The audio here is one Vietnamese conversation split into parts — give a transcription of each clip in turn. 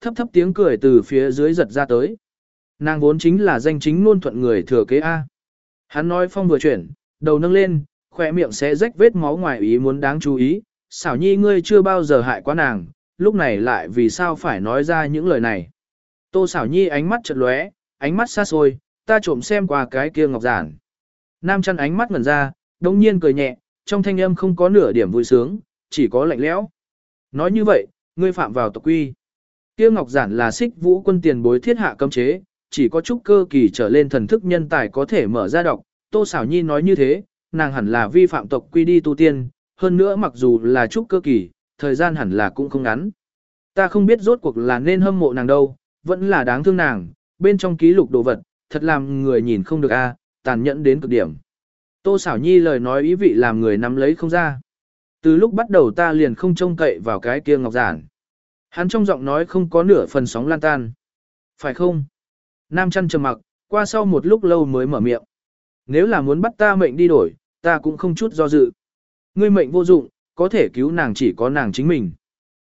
thấp thấp tiếng cười từ phía dưới giật ra tới. Nàng vốn chính là danh chính luôn thuận người thừa kế A. Hắn nói phong vừa chuyển, đầu nâng lên, khỏe miệng sẽ rách vết máu ngoài ý muốn đáng chú ý, xảo nhi ngươi chưa bao giờ hại quá nàng, lúc này lại vì sao phải nói ra những lời này. Tô xảo nhi ánh mắt chợt lóe, ánh mắt xa xôi, ta trộm xem qua cái kia ngọc giản. Nam chăn ánh mắt ngẩn ra, đồng nhiên cười nhẹ, trong thanh âm không có nửa điểm vui sướng, chỉ có lạnh lẽo. Nói như vậy, ngươi phạm vào tộc quy. Kia ngọc giản là xích vũ quân tiền bối thiết hạ cấm chế, chỉ có chút cơ kỳ trở lên thần thức nhân tài có thể mở ra đọc. Tô xảo nhi nói như thế, nàng hẳn là vi phạm tộc quy đi tu tiên, hơn nữa mặc dù là chút cơ kỳ, thời gian hẳn là cũng không ngắn. Ta không biết rốt cuộc là nên hâm mộ nàng đâu, vẫn là đáng thương nàng, bên trong ký lục đồ vật, thật làm người nhìn không được a, tàn nhẫn đến cực điểm. Tô xảo nhi lời nói ý vị làm người nắm lấy không ra. Từ lúc bắt đầu ta liền không trông cậy vào cái kia ngọc giản. Hắn trong giọng nói không có nửa phần sóng lan tan. Phải không? Nam chăn trầm mặc, qua sau một lúc lâu mới mở miệng. Nếu là muốn bắt ta mệnh đi đổi, ta cũng không chút do dự. Ngươi mệnh vô dụng, có thể cứu nàng chỉ có nàng chính mình.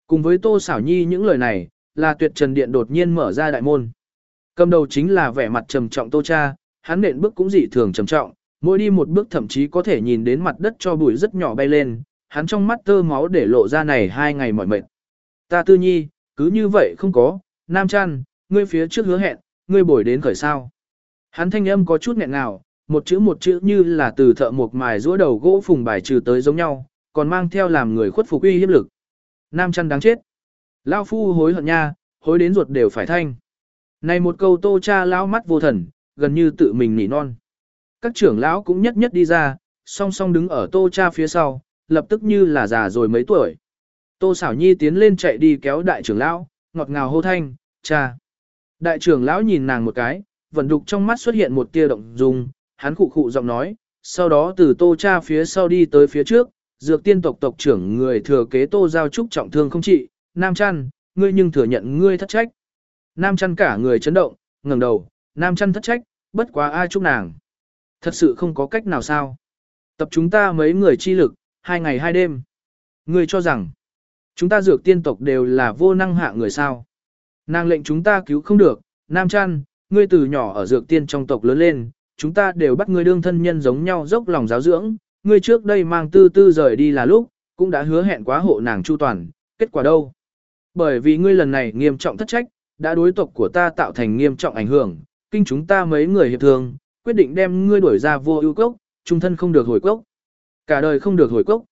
Cùng với Tô Xảo Nhi những lời này, là tuyệt trần điện đột nhiên mở ra đại môn. Cầm đầu chính là vẻ mặt trầm trọng Tô Cha, hắn nện bước cũng dị thường trầm trọng, mỗi đi một bước thậm chí có thể nhìn đến mặt đất cho bụi rất nhỏ bay lên, hắn trong mắt tơ máu để lộ ra này hai ngày mỏi mệt. Ta tư nhi, cứ như vậy không có, nam chăn, ngươi phía trước hứa hẹn, ngươi bồi đến khởi sao. Hắn thanh âm có chút nghẹn ngào, một chữ một chữ như là từ thợ mộc mài rũa đầu gỗ phùng bài trừ tới giống nhau, còn mang theo làm người khuất phục uy hiếp lực. Nam chăn đáng chết. Lao phu hối hận nha, hối đến ruột đều phải thanh. Này một câu tô cha lão mắt vô thần, gần như tự mình nỉ non. Các trưởng lão cũng nhất nhất đi ra, song song đứng ở tô cha phía sau, lập tức như là già rồi mấy tuổi. Tô xảo nhi tiến lên chạy đi kéo đại trưởng lão, ngọt ngào hô thanh, cha. Đại trưởng lão nhìn nàng một cái, vận đục trong mắt xuất hiện một tia động dung, hắn khụ khụ giọng nói, sau đó từ tô cha phía sau đi tới phía trước, dược tiên tộc tộc trưởng người thừa kế tô giao trúc trọng thương không trị, nam chăn, ngươi nhưng thừa nhận ngươi thất trách. Nam chăn cả người chấn động, ngẩng đầu, nam chăn thất trách, bất quá ai chúc nàng. Thật sự không có cách nào sao. Tập chúng ta mấy người chi lực, hai ngày hai đêm. Ngươi cho rằng, chúng ta dược tiên tộc đều là vô năng hạ người sao. Nàng lệnh chúng ta cứu không được, nam chăn, ngươi từ nhỏ ở dược tiên trong tộc lớn lên, chúng ta đều bắt ngươi đương thân nhân giống nhau dốc lòng giáo dưỡng, ngươi trước đây mang tư tư rời đi là lúc, cũng đã hứa hẹn quá hộ nàng chu toàn, kết quả đâu? Bởi vì ngươi lần này nghiêm trọng thất trách, đã đối tộc của ta tạo thành nghiêm trọng ảnh hưởng, kinh chúng ta mấy người hiệp thương, quyết định đem ngươi đuổi ra vô ưu cốc, trung thân không được hồi cốc. Cả đời không được hồi cốc.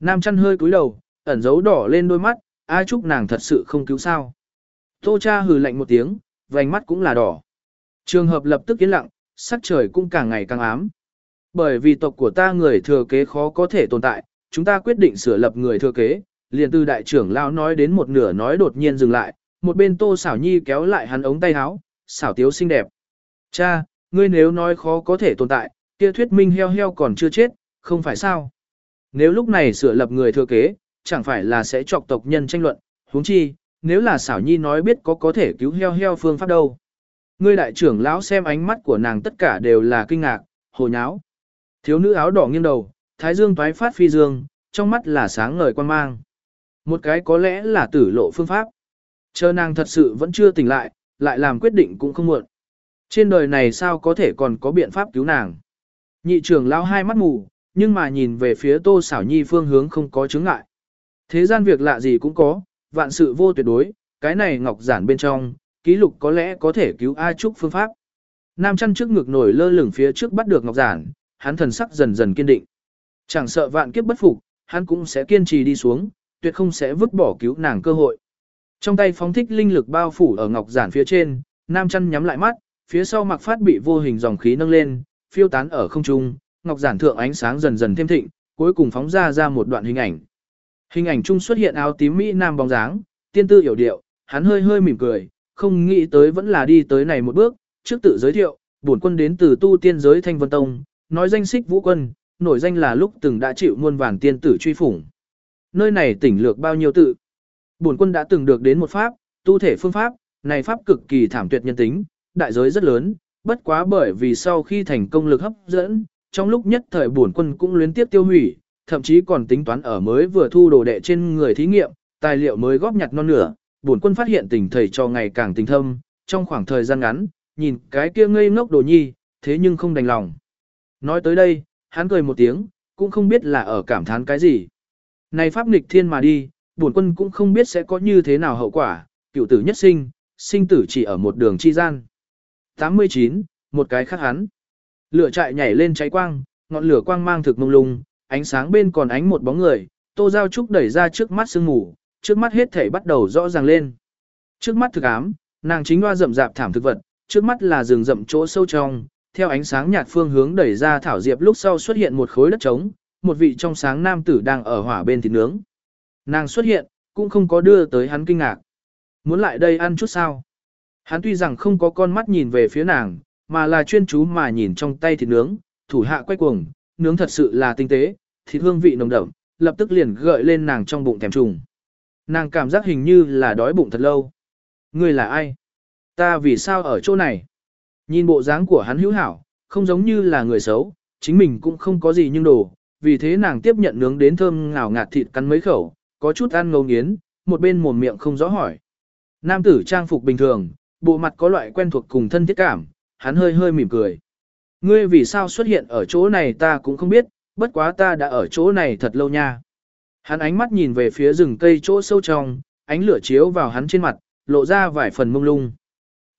Nam chăn hơi cúi đầu, ẩn dấu đỏ lên đôi mắt, ai chúc nàng thật sự không cứu sao. Tô cha hừ lạnh một tiếng, vành mắt cũng là đỏ. Trường hợp lập tức yên lặng, sắc trời cũng càng ngày càng ám. Bởi vì tộc của ta người thừa kế khó có thể tồn tại, chúng ta quyết định sửa lập người thừa kế, liền từ đại trưởng lao nói đến một nửa nói đột nhiên dừng lại, một bên tô xảo nhi kéo lại hắn ống tay áo, xảo tiếu xinh đẹp. Cha, ngươi nếu nói khó có thể tồn tại, kia thuyết minh heo heo còn chưa chết, không phải sao? Nếu lúc này sửa lập người thừa kế, chẳng phải là sẽ chọc tộc nhân tranh luận, huống chi, nếu là xảo nhi nói biết có có thể cứu heo heo phương pháp đâu. Ngươi đại trưởng lão xem ánh mắt của nàng tất cả đều là kinh ngạc, hồ nháo. Thiếu nữ áo đỏ nghiêng đầu, thái dương toái phát phi dương, trong mắt là sáng ngời quan mang. Một cái có lẽ là tử lộ phương pháp. Chờ nàng thật sự vẫn chưa tỉnh lại, lại làm quyết định cũng không muộn. Trên đời này sao có thể còn có biện pháp cứu nàng. Nhị trưởng lão hai mắt mù, nhưng mà nhìn về phía tô xảo nhi phương hướng không có chứng ngại. Thế gian việc lạ gì cũng có, vạn sự vô tuyệt đối, cái này ngọc giản bên trong, ký lục có lẽ có thể cứu A Trúc phương pháp. Nam chăn trước ngực nổi lơ lửng phía trước bắt được ngọc giản, hắn thần sắc dần dần kiên định. Chẳng sợ vạn kiếp bất phục, hắn cũng sẽ kiên trì đi xuống, tuyệt không sẽ vứt bỏ cứu nàng cơ hội. Trong tay phóng thích linh lực bao phủ ở ngọc giản phía trên, nam chăn nhắm lại mắt, phía sau mặc phát bị vô hình dòng khí nâng lên, phiêu tán ở không trung, ngọc giản thượng ánh sáng dần dần thêm thịnh, cuối cùng phóng ra ra một đoạn hình ảnh. Hình ảnh chung xuất hiện áo tím mỹ nam bóng dáng, tiên tư hiểu điệu, hắn hơi hơi mỉm cười, không nghĩ tới vẫn là đi tới này một bước, trước tự giới thiệu, bổn quân đến từ tu tiên giới Thanh Vân Tông, nói danh xích vũ quân, nổi danh là lúc từng đã chịu muôn vàn tiên tử truy phủng. Nơi này tỉnh lược bao nhiêu tự. Bổn quân đã từng được đến một pháp, tu thể phương pháp, này pháp cực kỳ thảm tuyệt nhân tính, đại giới rất lớn, bất quá bởi vì sau khi thành công lực hấp dẫn, trong lúc nhất thời bổn quân cũng luyến tiếp tiêu hủy, thậm chí còn tính toán ở mới vừa thu đồ đệ trên người thí nghiệm, tài liệu mới góp nhặt non nửa, bổn quân phát hiện tình thầy cho ngày càng tình thâm, trong khoảng thời gian ngắn, nhìn cái kia ngây ngốc đồ nhi, thế nhưng không đành lòng. Nói tới đây, hắn cười một tiếng, cũng không biết là ở cảm thán cái gì. Này pháp nghịch thiên mà đi, bổn quân cũng không biết sẽ có như thế nào hậu quả, cựu tử nhất sinh, sinh tử chỉ ở một đường chi gian. 89, một cái khác hắn. Lửa trại nhảy lên cháy quang, ngọn lửa quang mang thực mông lung, ánh sáng bên còn ánh một bóng người, Tô Giao Trúc đẩy ra trước mắt sương mù, trước mắt hết thảy bắt đầu rõ ràng lên. Trước mắt thực ám, nàng chính hoa rậm rạp thảm thực vật, trước mắt là rừng rậm chỗ sâu trong, theo ánh sáng nhạt phương hướng đẩy ra thảo diệp lúc sau xuất hiện một khối đất trống, một vị trong sáng nam tử đang ở hỏa bên thịt nướng. Nàng xuất hiện, cũng không có đưa tới hắn kinh ngạc. Muốn lại đây ăn chút sao? Hắn tuy rằng không có con mắt nhìn về phía nàng, mà là chuyên chú mà nhìn trong tay thịt nướng, thủ hạ quay cuồng, nướng thật sự là tinh tế, thịt hương vị nồng đậm, lập tức liền gợi lên nàng trong bụng thèm trùng. Nàng cảm giác hình như là đói bụng thật lâu. Ngươi là ai? Ta vì sao ở chỗ này? Nhìn bộ dáng của hắn hữu hảo, không giống như là người xấu, chính mình cũng không có gì nhưng đồ, vì thế nàng tiếp nhận nướng đến thơm ngào ngạt thịt cắn mấy khẩu, có chút ăn ngấu nghiến, một bên mồm miệng không rõ hỏi. Nam tử trang phục bình thường, bộ mặt có loại quen thuộc cùng thân thiết cảm, hắn hơi hơi mỉm cười. Ngươi vì sao xuất hiện ở chỗ này ta cũng không biết, bất quá ta đã ở chỗ này thật lâu nha. Hắn ánh mắt nhìn về phía rừng cây chỗ sâu trong, ánh lửa chiếu vào hắn trên mặt, lộ ra vài phần mông lung.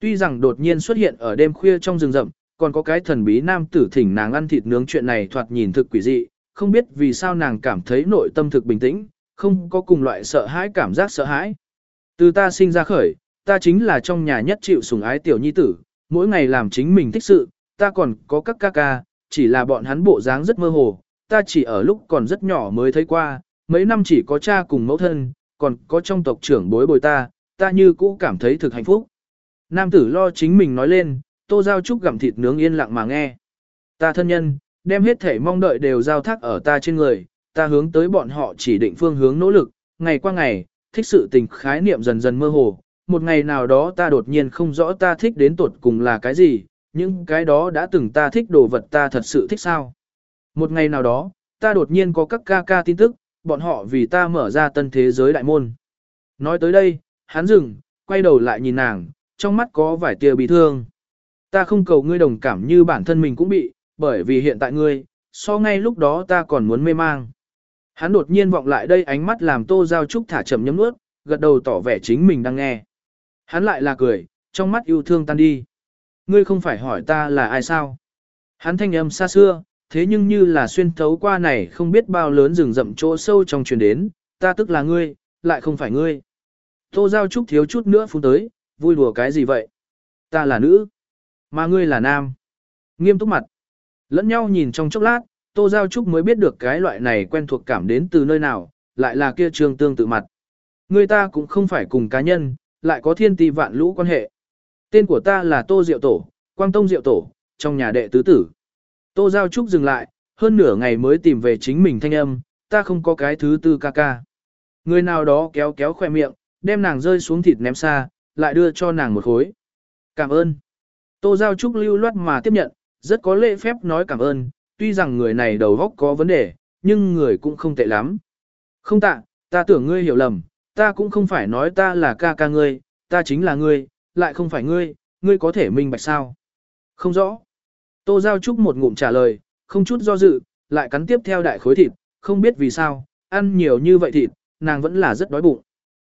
Tuy rằng đột nhiên xuất hiện ở đêm khuya trong rừng rậm, còn có cái thần bí nam tử thỉnh nàng ăn thịt nướng chuyện này thoạt nhìn thực quỷ dị, không biết vì sao nàng cảm thấy nội tâm thực bình tĩnh, không có cùng loại sợ hãi cảm giác sợ hãi. Từ ta sinh ra khởi, ta chính là trong nhà nhất chịu sủng ái tiểu nhi tử, mỗi ngày làm chính mình thích sự, ta còn có các ca ca, chỉ là bọn hắn bộ dáng rất mơ hồ, ta chỉ ở lúc còn rất nhỏ mới thấy qua, mấy năm chỉ có cha cùng mẫu thân, còn có trong tộc trưởng bối bồi ta, ta như cũ cảm thấy thực hạnh phúc. Nam tử lo chính mình nói lên, tô giao trúc gặm thịt nướng yên lặng mà nghe. Ta thân nhân, đem hết thể mong đợi đều giao thác ở ta trên người, ta hướng tới bọn họ chỉ định phương hướng nỗ lực, ngày qua ngày, thích sự tình khái niệm dần dần mơ hồ. Một ngày nào đó ta đột nhiên không rõ ta thích đến tột cùng là cái gì, những cái đó đã từng ta thích đồ vật ta thật sự thích sao. Một ngày nào đó, ta đột nhiên có các ca ca tin tức, bọn họ vì ta mở ra tân thế giới đại môn. Nói tới đây, hắn dừng, quay đầu lại nhìn nàng, trong mắt có vài tia bị thương. Ta không cầu ngươi đồng cảm như bản thân mình cũng bị, bởi vì hiện tại ngươi, so ngay lúc đó ta còn muốn mê mang. Hắn đột nhiên vọng lại đây ánh mắt làm tô giao trúc thả chậm nhấm nuốt, gật đầu tỏ vẻ chính mình đang nghe. Hắn lại là cười, trong mắt yêu thương tan đi. Ngươi không phải hỏi ta là ai sao? Hắn thanh âm xa xưa, thế nhưng như là xuyên thấu qua này không biết bao lớn rừng rậm chỗ sâu trong truyền đến, ta tức là ngươi, lại không phải ngươi. Tô Giao Trúc thiếu chút nữa phun tới, vui đùa cái gì vậy? Ta là nữ, mà ngươi là nam. Nghiêm túc mặt. Lẫn nhau nhìn trong chốc lát, Tô Giao Trúc mới biết được cái loại này quen thuộc cảm đến từ nơi nào, lại là kia trường tương tự mặt. Người ta cũng không phải cùng cá nhân, lại có thiên ti vạn lũ quan hệ. Tên của ta là Tô Diệu Tổ, Quang Tông Diệu Tổ, trong nhà đệ tứ tử. Tô Giao Trúc dừng lại, hơn nửa ngày mới tìm về chính mình thanh âm, ta không có cái thứ tư ca ca. Người nào đó kéo kéo khoe miệng, đem nàng rơi xuống thịt ném xa, lại đưa cho nàng một khối. Cảm ơn. Tô Giao Trúc lưu loát mà tiếp nhận, rất có lễ phép nói cảm ơn, tuy rằng người này đầu góc có vấn đề, nhưng người cũng không tệ lắm. Không tạ, ta tưởng ngươi hiểu lầm, ta cũng không phải nói ta là ca ca ngươi, ta chính là ngươi, lại không phải ngươi, ngươi có thể minh bạch sao. Không rõ. Tô Giao Trúc một ngụm trả lời, không chút do dự, lại cắn tiếp theo đại khối thịt, không biết vì sao, ăn nhiều như vậy thịt, nàng vẫn là rất đói bụng.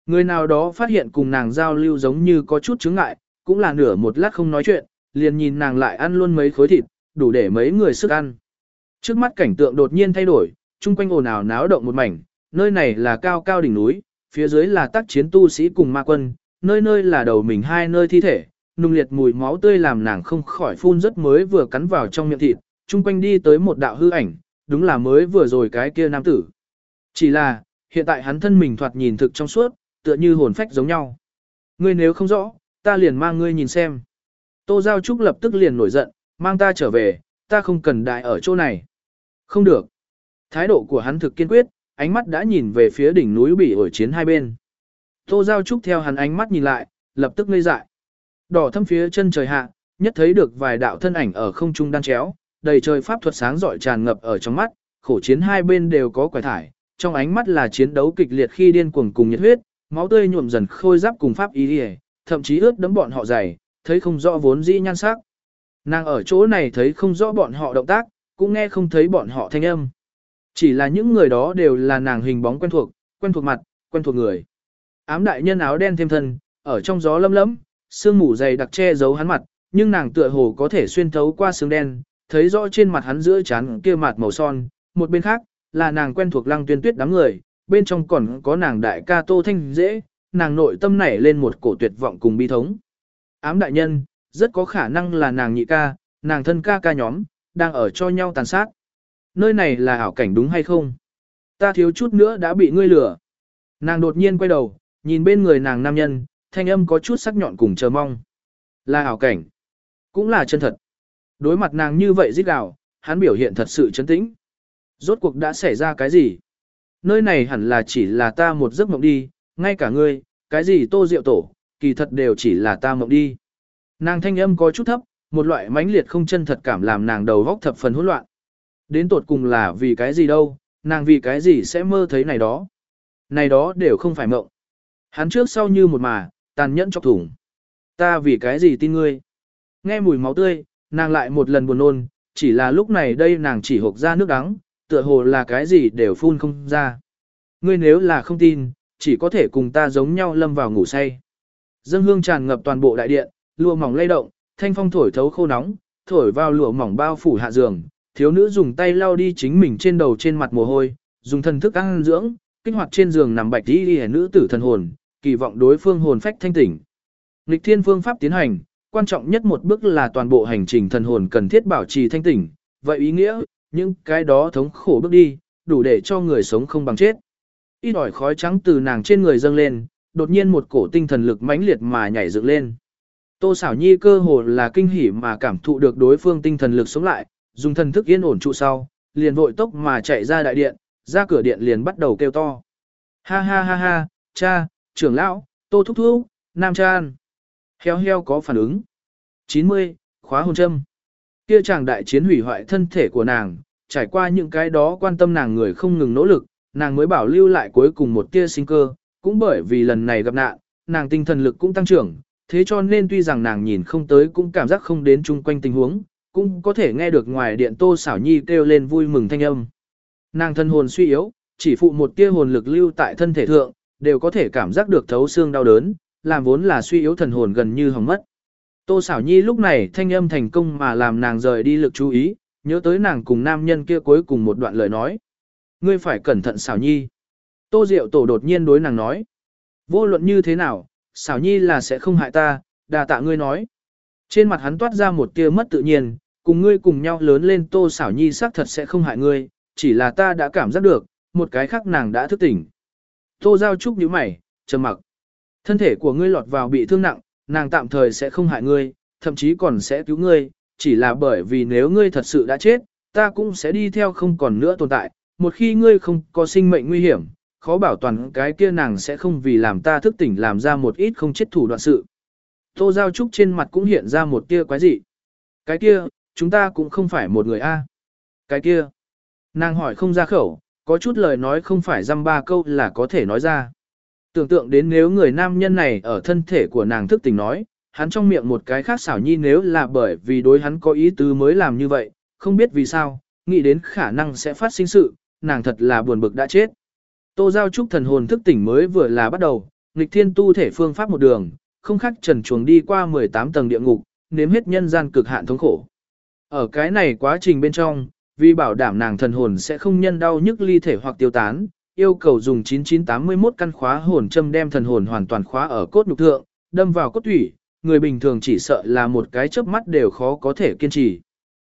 Người nào đó phát hiện cùng nàng giao lưu giống như có chút chứng ngại, cũng là nửa một lát không nói chuyện, liền nhìn nàng lại ăn luôn mấy khối thịt, đủ để mấy người sức ăn. Trước mắt cảnh tượng đột nhiên thay đổi, chung quanh ồn ào náo động một mảnh, nơi này là cao cao đỉnh núi, phía dưới là tác chiến tu sĩ cùng ma quân, nơi nơi là đầu mình hai nơi thi thể, nung liệt mùi máu tươi làm nàng không khỏi phun rất mới vừa cắn vào trong miệng thịt, chung quanh đi tới một đạo hư ảnh, đúng là mới vừa rồi cái kia nam tử. Chỉ là, hiện tại hắn thân mình thoạt nhìn thực trong suốt, tựa như hồn phách giống nhau. Ngươi nếu không rõ, ta liền mang ngươi nhìn xem. Tô Giao Trúc lập tức liền nổi giận, mang ta trở về, ta không cần đại ở chỗ này. Không được. Thái độ của hắn thực kiên quyết, ánh mắt đã nhìn về phía đỉnh núi bị ổi chiến hai bên. Tô Giao Trúc theo hắn ánh mắt nhìn lại, lập tức ngây dại. Đỏ thâm phía chân trời hạ, nhất thấy được vài đạo thân ảnh ở không trung đan chéo, đầy trời pháp thuật sáng rọi tràn ngập ở trong mắt, khổ chiến hai bên đều có quải thải, trong ánh mắt là chiến đấu kịch liệt khi điên cuồng cùng nhiệt huyết, máu tươi nhuộm dần khôi giáp cùng pháp ý đi thậm chí ướt đấm bọn họ dày, thấy không rõ vốn dĩ nhan sắc. Nàng ở chỗ này thấy không rõ bọn họ động tác, cũng nghe không thấy bọn họ thanh âm. Chỉ là những người đó đều là nàng hình bóng quen thuộc, quen thuộc mặt, quen thuộc người. Ám đại nhân áo đen thêm thân, ở trong gió lấm lấm, sương mù dày đặc che giấu hắn mặt, nhưng nàng tựa hồ có thể xuyên thấu qua sương đen, thấy rõ trên mặt hắn giữa trán kia mặt màu son, một bên khác là nàng quen thuộc lăng tuyên tuyết đám người, bên trong còn có nàng đại ca Tô Thanh dễ, nàng nội tâm nảy lên một cổ tuyệt vọng cùng bi thống. Ám đại nhân, rất có khả năng là nàng nhị ca, nàng thân ca ca nhóm, đang ở cho nhau tàn sát. Nơi này là ảo cảnh đúng hay không? Ta thiếu chút nữa đã bị ngươi lừa. Nàng đột nhiên quay đầu, nhìn bên người nàng nam nhân, thanh âm có chút sắc nhọn cùng chờ mong. Là ảo cảnh. Cũng là chân thật. Đối mặt nàng như vậy giết gào, hắn biểu hiện thật sự chấn tĩnh. Rốt cuộc đã xảy ra cái gì? Nơi này hẳn là chỉ là ta một giấc mộng đi, ngay cả ngươi, cái gì tô rượu tổ, kỳ thật đều chỉ là ta mộng đi. Nàng thanh âm có chút thấp, một loại mãnh liệt không chân thật cảm làm nàng đầu vóc thập phần hỗn loạn. Đến tột cùng là vì cái gì đâu, nàng vì cái gì sẽ mơ thấy này đó. Này đó đều không phải mộng. Hắn trước sau như một mà, tàn nhẫn chọc thủng. Ta vì cái gì tin ngươi? Nghe mùi máu tươi, nàng lại một lần buồn nôn, chỉ là lúc này đây nàng chỉ hộp ra nước đắng, tựa hồ là cái gì đều phun không ra. Ngươi nếu là không tin, chỉ có thể cùng ta giống nhau lâm vào ngủ say. Dâng hương tràn ngập toàn bộ đại điện, lụa mỏng lay động, thanh phong thổi thấu khô nóng, thổi vào lụa mỏng bao phủ hạ giường, thiếu nữ dùng tay lau đi chính mình trên đầu trên mặt mồ hôi, dùng thần thức ăn dưỡng, kích hoạt trên giường nằm bạch đi đi nữ tử thần hồn, kỳ vọng đối phương hồn phách thanh tỉnh. Lịch thiên phương pháp tiến hành, quan trọng nhất một bước là toàn bộ hành trình thần hồn cần thiết bảo trì thanh tỉnh, vậy ý nghĩa, những cái đó thống khổ bước đi, đủ để cho người sống không bằng chết. Ít ỏi khói trắng từ nàng trên người dâng lên, đột nhiên một cổ tinh thần lực mãnh liệt mà nhảy dựng lên. Tô xảo nhi cơ hồ là kinh hỉ mà cảm thụ được đối phương tinh thần lực sống lại, dùng thần thức yên ổn trụ sau, liền vội tốc mà chạy ra đại điện, ra cửa điện liền bắt đầu kêu to. Ha ha ha ha, cha, trưởng lão, tô thúc thúc, nam chan. Heo heo có phản ứng. 90, khóa hồn châm. Kia chàng đại chiến hủy hoại thân thể của nàng, trải qua những cái đó quan tâm nàng người không ngừng nỗ lực, nàng mới bảo lưu lại cuối cùng một tia sinh cơ, cũng bởi vì lần này gặp nạn, nàng tinh thần lực cũng tăng trưởng, thế cho nên tuy rằng nàng nhìn không tới cũng cảm giác không đến chung quanh tình huống, cũng có thể nghe được ngoài điện tô xảo nhi kêu lên vui mừng thanh âm. Nàng thân hồn suy yếu, chỉ phụ một tia hồn lực lưu tại thân thể thượng, đều có thể cảm giác được thấu xương đau đớn, làm vốn là suy yếu thần hồn gần như hỏng mất. Tô xảo nhi lúc này thanh âm thành công mà làm nàng rời đi lực chú ý, nhớ tới nàng cùng nam nhân kia cuối cùng một đoạn lời nói. Ngươi phải cẩn thận xảo nhi. Tô Diệu Tổ đột nhiên đối nàng nói. Vô luận như thế nào, xảo nhi là sẽ không hại ta, đà tạ ngươi nói. Trên mặt hắn toát ra một tia mất tự nhiên, cùng ngươi cùng nhau lớn lên tô xảo nhi xác thật sẽ không hại ngươi, chỉ là ta đã cảm giác được, một cái khác nàng đã thức tỉnh. Tô giao trúc nhíu mày, trầm mặc. Thân thể của ngươi lọt vào bị thương nặng, nàng tạm thời sẽ không hại ngươi, thậm chí còn sẽ cứu ngươi, chỉ là bởi vì nếu ngươi thật sự đã chết, ta cũng sẽ đi theo không còn nữa tồn tại, một khi ngươi không có sinh mệnh nguy hiểm, khó bảo toàn cái kia nàng sẽ không vì làm ta thức tỉnh làm ra một ít không chết thủ đoạn sự. Tô Giao Trúc trên mặt cũng hiện ra một tia quái dị. Cái kia, chúng ta cũng không phải một người a. Cái kia, nàng hỏi không ra khẩu, có chút lời nói không phải dăm ba câu là có thể nói ra. Tưởng tượng đến nếu người nam nhân này ở thân thể của nàng thức tỉnh nói, hắn trong miệng một cái khác xảo nhi nếu là bởi vì đối hắn có ý tứ mới làm như vậy, không biết vì sao, nghĩ đến khả năng sẽ phát sinh sự, nàng thật là buồn bực đã chết. Tô Giao Trúc thần hồn thức tỉnh mới vừa là bắt đầu, nghịch thiên tu thể phương pháp một đường, không khác trần chuồng đi qua 18 tầng địa ngục, nếm hết nhân gian cực hạn thống khổ. Ở cái này quá trình bên trong, vì bảo đảm nàng thần hồn sẽ không nhân đau nhức ly thể hoặc tiêu tán, yêu cầu dùng 9981 căn khóa hồn châm đem thần hồn hoàn toàn khóa ở cốt nhục thượng, đâm vào cốt thủy, người bình thường chỉ sợ là một cái chớp mắt đều khó có thể kiên trì.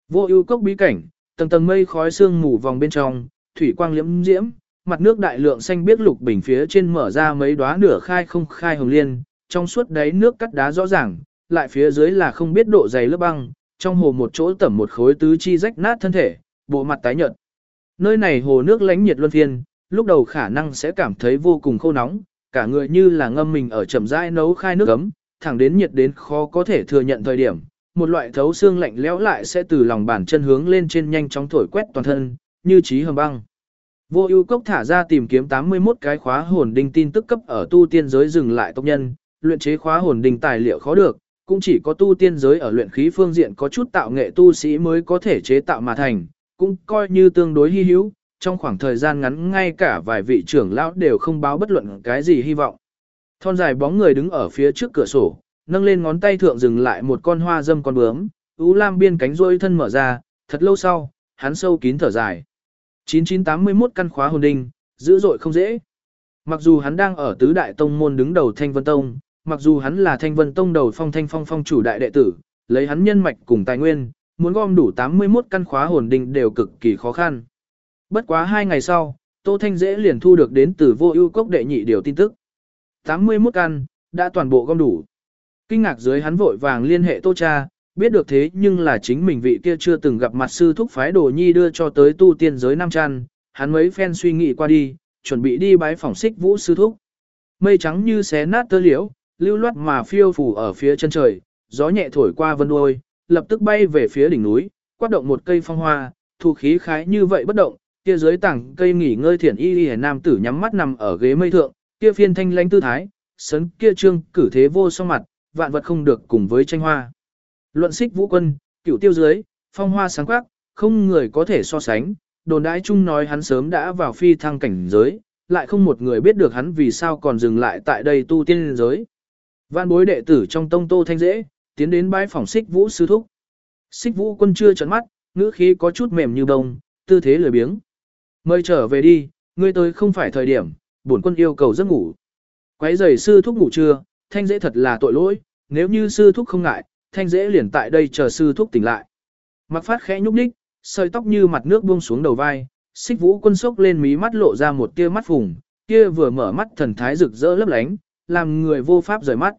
Vô ưu cốc bí cảnh, tầng tầng mây khói sương mù vòng bên trong, thủy quang liễm diễm, mặt nước đại lượng xanh biếc lục bình phía trên mở ra mấy đóa nửa khai không khai hồng liên, trong suốt đáy nước cắt đá rõ ràng, lại phía dưới là không biết độ dày lớp băng, trong hồ một chỗ tẩm một khối tứ chi rách nát thân thể, bộ mặt tái nhợt. Nơi này hồ nước lánh nhiệt luân phiên, lúc đầu khả năng sẽ cảm thấy vô cùng khô nóng, cả người như là ngâm mình ở chậm rãi nấu khai nước ấm, thẳng đến nhiệt đến khó có thể thừa nhận thời điểm, một loại thấu xương lạnh lẽo lại sẽ từ lòng bàn chân hướng lên trên nhanh chóng thổi quét toàn thân, như trí hầm băng. Vô ưu cốc thả ra tìm kiếm 81 cái khóa hồn đinh tin tức cấp ở tu tiên giới dừng lại tộc nhân, luyện chế khóa hồn đinh tài liệu khó được, cũng chỉ có tu tiên giới ở luyện khí phương diện có chút tạo nghệ tu sĩ mới có thể chế tạo mà thành, cũng coi như tương đối hy hữu, trong khoảng thời gian ngắn ngay cả vài vị trưởng lão đều không báo bất luận cái gì hy vọng. Thon dài bóng người đứng ở phía trước cửa sổ, nâng lên ngón tay thượng dừng lại một con hoa dâm con bướm, ú lam biên cánh rôi thân mở ra, thật lâu sau, hắn sâu kín thở dài. 9981 căn khóa hồn đinh, dữ dội không dễ. Mặc dù hắn đang ở tứ đại tông môn đứng đầu Thanh Vân Tông, mặc dù hắn là Thanh Vân Tông đầu phong thanh phong phong chủ đại đệ tử, lấy hắn nhân mạch cùng tài nguyên, muốn gom đủ 81 căn khóa hồn đinh đều cực kỳ khó khăn. Bất quá hai ngày sau, Tô Thanh dễ liền thu được đến từ vô ưu cốc đệ nhị điều tin tức. 81 căn, đã toàn bộ gom đủ. Kinh ngạc dưới hắn vội vàng liên hệ Tô Cha, biết được thế nhưng là chính mình vị kia chưa từng gặp mặt sư thúc phái đồ nhi đưa cho tới tu tiên giới Nam Trăn, hắn mấy phen suy nghĩ qua đi, chuẩn bị đi bái phỏng xích vũ sư thúc. Mây trắng như xé nát tơ liễu, lưu loát mà phiêu phủ ở phía chân trời, gió nhẹ thổi qua vân đuôi, lập tức bay về phía đỉnh núi, quát động một cây phong hoa, thu khí khái như vậy bất động, kia dưới tảng cây nghỉ ngơi thiển y y nam tử nhắm mắt nằm ở ghế mây thượng, kia phiên thanh lãnh tư thái, sấn kia trương cử thế vô song mặt, vạn vật không được cùng với tranh hoa. Luận xích vũ quân, cửu tiêu dưới, phong hoa sáng quắc, không người có thể so sánh, đồn đãi chung nói hắn sớm đã vào phi thăng cảnh giới, lại không một người biết được hắn vì sao còn dừng lại tại đây tu tiên giới. Vạn bối đệ tử trong tông tô thanh dễ, tiến đến bãi phòng xích vũ sư thúc. Xích vũ quân chưa trận mắt, ngữ khí có chút mềm như bông, tư thế lười biếng. Mời trở về đi, ngươi tới không phải thời điểm, bổn quân yêu cầu giấc ngủ. Quấy giày sư thúc ngủ trưa, thanh dễ thật là tội lỗi, nếu như sư thúc không ngại, thanh dễ liền tại đây chờ sư thúc tỉnh lại. Mặc phát khẽ nhúc đích, sợi tóc như mặt nước buông xuống đầu vai, xích vũ quân sốc lên mí mắt lộ ra một tia mắt phùng, kia vừa mở mắt thần thái rực rỡ lấp lánh, làm người vô pháp rời mắt.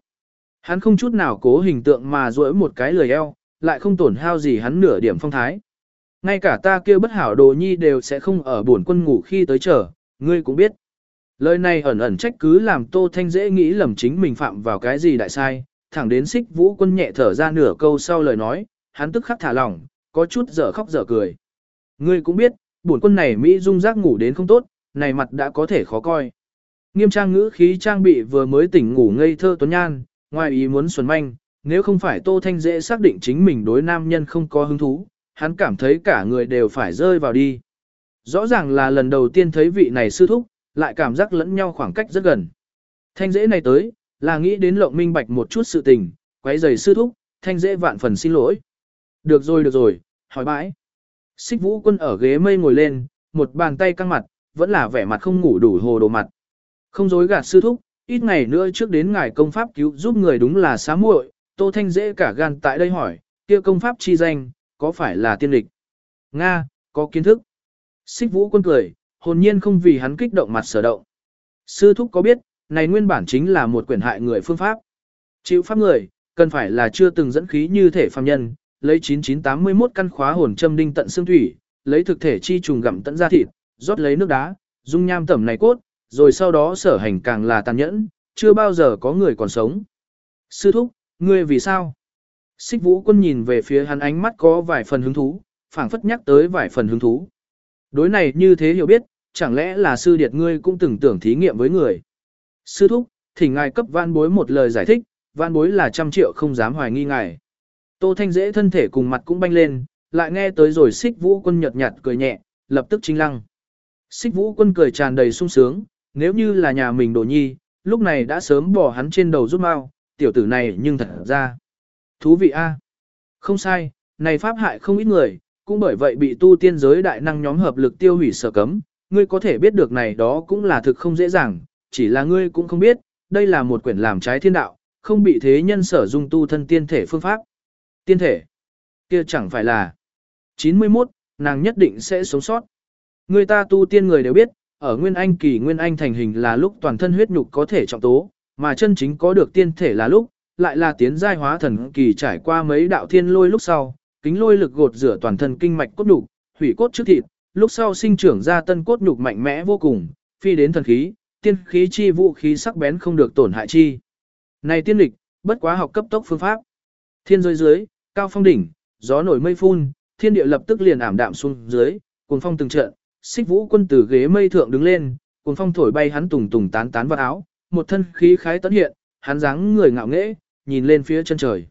Hắn không chút nào cố hình tượng mà duỗi một cái lười eo, lại không tổn hao gì hắn nửa điểm phong thái. Ngay cả ta kia bất hảo đồ nhi đều sẽ không ở buồn quân ngủ khi tới chờ, ngươi cũng biết. Lời này ẩn ẩn trách cứ làm Tô Thanh dễ nghĩ lầm chính mình phạm vào cái gì đại sai, thẳng đến xích vũ quân nhẹ thở ra nửa câu sau lời nói, hắn tức khắc thả lỏng, có chút dở khóc dở cười. Ngươi cũng biết, buồn quân này Mỹ dung giác ngủ đến không tốt, này mặt đã có thể khó coi. Nghiêm trang ngữ khí trang bị vừa mới tỉnh ngủ ngây thơ tuấn nhan, ngoài ý muốn xuân manh, nếu không phải Tô Thanh dễ xác định chính mình đối nam nhân không có hứng thú, hắn cảm thấy cả người đều phải rơi vào đi. Rõ ràng là lần đầu tiên thấy vị này sư thúc, lại cảm giác lẫn nhau khoảng cách rất gần. Thanh dễ này tới, là nghĩ đến lộng minh bạch một chút sự tình, quấy giày sư thúc, thanh dễ vạn phần xin lỗi. Được rồi được rồi, hỏi bãi. Xích vũ quân ở ghế mây ngồi lên, một bàn tay căng mặt, vẫn là vẻ mặt không ngủ đủ hồ đồ mặt. Không dối gạt sư thúc, ít ngày nữa trước đến ngài công pháp cứu giúp người đúng là xá muội, tô thanh dễ cả gan tại đây hỏi, kia công pháp chi danh, có phải là tiên lịch? Nga, có kiến thức. Xích vũ quân cười, hồn nhiên không vì hắn kích động mặt sở động. Sư thúc có biết, này nguyên bản chính là một quyển hại người phương pháp. Chịu pháp người, cần phải là chưa từng dẫn khí như thể phàm nhân, lấy 9981 căn khóa hồn châm đinh tận xương thủy, lấy thực thể chi trùng gặm tận da thịt, rót lấy nước đá, dung nham tẩm này cốt, rồi sau đó sở hành càng là tàn nhẫn, chưa bao giờ có người còn sống. Sư thúc, ngươi vì sao? Xích vũ quân nhìn về phía hắn ánh mắt có vài phần hứng thú, phảng phất nhắc tới vài phần hứng thú. Đối này như thế hiểu biết, chẳng lẽ là sư điệt ngươi cũng từng tưởng thí nghiệm với người. Sư thúc, thỉnh ngài cấp văn bối một lời giải thích, văn bối là trăm triệu không dám hoài nghi ngài. Tô Thanh dễ thân thể cùng mặt cũng banh lên, lại nghe tới rồi xích vũ quân nhật nhạt cười nhẹ, lập tức chính lăng. Xích vũ quân cười tràn đầy sung sướng, nếu như là nhà mình đồ nhi, lúc này đã sớm bỏ hắn trên đầu rút mau, tiểu tử này nhưng thật ra. Thú vị a Không sai, này pháp hại không ít người, cũng bởi vậy bị tu tiên giới đại năng nhóm hợp lực tiêu hủy sở cấm, ngươi có thể biết được này đó cũng là thực không dễ dàng, chỉ là ngươi cũng không biết, đây là một quyển làm trái thiên đạo, không bị thế nhân sở dung tu thân tiên thể phương pháp. Tiên thể, kia chẳng phải là 91, nàng nhất định sẽ sống sót. Người ta tu tiên người đều biết, ở Nguyên Anh kỳ Nguyên Anh thành hình là lúc toàn thân huyết nhục có thể trọng tố, mà chân chính có được tiên thể là lúc, lại là tiến giai hóa thần kỳ trải qua mấy đạo thiên lôi lúc sau, kính lôi lực gột rửa toàn thân kinh mạch cốt nhục, hủy cốt trước thịt, lúc sau sinh trưởng ra tân cốt nhục mạnh mẽ vô cùng, phi đến thần khí, tiên khí chi vũ khí sắc bén không được tổn hại chi. Này tiên lịch, bất quá học cấp tốc phương pháp. Thiên rơi dưới, cao phong đỉnh, gió nổi mây phun, thiên địa lập tức liền ảm đạm xuống dưới, cuồng phong từng trận, xích vũ quân từ ghế mây thượng đứng lên, cuốn phong thổi bay hắn tùng tùng tán tán vào áo, một thân khí khái tấn hiện, hắn dáng người ngạo nghễ, nhìn lên phía chân trời.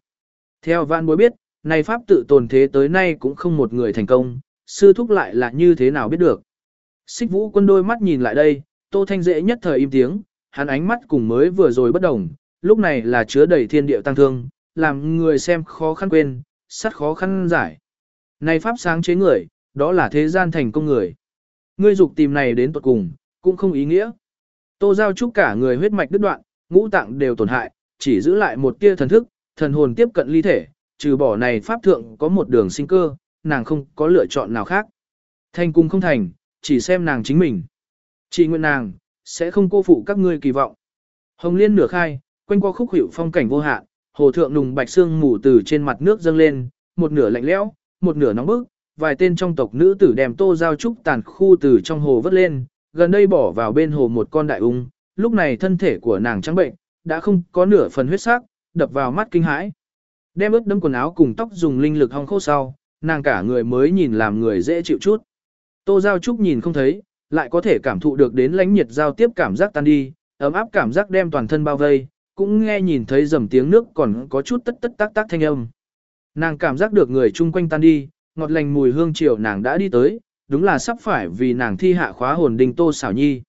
Theo Van bối biết, này pháp tự tồn thế tới nay cũng không một người thành công, sư thúc lại là như thế nào biết được. Xích vũ quân đôi mắt nhìn lại đây, tô thanh dễ nhất thời im tiếng, hắn ánh mắt cùng mới vừa rồi bất đồng, lúc này là chứa đầy thiên địa tăng thương, làm người xem khó khăn quên, sắt khó khăn giải. Này pháp sáng chế người, đó là thế gian thành công người. Ngươi dục tìm này đến tuột cùng, cũng không ý nghĩa. Tô giao trúc cả người huyết mạch đứt đoạn, ngũ tạng đều tổn hại, chỉ giữ lại một tia thần thức, thần hồn tiếp cận ly thể, trừ bỏ này pháp thượng có một đường sinh cơ, nàng không có lựa chọn nào khác. Thành cung không thành, chỉ xem nàng chính mình. Chỉ nguyện nàng, sẽ không cô phụ các ngươi kỳ vọng. Hồng liên nửa khai, quanh qua khúc hiệu phong cảnh vô hạn, hồ thượng nùng bạch xương mù từ trên mặt nước dâng lên, một nửa lạnh lẽo, một nửa nóng bức, vài tên trong tộc nữ tử đem tô giao trúc tàn khu từ trong hồ vớt lên, gần đây bỏ vào bên hồ một con đại ung, lúc này thân thể của nàng trắng bệnh, đã không có nửa phần huyết sắc, đập vào mắt kinh hãi. Đem ướt đấm quần áo cùng tóc dùng linh lực hong khô sau, nàng cả người mới nhìn làm người dễ chịu chút. Tô Giao Trúc nhìn không thấy, lại có thể cảm thụ được đến lãnh nhiệt giao tiếp cảm giác tan đi, ấm áp cảm giác đem toàn thân bao vây, cũng nghe nhìn thấy dầm tiếng nước còn có chút tất tất tác tác thanh âm. Nàng cảm giác được người chung quanh tan đi, ngọt lành mùi hương chiều nàng đã đi tới, đúng là sắp phải vì nàng thi hạ khóa hồn đinh Tô xảo nhi.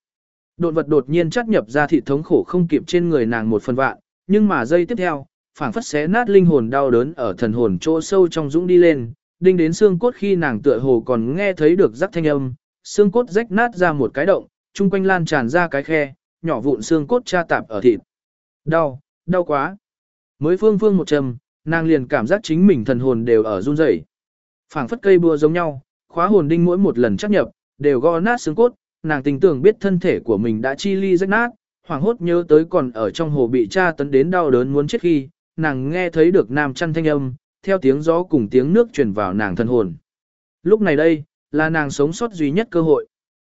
Đột vật đột nhiên chắt nhập ra thị thống khổ không kịp trên người nàng một phần vạn, nhưng mà giây tiếp theo, phảng phất xé nát linh hồn đau đớn ở thần hồn chỗ sâu trong dũng đi lên, đinh đến xương cốt khi nàng tựa hồ còn nghe thấy được rắc thanh âm, xương cốt rách nát ra một cái động, chung quanh lan tràn ra cái khe, nhỏ vụn xương cốt tra tạp ở thịt. Đau, đau quá. Mới phương phương một trầm, nàng liền cảm giác chính mình thần hồn đều ở run rẩy. Phảng phất cây bùa giống nhau, khóa hồn đinh mỗi một lần chấp nhập, đều gõ nát xương cốt, nàng tình tưởng biết thân thể của mình đã chi ly rách nát, hoảng hốt nhớ tới còn ở trong hồ bị cha tấn đến đau đớn muốn chết khi, nàng nghe thấy được nam chăn thanh âm, theo tiếng gió cùng tiếng nước truyền vào nàng thân hồn. Lúc này đây, là nàng sống sót duy nhất cơ hội.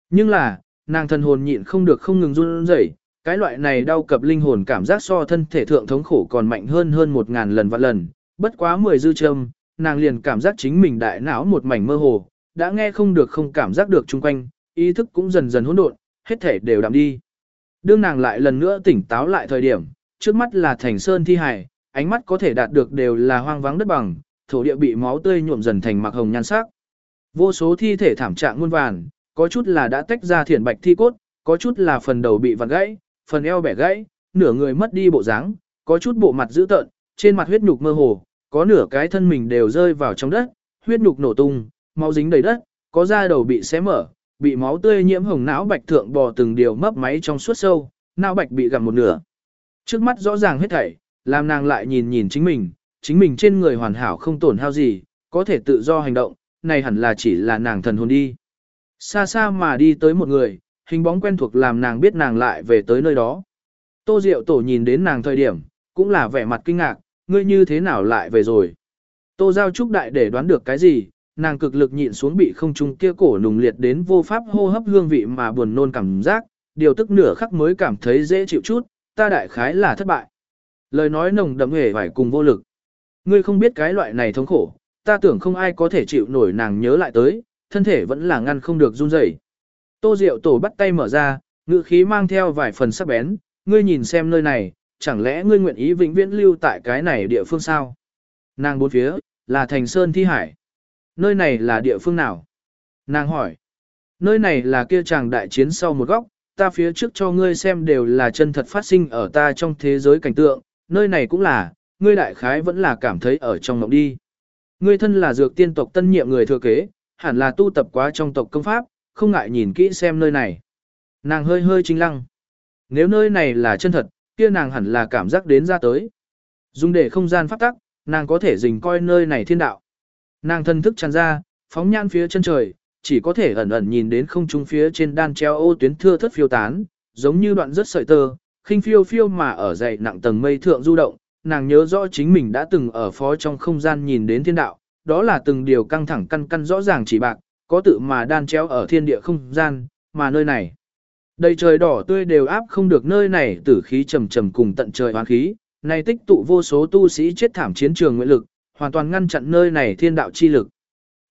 Nhưng là, nàng thân hồn nhịn không được không ngừng run rẩy, cái loại này đau cập linh hồn cảm giác so thân thể thượng thống khổ còn mạnh hơn hơn một ngàn lần vạn lần, bất quá mười dư châm, nàng liền cảm giác chính mình đại não một mảnh mơ hồ, đã nghe không được không cảm giác được chung quanh, ý thức cũng dần dần hỗn độn, hết thể đều đạm đi. Đương nàng lại lần nữa tỉnh táo lại thời điểm, trước mắt là thành sơn thi hải, ánh mắt có thể đạt được đều là hoang vắng đất bằng, thổ địa bị máu tươi nhuộm dần thành mạc hồng nhan sắc. Vô số thi thể thảm trạng muôn vàn, có chút là đã tách ra thiển bạch thi cốt, có chút là phần đầu bị vặn gãy, phần eo bẻ gãy, nửa người mất đi bộ dáng, có chút bộ mặt dữ tợn, trên mặt huyết nhục mơ hồ, có nửa cái thân mình đều rơi vào trong đất, huyết nhục nổ tung, máu dính đầy đất, có da đầu bị xé mở, bị máu tươi nhiễm hồng não bạch thượng bò từng điều mấp máy trong suốt sâu, não bạch bị gặm một nửa. Trước mắt rõ ràng hết thảy, làm nàng lại nhìn nhìn chính mình, chính mình trên người hoàn hảo không tổn hao gì, có thể tự do hành động, này hẳn là chỉ là nàng thần hồn đi. Xa xa mà đi tới một người, hình bóng quen thuộc làm nàng biết nàng lại về tới nơi đó. Tô Diệu Tổ nhìn đến nàng thời điểm, cũng là vẻ mặt kinh ngạc, ngươi như thế nào lại về rồi. Tô Giao Trúc Đại để đoán được cái gì, nàng cực lực nhịn xuống bị không trung kia cổ nùng liệt đến vô pháp hô hấp hương vị mà buồn nôn cảm giác, điều tức nửa khắc mới cảm thấy dễ chịu chút, ta đại khái là thất bại. Lời nói nồng đậm hề phải cùng vô lực. Ngươi không biết cái loại này thống khổ, ta tưởng không ai có thể chịu nổi nàng nhớ lại tới, thân thể vẫn là ngăn không được run rẩy. Tô Diệu Tổ bắt tay mở ra, ngữ khí mang theo vài phần sắc bén, ngươi nhìn xem nơi này, chẳng lẽ ngươi nguyện ý vĩnh viễn lưu tại cái này địa phương sao? Nàng bốn phía, là thành sơn thi hải. Nơi này là địa phương nào? Nàng hỏi. Nơi này là kia chàng đại chiến sau một góc, ta phía trước cho ngươi xem đều là chân thật phát sinh ở ta trong thế giới cảnh tượng, nơi này cũng là, ngươi đại khái vẫn là cảm thấy ở trong mộng đi. Ngươi thân là dược tiên tộc tân nhiệm người thừa kế, hẳn là tu tập quá trong tộc công pháp, không ngại nhìn kỹ xem nơi này. Nàng hơi hơi chính lăng. Nếu nơi này là chân thật, kia nàng hẳn là cảm giác đến ra tới. Dùng để không gian phát tắc, nàng có thể dình coi nơi này thiên đạo. Nàng thân thức tràn ra, phóng nhan phía chân trời, chỉ có thể ẩn ẩn nhìn đến không trung phía trên đan treo ô tuyến thưa thất phiêu tán, giống như đoạn rất sợi tơ, khinh phiêu phiêu mà ở dày nặng tầng mây thượng du động, nàng nhớ rõ chính mình đã từng ở phó trong không gian nhìn đến thiên đạo, đó là từng điều căng thẳng căn căn rõ ràng chỉ bạc, có tự mà đan treo ở thiên địa không gian, mà nơi này. Đầy trời đỏ tươi đều áp không được nơi này tử khí trầm trầm cùng tận trời hoán khí, này tích tụ vô số tu sĩ chết thảm chiến trường nguyện lực, hoàn toàn ngăn chặn nơi này thiên đạo chi lực.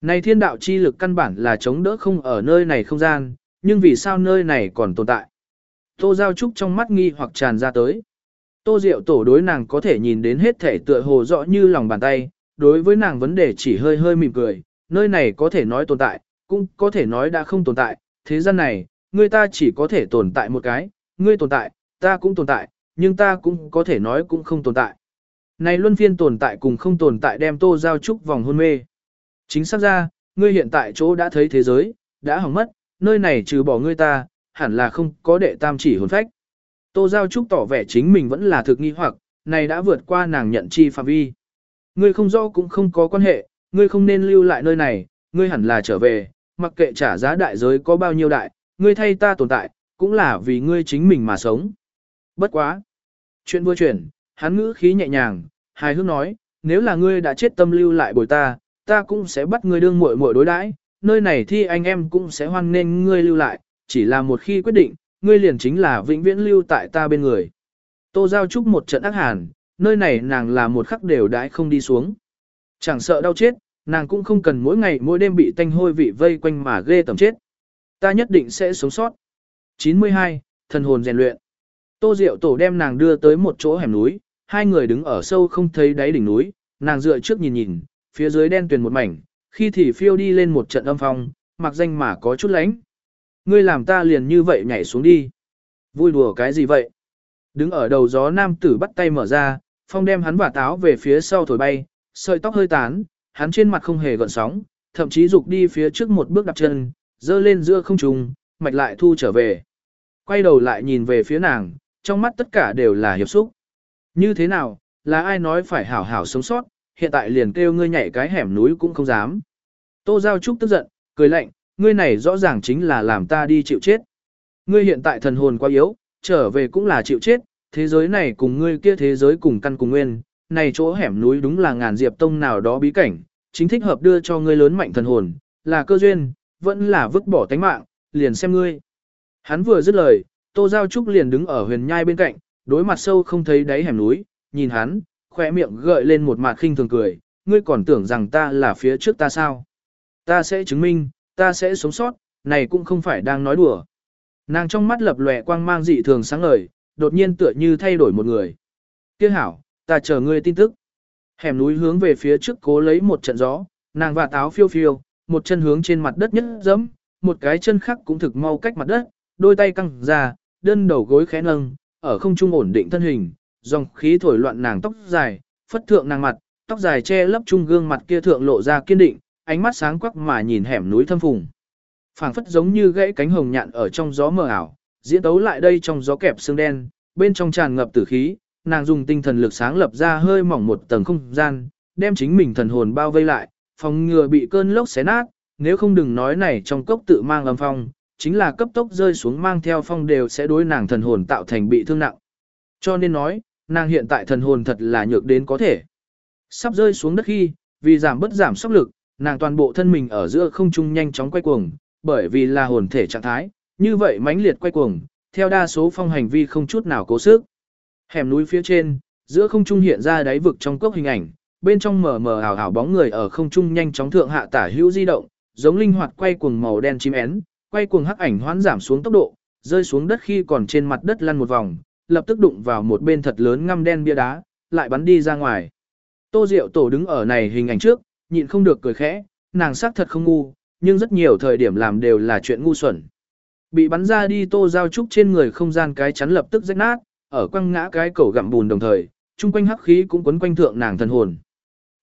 Này thiên đạo chi lực căn bản là chống đỡ không ở nơi này không gian, nhưng vì sao nơi này còn tồn tại? Tô Giao Trúc trong mắt nghi hoặc tràn ra tới. Tô Diệu tổ đối nàng có thể nhìn đến hết thể tựa hồ rõ như lòng bàn tay, đối với nàng vấn đề chỉ hơi hơi mỉm cười, nơi này có thể nói tồn tại, cũng có thể nói đã không tồn tại, thế gian này, người ta chỉ có thể tồn tại một cái, ngươi tồn tại, ta cũng tồn tại, nhưng ta cũng có thể nói cũng không tồn tại. Này luân phiên tồn tại cùng không tồn tại đem Tô Giao Trúc vòng hôn mê. Chính xác ra, ngươi hiện tại chỗ đã thấy thế giới, đã hỏng mất, nơi này trừ bỏ ngươi ta, hẳn là không có đệ tam chỉ hồn phách. Tô Giao Trúc tỏ vẻ chính mình vẫn là thực nghi hoặc, này đã vượt qua nàng nhận chi phạm vi. Ngươi không rõ cũng không có quan hệ, ngươi không nên lưu lại nơi này, ngươi hẳn là trở về, mặc kệ trả giá đại giới có bao nhiêu đại, ngươi thay ta tồn tại, cũng là vì ngươi chính mình mà sống. Bất quá. Chuyện vừa chuyển, hắn ngữ khí nhẹ nhàng, hài hước nói, nếu là ngươi đã chết tâm lưu lại bồi ta, ta cũng sẽ bắt ngươi đương muội muội đối đãi, nơi này thì anh em cũng sẽ hoan nghênh ngươi lưu lại, chỉ là một khi quyết định, ngươi liền chính là vĩnh viễn lưu tại ta bên người. Tô Giao Trúc một trận ác hàn, nơi này nàng là một khắc đều đãi không đi xuống. Chẳng sợ đau chết, nàng cũng không cần mỗi ngày mỗi đêm bị tanh hôi vị vây quanh mà ghê tầm chết. Ta nhất định sẽ sống sót. 92. Thần hồn rèn luyện. Tô Diệu Tổ đem nàng đưa tới một chỗ hẻm núi, hai người đứng ở sâu không thấy đáy đỉnh núi, nàng dựa trước nhìn nhìn, phía dưới đen tuyền một mảnh, khi thì phiêu đi lên một trận âm phong, mặc danh mà có chút lánh. Ngươi làm ta liền như vậy nhảy xuống đi. Vui đùa cái gì vậy? Đứng ở đầu gió nam tử bắt tay mở ra, phong đem hắn và táo về phía sau thổi bay, sợi tóc hơi tán, hắn trên mặt không hề gợn sóng, thậm chí dục đi phía trước một bước đặt chân, dơ lên giữa không trung, mạch lại thu trở về. Quay đầu lại nhìn về phía nàng, trong mắt tất cả đều là hiệp xúc. Như thế nào, là ai nói phải hảo hảo sống sót, hiện tại liền kêu ngươi nhảy cái hẻm núi cũng không dám. Tô Giao Trúc tức giận, cười lạnh, ngươi này rõ ràng chính là làm ta đi chịu chết. Ngươi hiện tại thần hồn quá yếu, trở về cũng là chịu chết, thế giới này cùng ngươi kia thế giới cùng căn cùng nguyên, này chỗ hẻm núi đúng là ngàn diệp tông nào đó bí cảnh, chính thích hợp đưa cho ngươi lớn mạnh thần hồn, là cơ duyên, vẫn là vứt bỏ tánh mạng, liền xem ngươi. Hắn vừa dứt lời, Tô Giao Trúc liền đứng ở huyền nhai bên cạnh, đối mặt sâu không thấy đáy hẻm núi, nhìn hắn, khỏe miệng gợi lên một mặt khinh thường cười, ngươi còn tưởng rằng ta là phía trước ta sao? Ta sẽ chứng minh, ta sẽ sống sót, này cũng không phải đang nói đùa. Nàng trong mắt lập lòe quang mang dị thường sáng ngời, đột nhiên tựa như thay đổi một người. Tiếc hảo, ta chờ ngươi tin tức. Hẻm núi hướng về phía trước cố lấy một trận gió, nàng và táo phiêu phiêu, một chân hướng trên mặt đất nhất dẫm, một cái chân khác cũng thực mau cách mặt đất, đôi tay căng ra, đơn đầu gối khẽ nâng, ở không trung ổn định thân hình, dòng khí thổi loạn nàng tóc dài, phất thượng nàng mặt, tóc dài che lấp trung gương mặt kia thượng lộ ra kiên định, ánh mắt sáng quắc mà nhìn hẻm núi thâm phùng. phảng phất giống như gãy cánh hồng nhạn ở trong gió mờ ảo, diễn tấu lại đây trong gió kẹp xương đen, bên trong tràn ngập tử khí, nàng dùng tinh thần lực sáng lập ra hơi mỏng một tầng không gian, đem chính mình thần hồn bao vây lại, phòng ngừa bị cơn lốc xé nát, nếu không đừng nói này trong cốc tự mang âm phong, chính là cấp tốc rơi xuống mang theo phong đều sẽ đối nàng thần hồn tạo thành bị thương nặng. Cho nên nói, nàng hiện tại thần hồn thật là nhược đến có thể. Sắp rơi xuống đất khi, vì giảm bất giảm sốc lực, nàng toàn bộ thân mình ở giữa không trung nhanh chóng quay cuồng, bởi vì là hồn thể trạng thái, như vậy mãnh liệt quay cuồng, theo đa số phong hành vi không chút nào cố sức. Hẻm núi phía trên, giữa không trung hiện ra đáy vực trong cốc hình ảnh, bên trong mờ mờ ảo ảo bóng người ở không trung nhanh chóng thượng hạ tả hữu di động, giống linh hoạt quay cuồng màu đen chim én, quay cuồng hắc ảnh hoán giảm xuống tốc độ, rơi xuống đất khi còn trên mặt đất lăn một vòng, lập tức đụng vào một bên thật lớn ngăm đen bia đá, lại bắn đi ra ngoài. Tô Diệu Tổ đứng ở này hình ảnh trước, nhịn không được cười khẽ, nàng xác thật không ngu, nhưng rất nhiều thời điểm làm đều là chuyện ngu xuẩn. Bị bắn ra đi Tô Giao Trúc trên người không gian cái chắn lập tức rách nát, ở quăng ngã cái cổ gặm bùn đồng thời, chung quanh hắc khí cũng quấn quanh thượng nàng thần hồn.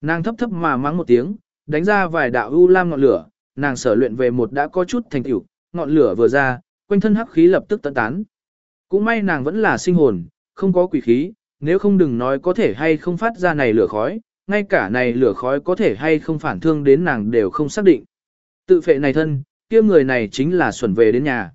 Nàng thấp thấp mà mắng một tiếng, đánh ra vài đạo u lam ngọn lửa, nàng sở luyện về một đã có chút thành tựu, ngọn lửa vừa ra, quanh thân hắc khí lập tức tận tán. Cũng may nàng vẫn là sinh hồn, không có quỷ khí, nếu không đừng nói có thể hay không phát ra này lửa khói, ngay cả này lửa khói có thể hay không phản thương đến nàng đều không xác định. Tự phệ này thân, kia người này chính là xuẩn về đến nhà.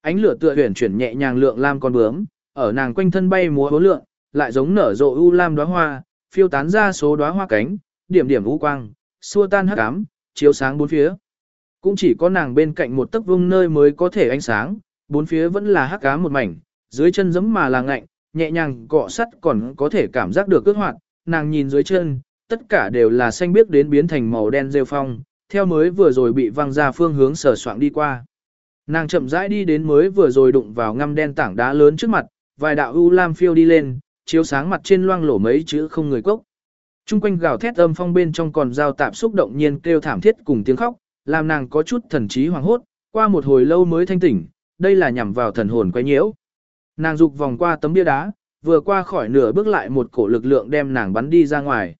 Ánh lửa tựa huyền chuyển nhẹ nhàng lượng lam con bướm, ở nàng quanh thân bay múa hố lượng, lại giống nở rộ u lam đóa hoa, phiêu tán ra số đóa hoa cánh, điểm điểm u quang, xua tan hắc ám, chiếu sáng bốn phía. Cũng chỉ có nàng bên cạnh một tấc vương nơi mới có thể ánh sáng, bốn phía vẫn là hắc ám một mảnh, dưới chân giẫm mà là ngạnh, nhẹ nhàng cọ sắt còn có thể cảm giác được cước hoạt, nàng nhìn dưới chân, tất cả đều là xanh biếc đến biến thành màu đen rêu phong, theo mới vừa rồi bị văng ra phương hướng sở soạng đi qua. Nàng chậm rãi đi đến mới vừa rồi đụng vào ngăm đen tảng đá lớn trước mặt, vài đạo u lam phiêu đi lên, chiếu sáng mặt trên loang lổ mấy chữ không người cốc. Trung quanh gào thét âm phong bên trong còn giao tạp xúc động nhiên kêu thảm thiết cùng tiếng khóc, làm nàng có chút thần trí hoàng hốt, qua một hồi lâu mới thanh tỉnh, đây là nhằm vào thần hồn quấy nhiễu. Nàng dục vòng qua tấm bia đá, vừa qua khỏi nửa bước lại một cổ lực lượng đem nàng bắn đi ra ngoài.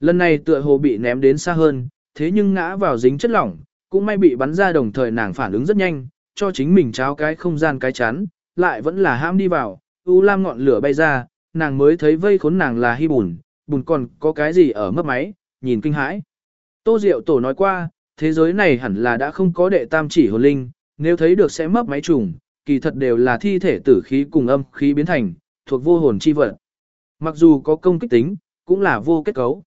Lần này tựa hồ bị ném đến xa hơn, thế nhưng ngã vào dính chất lỏng, cũng may bị bắn ra đồng thời nàng phản ứng rất nhanh, cho chính mình cháo cái không gian cái chắn, lại vẫn là ham đi vào, u lam ngọn lửa bay ra, nàng mới thấy vây khốn nàng là hy bùn, bùn còn có cái gì ở mấp máy, nhìn kinh hãi. Tô Diệu Tổ nói qua, thế giới này hẳn là đã không có đệ tam chỉ hồn linh, nếu thấy được sẽ mất máy trùng, kỳ thật đều là thi thể tử khí cùng âm khí biến thành, thuộc vô hồn chi vật. Mặc dù có công kích tính, cũng là vô kết cấu.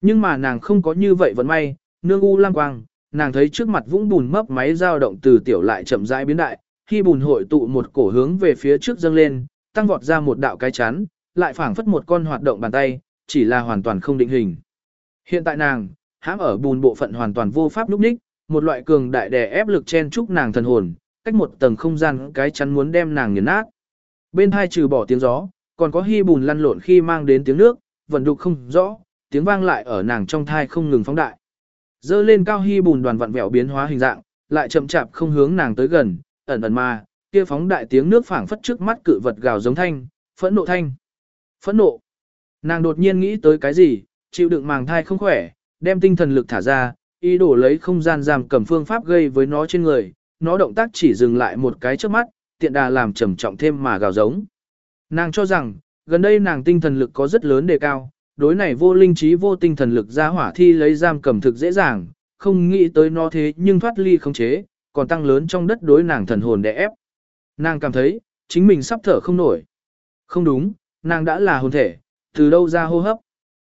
Nhưng mà nàng không có như vậy vẫn may, nương u lang quang, nàng thấy trước mặt vũng bùn mấp máy dao động từ tiểu lại chậm rãi biến đại, khi bùn hội tụ một cổ hướng về phía trước dâng lên, tăng vọt ra một đạo cái chắn, lại phảng phất một con hoạt động bàn tay, chỉ là hoàn toàn không định hình. Hiện tại nàng, hãm ở bùn bộ phận hoàn toàn vô pháp lúc ních, một loại cường đại đè ép lực chen chúc nàng thần hồn, cách một tầng không gian cái chắn muốn đem nàng nghiền nát. Bên hai trừ bỏ tiếng gió, còn có hy bùn lăn lộn khi mang đến tiếng nước, vận đục không rõ, tiếng vang lại ở nàng trong thai không ngừng phóng đại. Dơ lên cao hy bùn đoàn vặn vẹo biến hóa hình dạng, lại chậm chạp không hướng nàng tới gần, ẩn ẩn mà, kia phóng đại tiếng nước phảng phất trước mắt cự vật gào giống thanh, phẫn nộ thanh. Phẫn nộ. Nàng đột nhiên nghĩ tới cái gì, chịu đựng màng thai không khỏe, đem tinh thần lực thả ra, ý đồ lấy không gian giam cầm phương pháp gây với nó trên người, nó động tác chỉ dừng lại một cái trước mắt, tiện đà làm trầm trọng thêm mà gào giống. Nàng cho rằng, gần đây nàng tinh thần lực có rất lớn đề cao, đối này vô linh trí vô tinh thần lực ra hỏa thi lấy giam cầm thực dễ dàng, không nghĩ tới nó thế nhưng thoát ly không chế, còn tăng lớn trong đất đối nàng thần hồn đè ép. Nàng cảm thấy, chính mình sắp thở không nổi. Không đúng, nàng đã là hồn thể, từ đâu ra hô hấp.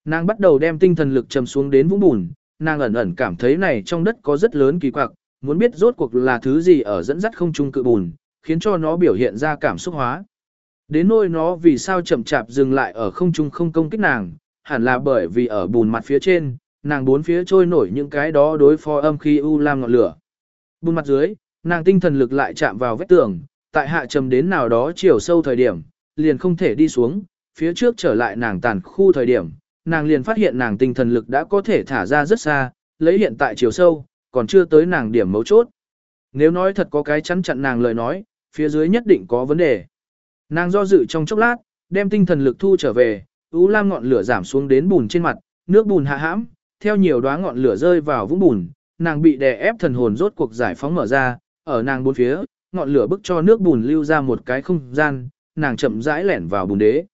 Nàng bắt đầu đem tinh thần lực trầm xuống đến vũng bùn, nàng ẩn ẩn cảm thấy này trong đất có rất lớn kỳ quặc, muốn biết rốt cuộc là thứ gì ở dẫn dắt không trung cự bùn, khiến cho nó biểu hiện ra cảm xúc hóa. Đến nỗi nó vì sao chậm chạp dừng lại ở không trung không công kích nàng, hẳn là bởi vì ở bùn mặt phía trên, nàng bốn phía trôi nổi những cái đó đối phó âm khi u lam ngọn lửa. Bùn mặt dưới, nàng tinh thần lực lại chạm vào vết tường, tại hạ trầm đến nào đó chiều sâu thời điểm, liền không thể đi xuống, phía trước trở lại nàng tàn khu thời điểm, nàng liền phát hiện nàng tinh thần lực đã có thể thả ra rất xa, lấy hiện tại chiều sâu, còn chưa tới nàng điểm mấu chốt. Nếu nói thật có cái chắn chặn nàng lời nói, phía dưới nhất định có vấn đề. Nàng do dự trong chốc lát, đem tinh thần lực thu trở về, ú lam ngọn lửa giảm xuống đến bùn trên mặt, nước bùn hạ hãm, theo nhiều đóa ngọn lửa rơi vào vũng bùn, nàng bị đè ép thần hồn rốt cuộc giải phóng mở ra, ở nàng bốn phía, ngọn lửa bức cho nước bùn lưu ra một cái không gian, nàng chậm rãi lẻn vào bùn đế.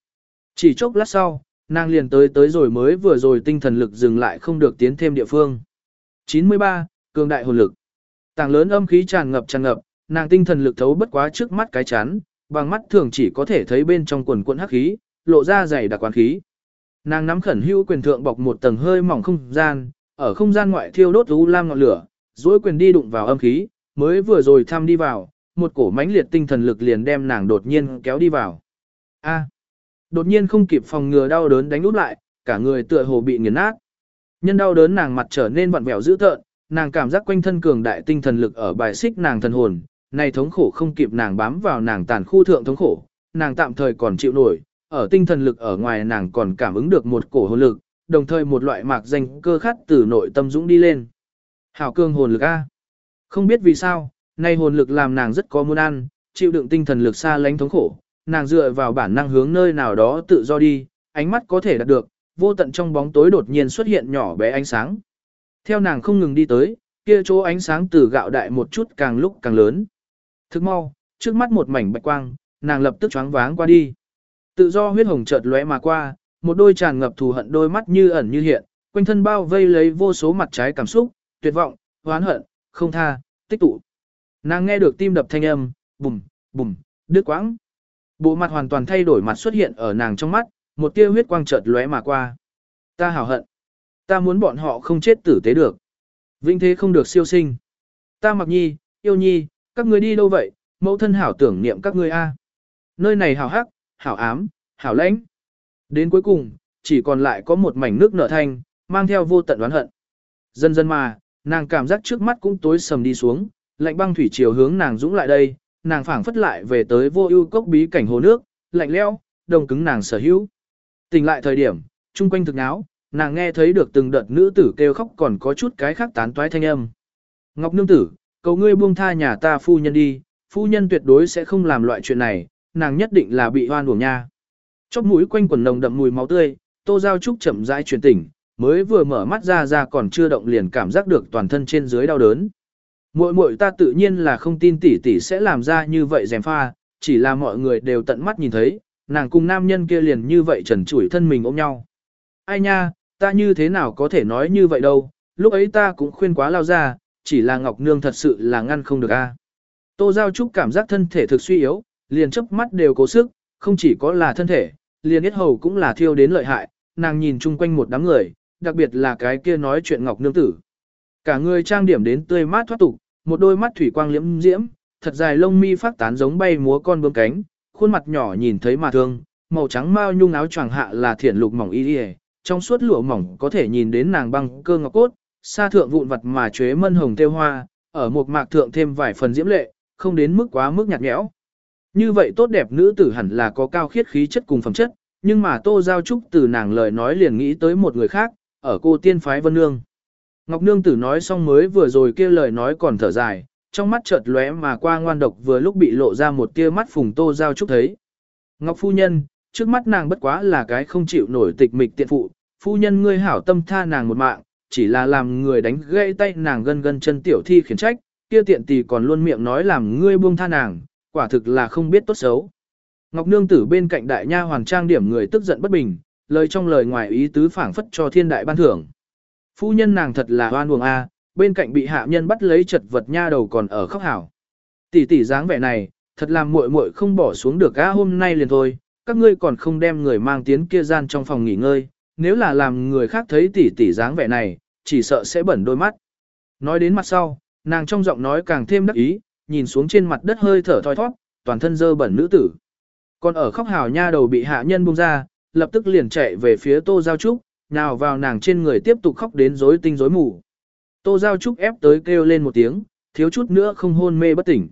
Chỉ chốc lát sau, nàng liền tới tới rồi mới vừa rồi tinh thần lực dừng lại không được tiến thêm địa phương. 93. Cường đại hồn lực. Tàng lớn âm khí tràn ngập tràn ngập, nàng tinh thần lực thấu bất quá trước mắt cái chán, bằng mắt thường chỉ có thể thấy bên trong quần quần hắc khí, lộ ra dày đặc quán khí. Nàng nắm khẩn hữu quyền thượng bọc một tầng hơi mỏng không gian, ở không gian ngoại thiêu đốt u lam ngọn lửa, duỗi quyền đi đụng vào âm khí, mới vừa rồi thăm đi vào, một cổ mãnh liệt tinh thần lực liền đem nàng đột nhiên kéo đi vào. A. Đột nhiên không kịp phòng ngừa đau đớn đánh úp lại, cả người tựa hồ bị nghiền nát. Nhân đau đớn nàng mặt trở nên vặn vẹo dữ tợn, nàng cảm giác quanh thân cường đại tinh thần lực ở bài xích nàng thần hồn, này thống khổ không kịp nàng bám vào nàng tàn khu thượng thống khổ, nàng tạm thời còn chịu nổi, ở tinh thần lực ở ngoài nàng còn cảm ứng được một cổ hồn lực, đồng thời một loại mạc danh cơ khát từ nội tâm dũng đi lên. Hảo cương hồn lực A. Không biết vì sao, nay hồn lực làm nàng rất có muốn ăn, chịu đựng tinh thần lực xa lánh thống khổ, nàng dựa vào bản năng hướng nơi nào đó tự do đi, ánh mắt có thể đạt được, vô tận trong bóng tối đột nhiên xuất hiện nhỏ bé ánh sáng. Theo nàng không ngừng đi tới, kia chỗ ánh sáng từ gạo đại một chút càng lúc càng lớn. Thức mau, trước mắt một mảnh bạch quang, nàng lập tức choáng váng qua đi. Tự do huyết hồng chợt lóe mà qua, một đôi tràn ngập thù hận đôi mắt như ẩn như hiện, quanh thân bao vây lấy vô số mặt trái cảm xúc, tuyệt vọng, hoán hận, không tha, tích tụ. Nàng nghe được tim đập thanh âm, bùm, bùm, đứt quãng. Bộ mặt hoàn toàn thay đổi mặt xuất hiện ở nàng trong mắt, một tia huyết quang chợt lóe mà qua. Ta hảo hận. Ta muốn bọn họ không chết tử tế được. Vinh thế không được siêu sinh. Ta mặc nhi, yêu nhi, các ngươi đi đâu vậy, mẫu thân hảo tưởng niệm các ngươi a. Nơi này hảo hắc, hảo ám, hảo lãnh. Đến cuối cùng, chỉ còn lại có một mảnh nước nở thanh, mang theo vô tận oán hận. Dần dần mà, nàng cảm giác trước mắt cũng tối sầm đi xuống, lạnh băng thủy chiều hướng nàng dũng lại đây, nàng phảng phất lại về tới vô ưu cốc bí cảnh hồ nước, lạnh lẽo, đồng cứng nàng sở hữu. Tỉnh lại thời điểm, chung quanh thực áo, nàng nghe thấy được từng đợt nữ tử kêu khóc còn có chút cái khác tán toái thanh âm. Ngọc nương tử, cầu ngươi buông tha nhà ta phu nhân đi, phu nhân tuyệt đối sẽ không làm loại chuyện này, nàng nhất định là bị hoan uổng nha. Chóp mũi quanh quần nồng đậm mùi máu tươi, Tô Giao Trúc chậm rãi truyền tỉnh, mới vừa mở mắt ra ra còn chưa động liền cảm giác được toàn thân trên dưới đau đớn. Muội muội ta tự nhiên là không tin tỷ tỷ sẽ làm ra như vậy dèm pha, chỉ là mọi người đều tận mắt nhìn thấy, nàng cùng nam nhân kia liền như vậy trần trụi thân mình ôm nhau. Ai nha, ta như thế nào có thể nói như vậy đâu, lúc ấy ta cũng khuyên quá lao ra, chỉ là Ngọc Nương thật sự là ngăn không được a. Tô Giao Trúc cảm giác thân thể thực suy yếu, liền chớp mắt đều cố sức, không chỉ có là thân thể, liền hết hầu cũng là thiêu đến lợi hại, nàng nhìn chung quanh một đám người, đặc biệt là cái kia nói chuyện Ngọc Nương tử. Cả người trang điểm đến tươi mát thoát tục, một đôi mắt thủy quang liễm diễm, thật dài lông mi phát tán giống bay múa con bướm cánh, khuôn mặt nhỏ nhìn thấy mà thương, màu trắng mao nhung áo choàng hạ là thiển lục mỏng y y, trong suốt lụa mỏng có thể nhìn đến nàng băng cơ ngọc cốt, xa thượng vụn vật mà chế mân hồng tiêu hoa, ở một mạc thượng thêm vài phần diễm lệ, không đến mức quá mức nhạt nhẽo. Như vậy tốt đẹp nữ tử hẳn là có cao khiết khí chất cùng phẩm chất, nhưng mà Tô Giao Trúc từ nàng lời nói liền nghĩ tới một người khác, ở cô tiên phái Vân Nương. Ngọc Nương tử nói xong mới vừa rồi kia lời nói còn thở dài, trong mắt chợt lóe mà qua ngoan độc vừa lúc bị lộ ra một tia mắt phùng Tô Giao Trúc thấy. Ngọc Phu Nhân, trước mắt nàng bất quá là cái không chịu nổi tịch mịch tiện phụ, Phu Nhân ngươi hảo tâm tha nàng một mạng, chỉ là làm người đánh gãy tay nàng gân gân chân tiểu thi khiển trách, kia tiện tỷ còn luôn miệng nói làm ngươi buông tha nàng, quả thực là không biết tốt xấu. Ngọc Nương tử bên cạnh đại nha hoàng trang điểm người tức giận bất bình, lời trong lời ngoài ý tứ phảng phất cho thiên đại ban thưởng. Phu nhân nàng thật là hoan uổng a, bên cạnh bị hạ nhân bắt lấy chật vật nha đầu còn ở khóc hảo. Tỷ tỷ dáng vẻ này, thật làm muội muội không bỏ xuống được a hôm nay liền thôi, các ngươi còn không đem người mang tiến kia gian trong phòng nghỉ ngơi, nếu là làm người khác thấy tỷ tỷ dáng vẻ này, chỉ sợ sẽ bẩn đôi mắt. Nói đến mặt sau, nàng trong giọng nói càng thêm đắc ý, nhìn xuống trên mặt đất hơi thở thoi thoát, toàn thân dơ bẩn nữ tử. Còn ở khóc hào nha đầu bị hạ nhân buông ra, lập tức liền chạy về phía Tô Giao Trúc, nào vào nàng trên người tiếp tục khóc đến rối tinh rối mù. Tô Giao Trúc ép tới kêu lên một tiếng, thiếu chút nữa không hôn mê bất tỉnh.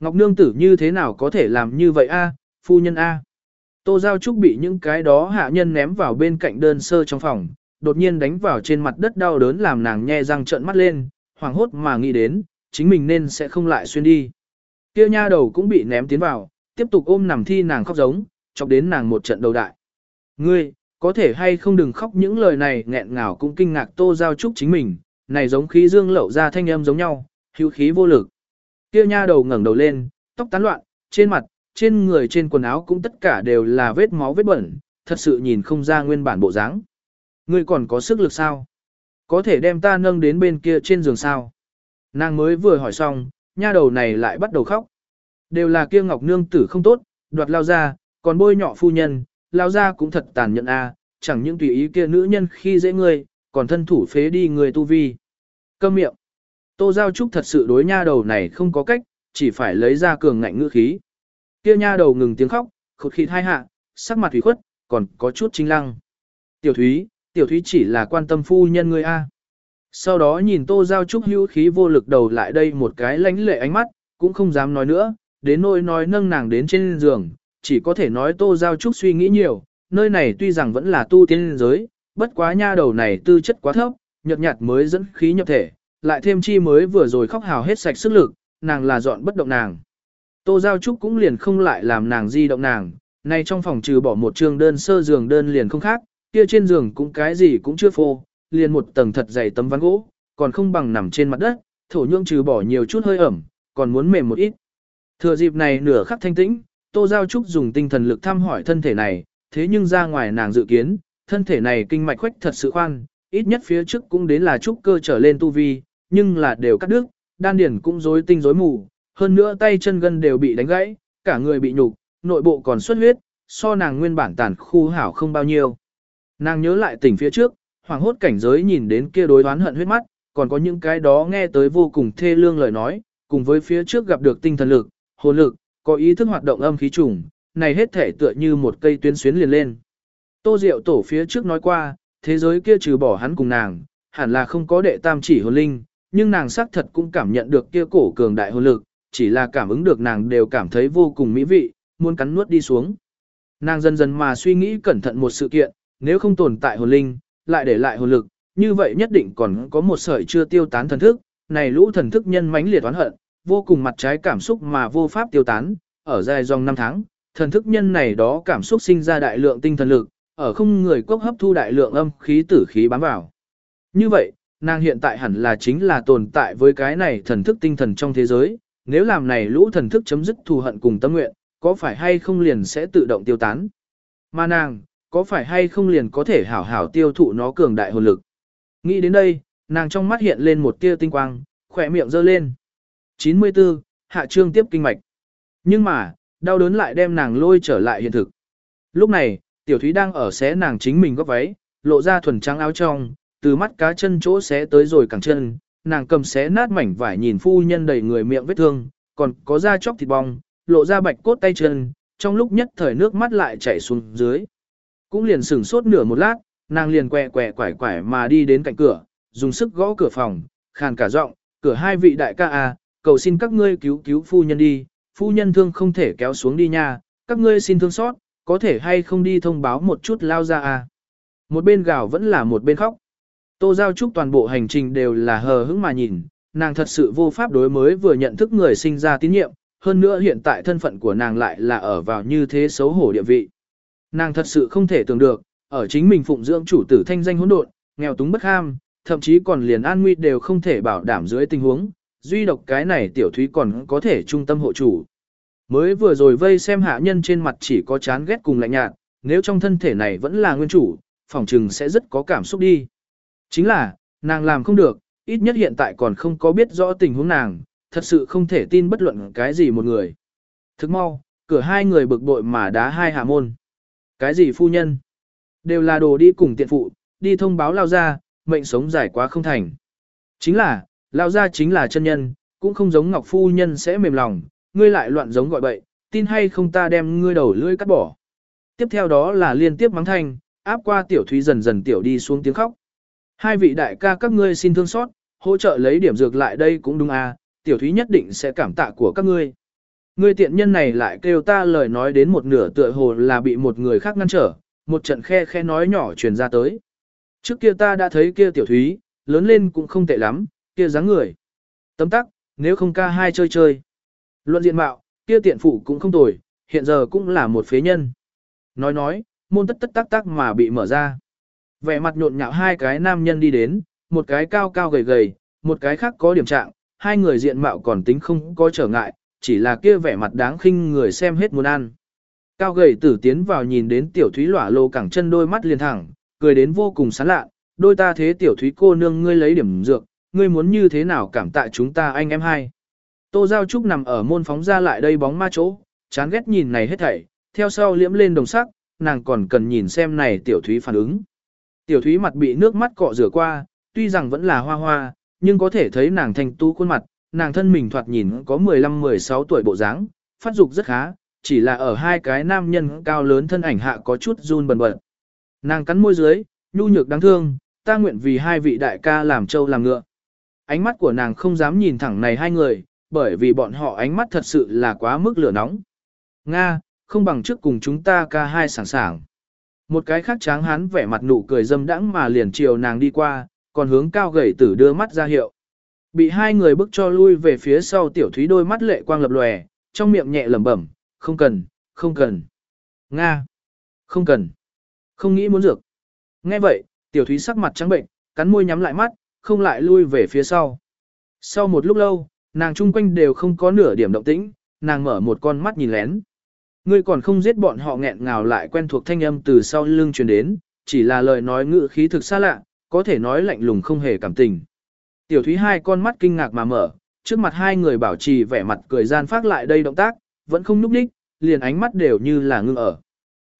Ngọc Nương tử như thế nào có thể làm như vậy a, phu nhân a? Tô Giao Trúc bị những cái đó hạ nhân ném vào bên cạnh đơn sơ trong phòng, đột nhiên đánh vào trên mặt đất đau đớn làm nàng nhe răng trợn mắt lên, hoảng hốt mà nghĩ đến, chính mình nên sẽ không lại xuyên đi. Kia nha đầu cũng bị ném tiến vào, tiếp tục ôm nằm thi nàng khóc giống, chọc đến nàng một trận đầu đại. Ngươi, có thể hay không đừng khóc những lời này nghẹn ngào cũng kinh ngạc Tô Giao Trúc chính mình, này giống khí dương lậu ra thanh âm giống nhau, hữu khí vô lực. Kia nha đầu ngẩng đầu lên, tóc tán loạn, trên mặt, trên người trên quần áo cũng tất cả đều là vết máu vết bẩn, thật sự nhìn không ra nguyên bản bộ dáng. Ngươi còn có sức lực sao? Có thể đem ta nâng đến bên kia trên giường sao? Nàng mới vừa hỏi xong, nha đầu này lại bắt đầu khóc. Đều là kia ngọc nương tử không tốt, đoạt lao ra, còn bôi nhọ phu nhân, lao ra cũng thật tàn nhẫn a, chẳng những tùy ý kia nữ nhân khi dễ ngươi, còn thân thủ phế đi người tu vi. Câm miệng. Tô Giao Trúc thật sự đối nha đầu này không có cách, chỉ phải lấy ra cường ngạnh ngữ khí. Kia nha đầu ngừng tiếng khóc, khụt khịt hai hạ, sắc mặt thủy khuất, còn có chút chính lăng. Tiểu Thúy, Tiểu Thúy chỉ là quan tâm phu nhân ngươi a. Sau đó nhìn Tô Giao Trúc hữu khí vô lực đầu lại đây một cái lánh lệ ánh mắt, cũng không dám nói nữa, đến nỗi nói nâng nàng đến trên giường, chỉ có thể nói Tô Giao Trúc suy nghĩ nhiều, nơi này tuy rằng vẫn là tu tiên giới, bất quá nha đầu này tư chất quá thấp, nhợt nhạt mới dẫn khí nhập thể, lại thêm chi mới vừa rồi khóc hào hết sạch sức lực, nàng là dọn bất động nàng. Tô Giao Trúc cũng liền không lại làm nàng di động nàng, nay trong phòng trừ bỏ một trường đơn sơ giường đơn liền không khác, kia trên giường cũng cái gì cũng chưa phô, liền một tầng thật dày tấm ván gỗ, còn không bằng nằm trên mặt đất, thổ nhưỡng trừ bỏ nhiều chút hơi ẩm, còn muốn mềm một ít. Thừa dịp này nửa khắc thanh tĩnh, Tô Giao Trúc dùng tinh thần lực thăm hỏi thân thể này, thế nhưng ra ngoài nàng dự kiến, thân thể này kinh mạch khuếch thật sự khoan, ít nhất phía trước cũng đến là trúc cơ trở lên tu vi, nhưng là đều cắt đứt, đan điển cũng rối tinh rối mù, hơn nữa tay chân gân đều bị đánh gãy, cả người bị nhục, nội bộ còn xuất huyết, so nàng nguyên bản tàn khu hảo không bao nhiêu. Nàng nhớ lại tỉnh phía trước, hoàng hốt cảnh giới nhìn đến kia đối đoán hận huyết mắt, còn có những cái đó nghe tới vô cùng thê lương lời nói, cùng với phía trước gặp được tinh thần lực, hồn lực, có ý thức hoạt động âm khí trùng, này hết thể tựa như một cây tuyến xuyến liền lên. Tô Diệu tổ phía trước nói qua, thế giới kia trừ bỏ hắn cùng nàng, hẳn là không có đệ tam chỉ hồn linh, nhưng nàng xác thật cũng cảm nhận được kia cổ cường đại hồn lực, chỉ là cảm ứng được nàng đều cảm thấy vô cùng mỹ vị, muốn cắn nuốt đi xuống. Nàng dần dần mà suy nghĩ cẩn thận một sự kiện, nếu không tồn tại hồn linh, lại để lại hồn lực, như vậy nhất định còn có một sợi chưa tiêu tán thần thức, này lũ thần thức nhân mãnh liệt oán hận, vô cùng mặt trái cảm xúc mà vô pháp tiêu tán, ở dài dòng năm tháng, thần thức nhân này đó cảm xúc sinh ra đại lượng tinh thần lực, ở không người quốc hấp thu đại lượng âm khí tử khí bám vào. Như vậy, nàng hiện tại hẳn là chính là tồn tại với cái này thần thức tinh thần trong thế giới, nếu làm này lũ thần thức chấm dứt thù hận cùng tâm nguyện, có phải hay không liền sẽ tự động tiêu tán. Mà nàng, có phải hay không liền có thể hảo hảo tiêu thụ nó cường đại hồn lực. Nghĩ đến đây, nàng trong mắt hiện lên một tia tinh quang, khỏe miệng giơ lên. 94, hạ trương tiếp kinh mạch. Nhưng mà, đau đớn lại đem nàng lôi trở lại hiện thực. Lúc này, tiểu thúy đang ở xé nàng chính mình góc váy, lộ ra thuần trắng áo trong, từ mắt cá chân chỗ xé tới rồi cẳng chân, nàng cầm xé nát mảnh vải nhìn phu nhân đầy người miệng vết thương, còn có da chóc thịt bong, lộ ra bạch cốt tay chân, trong lúc nhất thời nước mắt lại chảy xuống dưới. Cũng liền sửng sốt nửa một lát, nàng liền quẹ quẹ quải quải mà đi đến cạnh cửa, dùng sức gõ cửa phòng, khàn cả giọng, cửa hai vị đại ca à, cầu xin các ngươi cứu cứu phu nhân đi, phu nhân thương không thể kéo xuống đi nha, các ngươi xin thương xót, có thể hay không đi thông báo một chút lao ra à. Một bên gào vẫn là một bên khóc. Tô Giao Trúc toàn bộ hành trình đều là hờ hững mà nhìn, nàng thật sự vô pháp đối mới vừa nhận thức người sinh ra tín nhiệm, hơn nữa hiện tại thân phận của nàng lại là ở vào như thế xấu hổ địa vị. Nàng thật sự không thể tưởng được, ở chính mình phụng dưỡng chủ tử thanh danh hỗn độn, nghèo túng bất ham, thậm chí còn liền an nguy đều không thể bảo đảm dưới tình huống, duy độc cái này tiểu thúy còn có thể trung tâm hộ chủ. Mới vừa rồi vây xem hạ nhân trên mặt chỉ có chán ghét cùng lạnh nhạt, nếu trong thân thể này vẫn là nguyên chủ, phòng trừng sẽ rất có cảm xúc đi. Chính là, nàng làm không được, ít nhất hiện tại còn không có biết rõ tình huống nàng, thật sự không thể tin bất luận cái gì một người. Thức mau, cửa hai người bực bội mà đá hai hạ môn. Cái gì phu nhân? Đều là đồ đi cùng tiện phụ, đi thông báo lao ra, mệnh sống dài quá không thành. Chính là, Lão gia chính là chân nhân, cũng không giống ngọc phu nhân sẽ mềm lòng, ngươi lại loạn giống gọi bậy, tin hay không ta đem ngươi đầu lưỡi cắt bỏ. Tiếp theo đó là liên tiếp mắng thanh, áp qua tiểu thúy dần dần tiểu đi xuống tiếng khóc. Hai vị đại ca các ngươi xin thương xót, hỗ trợ lấy điểm dược lại đây cũng đúng à, tiểu thúy nhất định sẽ cảm tạ của các ngươi. Ngươi tiện nhân này lại kêu ta lời nói đến một nửa tựa hồ là bị một người khác ngăn trở, một trận khe khe nói nhỏ truyền ra tới. Trước kia ta đã thấy kia tiểu thúy, lớn lên cũng không tệ lắm, kia dáng người. Tấm tắc, nếu không ca hai chơi chơi. Luận diện mạo, kia tiện phụ cũng không tồi, hiện giờ cũng là một phế nhân. Nói nói, môn tất tất tắc tắc mà bị mở ra. Vẻ mặt nhộn nhạo hai cái nam nhân đi đến, một cái cao cao gầy gầy, một cái khác có điểm trạng, hai người diện mạo còn tính không có trở ngại, chỉ là kia vẻ mặt đáng khinh người xem hết muốn ăn. Cao gầy tử tiến vào nhìn đến tiểu thúy lỏa lô cẳng chân đôi mắt liền thẳng, cười đến vô cùng sán lạ, đôi ta thế tiểu thúy cô nương ngươi lấy điểm dược, ngươi muốn như thế nào cảm tạ chúng ta anh em hai. Tô Giao Trúc nằm ở môn phóng ra lại đây bóng ma chỗ, chán ghét nhìn này hết thảy, theo sau liễm lên đồng sắc, nàng còn cần nhìn xem này tiểu thúy phản ứng. Tiểu thúy mặt bị nước mắt cọ rửa qua, tuy rằng vẫn là hoa hoa, nhưng có thể thấy nàng thành tu khuôn mặt, nàng thân mình thoạt nhìn có 15-16 tuổi bộ dáng, phát dục rất khá, chỉ là ở hai cái nam nhân cao lớn thân ảnh hạ có chút run bần bật. Nàng cắn môi dưới, nhu nhược đáng thương, ta nguyện vì hai vị đại ca làm trâu làm ngựa. Ánh mắt của nàng không dám nhìn thẳng này hai người, bởi vì bọn họ ánh mắt thật sự là quá mức lửa nóng. Nga, không bằng trước cùng chúng ta ca hai sẵn sàng. Một cái khác tráng hán vẻ mặt nụ cười dâm đãng mà liền chiều nàng đi qua, còn hướng cao gầy tử đưa mắt ra hiệu. Bị hai người bức cho lui về phía sau tiểu thúy đôi mắt lệ quang lập lòe, trong miệng nhẹ lẩm bẩm, không cần, không cần. Nga, không cần, không nghĩ muốn dược. Nghe vậy, tiểu thúy sắc mặt trắng bệnh, cắn môi nhắm lại mắt, không lại lui về phía sau. Sau một lúc lâu, nàng chung quanh đều không có nửa điểm động tĩnh, nàng mở một con mắt nhìn lén. Ngươi còn không giết bọn họ nghẹn ngào lại quen thuộc thanh âm từ sau lưng truyền đến, chỉ là lời nói ngữ khí thực xa lạ, có thể nói lạnh lùng không hề cảm tình. Tiểu thúy hai con mắt kinh ngạc mà mở, trước mặt hai người bảo trì vẻ mặt cười gian phát lại đây động tác, vẫn không núp đích, liền ánh mắt đều như là ngưng ở.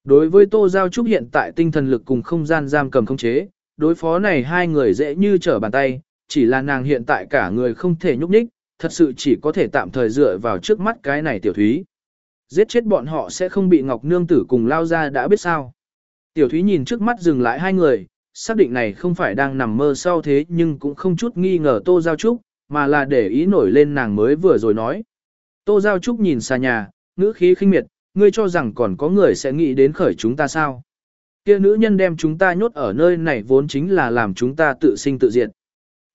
Đối với Tô Giao Trúc hiện tại tinh thần lực cùng không gian giam cầm không chế, đối phó này hai người dễ như trở bàn tay, chỉ là nàng hiện tại cả người không thể nhúc nhích, thật sự chỉ có thể tạm thời dựa vào trước mắt cái này tiểu thúy. Giết chết bọn họ sẽ không bị Ngọc Nương Tử cùng lao ra đã biết sao. Tiểu thúy nhìn trước mắt dừng lại hai người, xác định này không phải đang nằm mơ sau thế nhưng cũng không chút nghi ngờ Tô Giao Trúc, mà là để ý nổi lên nàng mới vừa rồi nói. Tô Giao Trúc nhìn xa nhà, ngữ khí khinh miệt, ngươi cho rằng còn có người sẽ nghĩ đến khởi chúng ta sao. Kia nữ nhân đem chúng ta nhốt ở nơi này vốn chính là làm chúng ta tự sinh tự diệt.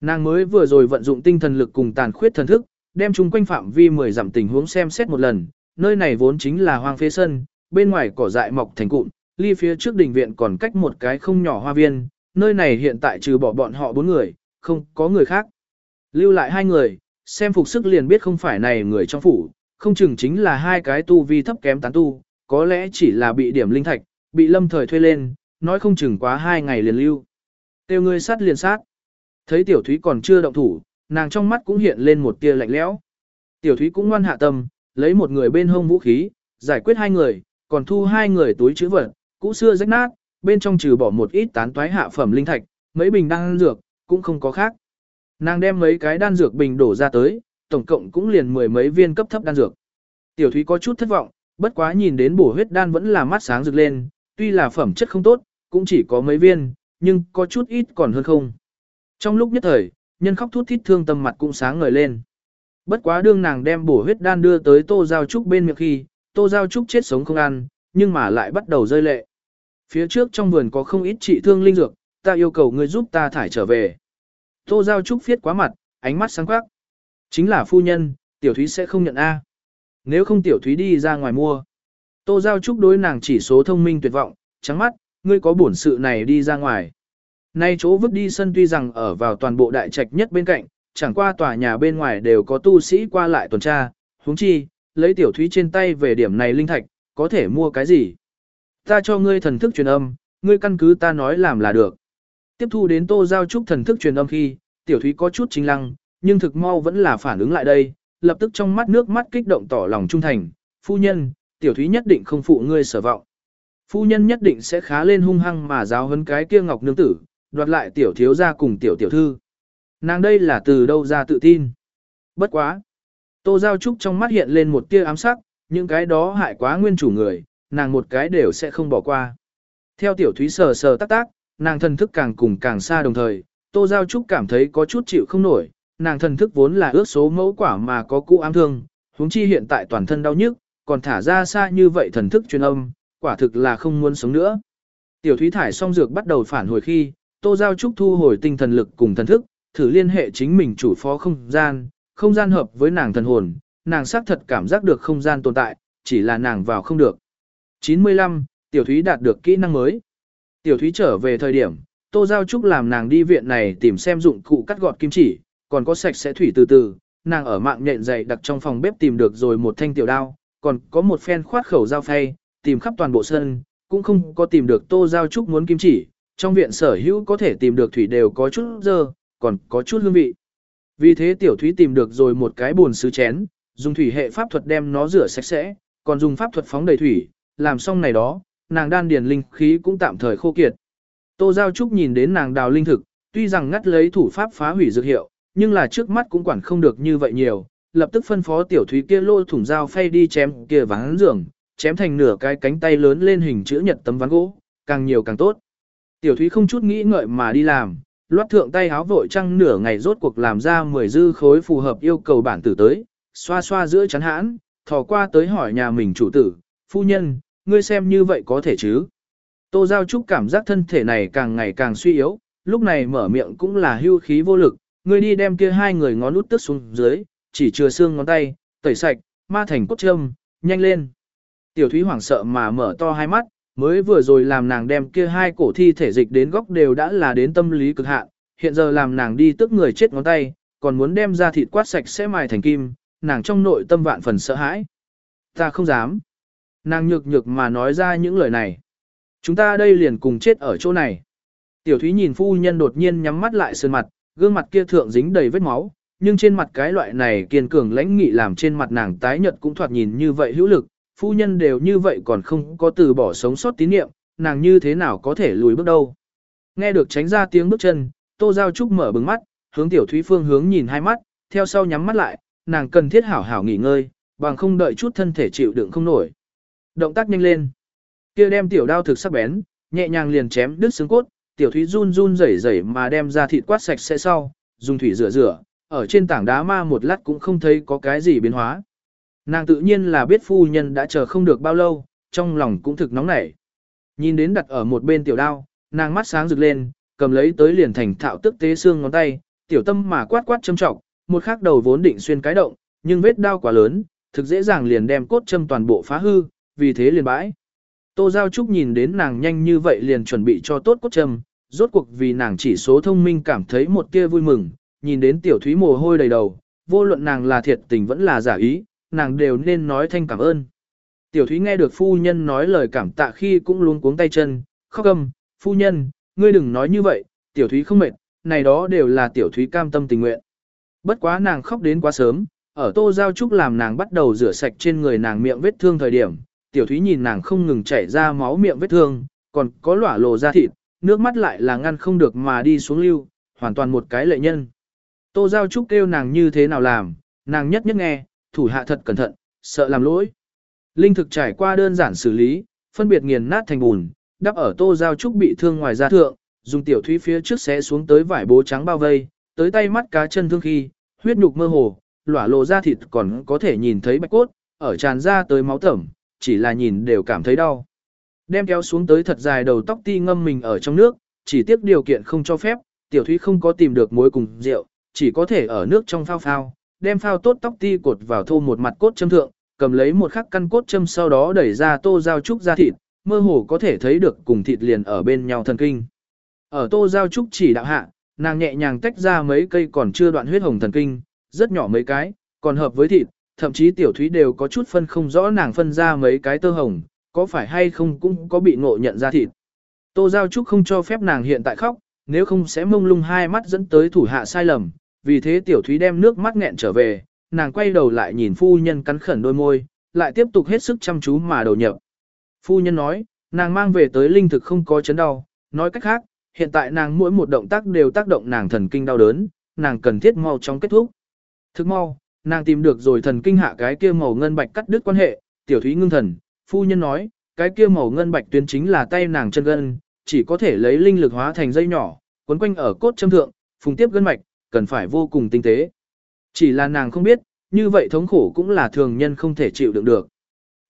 Nàng mới vừa rồi vận dụng tinh thần lực cùng tàn khuyết thần thức, đem chúng quanh phạm vi 10 dặm tình huống xem xét một lần, nơi này vốn chính là hoang phế sân, bên ngoài cỏ dại mọc thành cụm, ly phía trước đình viện còn cách một cái không nhỏ hoa viên, nơi này hiện tại trừ bỏ bọn họ bốn người, không có người khác. Lưu lại hai người, xem phục sức liền biết không phải này người trong phủ, không chừng chính là hai cái tu vi thấp kém tán tu, có lẽ chỉ là bị điểm linh thạch, bị lâm thời thuê lên, nói không chừng quá hai ngày liền lưu. Tiêu ngươi sát liền sát. Thấy tiểu thúy còn chưa động thủ, nàng trong mắt cũng hiện lên một tia lạnh lẽo. Tiểu thúy cũng ngoan hạ tâm, lấy một người bên hông vũ khí, giải quyết hai người, còn thu hai người túi chữ vật, cũ xưa rách nát, bên trong trừ bỏ một ít tán toái hạ phẩm linh thạch, mấy bình đan dược, cũng không có khác. Nàng đem mấy cái đan dược bình đổ ra tới, tổng cộng cũng liền mười mấy viên cấp thấp đan dược. Tiểu Thúy có chút thất vọng, bất quá nhìn đến bổ huyết đan vẫn là mắt sáng rực lên, tuy là phẩm chất không tốt, cũng chỉ có mấy viên, nhưng có chút ít còn hơn không. Trong lúc nhất thời, nhân khóc thút thít thương tâm mặt cũng sáng ngời lên. Bất quá đương nàng đem bổ huyết đan đưa tới Tô Giao Trúc bên miệng khi, Tô Giao Trúc chết sống không ăn, nhưng mà lại bắt đầu rơi lệ. Phía trước trong vườn có không ít trị thương linh dược, ta yêu cầu ngươi giúp ta thải trở về. Tô Giao Trúc viết quá mặt, ánh mắt sáng quắc. Chính là phu nhân, tiểu thúy sẽ không nhận A. Nếu không tiểu thúy đi ra ngoài mua. Tô Giao Trúc đối nàng chỉ số thông minh tuyệt vọng, trắng mắt, ngươi có bổn sự này đi ra ngoài. Nay chỗ vứt đi sân tuy rằng ở vào toàn bộ đại trạch nhất bên cạnh, chẳng qua tòa nhà bên ngoài đều có tu sĩ qua lại tuần tra, huống chi, lấy tiểu thúy trên tay về điểm này linh thạch, có thể mua cái gì. Ta cho ngươi thần thức truyền âm, ngươi căn cứ ta nói làm là được. Tiếp thu đến tô giao trúc thần thức truyền âm khi, tiểu thúy có chút chính lăng, nhưng thực mau vẫn là phản ứng lại đây, lập tức trong mắt nước mắt kích động tỏ lòng trung thành, phu nhân, tiểu thúy nhất định không phụ ngươi sở vọng. Phu nhân nhất định sẽ khá lên hung hăng mà giáo hấn cái kia ngọc nương tử, đoạt lại tiểu thiếu gia cùng tiểu tiểu thư. Nàng đây là từ đâu ra tự tin. Bất quá. Tô Giao Trúc trong mắt hiện lên một tia ám sắc, những cái đó hại quá nguyên chủ người, nàng một cái đều sẽ không bỏ qua. Theo tiểu thúy sờ sờ tác tác, nàng thần thức càng cùng càng xa đồng thời, Tô Giao Trúc cảm thấy có chút chịu không nổi, nàng thần thức vốn là ước số mẫu quả mà có cũ ám thương, huống chi hiện tại toàn thân đau nhức, còn thả ra xa như vậy thần thức truyền âm, quả thực là không muốn sống nữa. Tiểu Thúy thải xong dược bắt đầu phản hồi khi, Tô Giao Trúc thu hồi tinh thần lực cùng thần thức, thử liên hệ chính mình chủ phó không gian, không gian hợp với nàng thần hồn, nàng xác thật cảm giác được không gian tồn tại, chỉ là nàng vào không được. 95. Tiểu Thúy đạt được kỹ năng mới. Tiểu Thúy trở về thời điểm, Tô Giao Trúc làm nàng đi viện này tìm xem dụng cụ cắt gọt kim chỉ, còn có sạch sẽ thủy từ từ, nàng ở mạng nhện dày đặt trong phòng bếp tìm được rồi một thanh tiểu đao, còn có một phen khoát khẩu dao phay, tìm khắp toàn bộ sân, cũng không có tìm được Tô Giao Trúc muốn kim chỉ, trong viện sở hữu có thể tìm được thủy đều có chút dơ, còn có chút hương vị. Vì thế tiểu thúy tìm được rồi một cái bồn sứ chén, dùng thủy hệ pháp thuật đem nó rửa sạch sẽ, còn dùng pháp thuật phóng đầy thủy, làm xong này đó, nàng đan điền linh khí cũng tạm thời khô kiệt. Tô Giao Trúc nhìn đến nàng đào linh thực, tuy rằng ngắt lấy thủ pháp phá hủy dược hiệu, nhưng là trước mắt cũng quản không được như vậy nhiều, lập tức phân phó tiểu thúy kia lô thủng dao phay đi chém kia ván giường, chém thành nửa cái cánh tay lớn lên hình chữ nhật tấm ván gỗ, càng nhiều càng tốt. Tiểu thúy không chút nghĩ ngợi mà đi làm, loát thượng tay háo vội trăng nửa ngày rốt cuộc làm ra 10 dư khối phù hợp yêu cầu bản tử tới, xoa xoa giữa chắn hãn, thò qua tới hỏi nhà mình chủ tử, phu nhân, ngươi xem như vậy có thể chứ. Tô Giao Trúc cảm giác thân thể này càng ngày càng suy yếu, lúc này mở miệng cũng là hưu khí vô lực, ngươi đi đem kia hai người ngón út tức xuống dưới, chỉ chừa xương ngón tay, tẩy sạch, ma thành cốt châm, nhanh lên. Tiểu Thúy hoảng sợ mà mở to hai mắt, mới vừa rồi làm nàng đem kia hai cổ thi thể dịch đến góc đều đã là đến tâm lý cực hạn, hiện giờ làm nàng đi tức người chết ngón tay, còn muốn đem ra thịt quát sạch sẽ mài thành kim, nàng trong nội tâm vạn phần sợ hãi. Ta không dám. Nàng nhược nhược mà nói ra những lời này. Chúng ta đây liền cùng chết ở chỗ này. Tiểu Thúy nhìn phu nhân đột nhiên nhắm mắt lại sơn mặt, gương mặt kia thượng dính đầy vết máu, nhưng trên mặt cái loại này kiên cường lãnh nghị làm trên mặt nàng tái nhợt cũng thoạt nhìn như vậy hữu lực, phu nhân đều như vậy còn không có từ bỏ sống sót tín niệm, nàng như thế nào có thể lùi bước đâu. Nghe được tránh ra tiếng bước chân, Tô Giao Trúc mở bừng mắt, hướng tiểu thúy phương hướng nhìn hai mắt, theo sau nhắm mắt lại, nàng cần thiết hảo hảo nghỉ ngơi, bằng không đợi chút thân thể chịu đựng không nổi. Động tác nhanh lên. Kia đem tiểu đao thực sắc bén, nhẹ nhàng liền chém đứt xương cốt, tiểu thúy run run rẩy rẩy mà đem ra thịt quát sạch sẽ sau, dùng thủy rửa rửa, ở trên tảng đá ma một lát cũng không thấy có cái gì biến hóa. Nàng tự nhiên là biết phu nhân đã chờ không được bao lâu, trong lòng cũng thực nóng nảy. Nhìn đến đặt ở một bên tiểu đao, nàng mắt sáng rực lên, cầm lấy tới liền thành thạo tức tế xương ngón tay, tiểu tâm mà quát quát châm trọng, một khắc đầu vốn định xuyên cái động, nhưng vết đao quá lớn, thực dễ dàng liền đem cốt châm toàn bộ phá hư, vì thế liền bãi. Tô Giao Trúc nhìn đến nàng nhanh như vậy liền chuẩn bị cho tốt cốt châm, rốt cuộc vì nàng chỉ số thông minh cảm thấy một tia vui mừng, nhìn đến tiểu thúy mồ hôi đầy đầu, vô luận nàng là thiệt tình vẫn là giả ý, nàng đều nên nói thanh cảm ơn. Tiểu thúy nghe được phu nhân nói lời cảm tạ khi cũng luôn cuống tay chân, khóc âm, phu nhân, ngươi đừng nói như vậy, tiểu thúy không mệt, này đó đều là tiểu thúy cam tâm tình nguyện. Bất quá nàng khóc đến quá sớm, ở tô giao trúc làm nàng bắt đầu rửa sạch trên người nàng miệng vết thương thời điểm, tiểu thúy nhìn nàng không ngừng chảy ra máu miệng vết thương, còn có lỏa lộ ra thịt, nước mắt lại là ngăn không được mà đi xuống lưu, hoàn toàn một cái lệ nhân. Tô giao trúc kêu nàng như thế nào làm, nàng nhất nhất nghe, thủ hạ thật cẩn thận, sợ làm lỗi. Linh thực trải qua đơn giản xử lý, phân biệt nghiền nát thành bùn, đắp ở tô giao trúc bị thương ngoài da thượng, dùng tiểu thúy phía trước xé xuống tới vải bố trắng bao vây, tới tay mắt cá chân thương khi, huyết nhục mơ hồ, lỏa lộ da thịt còn có thể nhìn thấy bạch cốt, ở tràn ra tới máu tẩm, chỉ là nhìn đều cảm thấy đau. Đem kéo xuống tới thật dài đầu tóc ti ngâm mình ở trong nước, chỉ tiếc điều kiện không cho phép, tiểu thúy không có tìm được muối cùng rượu, chỉ có thể ở nước trong phao phao, đem phao tốt tóc ti cột vào thô một mặt cốt châm thượng, cầm lấy một khắc căn cốt châm sau đó đẩy ra tô giao trúc ra thịt, mơ hồ có thể thấy được cùng thịt liền ở bên nhau thần kinh. Ở tô giao trúc chỉ đạo hạ, nàng nhẹ nhàng tách ra mấy cây còn chưa đoạn huyết hồng thần kinh, rất nhỏ mấy cái, còn hợp với thịt, thậm chí tiểu thúy đều có chút phân không rõ nàng phân ra mấy cái tơ hồng, có phải hay không cũng có bị ngộ nhận ra thịt. Tô Giao Trúc không cho phép nàng hiện tại khóc, nếu không sẽ mông lung hai mắt dẫn tới thủ hạ sai lầm, vì thế tiểu thúy đem nước mắt nghẹn trở về, nàng quay đầu lại nhìn phu nhân cắn khẩn đôi môi, lại tiếp tục hết sức chăm chú mà đầu nhập. Phu nhân nói, nàng mang về tới linh thực không có chấn đau, nói cách khác, hiện tại nàng mỗi một động tác đều tác động nàng thần kinh đau đớn, nàng cần thiết mau chóng kết thúc. Thức mau, nàng tìm được rồi thần kinh hạ cái kia màu ngân bạch cắt đứt quan hệ, tiểu thúy ngưng thần, phu nhân nói, cái kia màu ngân bạch tuyến chính là tay nàng chân gân, chỉ có thể lấy linh lực hóa thành dây nhỏ, quấn quanh ở cốt châm thượng, phùng tiếp gân mạch, cần phải vô cùng tinh tế. Chỉ là nàng không biết, như vậy thống khổ cũng là thường nhân không thể chịu đựng được.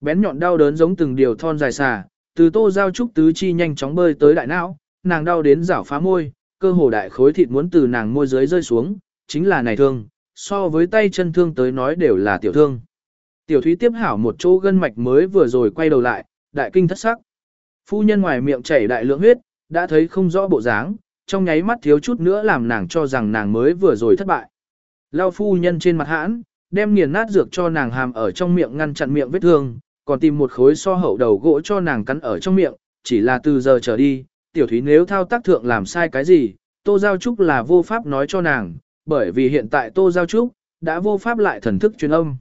Bén nhọn đau đớn giống từng điều thon dài xà, từ tô giao trúc tứ chi nhanh chóng bơi tới đại não, nàng đau đến rảo phá môi, cơ hồ đại khối thịt muốn từ nàng môi dưới rơi xuống, chính là này thương, so với tay chân thương tới nói đều là tiểu thương. Tiểu thúy tiếp hảo một chỗ gân mạch mới vừa rồi quay đầu lại, đại kinh thất sắc. Phu nhân ngoài miệng chảy đại lượng huyết, đã thấy không rõ bộ dáng, trong nháy mắt thiếu chút nữa làm nàng cho rằng nàng mới vừa rồi thất bại. Lao phu nhân trên mặt hãn, đem nghiền nát dược cho nàng hàm ở trong miệng ngăn chặn miệng vết thương, còn tìm một khối so hậu đầu gỗ cho nàng cắn ở trong miệng, chỉ là từ giờ trở đi, tiểu thúy nếu thao tác thượng làm sai cái gì, tô giao trúc là vô pháp nói cho nàng, bởi vì hiện tại tô giao trúc, đã vô pháp lại thần thức truyền âm.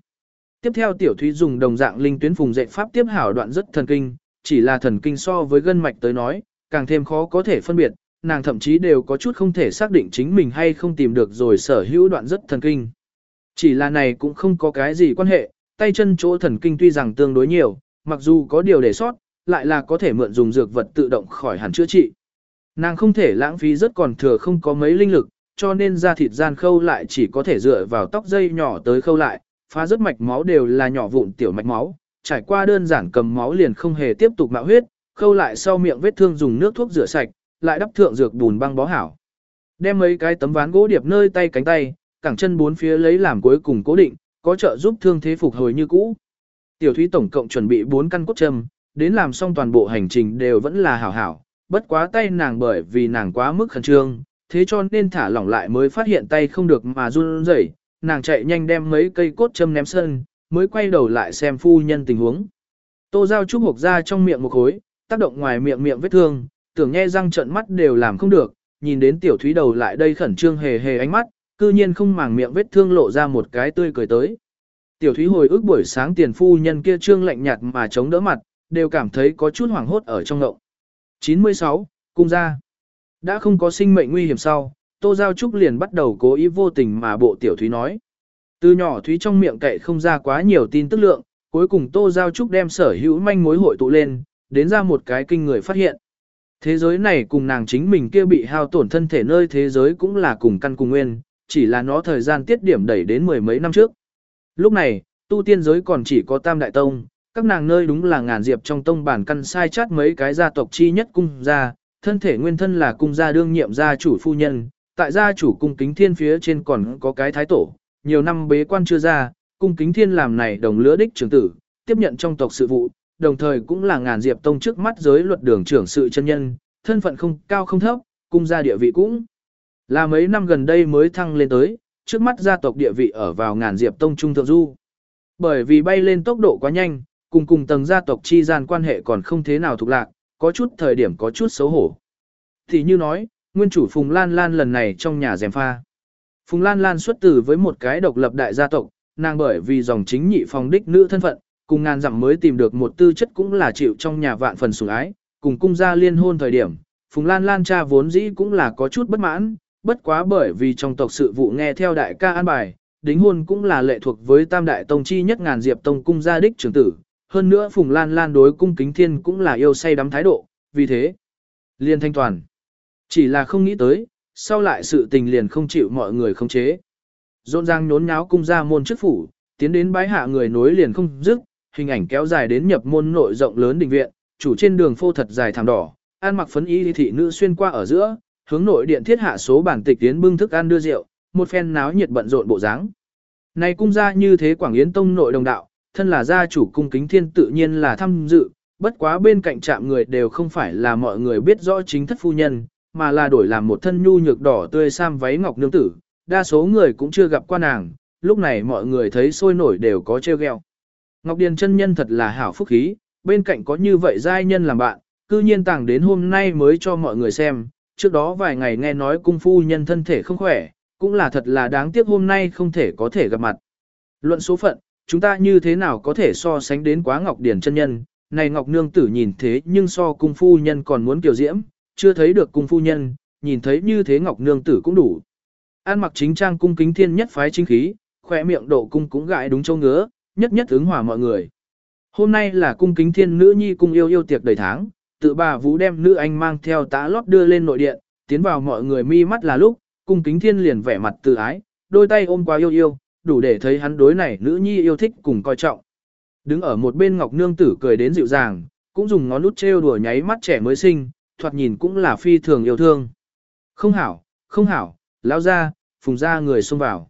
Tiếp theo tiểu thúy dùng đồng dạng linh tuyến phùng dạy pháp tiếp hảo đoạn rất thần kinh, chỉ là thần kinh so với gân mạch tới nói, càng thêm khó có thể phân biệt, nàng thậm chí đều có chút không thể xác định chính mình hay không tìm được rồi sở hữu đoạn rất thần kinh. Chỉ là này cũng không có cái gì quan hệ, tay chân chỗ thần kinh tuy rằng tương đối nhiều, mặc dù có điều để sót, lại là có thể mượn dùng dược vật tự động khỏi hẳn chữa trị. Nàng không thể lãng phí rất còn thừa không có mấy linh lực, cho nên da thịt gian khâu lại chỉ có thể dựa vào tóc dây nhỏ tới khâu lại, phá rất mạch máu đều là nhỏ vụn tiểu mạch máu, trải qua đơn giản cầm máu liền không hề tiếp tục mạo huyết, khâu lại sau miệng vết thương dùng nước thuốc rửa sạch, lại đắp thượng dược bùn băng bó hảo. Đem mấy cái tấm ván gỗ điệp nơi tay cánh tay, cẳng chân bốn phía lấy làm cuối cùng cố định, có trợ giúp thương thế phục hồi như cũ. Tiểu Thúy tổng cộng chuẩn bị 4 căn cốt châm, đến làm xong toàn bộ hành trình đều vẫn là hảo hảo, bất quá tay nàng bởi vì nàng quá mức khẩn trương, thế cho nên thả lỏng lại mới phát hiện tay không được mà run rẩy, nàng chạy nhanh đem mấy cây cốt châm ném sân, mới quay đầu lại xem phu nhân tình huống. Tô Giao Trúc hộp ra trong miệng một khối, tác động ngoài miệng miệng vết thương, tưởng nghe răng trợn mắt đều làm không được, nhìn đến tiểu thúy đầu lại đây khẩn trương hề hề ánh mắt, cư nhiên không màng miệng vết thương lộ ra một cái tươi cười tới. Tiểu thúy hồi ức buổi sáng tiền phu nhân kia trương lạnh nhạt mà chống đỡ mặt, đều cảm thấy có chút hoảng hốt ở trong ngậu. 96. Cung ra. Đã không có sinh mệnh nguy hiểm sau, Tô Giao Trúc liền bắt đầu cố ý vô tình mà bộ tiểu thúy nói. Từ nhỏ thúy trong miệng cậy không ra quá nhiều tin tức lượng, cuối cùng Tô Giao Trúc đem sở hữu manh mối hội tụ lên, đến ra một cái kinh người phát hiện. Thế giới này cùng nàng chính mình kia bị hao tổn thân thể nơi thế giới cũng là cùng căn cùng nguyên, chỉ là nó thời gian tiết điểm đẩy đến mười mấy năm trước. Lúc này, tu tiên giới còn chỉ có tam đại tông, các nàng nơi đúng là ngàn diệp trong tông bản căn sai chát mấy cái gia tộc chi nhất cung gia, thân thể nguyên thân là cung gia đương nhiệm gia chủ phu nhân, tại gia chủ cung kính thiên phía trên còn có cái thái tổ, nhiều năm bế quan chưa ra, cung kính thiên làm này đồng lứa đích trưởng tử, tiếp nhận trong tộc sự vụ, đồng thời cũng là ngàn diệp tông trước mắt giới luật đường trưởng sự chân nhân, thân phận không cao không thấp, cung gia địa vị cũng là mấy năm gần đây mới thăng lên tới, trước mắt gia tộc địa vị ở vào ngàn diệp tông trung thượng du. Bởi vì bay lên tốc độ quá nhanh, cùng cùng tầng gia tộc chi gian quan hệ còn không thế nào thuộc lạc, có chút thời điểm có chút xấu hổ. Thì như nói, nguyên chủ Phùng Lan Lan lần này trong nhà dèm pha. Phùng Lan Lan xuất tử với một cái độc lập đại gia tộc, nàng bởi vì dòng chính nhị phòng đích nữ thân phận, cùng ngàn dặm mới tìm được một tư chất cũng là chịu trong nhà vạn phần sủng ái, cùng cung gia liên hôn thời điểm, Phùng Lan Lan cha vốn dĩ cũng là có chút bất mãn, bất quá bởi vì trong tộc sự vụ nghe theo đại ca an bài, đính hôn cũng là lệ thuộc với tam đại tông chi nhất ngàn diệp tông cung gia đích trưởng tử, hơn nữa Phùng Lan Lan đối cung kính thiên cũng là yêu say đắm thái độ, vì thế, liên thanh toàn. Chỉ là không nghĩ tới, sau lại sự tình liền không chịu mọi người khống chế. Rộn ràng nhốn nháo cung gia môn trước phủ, tiến đến bái hạ người nối liền không dứt, hình ảnh kéo dài đến nhập môn nội rộng lớn đình viện, chủ trên đường phô thật dài thảm đỏ, ăn mặc phấn y thị nữ xuyên qua ở giữa, hướng nội điện thiết hạ số bản tịch tiến bưng thức ăn đưa rượu, một phen náo nhiệt bận rộn bộ dáng. Này cung gia như thế Quảng Yến Tông nội đồng đạo, thân là gia chủ cung kính thiên tự nhiên là tham dự, bất quá bên cạnh chạm người đều không phải là mọi người biết rõ chính thất phu nhân, mà là đổi làm một thân nhu nhược đỏ tươi sam váy ngọc nương tử, đa số người cũng chưa gặp qua nàng, lúc này mọi người thấy sôi nổi đều có trêu ghẹo. Ngọc Điền chân nhân thật là hảo phúc khí, bên cạnh có như vậy giai nhân làm bạn, cư nhiên tàng đến hôm nay mới cho mọi người xem, trước đó vài ngày nghe nói cung phu nhân thân thể không khỏe, cũng là thật là đáng tiếc hôm nay không thể có thể gặp mặt. Luận số phận, chúng ta như thế nào có thể so sánh đến quá Ngọc Điền chân nhân, này Ngọc Nương tử nhìn thế nhưng so cung phu nhân còn muốn kiều diễm, chưa thấy được cung phu nhân, nhìn thấy như thế Ngọc Nương tử cũng đủ. An mặc chính trang cung kính thiên nhất phái chính khí, khỏe miệng độ cung cũng gãi đúng châu ngứa, nhất nhất ứng hòa mọi người. Hôm nay là cung kính thiên nữ nhi cung yêu yêu tiệc đầy tháng, tự bà Vũ đem nữ anh mang theo tá lót đưa lên nội điện, tiến vào mọi người mi mắt là lúc, cung kính thiên liền vẻ mặt tự ái, đôi tay ôm qua yêu yêu, đủ để thấy hắn đối này nữ nhi yêu thích cùng coi trọng. Đứng ở một bên Ngọc Nương tử cười đến dịu dàng, cũng dùng ngón nút trêu đùa nháy mắt trẻ mới sinh, thoạt nhìn cũng là phi thường yêu thương. Không hảo, không hảo, lao ra, phùng ra người xông vào.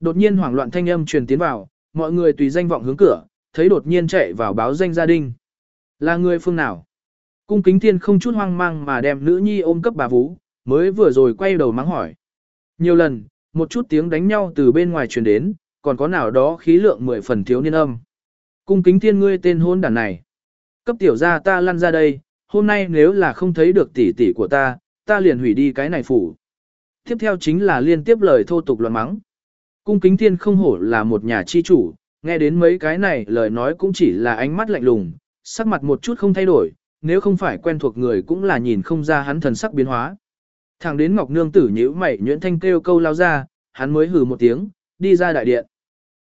Đột nhiên hoảng loạn thanh âm truyền tiến vào, mọi người tùy danh vọng hướng cửa, thấy đột nhiên chạy vào báo danh gia đình. Là người phương nào? Cung kính thiên không chút hoang mang mà đem nữ nhi ôm cấp bà Vũ, mới vừa rồi quay đầu mắng hỏi. Nhiều lần, một chút tiếng đánh nhau từ bên ngoài truyền đến, còn có nào đó khí lượng mười phần thiếu niên âm. Cung kính thiên ngươi tên hôn đàn này. Cấp tiểu gia ta lăn ra đây, hôm nay nếu là không thấy được tỷ tỷ của ta, ta liền hủy đi cái này phủ. Tiếp theo chính là liên tiếp lời thô tục loạn mắng. Cung kính thiên không hổ là một nhà chi chủ, nghe đến mấy cái này lời nói cũng chỉ là ánh mắt lạnh lùng, sắc mặt một chút không thay đổi, nếu không phải quen thuộc người cũng là nhìn không ra hắn thần sắc biến hóa. Thẳng đến Ngọc Nương tử nhíu mày nhuyễn thanh kêu câu lao ra, hắn mới hừ một tiếng, đi ra đại điện.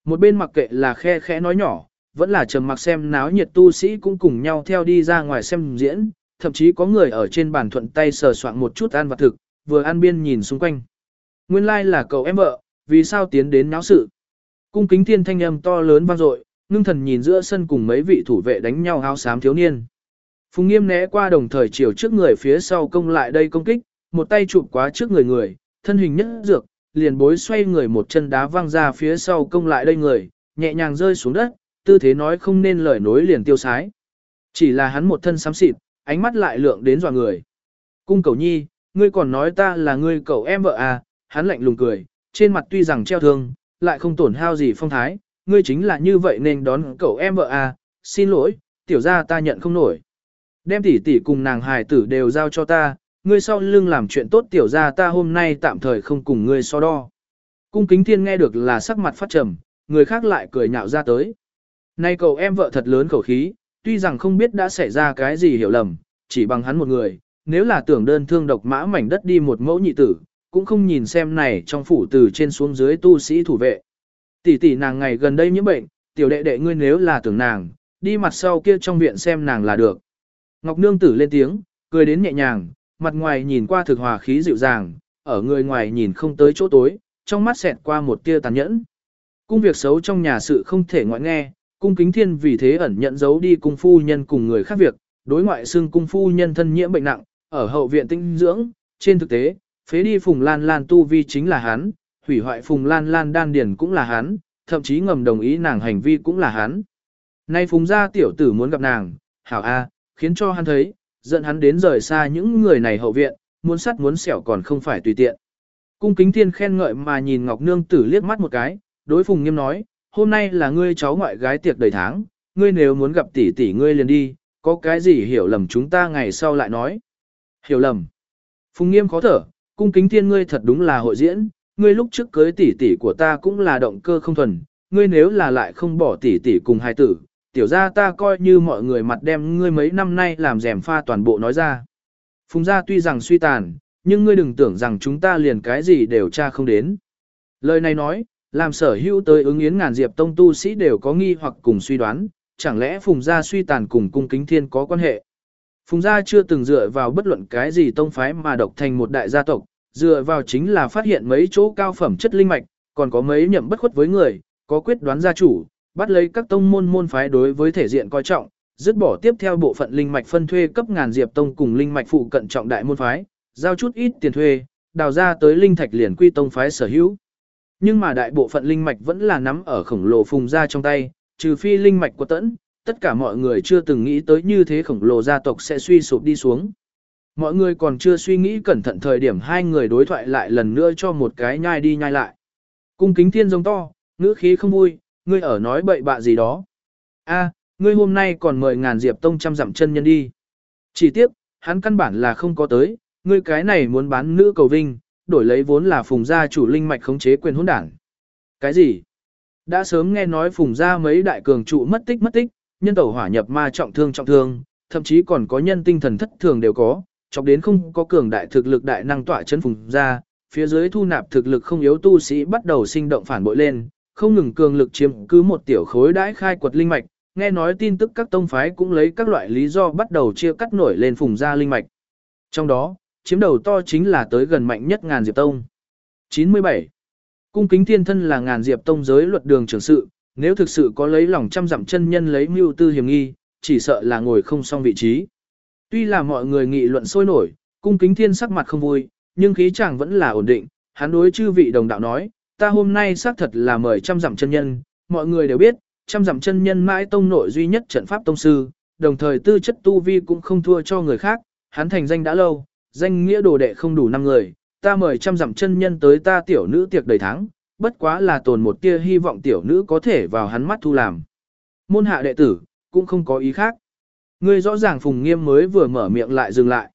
Một bên mặc kệ là khe khẽ nói nhỏ, vẫn là trầm mặc xem náo nhiệt tu sĩ cũng cùng nhau theo đi ra ngoài xem diễn, thậm chí có người ở trên bàn thuận tay sờ soạn một chút ăn vặt thực, vừa ăn biên nhìn xung quanh. Nguyên lai like là cậu em vợ, vì sao tiến đến náo sự. Cung kính thiên thanh âm to lớn vang dội, ngưng thần nhìn giữa sân cùng mấy vị thủ vệ đánh nhau áo xám thiếu niên. Phùng nghiêm né qua đồng thời chiều trước người phía sau công lại đây công kích, một tay chụp quá trước người người, thân hình nhất dược, liền bối xoay người một chân đá văng ra phía sau công lại đây người, nhẹ nhàng rơi xuống đất, tư thế nói không nên lời nối liền tiêu sái. Chỉ là hắn một thân xám xịt, ánh mắt lại lượng đến dò người. Cung cầu nhi, ngươi còn nói ta là ngươi cậu em vợ à, hắn lạnh lùng cười, trên mặt tuy rằng treo thương, lại không tổn hao gì phong thái, ngươi chính là như vậy nên đón cậu em vợ à, xin lỗi, tiểu ra ta nhận không nổi. Đem tỷ tỷ cùng nàng hài tử đều giao cho ta, ngươi sau lưng làm chuyện tốt tiểu ra ta hôm nay tạm thời không cùng ngươi so đo. Cung kính thiên nghe được là sắc mặt phát trầm, người khác lại cười nhạo ra tới. Nay cậu em vợ thật lớn khẩu khí, tuy rằng không biết đã xảy ra cái gì hiểu lầm, chỉ bằng hắn một người, nếu là tưởng đơn thương độc mã mảnh đất đi một mẫu nhị tử, cũng không nhìn xem này trong phủ từ trên xuống dưới tu sĩ thủ vệ. Tỷ tỷ nàng ngày gần đây nhiễm bệnh, tiểu đệ đệ ngươi nếu là tưởng nàng, đi mặt sau kia trong viện xem nàng là được. Ngọc Nương tử lên tiếng, cười đến nhẹ nhàng, mặt ngoài nhìn qua thực hòa khí dịu dàng, ở người ngoài nhìn không tới chỗ tối, trong mắt xẹt qua một tia tàn nhẫn. Cung việc xấu trong nhà sự không thể ngoại nghe, cung kính thiên vì thế ẩn nhận giấu đi cung phu nhân cùng người khác việc, đối ngoại xưng cung phu nhân thân nhiễm bệnh nặng, ở hậu viện tinh dưỡng, trên thực tế, phế đi Phùng Lan Lan tu vi chính là hắn, hủy hoại Phùng Lan Lan đan điền cũng là hắn, thậm chí ngầm đồng ý nàng hành vi cũng là hắn. Nay Phùng gia tiểu tử muốn gặp nàng, hảo a, khiến cho hắn thấy, dẫn hắn đến rời xa những người này hậu viện, muốn sắt muốn xẻo còn không phải tùy tiện. Cung kính thiên khen ngợi mà nhìn Ngọc Nương tử liếc mắt một cái, đối Phùng Nghiêm nói, hôm nay là ngươi cháu ngoại gái tiệc đầy tháng, ngươi nếu muốn gặp tỷ tỷ ngươi liền đi, có cái gì hiểu lầm chúng ta ngày sau lại nói. Hiểu lầm. Phùng Nghiêm khó thở, cung kính thiên ngươi thật đúng là hội diễn, ngươi lúc trước cưới tỷ tỷ của ta cũng là động cơ không thuần, ngươi nếu là lại không bỏ tỷ tỷ cùng hai tử, tiểu ra ta coi như mọi người mặt đem ngươi mấy năm nay làm rèm pha toàn bộ nói ra. Phùng gia tuy rằng suy tàn, nhưng ngươi đừng tưởng rằng chúng ta liền cái gì đều tra không đến. Lời này nói, làm sở hữu tới ứng yến ngàn diệp tông tu sĩ đều có nghi hoặc cùng suy đoán, chẳng lẽ phùng gia suy tàn cùng cung kính thiên có quan hệ. Phùng gia chưa từng dựa vào bất luận cái gì tông phái mà độc thành một đại gia tộc, dựa vào chính là phát hiện mấy chỗ cao phẩm chất linh mạch, còn có mấy nhậm bất khuất với người, có quyết đoán gia chủ, bắt lấy các tông môn môn phái đối với thể diện coi trọng, dứt bỏ tiếp theo bộ phận linh mạch phân thuê cấp ngàn diệp tông cùng linh mạch phụ cận trọng đại môn phái, giao chút ít tiền thuê, đào ra tới linh thạch liền quy tông phái sở hữu. Nhưng mà đại bộ phận linh mạch vẫn là nắm ở khổng lồ phùng gia trong tay, trừ phi linh mạch của tẫn, tất cả mọi người chưa từng nghĩ tới như thế khổng lồ gia tộc sẽ suy sụp đi xuống. Mọi người còn chưa suy nghĩ cẩn thận thời điểm hai người đối thoại lại lần nữa cho một cái nhai đi nhai lại. Cung kính thiên giống to, ngữ khí không vui, ngươi ở nói bậy bạ gì đó. A, ngươi hôm nay còn mời ngàn diệp tông trăm dặm chân nhân đi. Chỉ tiếc, hắn căn bản là không có tới, ngươi cái này muốn bán nữ cầu vinh, đổi lấy vốn là phùng gia chủ linh mạch khống chế quyền hỗn đảng. Cái gì? Đã sớm nghe nói phùng gia mấy đại cường trụ mất tích mất tích, nhân tẩu hỏa nhập ma trọng thương trọng thương, thậm chí còn có nhân tinh thần thất thường đều có, chọc đến không có cường đại thực lực đại năng tỏa chân phùng gia, phía dưới thu nạp thực lực không yếu tu sĩ bắt đầu sinh động phản bội lên, không ngừng cường lực chiếm cứ một tiểu khối đãi khai quật linh mạch, nghe nói tin tức các tông phái cũng lấy các loại lý do bắt đầu chia cắt nổi lên phùng gia linh mạch. Trong đó, chiếm đầu to chính là tới gần mạnh nhất ngàn diệp tông. 97. Cung kính thiên thân là ngàn diệp tông giới luật đường trưởng sự, nếu thực sự có lấy lòng trăm dặm chân nhân lấy mưu tư hiểm nghi, chỉ sợ là ngồi không xong vị trí. Tuy là mọi người nghị luận sôi nổi, cung kính thiên sắc mặt không vui, nhưng khí chàng vẫn là ổn định, hắn đối chư vị đồng đạo nói, ta hôm nay xác thật là mời trăm dặm chân nhân, mọi người đều biết, trăm dặm chân nhân mãi tông nội duy nhất trận pháp tông sư, đồng thời tư chất tu vi cũng không thua cho người khác, hắn thành danh đã lâu, danh nghĩa đồ đệ không đủ năm người, ta mời trăm dặm chân nhân tới ta tiểu nữ tiệc đầy tháng, bất quá là tồn một tia hy vọng tiểu nữ có thể vào hắn mắt thu làm. Môn hạ đệ tử, cũng không có ý khác. Ngươi rõ ràng Phùng Nghiêm mới vừa mở miệng lại dừng lại.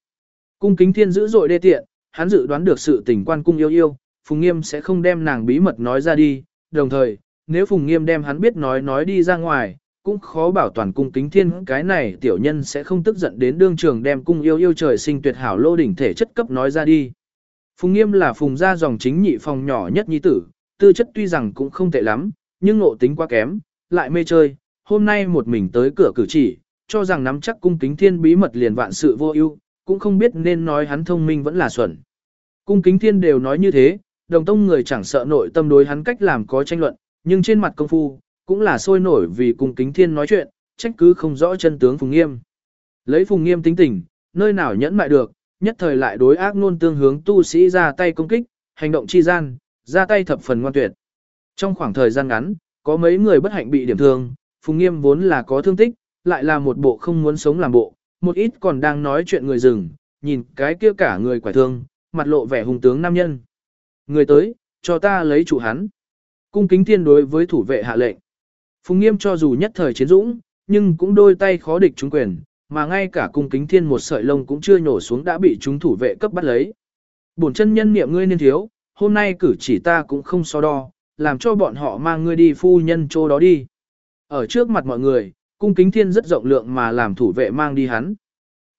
Cung kính thiên dữ dội đê tiện, hắn dự đoán được sự tình quan cung yêu yêu, Phùng Nghiêm sẽ không đem nàng bí mật nói ra đi, đồng thời, nếu Phùng Nghiêm đem hắn biết nói nói đi ra ngoài, cũng khó bảo toàn cung kính thiên cái này tiểu nhân sẽ không tức giận đến đương trường đem cung yêu yêu trời sinh tuyệt hảo lô đỉnh thể chất cấp nói ra đi. Phùng Nghiêm là phùng gia dòng chính nhị phòng nhỏ nhất nhi tử, tư chất tuy rằng cũng không tệ lắm, nhưng ngộ tính quá kém, lại mê chơi, hôm nay một mình tới cửa cử chỉ, cho rằng nắm chắc cung kính thiên bí mật liền vạn sự vô ưu, cũng không biết nên nói hắn thông minh vẫn là xuẩn. Cung kính thiên đều nói như thế, đồng tông người chẳng sợ nội tâm đối hắn cách làm có tranh luận, nhưng trên mặt công phu, cũng là sôi nổi vì cùng kính thiên nói chuyện, trách cứ không rõ chân tướng Phùng Nghiêm. Lấy Phùng Nghiêm tính tình, nơi nào nhẫn mại được, nhất thời lại đối ác nôn tương hướng tu sĩ ra tay công kích, hành động chi gian, ra tay thập phần ngoan tuyệt. Trong khoảng thời gian ngắn, có mấy người bất hạnh bị điểm thương, Phùng Nghiêm vốn là có thương tích, lại là một bộ không muốn sống làm bộ, một ít còn đang nói chuyện người rừng, nhìn cái kia cả người quải thương, mặt lộ vẻ hùng tướng nam nhân. Người tới, cho ta lấy chủ hắn. Cung kính thiên đối với thủ vệ hạ lệnh. Phùng Nghiêm cho dù nhất thời chiến dũng, nhưng cũng đôi tay khó địch chúng quyền, mà ngay cả cung kính thiên một sợi lông cũng chưa nhổ xuống đã bị chúng thủ vệ cấp bắt lấy. Bổn chân nhân niệm ngươi nên thiếu, hôm nay cử chỉ ta cũng không so đo, làm cho bọn họ mang ngươi đi phu nhân chỗ đó đi. Ở trước mặt mọi người, cung kính thiên rất rộng lượng mà làm thủ vệ mang đi hắn.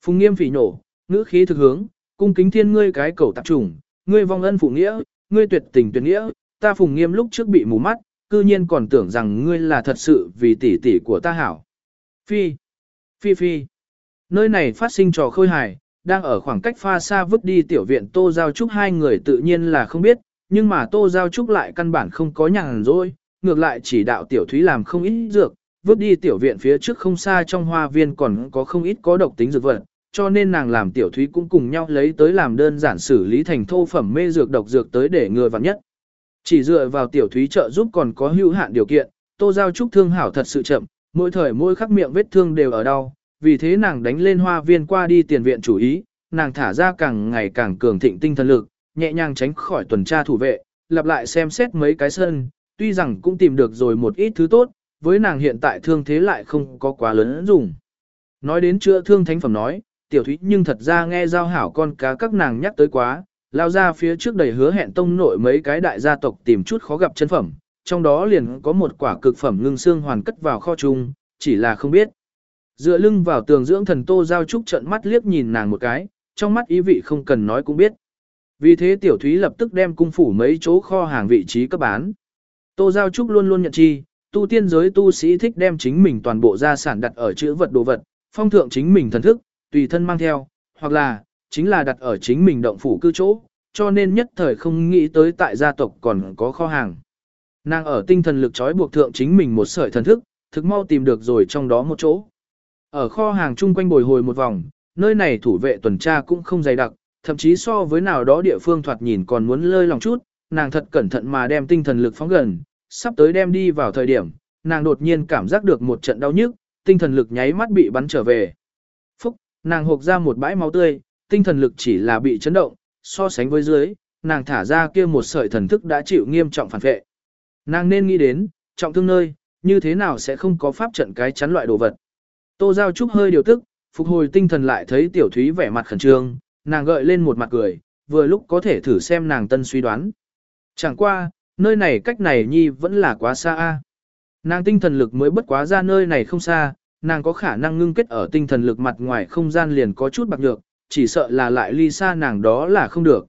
Phùng nghiêm phỉ nổ, ngữ khí thực hướng, cung kính thiên ngươi cái cầu tạp trùng, ngươi vong ân phụ nghĩa, ngươi tuyệt tình tuyệt nghĩa, ta phùng nghiêm lúc trước bị mù mắt, cư nhiên còn tưởng rằng ngươi là thật sự vì tỷ tỷ của ta hảo. Phi, phi phi, nơi này phát sinh trò khôi hài, đang ở khoảng cách pha xa vứt đi tiểu viện Tô Giao Trúc hai người tự nhiên là không biết, nhưng mà Tô Giao Trúc lại căn bản không có nhàn rỗi, ngược lại chỉ đạo tiểu thúy làm không ít dược, vứt đi tiểu viện phía trước không xa trong hoa viên còn có không ít có độc tính dược vật, cho nên nàng làm tiểu thúy cũng cùng nhau lấy tới làm đơn giản xử lý thành thô phẩm mê dược độc dược tới để ngừa vặn nhất. Chỉ dựa vào tiểu thúy trợ giúp còn có hữu hạn điều kiện, Tô Giao Trúc thương hảo thật sự chậm, mỗi thời mỗi khắc miệng vết thương đều ở đau, vì thế nàng đánh lên hoa viên qua đi tiền viện chủ ý, nàng thả ra càng ngày càng cường thịnh tinh thần lực, nhẹ nhàng tránh khỏi tuần tra thủ vệ, lặp lại xem xét mấy cái sân, tuy rằng cũng tìm được rồi một ít thứ tốt, với nàng hiện tại thương thế lại không có quá lớn dùng. Nói đến chữa thương thánh phẩm nói, tiểu thúy nhưng thật ra nghe giao hảo con cá các nàng nhắc tới quá, lao ra phía trước đầy hứa hẹn tông nội mấy cái đại gia tộc tìm chút khó gặp chân phẩm, trong đó liền có một quả cực phẩm ngưng xương hoàn cất vào kho chung, chỉ là không biết. Dựa lưng vào tường dưỡng thần tô giao trúc trận mắt liếc nhìn nàng một cái, trong mắt ý vị không cần nói cũng biết. Vì thế tiểu thúy lập tức đem cung phủ mấy chỗ kho hàng vị trí cấp bán. Tô giao trúc luôn luôn nhận chi, tu tiên giới tu sĩ thích đem chính mình toàn bộ gia sản đặt ở chữ vật đồ vật, phong thượng chính mình thần thức, tùy thân mang theo, hoặc là, chính là đặt ở chính mình động phủ cư chỗ, cho nên nhất thời không nghĩ tới tại gia tộc còn có kho hàng. Nàng ở tinh thần lực trói buộc thượng chính mình một sợi thần thức, thực mau tìm được rồi trong đó một chỗ. Ở kho hàng chung quanh bồi hồi một vòng, nơi này thủ vệ tuần tra cũng không dày đặc, thậm chí so với nào đó địa phương thoạt nhìn còn muốn lơi lòng chút, nàng thật cẩn thận mà đem tinh thần lực phóng gần, sắp tới đem đi vào thời điểm, nàng đột nhiên cảm giác được một trận đau nhức, tinh thần lực nháy mắt bị bắn trở về. Phúc, nàng hộc ra một bãi máu tươi, tinh thần lực chỉ là bị chấn động, so sánh với dưới, nàng thả ra kia một sợi thần thức đã chịu nghiêm trọng phản vệ. Nàng nên nghĩ đến, trọng thương nơi, như thế nào sẽ không có pháp trận cái chắn loại đồ vật. Tô Giao Trúc hơi điều tức, phục hồi tinh thần lại thấy Tiểu Thúy vẻ mặt khẩn trương, nàng gợi lên một mặt cười, vừa lúc có thể thử xem nàng tân suy đoán. Chẳng qua, nơi này cách này nhi vẫn là quá xa a. Nàng tinh thần lực mới bất quá ra nơi này không xa, nàng có khả năng ngưng kết ở tinh thần lực mặt ngoài không gian liền có chút bạc nhược, chỉ sợ là lại ly xa nàng đó là không được.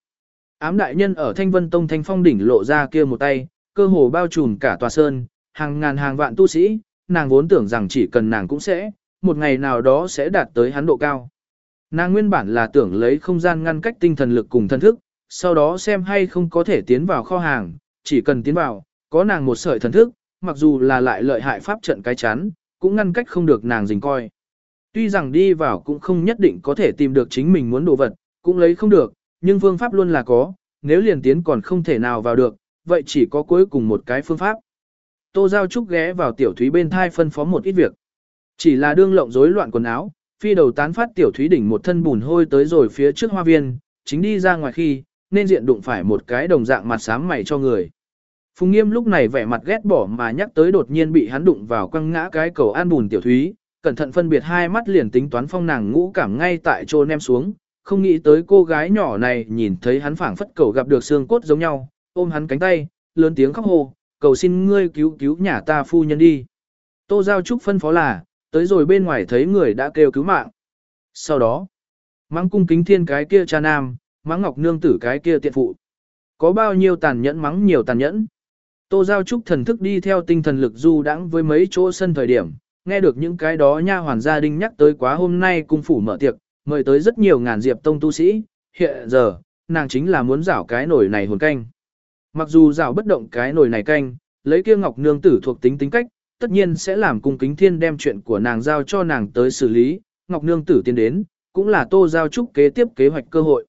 Ám đại nhân ở Thanh Vân Tông Thanh Phong đỉnh lộ ra kia một tay, cơ hồ bao trùm cả tòa sơn, hàng ngàn hàng vạn tu sĩ, nàng vốn tưởng rằng chỉ cần nàng cũng sẽ, một ngày nào đó sẽ đạt tới hắn độ cao. Nàng nguyên bản là tưởng lấy không gian ngăn cách tinh thần lực cùng thân thức, sau đó xem hay không có thể tiến vào kho hàng, chỉ cần tiến vào, có nàng một sợi thần thức, mặc dù là lại lợi hại pháp trận cái chắn, cũng ngăn cách không được nàng dình coi. Tuy rằng đi vào cũng không nhất định có thể tìm được chính mình muốn đồ vật, cũng lấy không được, nhưng phương pháp luôn là có, nếu liền tiến còn không thể nào vào được, vậy chỉ có cuối cùng một cái phương pháp. Tô Giao Trúc ghé vào tiểu thúy bên thai phân phó một ít việc. Chỉ là đương lộng rối loạn quần áo, phi đầu tán phát tiểu thúy đỉnh một thân bùn hôi tới rồi phía trước hoa viên, chính đi ra ngoài khi, nên diện đụng phải một cái đồng dạng mặt xám mày cho người. Phùng Nghiêm lúc này vẻ mặt ghét bỏ mà nhắc tới đột nhiên bị hắn đụng vào quăng ngã cái cầu an bùn tiểu thúy, cẩn thận phân biệt hai mắt liền tính toán phong nàng ngũ cảm ngay tại chỗ nem xuống, không nghĩ tới cô gái nhỏ này nhìn thấy hắn phảng phất cầu gặp được xương cốt giống nhau, ôm hắn cánh tay, lớn tiếng khóc hô, cầu xin ngươi cứu cứu nhà ta phu nhân đi. Tô Giao Trúc phân phó là, tới rồi bên ngoài thấy người đã kêu cứu mạng. Sau đó, mắng cung kính thiên cái kia cha nam, mắng ngọc nương tử cái kia tiện phụ. Có bao nhiêu tàn nhẫn mắng nhiều tàn nhẫn. Tô Giao Trúc thần thức đi theo tinh thần lực du đãng với mấy chỗ sân thời điểm, nghe được những cái đó nha hoàn gia đình nhắc tới quá hôm nay cung phủ mở tiệc, mời tới rất nhiều ngàn diệp tông tu sĩ, hiện giờ, nàng chính là muốn rảo cái nồi này hồn canh. Mặc dù rảo bất động cái nồi này canh, lấy kia ngọc nương tử thuộc tính tính cách, tất nhiên sẽ làm cung kính thiên đem chuyện của nàng giao cho nàng tới xử lý, ngọc nương tử tiến đến, cũng là tô giao trúc kế tiếp kế hoạch cơ hội.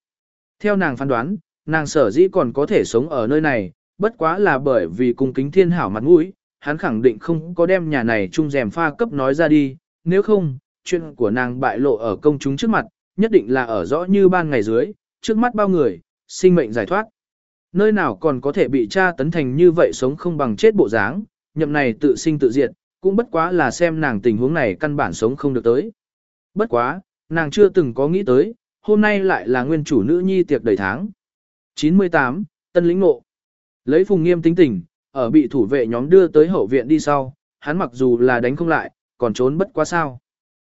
Theo nàng phán đoán, nàng sở dĩ còn có thể sống ở nơi này, bất quá là bởi vì cung kính thiên hảo mặt mũi, hắn khẳng định không có đem nhà này chung rèm pha cấp nói ra đi, nếu không, chuyện của nàng bại lộ ở công chúng trước mặt, nhất định là ở rõ như ban ngày dưới, trước mắt bao người, sinh mệnh giải thoát. Nơi nào còn có thể bị cha tấn thành như vậy sống không bằng chết bộ dáng, nhậm này tự sinh tự diệt, cũng bất quá là xem nàng tình huống này căn bản sống không được tới. Bất quá, nàng chưa từng có nghĩ tới, hôm nay lại là nguyên chủ nữ nhi tiệc đầy tháng. 98. Tân lĩnh ngộ Lấy phùng nghiêm tính tình, ở bị thủ vệ nhóm đưa tới hậu viện đi sau, hắn mặc dù là đánh không lại, còn trốn bất quá sao.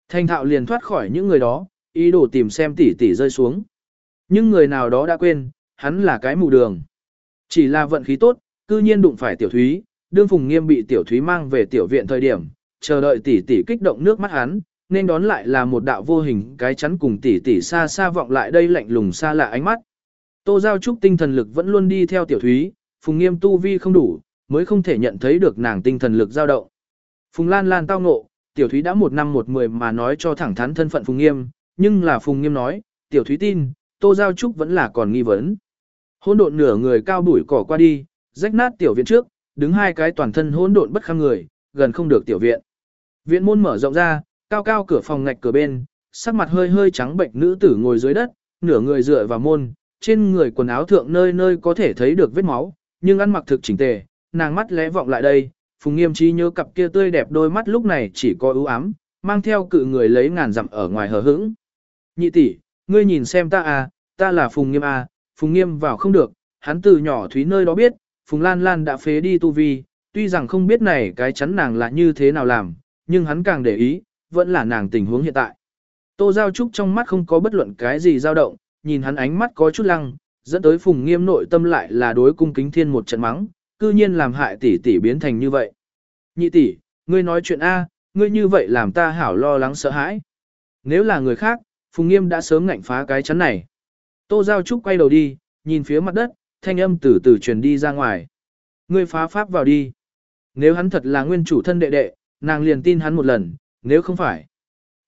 Thanh thạo liền thoát khỏi những người đó, ý đồ tìm xem tỷ tỷ rơi xuống. Nhưng người nào đó đã quên, hắn là cái mù đường. Chỉ là vận khí tốt, cư nhiên đụng phải tiểu thúy, đương phùng nghiêm bị tiểu thúy mang về tiểu viện thời điểm, chờ đợi tỷ tỷ kích động nước mắt hắn, nên đón lại là một đạo vô hình cái chắn cùng tỷ tỷ xa xa vọng lại đây lạnh lùng xa lạ ánh mắt. Tô Giao Trúc tinh thần lực vẫn luôn đi theo tiểu thúy, Phùng Nghiêm tu vi không đủ, mới không thể nhận thấy được nàng tinh thần lực dao động. Phùng Lan Lan tao ngộ, tiểu thúy đã một năm một mười mà nói cho thẳng thắn thân phận Phùng Nghiêm, nhưng là Phùng Nghiêm nói, tiểu thúy tin, Tô Giao Trúc vẫn là còn nghi vấn. Hôn độn nửa người cao bụi cỏ qua đi, rách nát tiểu viện trước, đứng hai cái toàn thân hỗn độn bất kham người, gần không được tiểu viện. Viện môn mở rộng ra, cao cao cửa phòng ngạch cửa bên, sắc mặt hơi hơi trắng bệnh nữ tử ngồi dưới đất, nửa người dựa vào môn, trên người quần áo thượng nơi nơi có thể thấy được vết máu, nhưng ăn mặc thực chỉnh tề, nàng mắt lẽ vọng lại đây, Phùng Nghiêm trí nhớ cặp kia tươi đẹp đôi mắt lúc này chỉ có ưu ám, mang theo cự người lấy ngàn dặm ở ngoài hờ hững. Nhị tỷ, ngươi nhìn xem ta à, ta là Phùng Nghiêm à, Phùng Nghiêm vào không được, hắn từ nhỏ thúy nơi đó biết, Phùng Lan Lan đã phế đi tu vi, tuy rằng không biết này cái chắn nàng là như thế nào làm, nhưng hắn càng để ý, vẫn là nàng tình huống hiện tại. Tô Giao Trúc trong mắt không có bất luận cái gì dao động, nhìn hắn ánh mắt có chút lăng, dẫn tới Phùng Nghiêm nội tâm lại là đối cung kính thiên một trận mắng, cư nhiên làm hại tỷ tỷ biến thành như vậy. Nhị tỷ, ngươi nói chuyện A, ngươi như vậy làm ta hảo lo lắng sợ hãi. Nếu là người khác, Phùng Nghiêm đã sớm ngạnh phá cái chắn này. Tô Giao Trúc quay đầu đi, nhìn phía mặt đất, thanh âm từ từ truyền đi ra ngoài. Ngươi phá pháp vào đi. Nếu hắn thật là nguyên chủ thân đệ đệ, nàng liền tin hắn một lần, nếu không phải.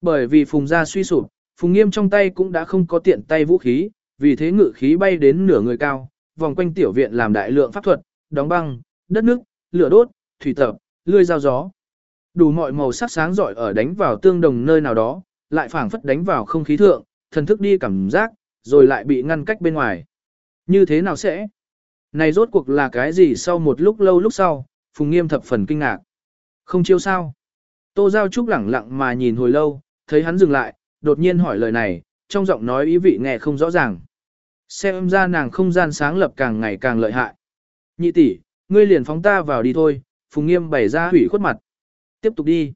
Bởi vì Phùng gia suy sụp, Phùng Nghiêm trong tay cũng đã không có tiện tay vũ khí, vì thế ngự khí bay đến nửa người cao, vòng quanh tiểu viện làm đại lượng pháp thuật, đóng băng, đất nước, lửa đốt, thủy tập, lươi dao gió. Đủ mọi màu sắc sáng rọi ở đánh vào tương đồng nơi nào đó, lại phảng phất đánh vào không khí thượng, thần thức đi cảm giác, rồi lại bị ngăn cách bên ngoài. Như thế nào sẽ? Này rốt cuộc là cái gì sau một lúc lâu lúc sau, Phùng Nghiêm thập phần kinh ngạc. Không chiêu sao? Tô Giao Trúc lẳng lặng mà nhìn hồi lâu, thấy hắn dừng lại, đột nhiên hỏi lời này, trong giọng nói ý vị nghe không rõ ràng. Xem ra nàng không gian sáng lập càng ngày càng lợi hại. Nhị tỷ, ngươi liền phóng ta vào đi thôi, Phùng Nghiêm bày ra hủy khuất mặt. Tiếp tục đi.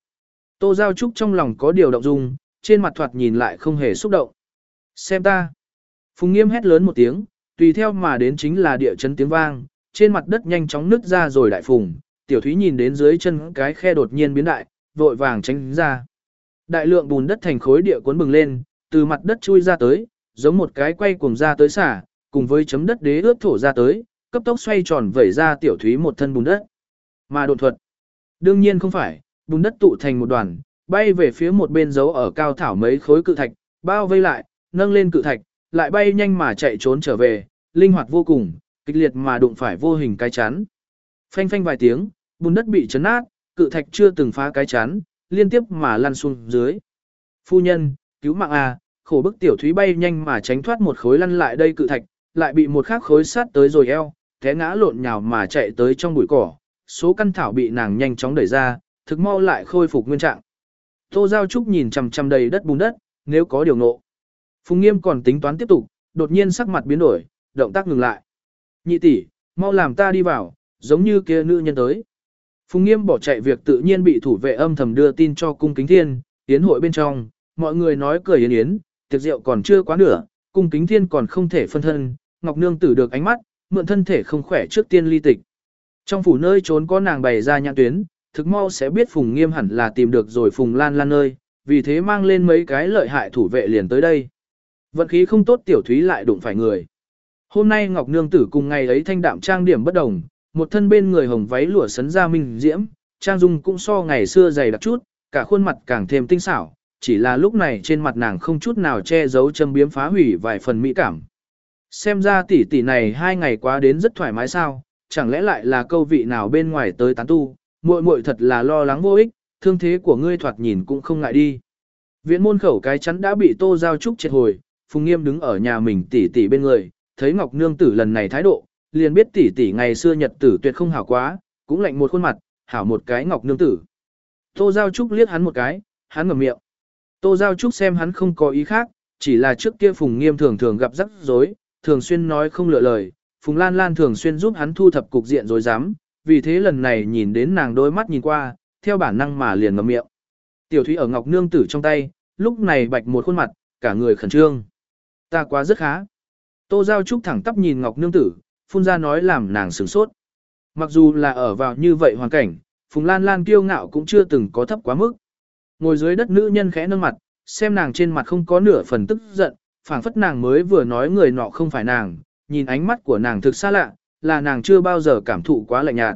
Tô Giao Trúc trong lòng có điều động dung, trên mặt thoạt nhìn lại không hề xúc động. Xem ta. Phùng Nghiêm hét lớn một tiếng, tùy theo mà đến chính là địa chấn tiếng vang, trên mặt đất nhanh chóng nứt ra rồi đại phùng, tiểu thúy nhìn đến dưới chân cái khe đột nhiên biến đại, vội vàng tránh ra. Đại lượng bùn đất thành khối địa cuốn bừng lên, từ mặt đất chui ra tới, giống một cái quay cuồng ra tới xả, cùng với chấm đất đế ướt thổ ra tới, cấp tốc xoay tròn vẩy ra tiểu thúy một thân bùn đất. Mà độn thuật. Đương nhiên không phải, bùn đất tụ thành một đoàn, bay về phía một bên dấu ở cao thảo mấy khối cự thạch, bao vây lại, nâng lên cự thạch, lại bay nhanh mà chạy trốn trở về, linh hoạt vô cùng, kịch liệt mà đụng phải vô hình cái chắn. Phanh phanh vài tiếng, bùn đất bị chấn nát, cự thạch chưa từng phá cái chắn, liên tiếp mà lăn xuống dưới. Phu nhân, cứu mạng à, khổ bức tiểu thúy bay nhanh mà tránh thoát một khối lăn lại đây cự thạch, lại bị một khác khối sát tới rồi eo, té ngã lộn nhào mà chạy tới trong bụi cỏ, số căn thảo bị nàng nhanh chóng đẩy ra, thực mau lại khôi phục nguyên trạng. Tô Giao Trúc nhìn chằm chằm đầy đất bùn đất, nếu có điều ngộ. Phùng Nghiêm còn tính toán tiếp tục, đột nhiên sắc mặt biến đổi, động tác ngừng lại. Nhị tỷ, mau làm ta đi vào, giống như kia nữ nhân tới. Phùng Nghiêm bỏ chạy việc tự nhiên bị thủ vệ âm thầm đưa tin cho cung kính thiên, tiến hội bên trong, mọi người nói cười yến yến, tiệc rượu còn chưa quá nửa, cung kính thiên còn không thể phân thân, Ngọc Nương tử được ánh mắt, mượn thân thể không khỏe trước tiên ly tịch. Trong phủ nơi trốn có nàng bày ra nhãn tuyến, thực mau sẽ biết Phùng Nghiêm hẳn là tìm được rồi Phùng Lan Lan nơi, vì thế mang lên mấy cái lợi hại thủ vệ liền tới đây. Vận khí không tốt tiểu thúy lại đụng phải người. Hôm nay Ngọc Nương tử cùng ngày ấy thanh đạm trang điểm bất đồng, một thân bên người hồng váy lụa sấn ra minh diễm, trang dung cũng so ngày xưa dày đặc chút, cả khuôn mặt càng thêm tinh xảo, chỉ là lúc này trên mặt nàng không chút nào che giấu châm biếm phá hủy vài phần mỹ cảm. Xem ra tỷ tỷ này hai ngày quá đến rất thoải mái sao, chẳng lẽ lại là câu vị nào bên ngoài tới tán tu, muội muội thật là lo lắng vô ích, thương thế của ngươi thoạt nhìn cũng không ngại đi. Viện môn khẩu cái chắn đã bị Tô Giao Trúc triệt hồi, Phùng Nghiêm đứng ở nhà mình tỷ tỷ bên người, thấy Ngọc Nương tử lần này thái độ, liền biết tỷ tỷ ngày xưa nhật tử tuyệt không hảo quá, cũng lạnh một khuôn mặt, hảo một cái Ngọc Nương tử. Tô Giao Trúc liếc hắn một cái, hắn ngậm miệng. Tô Giao Trúc xem hắn không có ý khác, chỉ là trước kia Phùng Nghiêm thường thường gặp rắc rối, thường xuyên nói không lựa lời, Phùng Lan Lan thường xuyên giúp hắn thu thập cục diện rồi dám, vì thế lần này nhìn đến nàng đôi mắt nhìn qua, theo bản năng mà liền ngậm miệng. Tiểu Thúy ở Ngọc Nương tử trong tay, lúc này bạch một khuôn mặt, cả người khẩn trương. Ta quá rất khá. Tô Giao Trúc thẳng tắp nhìn Ngọc Nương tử, phun ra nói làm nàng sửng sốt. Mặc dù là ở vào như vậy hoàn cảnh, Phùng Lan Lan kiêu ngạo cũng chưa từng có thấp quá mức. Ngồi dưới đất nữ nhân khẽ nâng mặt, xem nàng trên mặt không có nửa phần tức giận, phảng phất nàng mới vừa nói người nọ không phải nàng, nhìn ánh mắt của nàng thực xa lạ, là nàng chưa bao giờ cảm thụ quá lạnh nhạt.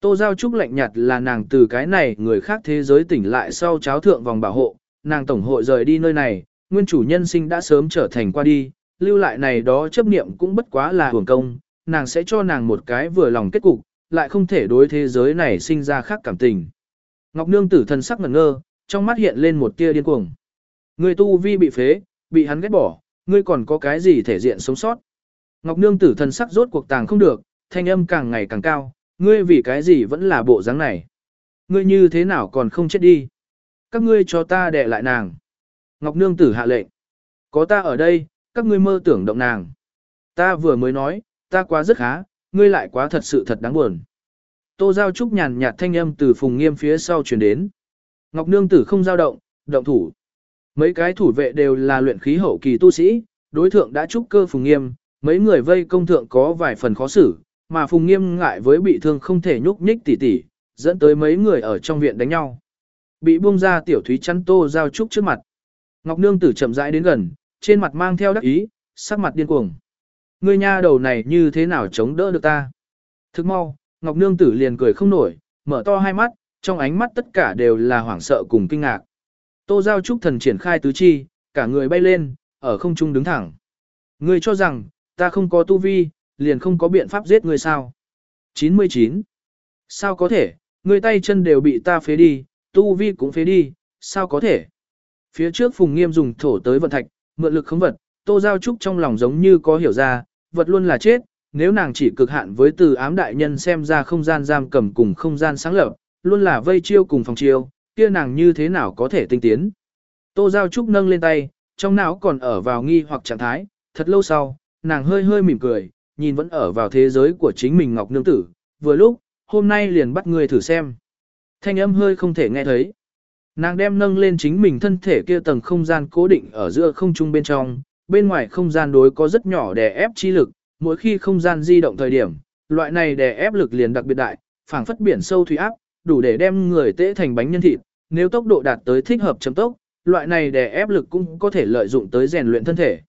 Tô Giao Trúc lạnh nhạt là nàng từ cái này người khác thế giới tỉnh lại sau cháo thượng vòng bảo hộ, nàng tổng hội rời đi nơi này, nguyên chủ nhân sinh đã sớm trở thành qua đi, lưu lại này đó chấp niệm cũng bất quá là hưởng công, nàng sẽ cho nàng một cái vừa lòng kết cục, lại không thể đối thế giới này sinh ra khác cảm tình. Ngọc Nương tử thần sắc ngẩn ngơ, trong mắt hiện lên một tia điên cuồng. Người tu vi bị phế, bị hắn ghét bỏ, ngươi còn có cái gì thể diện sống sót. Ngọc Nương tử thần sắc rốt cuộc tàng không được, thanh âm càng ngày càng cao, ngươi vì cái gì vẫn là bộ dáng này. Ngươi như thế nào còn không chết đi. Các ngươi cho ta đè lại nàng. Ngọc Nương tử hạ lệnh. Có ta ở đây, các ngươi mơ tưởng động nàng. Ta vừa mới nói, ta quá rất khá, ngươi lại quá thật sự thật đáng buồn. Tô Giao Trúc nhàn nhạt thanh âm từ phùng nghiêm phía sau truyền đến. Ngọc Nương tử không giao động, động thủ. Mấy cái thủ vệ đều là luyện khí hậu kỳ tu sĩ, đối thượng đã trúc cơ phùng nghiêm, mấy người vây công thượng có vài phần khó xử, mà phùng nghiêm ngại với bị thương không thể nhúc nhích tỉ tỉ, dẫn tới mấy người ở trong viện đánh nhau. Bị buông ra tiểu thúy chắn tô giao trúc trước mặt. Ngọc Nương tử chậm rãi đến gần, trên mặt mang theo đắc ý, sắc mặt điên cuồng. Ngươi nha đầu này như thế nào chống đỡ được ta? Thức mau, Ngọc Nương tử liền cười không nổi, mở to hai mắt, trong ánh mắt tất cả đều là hoảng sợ cùng kinh ngạc. Tô Giao Trúc thần triển khai tứ chi, cả người bay lên, ở không trung đứng thẳng. Ngươi cho rằng, ta không có tu vi, liền không có biện pháp giết ngươi sao? 99. Sao có thể, ngươi tay chân đều bị ta phế đi, tu vi cũng phế đi, sao có thể? Phía trước Phùng Nghiêm dùng thổ tới vận thạch, mượn lực khống vật, Tô Giao Trúc trong lòng giống như có hiểu ra, vật luôn là chết, nếu nàng chỉ cực hạn với từ ám đại nhân xem ra không gian giam cầm cùng không gian sáng lập, luôn là vây chiêu cùng phòng chiêu, kia nàng như thế nào có thể tinh tiến. Tô Giao Trúc nâng lên tay, trong não còn ở vào nghi hoặc trạng thái, thật lâu sau, nàng hơi hơi mỉm cười, nhìn vẫn ở vào thế giới của chính mình Ngọc Nương Tử, vừa lúc, hôm nay liền bắt người thử xem. Thanh âm hơi không thể nghe thấy. Nàng đem nâng lên chính mình thân thể kia tầng không gian cố định ở giữa không trung bên trong, bên ngoài không gian đối có rất nhỏ đè ép chi lực, mỗi khi không gian di động thời điểm, loại này đè ép lực liền đặc biệt đại, phảng phất biển sâu thủy áp, đủ để đem người tễ thành bánh nhân thịt, nếu tốc độ đạt tới thích hợp chấm tốc, loại này đè ép lực cũng có thể lợi dụng tới rèn luyện thân thể.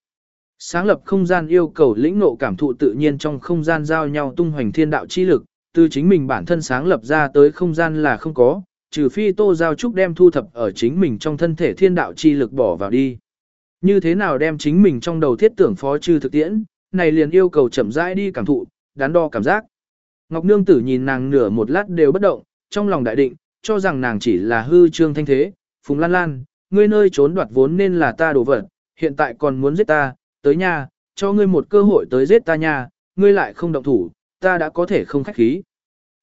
Sáng lập không gian yêu cầu lĩnh ngộ cảm thụ tự nhiên trong không gian giao nhau tung hoành thiên đạo chi lực, từ chính mình bản thân sáng lập ra tới không gian là không có, trừ phi Tô Giao Trúc đem thu thập ở chính mình trong thân thể thiên đạo chi lực bỏ vào đi. Như thế nào đem chính mình trong đầu thiết tưởng phó trừ thực tiễn, này liền yêu cầu chậm rãi đi cảm thụ, đắn đo cảm giác. Ngọc Nương Tử nhìn nàng nửa một lát đều bất động, trong lòng đại định, cho rằng nàng chỉ là hư trương thanh thế, Phùng Lan Lan, ngươi nơi trốn đoạt vốn nên là ta đồ vật, hiện tại còn muốn giết ta, tới nhà, cho ngươi một cơ hội tới giết ta nha, ngươi lại không động thủ, ta đã có thể không khách khí.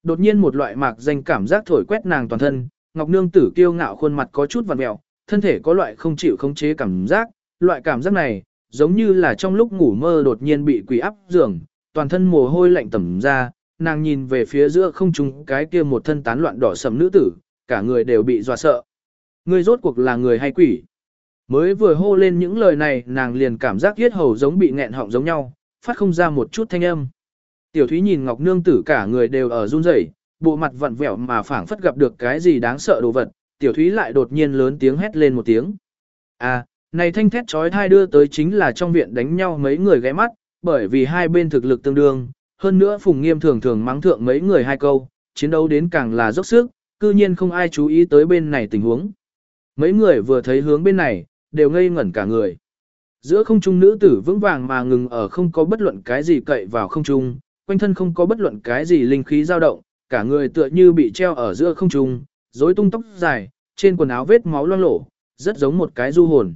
Đột nhiên một loại mạc danh cảm giác thổi quét nàng toàn thân, Ngọc Nương tử kiêu ngạo khuôn mặt có chút vặn mẹo, thân thể có loại không chịu khống chế cảm giác, loại cảm giác này, giống như là trong lúc ngủ mơ đột nhiên bị quỷ áp giường, toàn thân mồ hôi lạnh tẩm ra, nàng nhìn về phía giữa không trung cái kia một thân tán loạn đỏ sầm nữ tử, cả người đều bị dọa sợ. Ngươi rốt cuộc là người hay quỷ? Mới vừa hô lên những lời này nàng liền cảm giác yết hầu giống bị nghẹn họng giống nhau, phát không ra một chút thanh âm. Tiểu Thúy nhìn Ngọc Nương tử cả người đều ở run rẩy, bộ mặt vặn vẹo mà phảng phất gặp được cái gì đáng sợ đồ vật, Tiểu Thúy lại đột nhiên lớn tiếng hét lên một tiếng. À, này thanh thét chói tai đưa tới chính là trong viện đánh nhau mấy người ghé mắt, bởi vì hai bên thực lực tương đương, hơn nữa Phùng Nghiêm thường thường mắng thượng mấy người hai câu, chiến đấu đến càng là dốc sức, cư nhiên không ai chú ý tới bên này tình huống. Mấy người vừa thấy hướng bên này, đều ngây ngẩn cả người. Giữa không trung nữ tử vững vàng mà ngừng ở không có bất luận cái gì cậy vào không trung, quanh thân không có bất luận cái gì linh khí dao động, cả người tựa như bị treo ở giữa không trung, rối tung tóc dài, trên quần áo vết máu loang lổ, rất giống một cái du hồn.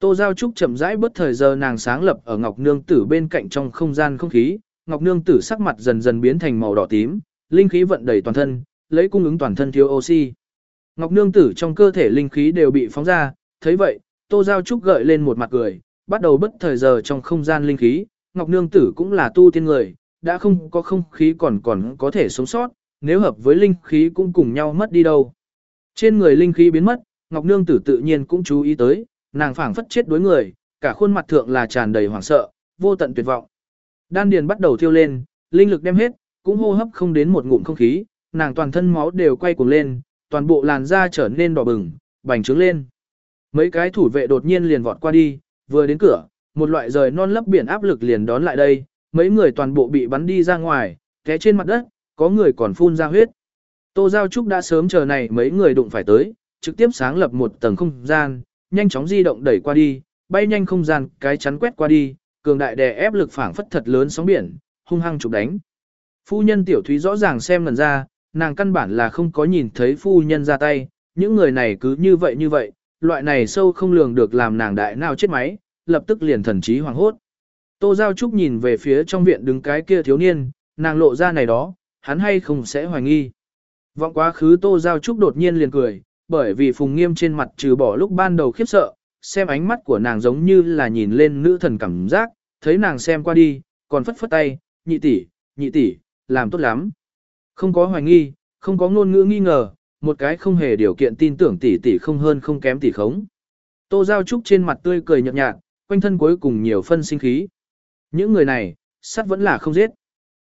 Tô Giao Trúc chậm rãi bất thời giờ nàng sáng lập ở Ngọc Nương Tử bên cạnh trong không gian không khí, Ngọc Nương Tử sắc mặt dần dần biến thành màu đỏ tím, linh khí vận đầy toàn thân, lấy cung ứng toàn thân thiếu oxy. Ngọc Nương Tử trong cơ thể linh khí đều bị phóng ra, thấy vậy, Tô Giao Trúc gợi lên một mặt cười, bắt đầu bất thời giờ trong không gian linh khí, Ngọc Nương Tử cũng là tu tiên người, đã không có không khí còn còn có thể sống sót, nếu hợp với linh khí cũng cùng nhau mất đi đâu. Trên người linh khí biến mất, Ngọc Nương Tử tự nhiên cũng chú ý tới, nàng phảng phất chết đối người, cả khuôn mặt thượng là tràn đầy hoảng sợ, vô tận tuyệt vọng. Đan điền bắt đầu thiêu lên, linh lực đem hết, cũng hô hấp không đến một ngụm không khí, nàng toàn thân máu đều quay cuồng lên, toàn bộ làn da trở nên đỏ bừng, bành trướng lên. Mấy cái thủ vệ đột nhiên liền vọt qua đi, vừa đến cửa, một loại rời non lấp biển áp lực liền đón lại đây, mấy người toàn bộ bị bắn đi ra ngoài, té trên mặt đất, có người còn phun ra huyết. Tô Giao Trúc đã sớm chờ này mấy người đụng phải tới, trực tiếp sáng lập một tầng không gian, nhanh chóng di động đẩy qua đi, bay nhanh không gian, cái chắn quét qua đi, cường đại đè ép lực phảng phất thật lớn sóng biển, hung hăng chụp đánh. Phu nhân tiểu thúy rõ ràng xem lần ra, nàng căn bản là không có nhìn thấy phu nhân ra tay, những người này cứ như vậy như vậy, loại này sâu không lường được làm nàng đại nào chết máy, lập tức liền thần trí hoàng hốt. Tô Giao Trúc nhìn về phía trong viện đứng cái kia thiếu niên, nàng lộ ra này đó, hắn hay không sẽ hoài nghi. Vọng quá khứ Tô Giao Trúc đột nhiên liền cười, bởi vì Phùng Nghiêm trên mặt trừ bỏ lúc ban đầu khiếp sợ, xem ánh mắt của nàng giống như là nhìn lên nữ thần cảm giác, thấy nàng xem qua đi, còn phất phất tay, nhị tỷ, nhị tỷ, làm tốt lắm. Không có hoài nghi, không có ngôn ngữ nghi ngờ, một cái không hề điều kiện tin tưởng tỷ tỷ không hơn không kém tỷ khống. Tô Giao Trúc trên mặt tươi cười nhợt nhạt, quanh thân cuối cùng nhiều phân sinh khí. Những người này, sắt vẫn là không giết.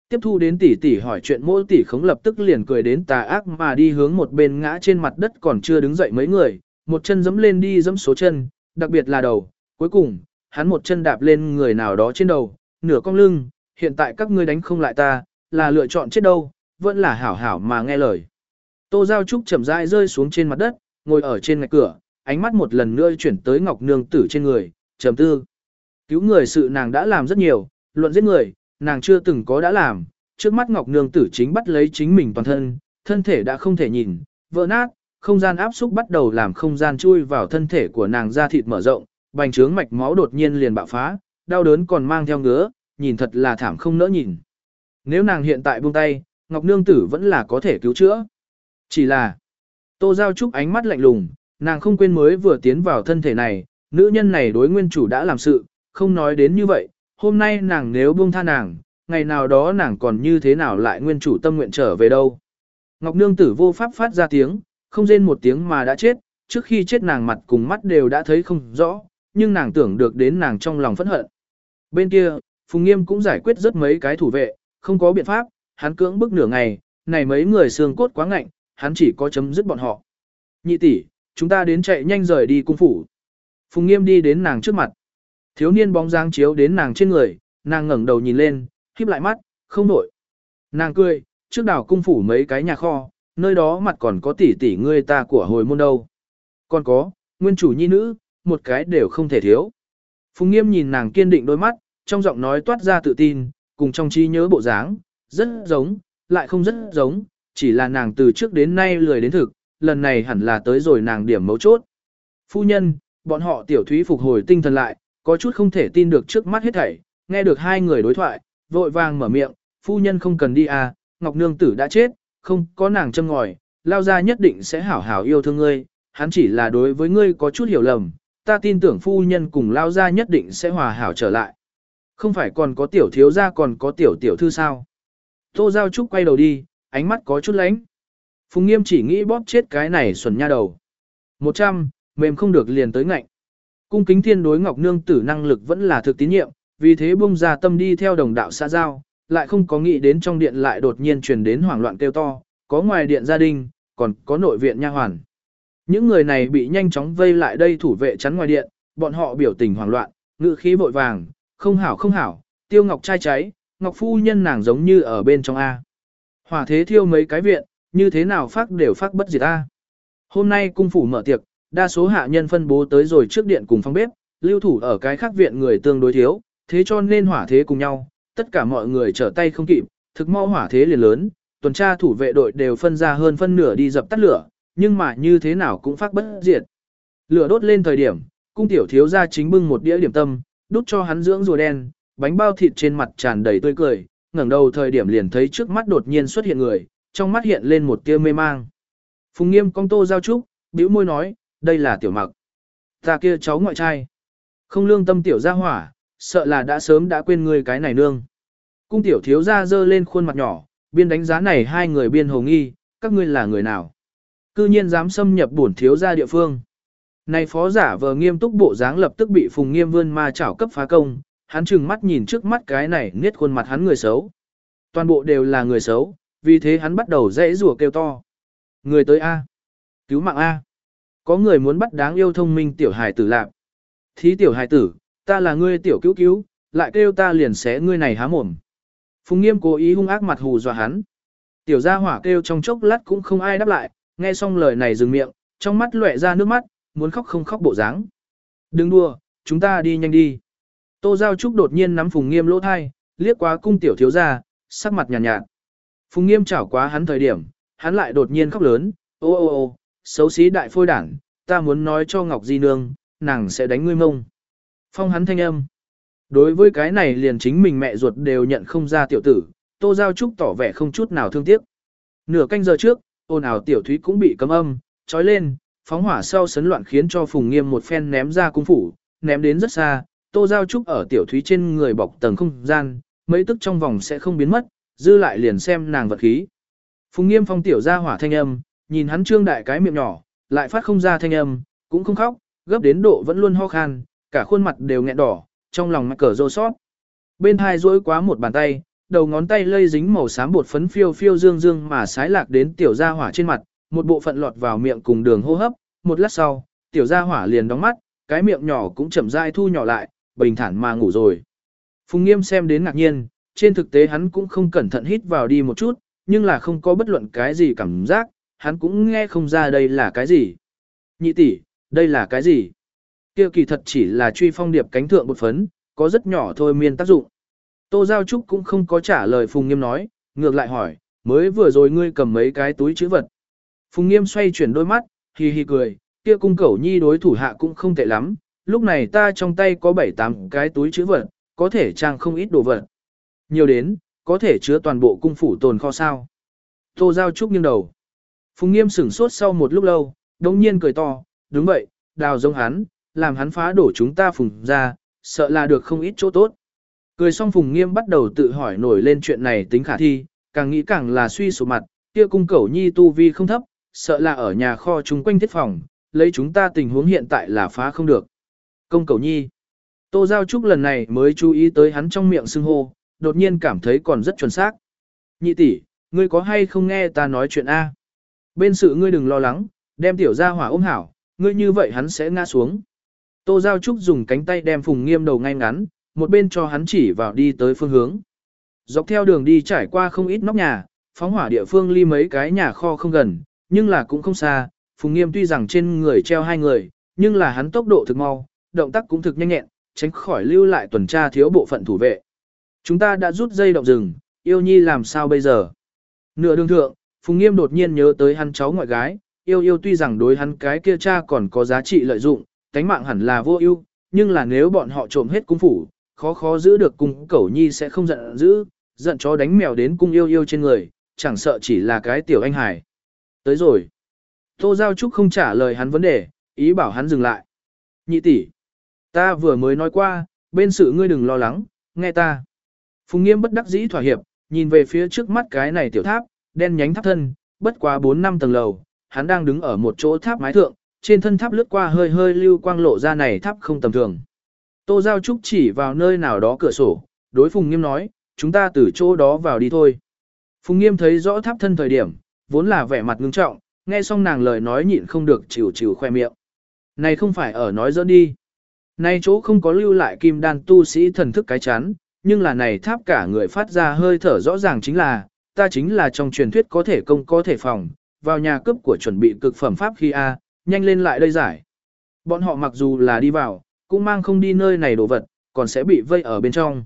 Tiếp thu đến tỷ tỷ hỏi chuyện mỗi tỷ khống lập tức liền cười đến tà ác mà đi hướng một bên ngã trên mặt đất còn chưa đứng dậy mấy người, một chân dẫm lên đi dẫm số chân, đặc biệt là đầu, cuối cùng, hắn một chân đạp lên người nào đó trên đầu, nửa cong lưng, hiện tại các ngươi đánh không lại ta, là lựa chọn chết đâu, vẫn là hảo hảo mà nghe lời. Tô Giao Trúc chậm rãi rơi xuống trên mặt đất, ngồi ở trên ngạch cửa, ánh mắt một lần nữa chuyển tới Ngọc Nương Tử trên người, trầm tư. Cứu người sự nàng đã làm rất nhiều, luận giết người, nàng chưa từng có đã làm, trước mắt Ngọc Nương Tử chính bắt lấy chính mình toàn thân, thân thể đã không thể nhìn, vỡ nát, không gian áp xúc bắt đầu làm không gian chui vào thân thể của nàng ra thịt mở rộng, bành trướng mạch máu đột nhiên liền bạo phá, đau đớn còn mang theo ngứa, nhìn thật là thảm không nỡ nhìn. Nếu nàng hiện tại buông tay, Ngọc Nương Tử vẫn là có thể cứu chữa. Chỉ là, Tô Giao Trúc ánh mắt lạnh lùng, nàng không quên mới vừa tiến vào thân thể này, nữ nhân này đối nguyên chủ đã làm sự, không nói đến như vậy, hôm nay nàng nếu buông tha nàng, ngày nào đó nàng còn như thế nào lại nguyên chủ tâm nguyện trở về đâu. Ngọc Nương Tử vô pháp phát ra tiếng, không rên một tiếng mà đã chết, trước khi chết nàng mặt cùng mắt đều đã thấy không rõ, nhưng nàng tưởng được đến nàng trong lòng phẫn hận. Bên kia, Phùng Nghiêm cũng giải quyết rất mấy cái thủ vệ, không có biện pháp, hắn cưỡng bức nửa ngày, này mấy người xương cốt quá ngạnh, hắn chỉ có chấm dứt bọn họ. Nhị tỷ, chúng ta đến chạy nhanh rời đi cung phủ. Phùng Nghiêm đi đến nàng trước mặt. Thiếu niên bóng dáng chiếu đến nàng trên người, nàng ngẩng đầu nhìn lên, khép lại mắt, không nổi. Nàng cười, trước đảo cung phủ mấy cái nhà kho, nơi đó mặt còn có tỷ tỷ ngươi ta của hồi môn đâu. Còn có, nguyên chủ nhi nữ, một cái đều không thể thiếu. Phùng Nghiêm nhìn nàng kiên định đôi mắt, trong giọng nói toát ra tự tin, cùng trong trí nhớ bộ dáng, rất giống, lại không rất giống, chỉ là nàng từ trước đến nay lười đến thực, lần này hẳn là tới rồi nàng điểm mấu chốt. Phu nhân, bọn họ tiểu thúy phục hồi tinh thần lại, có chút không thể tin được trước mắt hết thảy, nghe được hai người đối thoại, vội vàng mở miệng, phu nhân không cần đi à, Ngọc Nương Tử đã chết, không có nàng châm ngòi, lao ra nhất định sẽ hảo hảo yêu thương ngươi, hắn chỉ là đối với ngươi có chút hiểu lầm, ta tin tưởng phu nhân cùng lao ra nhất định sẽ hòa hảo trở lại. Không phải còn có tiểu thiếu gia còn có tiểu tiểu thư sao? Tô Giao Trúc quay đầu đi, ánh mắt có chút lánh. Phùng Nghiêm chỉ nghĩ bóp chết cái này xuẩn nha đầu. Một trăm, mềm không được liền tới ngạnh. Cung kính thiên đối Ngọc Nương tử năng lực vẫn là thực tín nhiệm, vì thế bung ra tâm đi theo đồng đạo xã giao, lại không có nghĩ đến trong điện lại đột nhiên truyền đến hoảng loạn kêu to, có ngoài điện gia đình, còn có nội viện nha hoàn. Những người này bị nhanh chóng vây lại đây thủ vệ chắn ngoài điện, bọn họ biểu tình hoảng loạn, ngự khí vội vàng, không hảo không hảo, tiêu ngọc trai cháy, ngọc phu nhân nàng giống như ở bên trong A. Hỏa thế thiêu mấy cái viện, như thế nào phát đều phát bất diệt A. Hôm nay cung phủ mở tiệc, đa số hạ nhân phân bố tới rồi trước điện cùng phong bếp, lưu thủ ở cái khác viện người tương đối thiếu, thế cho nên hỏa thế cùng nhau, tất cả mọi người trở tay không kịp, thực mau hỏa thế liền lớn, tuần tra thủ vệ đội đều phân ra hơn phân nửa đi dập tắt lửa, nhưng mà như thế nào cũng phát bất diệt. Lửa đốt lên thời điểm, cung tiểu thiếu gia chính bưng một đĩa điểm tâm, đút cho hắn dưỡng rùa đen, bánh bao thịt trên mặt tràn đầy tươi cười, ngẩng đầu thời điểm liền thấy trước mắt đột nhiên xuất hiện người, trong mắt hiện lên một tia mê mang. Phùng Nghiêm cong tô giao trúc, bĩu môi nói, đây là tiểu mặc. Ta kia cháu ngoại trai. Không lương tâm tiểu gia hỏa, sợ là đã sớm đã quên ngươi cái này nương. Cung tiểu thiếu gia dơ lên khuôn mặt nhỏ, biên đánh giá này hai người biên hồ nghi, các ngươi là người nào. Cư nhiên dám xâm nhập bổn thiếu gia địa phương. Này phó giả vờ nghiêm túc bộ dáng lập tức bị phùng nghiêm vươn ma chảo cấp phá công, hắn chừng mắt nhìn trước mắt cái này niết khuôn mặt hắn người xấu. Toàn bộ đều là người xấu, vì thế hắn bắt đầu dãy rủa kêu to. Người tới A. Cứu mạng A. Có người muốn bắt đáng yêu thông minh tiểu hài tử lạc. Thí tiểu hài tử, ta là ngươi tiểu cứu cứu, lại kêu ta liền xé ngươi này há mồm. Phùng nghiêm cố ý hung ác mặt hù dọa hắn. Tiểu gia hỏa kêu trong chốc lát cũng không ai đáp lại, nghe xong lời này dừng miệng, trong mắt lóe ra nước mắt, muốn khóc không khóc bộ dáng. Đừng đua, chúng ta đi nhanh đi. Tô Giao Trúc đột nhiên nắm Phùng Nghiêm lỗ thai, liếc qua cung tiểu thiếu gia, sắc mặt nhàn nhạt, nhạt. Phùng Nghiêm chảo quá hắn thời điểm, hắn lại đột nhiên khóc lớn, ô ô ô, xấu xí đại phôi đảng, ta muốn nói cho Ngọc Di Nương, nàng sẽ đánh ngươi mông. Phong hắn thanh âm. Đối với cái này liền chính mình mẹ ruột đều nhận không ra tiểu tử, Tô Giao Trúc tỏ vẻ không chút nào thương tiếc. Nửa canh giờ trước, ồn ào tiểu thúy cũng bị cấm âm, trói lên, phóng hỏa sau sấn loạn khiến cho Phùng Nghiêm một phen ném ra cung phủ, ném đến rất xa, Tô Giao Trúc ở tiểu thúy trên người bọc tầng không gian, mấy tức trong vòng sẽ không biến mất, dư lại liền xem nàng vật khí. Phùng Nghiêm phong tiểu ra hỏa thanh âm, nhìn hắn trương đại cái miệng nhỏ, lại phát không ra thanh âm, cũng không khóc, gấp đến độ vẫn luôn ho khan, cả khuôn mặt đều nghẹn đỏ, trong lòng mắc cờ rô sót. Bên hai duỗi quá một bàn tay, đầu ngón tay lây dính màu xám bột phấn phiêu phiêu dương dương mà sái lạc đến tiểu gia hỏa trên mặt, một bộ phận lọt vào miệng cùng đường hô hấp, một lát sau, tiểu gia hỏa liền đóng mắt, cái miệng nhỏ cũng chậm rãi thu nhỏ lại, bình thản mà ngủ rồi. Phùng Nghiêm xem đến ngạc nhiên, trên thực tế hắn cũng không cẩn thận hít vào đi một chút, nhưng là không có bất luận cái gì cảm giác, hắn cũng nghe không ra đây là cái gì. Nhị tỷ, đây là cái gì? Kia kỳ thật chỉ là truy phong điệp cánh thượng bột phấn, có rất nhỏ thôi miên tác dụng. Tô Giao Trúc cũng không có trả lời Phùng Nghiêm nói, ngược lại hỏi, mới vừa rồi ngươi cầm mấy cái túi chữ vật. Phùng Nghiêm xoay chuyển đôi mắt, hì hì cười, kia cung cẩu nhi đối thủ hạ cũng không tệ lắm, lúc này ta trong tay có 7-8 cái túi chữ vật, có thể trang không ít đồ vật. Nhiều đến, có thể chứa toàn bộ cung phủ tồn kho sao. Tô Giao Trúc nghiêng đầu. Phùng Nghiêm sửng sốt sau một lúc lâu, đồng nhiên cười to, đúng vậy, đào giống hắn, làm hắn phá đổ chúng ta phùng ra, sợ là được không ít chỗ tốt. Cười xong Phùng Nghiêm bắt đầu tự hỏi nổi lên chuyện này tính khả thi, càng nghĩ càng là suy sụp mặt, kia cung cẩu nhi tu vi không thấp, sợ là ở nhà kho chung quanh thiết phòng, lấy chúng ta tình huống hiện tại là phá không được. Công cẩu nhi. Tô Giao Trúc lần này mới chú ý tới hắn trong miệng xưng hô, đột nhiên cảm thấy còn rất chuẩn xác. Nhị tỷ, ngươi có hay không nghe ta nói chuyện A? Bên sự ngươi đừng lo lắng, đem tiểu ra hỏa ôm hảo, ngươi như vậy hắn sẽ ngã xuống. Tô Giao Trúc dùng cánh tay đem Phùng Nghiêm đầu ngay ngắn, một bên cho hắn chỉ vào đi tới phương hướng. Dọc theo đường đi trải qua không ít nóc nhà, phóng hỏa địa phương ly mấy cái nhà kho không gần, nhưng là cũng không xa. Phùng Nghiêm tuy rằng trên người treo hai người, nhưng là hắn tốc độ thực mau, động tác cũng thực nhanh nhẹn, tránh khỏi lưu lại tuần tra thiếu bộ phận thủ vệ. Chúng ta đã rút dây động rừng, yêu nhi làm sao bây giờ? Nửa đường thượng, Phùng Nghiêm đột nhiên nhớ tới hắn cháu ngoại gái, yêu yêu tuy rằng đối hắn cái kia cha còn có giá trị lợi dụng, tánh mạng hẳn là vô ưu, nhưng là nếu bọn họ trộm hết cung phủ, khó khó giữ được cung cẩu nhi sẽ không giận dữ, giận chó đánh mèo đến cung yêu yêu trên người, chẳng sợ chỉ là cái tiểu anh hải. Tới rồi. Tô Giao Trúc không trả lời hắn vấn đề, ý bảo hắn dừng lại. Nhị tỷ, ta vừa mới nói qua, bên sự ngươi đừng lo lắng, nghe ta. Phùng Nghiêm bất đắc dĩ thỏa hiệp, nhìn về phía trước mắt cái này tiểu tháp, đen nhánh tháp thân, bất quá 4 năm tầng lầu, hắn đang đứng ở một chỗ tháp mái thượng, trên thân tháp lướt qua hơi hơi lưu quang lộ ra này tháp không tầm thường. Tô Giao Trúc chỉ vào nơi nào đó cửa sổ, đối Phùng Nghiêm nói, chúng ta từ chỗ đó vào đi thôi. Phùng Nghiêm thấy rõ tháp thân thời điểm, vốn là vẻ mặt ngưng trọng, nghe xong nàng lời nói nhịn không được chịu chịu khoe miệng. Này không phải ở nói dẫn đi. Này chỗ không có lưu lại kim đan tu sĩ thần thức cái chán, nhưng là này tháp cả người phát ra hơi thở rõ ràng chính là, ta chính là trong truyền thuyết có thể công có thể phòng, vào nhà cướp của chuẩn bị cực phẩm pháp khi A, nhanh lên lại đây giải. Bọn họ mặc dù là đi vào, cũng mang không đi nơi này đồ vật, còn sẽ bị vây ở bên trong.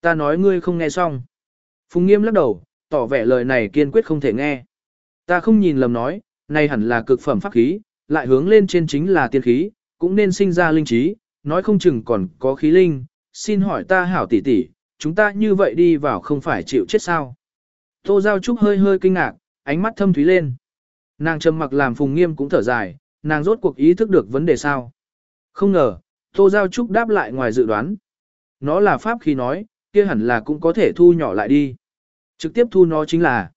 Ta nói ngươi không nghe xong. Phùng nghiêm lắc đầu, tỏ vẻ lời này kiên quyết không thể nghe. Ta không nhìn lầm nói, này hẳn là cực phẩm pháp khí, lại hướng lên trên chính là tiên khí, cũng nên sinh ra linh trí, nói không chừng còn có khí linh, xin hỏi ta hảo tỷ tỷ, chúng ta như vậy đi vào không phải chịu chết sao. Tô Giao Trúc hơi hơi kinh ngạc, ánh mắt thâm thúy lên. Nàng trầm mặc làm phùng nghiêm cũng thở dài, nàng rốt cuộc ý thức được vấn đề sao. Không ngờ, Tô Giao Trúc đáp lại ngoài dự đoán. Nó là pháp khi nói, kia hẳn là cũng có thể thu nhỏ lại đi. Trực tiếp thu nó chính là.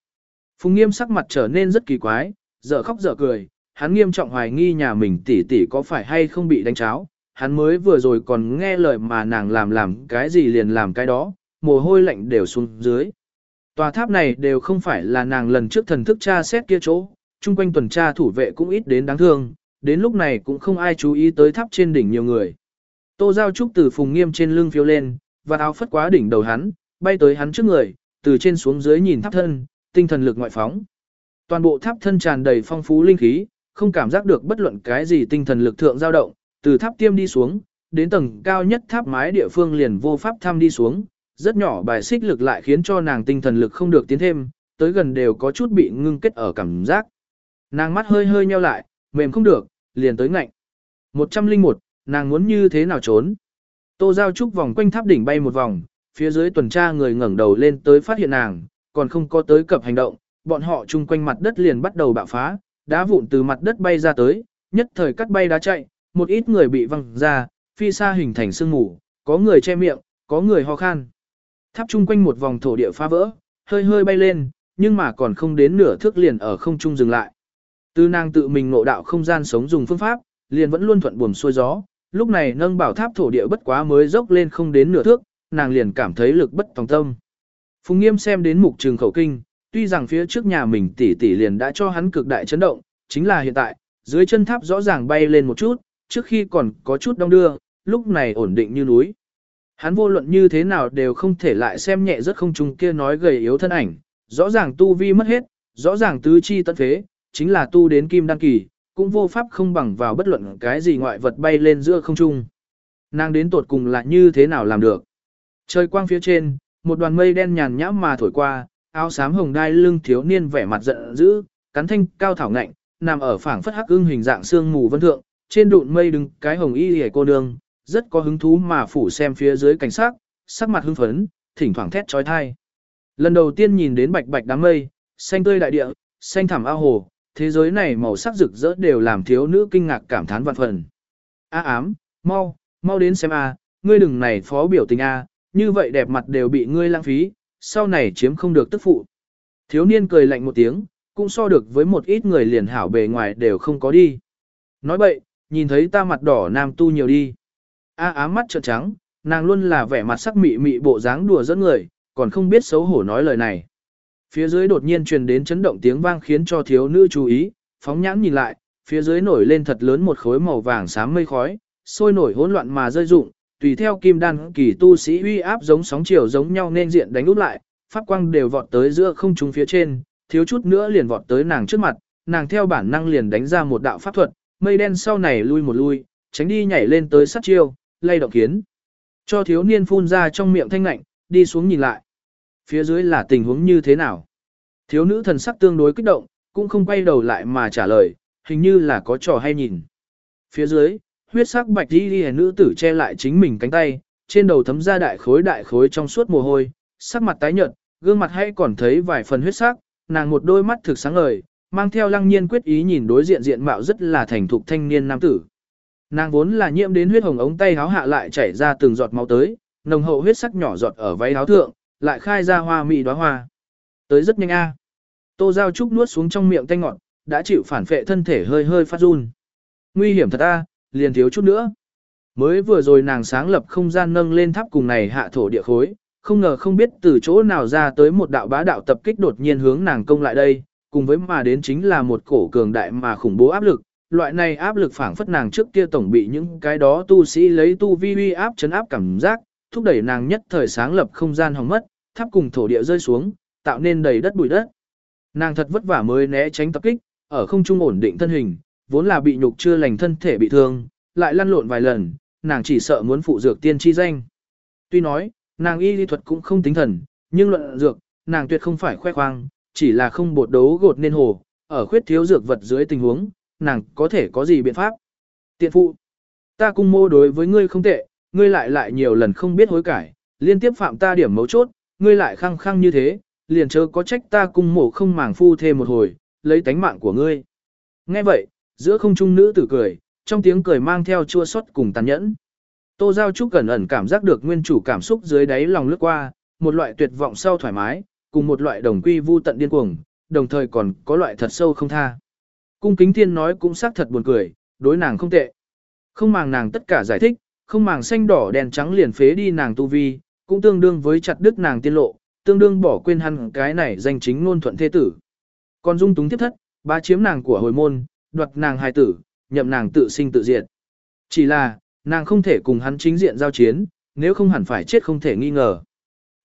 Phùng nghiêm sắc mặt trở nên rất kỳ quái, dở khóc dở cười, hắn nghiêm trọng hoài nghi nhà mình tỷ tỷ có phải hay không bị đánh cháo. Hắn mới vừa rồi còn nghe lời mà nàng làm làm cái gì liền làm cái đó, mồ hôi lạnh đều xuống dưới. Tòa tháp này đều không phải là nàng lần trước thần thức tra xét kia chỗ, chung quanh tuần tra thủ vệ cũng ít đến đáng thương, đến lúc này cũng không ai chú ý tới tháp trên đỉnh nhiều người. Tô Giao Trúc từ phùng nghiêm trên lưng phiêu lên, và áo phất quá đỉnh đầu hắn, bay tới hắn trước người, từ trên xuống dưới nhìn tháp thân, tinh thần lực ngoại phóng. Toàn bộ tháp thân tràn đầy phong phú linh khí, không cảm giác được bất luận cái gì tinh thần lực thượng dao động, từ tháp tiêm đi xuống, đến tầng cao nhất tháp mái địa phương liền vô pháp thăm đi xuống, rất nhỏ bài xích lực lại khiến cho nàng tinh thần lực không được tiến thêm, tới gần đều có chút bị ngưng kết ở cảm giác. Nàng mắt hơi hơi nheo lại, mềm không được, liền tới ngạnh. 101, nàng muốn như thế nào trốn? Tô Giao Trúc vòng quanh tháp đỉnh bay một vòng, phía dưới tuần tra người ngẩng đầu lên tới phát hiện nàng, còn không có tới cập hành động, bọn họ chung quanh mặt đất liền bắt đầu bạo phá, đá vụn từ mặt đất bay ra tới, nhất thời cắt bay đá chạy, một ít người bị văng ra, phi xa hình thành sương mù, có người che miệng, có người ho khan. Tháp chung quanh một vòng thổ địa phá vỡ, hơi hơi bay lên, nhưng mà còn không đến nửa thước liền ở không trung dừng lại. Tư nàng tự mình ngộ đạo không gian sống dùng phương pháp, liền vẫn luôn thuận buồm xuôi gió, lúc này nâng bảo tháp thổ địa bất quá mới dốc lên không đến nửa thước, nàng liền cảm thấy lực bất tòng tâm. Phùng Nghiêm xem đến mục trường khẩu kinh, tuy rằng phía trước nhà mình tỷ tỷ liền đã cho hắn cực đại chấn động, chính là hiện tại, dưới chân tháp rõ ràng bay lên một chút, trước khi còn có chút đông đưa, lúc này ổn định như núi. Hắn vô luận như thế nào đều không thể lại xem nhẹ rất không trung kia nói gầy yếu thân ảnh, rõ ràng tu vi mất hết, rõ ràng tứ chi tận phế, chính là tu đến kim đăng kỳ, cũng vô pháp không bằng vào bất luận cái gì ngoại vật bay lên giữa không trung. Nàng đến tột cùng là như thế nào làm được. Trời quang phía trên, một đoàn mây đen nhàn nhã mà thổi qua, áo xám hồng đai lưng thiếu niên vẻ mặt giận dữ, cắn thanh cao thảo ngạnh, nằm ở phảng phất hắc ưng hình dạng xương mù vân thượng, trên đụn mây đứng cái hồng y hề cô nương, rất có hứng thú mà phủ xem phía dưới cảnh sát, sắc mặt hưng phấn, thỉnh thoảng thét trói thai. Lần đầu tiên nhìn đến bạch bạch đám mây, xanh tươi đại địa, xanh thẳm ao hồ, thế giới này màu sắc rực rỡ đều làm thiếu nữ kinh ngạc cảm thán vạn phần. A ám, mau, mau đến xem a, ngươi đừng này phó biểu tình a, như vậy đẹp mặt đều bị ngươi lãng phí, sau này chiếm không được tức phụ. Thiếu niên cười lạnh một tiếng, cũng so được với một ít người liền hảo bề ngoài đều không có đi. Nói bậy, nhìn thấy ta mặt đỏ nam tu nhiều đi. A ám mắt trợn trắng, nàng luôn là vẻ mặt sắc mị mị bộ dáng đùa dẫn người, còn không biết xấu hổ nói lời này. Phía dưới đột nhiên truyền đến chấn động tiếng vang khiến cho thiếu nữ chú ý, phóng nhãn nhìn lại, phía dưới nổi lên thật lớn một khối màu vàng xám mây khói, sôi nổi hỗn loạn mà rơi rụng, tùy theo kim đan kỳ tu sĩ uy áp giống sóng chiều giống nhau nên diện đánh úp lại, pháp quang đều vọt tới giữa không trung phía trên, thiếu chút nữa liền vọt tới nàng trước mặt, nàng theo bản năng liền đánh ra một đạo pháp thuật, mây đen sau này lui một lui, tránh đi nhảy lên tới sát chiêu, lay động kiến. Cho thiếu niên phun ra trong miệng thanh lạnh, đi xuống nhìn lại. Phía dưới là tình huống như thế nào? Thiếu nữ thần sắc tương đối kích động, cũng không quay đầu lại mà trả lời, hình như là có trò hay nhìn. Phía dưới, huyết sắc bạch đi đi nữ tử che lại chính mình cánh tay, trên đầu thấm ra đại khối đại khối trong suốt mồ hôi, sắc mặt tái nhợt, gương mặt hay còn thấy vài phần huyết sắc, nàng một đôi mắt thực sáng ngời, mang theo lăng nhiên quyết ý nhìn đối diện diện mạo rất là thành thục thanh niên nam tử. Nàng vốn là nhiễm đến huyết hồng ống tay háo hạ lại chảy ra từng giọt máu tới, nồng hậu huyết sắc nhỏ giọt ở váy áo thượng, lại khai ra hoa mị đóa hoa. Tới rất nhanh a. Tô Giao Trúc nuốt xuống trong miệng tanh ngọt, đã chịu phản phệ thân thể hơi hơi phát run. Nguy hiểm thật a, liền thiếu chút nữa. Mới vừa rồi nàng sáng lập không gian nâng lên tháp cùng này hạ thổ địa khối, không ngờ không biết từ chỗ nào ra tới một đạo bá đạo tập kích đột nhiên hướng nàng công lại đây, cùng với mà đến chính là một cổ cường đại mà khủng bố áp lực. Loại này áp lực phản phất nàng trước kia tổng bị những cái đó tu sĩ lấy tu vi uy áp chấn áp cảm giác, thúc đẩy nàng nhất thời sáng lập không gian hỏng mất, tháp cùng thổ địa rơi xuống, tạo nên đầy đất bụi đất. Nàng thật vất vả mới né tránh tập kích, ở không trung ổn định thân hình, vốn là bị nhục chưa lành thân thể bị thương, lại lăn lộn vài lần, nàng chỉ sợ muốn phụ dược tiên chi danh. Tuy nói, nàng y lý thuật cũng không tính thần, nhưng luận dược, nàng tuyệt không phải khoe khoang, chỉ là không bột đấu gột nên hồ, ở khuyết thiếu dược vật dưới tình huống, nàng có thể có gì biện pháp. Tiện phụ, ta cung mô đối với ngươi không tệ, ngươi lại lại nhiều lần không biết hối cải, liên tiếp phạm ta điểm mấu chốt, ngươi lại khăng khăng như thế, liền chớ có trách ta cung mổ không màng phu thêm một hồi, lấy tánh mạng của ngươi. Nghe vậy, giữa không trung nữ tử cười, trong tiếng cười mang theo chua xót cùng tàn nhẫn. Tô Giao Trúc cẩn ẩn cảm giác được nguyên chủ cảm xúc dưới đáy lòng lướt qua, một loại tuyệt vọng sau thoải mái, cùng một loại đồng quy vu tận điên cuồng, đồng thời còn có loại thật sâu không tha. Cung kính thiên nói cũng xác thật buồn cười, đối nàng không tệ. Không màng nàng tất cả giải thích, không màng xanh đỏ đèn trắng liền phế đi nàng tu vi, cũng tương đương với chặt đứt nàng tiên lộ, tương đương bỏ quên hắn cái này danh chính ngôn thuận thế tử. Còn dung túng tiếp thất, ba chiếm nàng của hồi môn, đoạt nàng hài tử, nhậm nàng tự sinh tự diệt. Chỉ là, nàng không thể cùng hắn chính diện giao chiến, nếu không hẳn phải chết không thể nghi ngờ.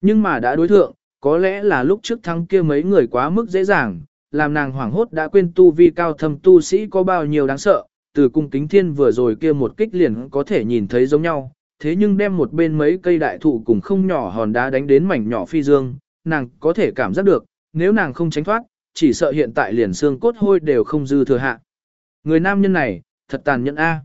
Nhưng mà đã đối thượng, có lẽ là lúc trước thắng kia mấy người quá mức dễ dàng, làm nàng hoảng hốt đã quên tu vi cao thâm tu sĩ có bao nhiêu đáng sợ, từ cung kính thiên vừa rồi kia một kích liền có thể nhìn thấy giống nhau, thế nhưng đem một bên mấy cây đại thụ cùng không nhỏ hòn đá đánh đến mảnh nhỏ phi dương, nàng có thể cảm giác được, nếu nàng không tránh thoát, chỉ sợ hiện tại liền xương cốt hôi đều không dư thừa hạ. Người nam nhân này, thật tàn nhẫn a.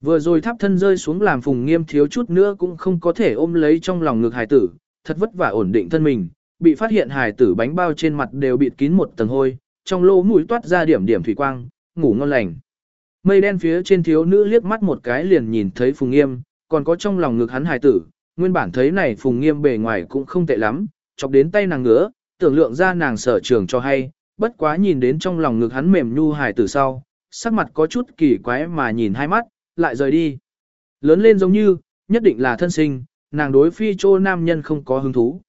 Vừa rồi tháp thân rơi xuống làm phùng nghiêm thiếu chút nữa cũng không có thể ôm lấy trong lòng ngực hài tử, thật vất vả ổn định thân mình, bị phát hiện hài tử bánh bao trên mặt đều bịt kín một tầng hôi, trong lỗ mũi toát ra điểm điểm thủy quang, ngủ ngon lành. Mây đen phía trên thiếu nữ liếc mắt một cái liền nhìn thấy phùng nghiêm, còn có trong lòng ngực hắn hài tử, nguyên bản thấy này phùng nghiêm bề ngoài cũng không tệ lắm, chọc đến tay nàng ngứa, tưởng lượng ra nàng sở trường cho hay, bất quá nhìn đến trong lòng ngực hắn mềm nhu hài tử sau, sắc mặt có chút kỳ quái mà nhìn hai mắt, lại rời đi. Lớn lên giống như, nhất định là thân sinh, nàng đối phi chô nam nhân không có hứng thú.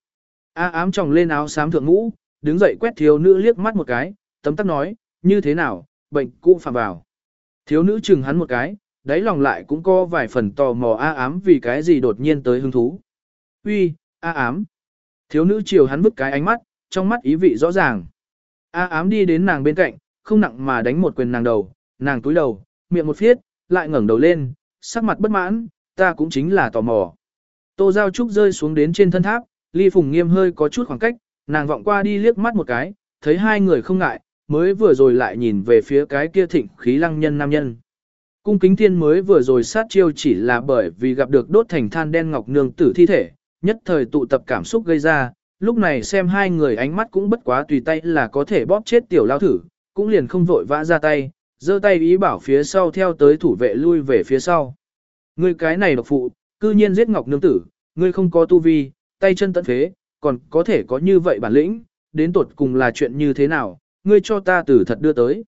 A ám tròng lên áo xám thượng ngũ, đứng dậy quét thiếu nữ liếc mắt một cái, tấm tắc nói, như thế nào, bệnh cũ phạm vào. Thiếu nữ chừng hắn một cái, đáy lòng lại cũng có vài phần tò mò A ám vì cái gì đột nhiên tới hứng thú. Uy, A ám. Thiếu nữ chiều hắn vứt cái ánh mắt, trong mắt ý vị rõ ràng. A ám đi đến nàng bên cạnh, không nặng mà đánh một quyền nàng đầu, nàng túi đầu, miệng một phiết, lại ngẩng đầu lên, sắc mặt bất mãn, ta cũng chính là tò mò. Tô Giao Trúc rơi xuống đến trên thân tháp, Ly Phùng Nghiêm hơi có chút khoảng cách, nàng vọng qua đi liếc mắt một cái, thấy hai người không ngại, mới vừa rồi lại nhìn về phía cái kia thịnh khí lăng nhân nam nhân. Cung kính thiên mới vừa rồi sát chiêu chỉ là bởi vì gặp được đốt thành than đen ngọc nương tử thi thể, nhất thời tụ tập cảm xúc gây ra, lúc này xem hai người ánh mắt cũng bất quá tùy tay là có thể bóp chết tiểu lao thử, cũng liền không vội vã ra tay, giơ tay ý bảo phía sau theo tới thủ vệ lui về phía sau. Ngươi cái này độc phụ, cư nhiên giết ngọc nương tử, ngươi không có tu vi, tay chân tận phế, còn có thể có như vậy bản lĩnh, đến tột cùng là chuyện như thế nào, ngươi cho ta tử thật đưa tới.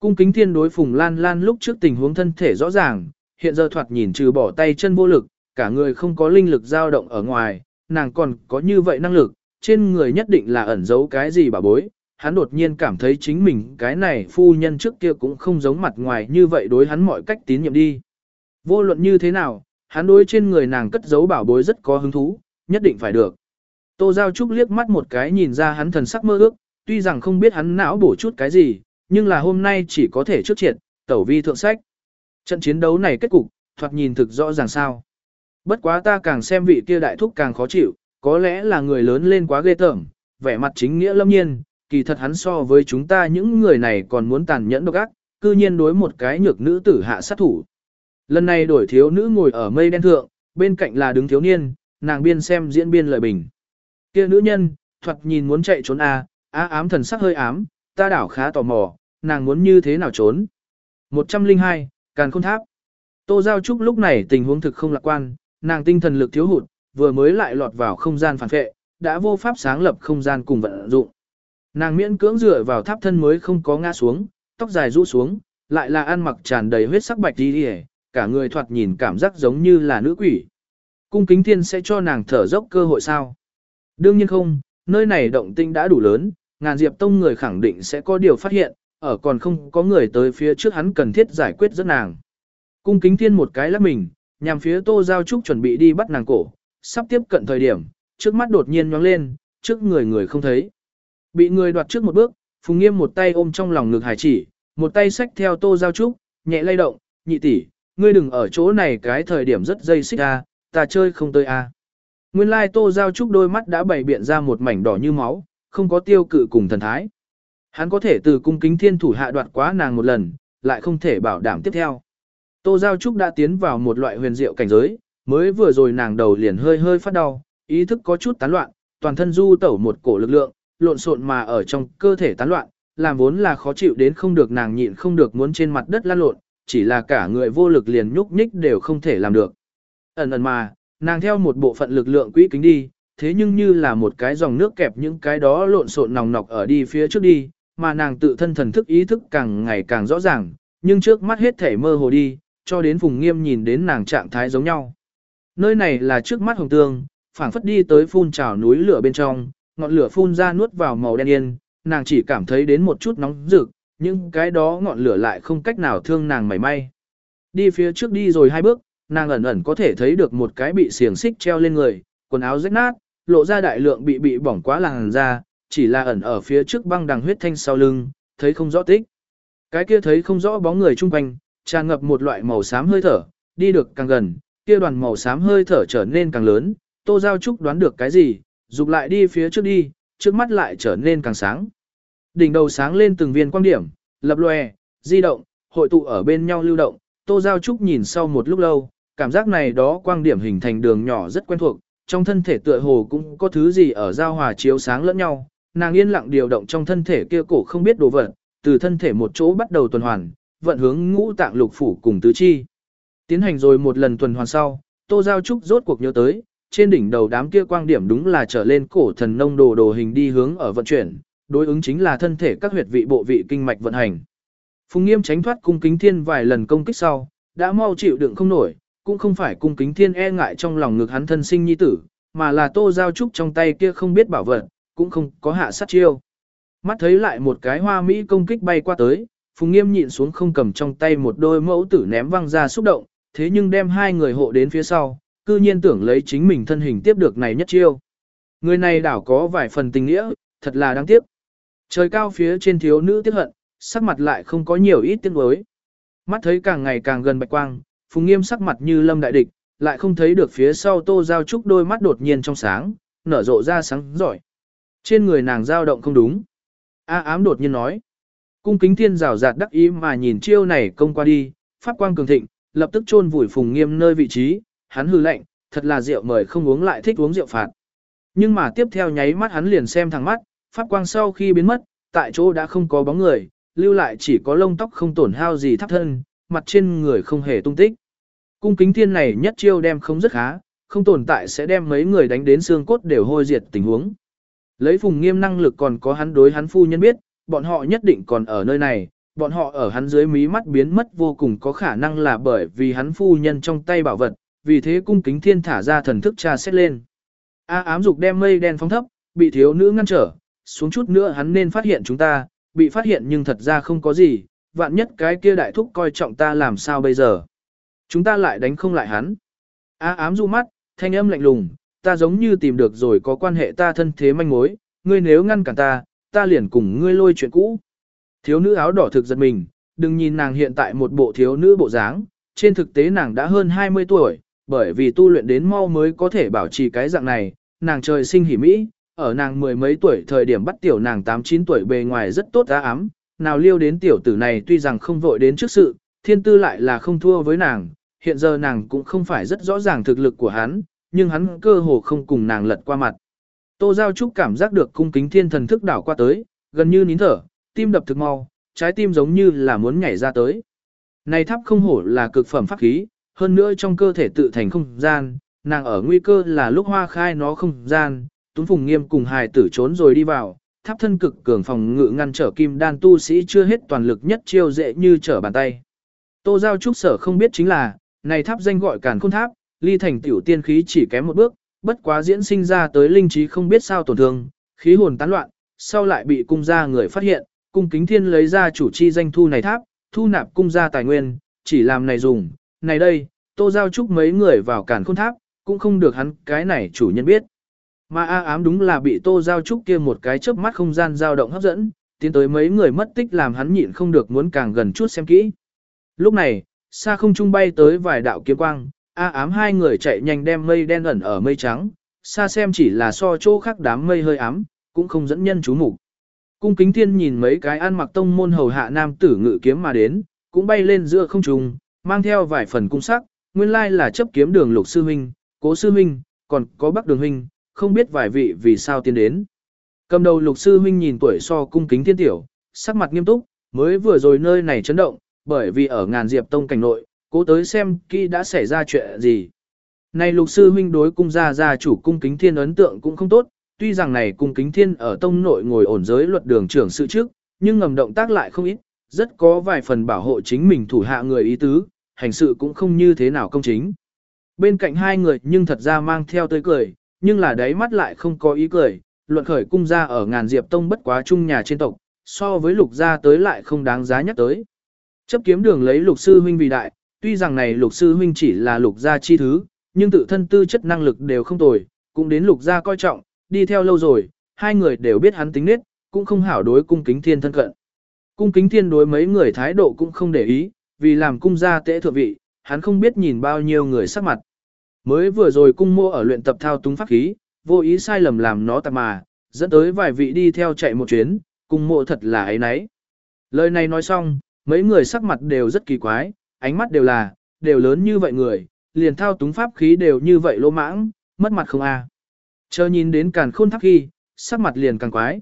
Cung kính thiên đối Phùng Lan Lan lúc trước tình huống thân thể rõ ràng, hiện giờ thoạt nhìn trừ bỏ tay chân vô lực, cả người không có linh lực dao động ở ngoài, nàng còn có như vậy năng lực, trên người nhất định là ẩn giấu cái gì bà bối. Hắn đột nhiên cảm thấy chính mình cái này phu nhân trước kia cũng không giống mặt ngoài như vậy đối hắn mọi cách tín nhiệm đi. Vô luận như thế nào, hắn đối trên người nàng cất giấu bảo bối rất có hứng thú, nhất định phải được. Tô Giao Trúc liếc mắt một cái nhìn ra hắn thần sắc mơ ước, tuy rằng không biết hắn não bổ chút cái gì, nhưng là hôm nay chỉ có thể trước triệt, tẩu vi thượng sách. Trận chiến đấu này kết cục, thoạt nhìn thực rõ ràng sao. Bất quá ta càng xem vị kia đại thúc càng khó chịu, có lẽ là người lớn lên quá ghê tởm, vẻ mặt chính nghĩa lâm nhiên, kỳ thật hắn so với chúng ta những người này còn muốn tàn nhẫn độc ác, cư nhiên đối một cái nhược nữ tử hạ sát thủ. Lần này đổi thiếu nữ ngồi ở mây đen thượng, bên cạnh là đứng thiếu niên, nàng biên xem diễn biên lời bình. Kia nữ nhân, thoạt nhìn muốn chạy trốn à? Á ám thần sắc hơi ám, ta đảo khá tò mò, nàng muốn như thế nào trốn. 102, Càn Khôn Tháp. Tô Giao Trúc lúc này tình huống thực không lạc quan, nàng tinh thần lực thiếu hụt, vừa mới lại lọt vào không gian phản phệ, đã vô pháp sáng lập không gian cùng vận dụng. Nàng miễn cưỡng dựa vào tháp thân mới không có ngã xuống, tóc dài rũ xuống, lại là ăn mặc tràn đầy huyết sắc bạch đi đi cả người thoạt nhìn cảm giác giống như là nữ quỷ. Cung kính thiên sẽ cho nàng thở dốc cơ hội sao? Đương nhiên không, nơi này động tinh đã đủ lớn, ngàn diệp tông người khẳng định sẽ có điều phát hiện, ở còn không có người tới phía trước hắn cần thiết giải quyết rất nàng. Cung kính thiên một cái lắc mình, nhằm phía tô giao trúc chuẩn bị đi bắt nàng cổ, sắp tiếp cận thời điểm, trước mắt đột nhiên nhóng lên, trước người người không thấy. Bị người đoạt trước một bước, Phùng Nghiêm một tay ôm trong lòng ngực hải chỉ, một tay xách theo tô giao trúc, nhẹ lay động, nhị tỷ, ngươi đừng ở chỗ này cái thời điểm rất dây xích a, ta chơi không tới a. Nguyên lai tô giao trúc đôi mắt đã bày biện ra một mảnh đỏ như máu, không có tiêu cự cùng thần thái. Hắn có thể từ cung kính thiên thủ hạ đoạt quá nàng một lần, lại không thể bảo đảm tiếp theo. Tô Giao Trúc đã tiến vào một loại huyền diệu cảnh giới, mới vừa rồi nàng đầu liền hơi hơi phát đau, ý thức có chút tán loạn, toàn thân du tẩu một cổ lực lượng, lộn xộn mà ở trong cơ thể tán loạn, làm vốn là khó chịu đến không được nàng nhịn không được muốn trên mặt đất lăn lộn, chỉ là cả người vô lực liền nhúc nhích đều không thể làm được. Ẩn ẩn mà, nàng theo một bộ phận lực lượng quỹ kính đi, thế nhưng như là một cái dòng nước kẹp những cái đó lộn xộn nòng nọc ở đi phía trước đi, mà nàng tự thân thần thức ý thức càng ngày càng rõ ràng, nhưng trước mắt hết thể mơ hồ đi, cho đến Phùng Nghiêm nhìn đến nàng trạng thái giống nhau. Nơi này là trước mắt hồng tương, phảng phất đi tới phun trào núi lửa bên trong, ngọn lửa phun ra nuốt vào màu đen yên, nàng chỉ cảm thấy đến một chút nóng rực, nhưng cái đó ngọn lửa lại không cách nào thương nàng mảy may. Đi phía trước đi rồi hai bước, nàng ẩn ẩn có thể thấy được một cái bị xiềng xích treo lên người, quần áo rách nát, lộ ra đại lượng bị bị bỏng quá làn da, chỉ là ẩn ở phía trước băng đằng huyết thanh sau lưng, thấy không rõ tích. Cái kia thấy không rõ bóng người chung quanh, tràn ngập một loại màu xám hơi thở, đi được càng gần, kia đoàn màu xám hơi thở trở nên càng lớn, Tô Giao Trúc đoán được cái gì, dục lại đi phía trước đi, trước mắt lại trở nên càng sáng. Đỉnh đầu sáng lên từng viên quang điểm, lập lòe, di động, hội tụ ở bên nhau lưu động, Tô Giao Trúc nhìn sau một lúc lâu, cảm giác này đó quang điểm hình thành đường nhỏ rất quen thuộc, trong thân thể tựa hồ cũng có thứ gì ở giao hòa chiếu sáng lẫn nhau, nàng yên lặng điều động trong thân thể kia cổ không biết đồ vật, từ thân thể một chỗ bắt đầu tuần hoàn, vận hướng ngũ tạng lục phủ cùng tứ chi. Tiến hành rồi một lần tuần hoàn sau, Tô Giao Trúc rốt cuộc nhớ tới, trên đỉnh đầu đám kia quang điểm đúng là trở lên cổ thần nông đồ đồ hình đi hướng ở vận chuyển, đối ứng chính là thân thể các huyệt vị bộ vị kinh mạch vận hành. Phùng Nghiêm tránh thoát cung kính thiên vài lần công kích sau, đã mau chịu đựng không nổi, cũng không phải cung kính thiên e ngại trong lòng ngực hắn thân sinh nhi tử, mà là Tô Giao Trúc trong tay kia không biết bảo vật, cũng không có hạ sát chiêu. Mắt thấy lại một cái hoa mỹ công kích bay qua tới, Phùng Nghiêm nhịn xuống không cầm trong tay một đôi mẫu tử ném văng ra xúc động, thế nhưng đem hai người hộ đến phía sau, cư nhiên tưởng lấy chính mình thân hình tiếp được này nhất chiêu. Người này đảo có vài phần tình nghĩa, thật là đáng tiếc. Trời cao phía trên thiếu nữ tiếc hận, sắc mặt lại không có nhiều ít tiếng ối. Mắt thấy càng ngày càng gần bạch quang, Phùng Nghiêm sắc mặt như lâm đại địch, lại không thấy được phía sau Tô Giao Trúc đôi mắt đột nhiên trong sáng, nở rộ ra sáng giỏi. Trên người nàng dao động không đúng. A ám đột nhiên nói. Cung kính thiên rào rạt đắc ý mà nhìn chiêu này công qua đi, pháp quang cường thịnh, lập tức chôn vùi Phùng Nghiêm nơi vị trí, hắn hừ lạnh, thật là rượu mời không uống lại thích uống rượu phạt. Nhưng mà tiếp theo nháy mắt hắn liền xem thẳng mắt, pháp quang sau khi biến mất, tại chỗ đã không có bóng người, lưu lại chỉ có lông tóc không tổn hao gì thắp thân, mặt trên người không hề tung tích. Cung kính thiên này nhất chiêu đem không rất khá, không tồn tại sẽ đem mấy người đánh đến xương cốt đều hôi diệt tình huống. Lấy phùng nghiêm năng lực còn có hắn đối hắn phu nhân biết, bọn họ nhất định còn ở nơi này, bọn họ ở hắn dưới mí mắt biến mất vô cùng có khả năng là bởi vì hắn phu nhân trong tay bảo vật, vì thế cung kính thiên thả ra thần thức tra xét lên. A ám dục đem mây đen phóng thấp, bị thiếu nữ ngăn trở, xuống chút nữa hắn nên phát hiện chúng ta, bị phát hiện nhưng thật ra không có gì, vạn nhất cái kia đại thúc coi trọng ta làm sao bây giờ. Chúng ta lại đánh không lại hắn. á ám du mắt, thanh âm lạnh lùng, ta giống như tìm được rồi có quan hệ ta thân thế manh mối, ngươi nếu ngăn cản ta, ta liền cùng ngươi lôi chuyện cũ. Thiếu nữ áo đỏ thực giật mình, đừng nhìn nàng hiện tại một bộ thiếu nữ bộ dáng, trên thực tế nàng đã hơn 20 tuổi, bởi vì tu luyện đến mau mới có thể bảo trì cái dạng này, nàng trời sinh hỉ mỹ, ở nàng mười mấy tuổi thời điểm bắt tiểu nàng 8-9 tuổi bề ngoài rất tốt á ám, nào liêu đến tiểu tử này tuy rằng không vội đến trước sự, thiên tư lại là không thua với nàng, hiện giờ nàng cũng không phải rất rõ ràng thực lực của hắn, nhưng hắn cơ hồ không cùng nàng lật qua mặt. Tô Giao Trúc cảm giác được cung kính thiên thần thức đảo qua tới, gần như nín thở, tim đập thực mau, trái tim giống như là muốn nhảy ra tới. Này tháp không hổ là cực phẩm pháp khí, hơn nữa trong cơ thể tự thành không gian, nàng ở nguy cơ là lúc hoa khai nó không gian, Tuấn Phùng Nghiêm cùng hài tử trốn rồi đi vào, tháp thân cực cường phòng ngự ngăn trở kim đan tu sĩ chưa hết toàn lực nhất chiêu dễ như trở bàn tay. Tô Giao Trúc sở không biết chính là, này tháp danh gọi càn khôn tháp, ly thành tiểu tiên khí chỉ kém một bước, bất quá diễn sinh ra tới linh trí không biết sao tổn thương, khí hồn tán loạn, sau lại bị cung gia người phát hiện, cung kính thiên lấy ra chủ chi danh thu này tháp, thu nạp cung gia tài nguyên, chỉ làm này dùng, này đây, tô giao trúc mấy người vào càn khôn tháp, cũng không được hắn cái này chủ nhân biết. Mà A ám đúng là bị tô giao trúc kia một cái chớp mắt không gian dao động hấp dẫn, tiến tới mấy người mất tích làm hắn nhịn không được muốn càng gần chút xem kỹ. Lúc này, xa không trung bay tới vài đạo kiếm quang, A ám hai người chạy nhanh đem mây đen ẩn ở mây trắng, xa xem chỉ là so chỗ khác đám mây hơi ám, cũng không dẫn nhân chú mục. Cung kính thiên nhìn mấy cái ăn mặc tông môn hầu hạ nam tử ngự kiếm mà đến, cũng bay lên giữa không trung, mang theo vài phần cung sắc, nguyên lai là chấp kiếm đường lục sư huynh, cố sư huynh, còn có bắc đường huynh, không biết vài vị vì sao tiến đến. Cầm đầu lục sư huynh nhìn tuổi so cung kính thiên tiểu, sắc mặt nghiêm túc, mới vừa rồi nơi này chấn động, bởi vì ở ngàn diệp tông cảnh nội, cố tới xem kỹ đã xảy ra chuyện gì. Này lục sư huynh đối cung gia gia chủ cung kính thiên ấn tượng cũng không tốt, tuy rằng này cung kính thiên ở tông nội ngồi ổn giới luật đường trưởng sự trước, nhưng ngầm động tác lại không ít, rất có vài phần bảo hộ chính mình thủ hạ người ý tứ, hành sự cũng không như thế nào công chính. Bên cạnh hai người nhưng thật ra mang theo tươi cười, nhưng là đáy mắt lại không có ý cười, luận khởi cung gia ở ngàn diệp tông bất quá chung nhà trên tộc, so với lục gia tới lại không đáng giá nhắc tới. Chấp kiếm đường lấy lục sư huynh vì đại, tuy rằng này lục sư huynh chỉ là lục gia chi thứ, nhưng tự thân tư chất năng lực đều không tồi, cũng đến lục gia coi trọng, đi theo lâu rồi, hai người đều biết hắn tính nết, cũng không hảo đối cung kính thiên thân cận. Cung kính thiên đối mấy người thái độ cũng không để ý, vì làm cung gia tễ thượng vị, hắn không biết nhìn bao nhiêu người sắc mặt. Mới vừa rồi cung mô ở luyện tập thao túng pháp khí, vô ý sai lầm làm nó tạp mà, dẫn tới vài vị đi theo chạy một chuyến, cung mộ thật là ấy nấy. Lời này nói xong, mấy người sắc mặt đều rất kỳ quái, ánh mắt đều là, đều lớn như vậy người, liền thao túng pháp khí đều như vậy lô mãng, mất mặt không a. Chờ nhìn đến càn khôn tháp khi, sắc mặt liền càng quái.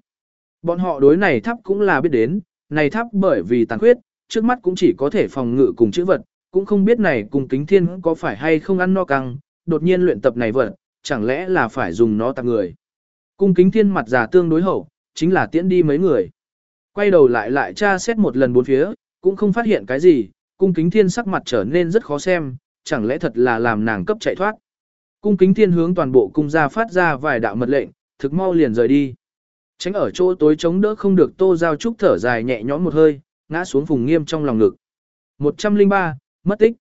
Bọn họ đối này tháp cũng là biết đến, này tháp bởi vì tàn khuyết, trước mắt cũng chỉ có thể phòng ngự cùng chữ vật, cũng không biết này cùng kính thiên có phải hay không ăn no căng, đột nhiên luyện tập này vật, chẳng lẽ là phải dùng nó tạp người. Cung kính thiên mặt già tương đối hậu, chính là tiễn đi mấy người. Quay đầu lại lại tra xét một lần bốn phía, cũng không phát hiện cái gì, cung kính thiên sắc mặt trở nên rất khó xem, chẳng lẽ thật là làm nàng cấp chạy thoát. Cung kính thiên hướng toàn bộ cung ra phát ra vài đạo mật lệnh, thực mau liền rời đi. Tránh ở chỗ tối chống đỡ không được tô giao trúc thở dài nhẹ nhõm một hơi, ngã xuống vùng nghiêm trong lòng ngực. 103, mất tích.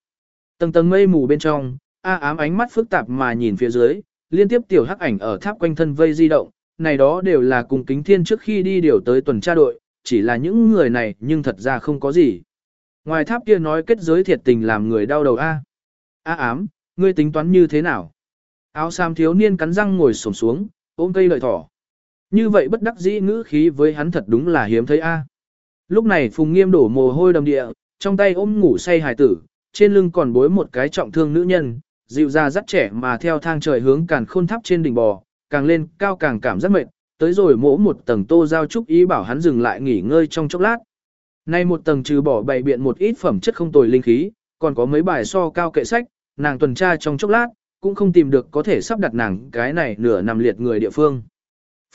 Tầng tầng mây mù bên trong, A ám ánh mắt phức tạp mà nhìn phía dưới, liên tiếp tiểu hắc ảnh ở tháp quanh thân vây di động, này đó đều là cùng kính thiên trước khi đi điều tới tuần tra đội, chỉ là những người này nhưng thật ra không có gì. Ngoài tháp kia nói kết giới thiệt tình làm người đau đầu A. A ám, ngươi tính toán như thế nào? Áo sam thiếu niên cắn răng ngồi xổm xuống, ôm cây lợi thỏ. Như vậy bất đắc dĩ ngữ khí với hắn thật đúng là hiếm thấy A. Lúc này Phùng Nghiêm đổ mồ hôi đầm địa, trong tay ôm ngủ say hài tử, trên lưng còn bối một cái trọng thương nữ nhân, dịu ra rất trẻ mà theo thang trời hướng càn khôn tháp trên đỉnh bò, càng lên cao càng cảm giác mệt, tới rồi mỗ một tầng tô giao trúc ý bảo hắn dừng lại nghỉ ngơi trong chốc lát. Nay một tầng trừ bỏ bày biện một ít phẩm chất không tồi linh khí, còn có mấy bài so cao kệ sách, nàng tuần tra trong chốc lát, cũng không tìm được có thể sắp đặt nàng cái này nửa nằm liệt người địa phương.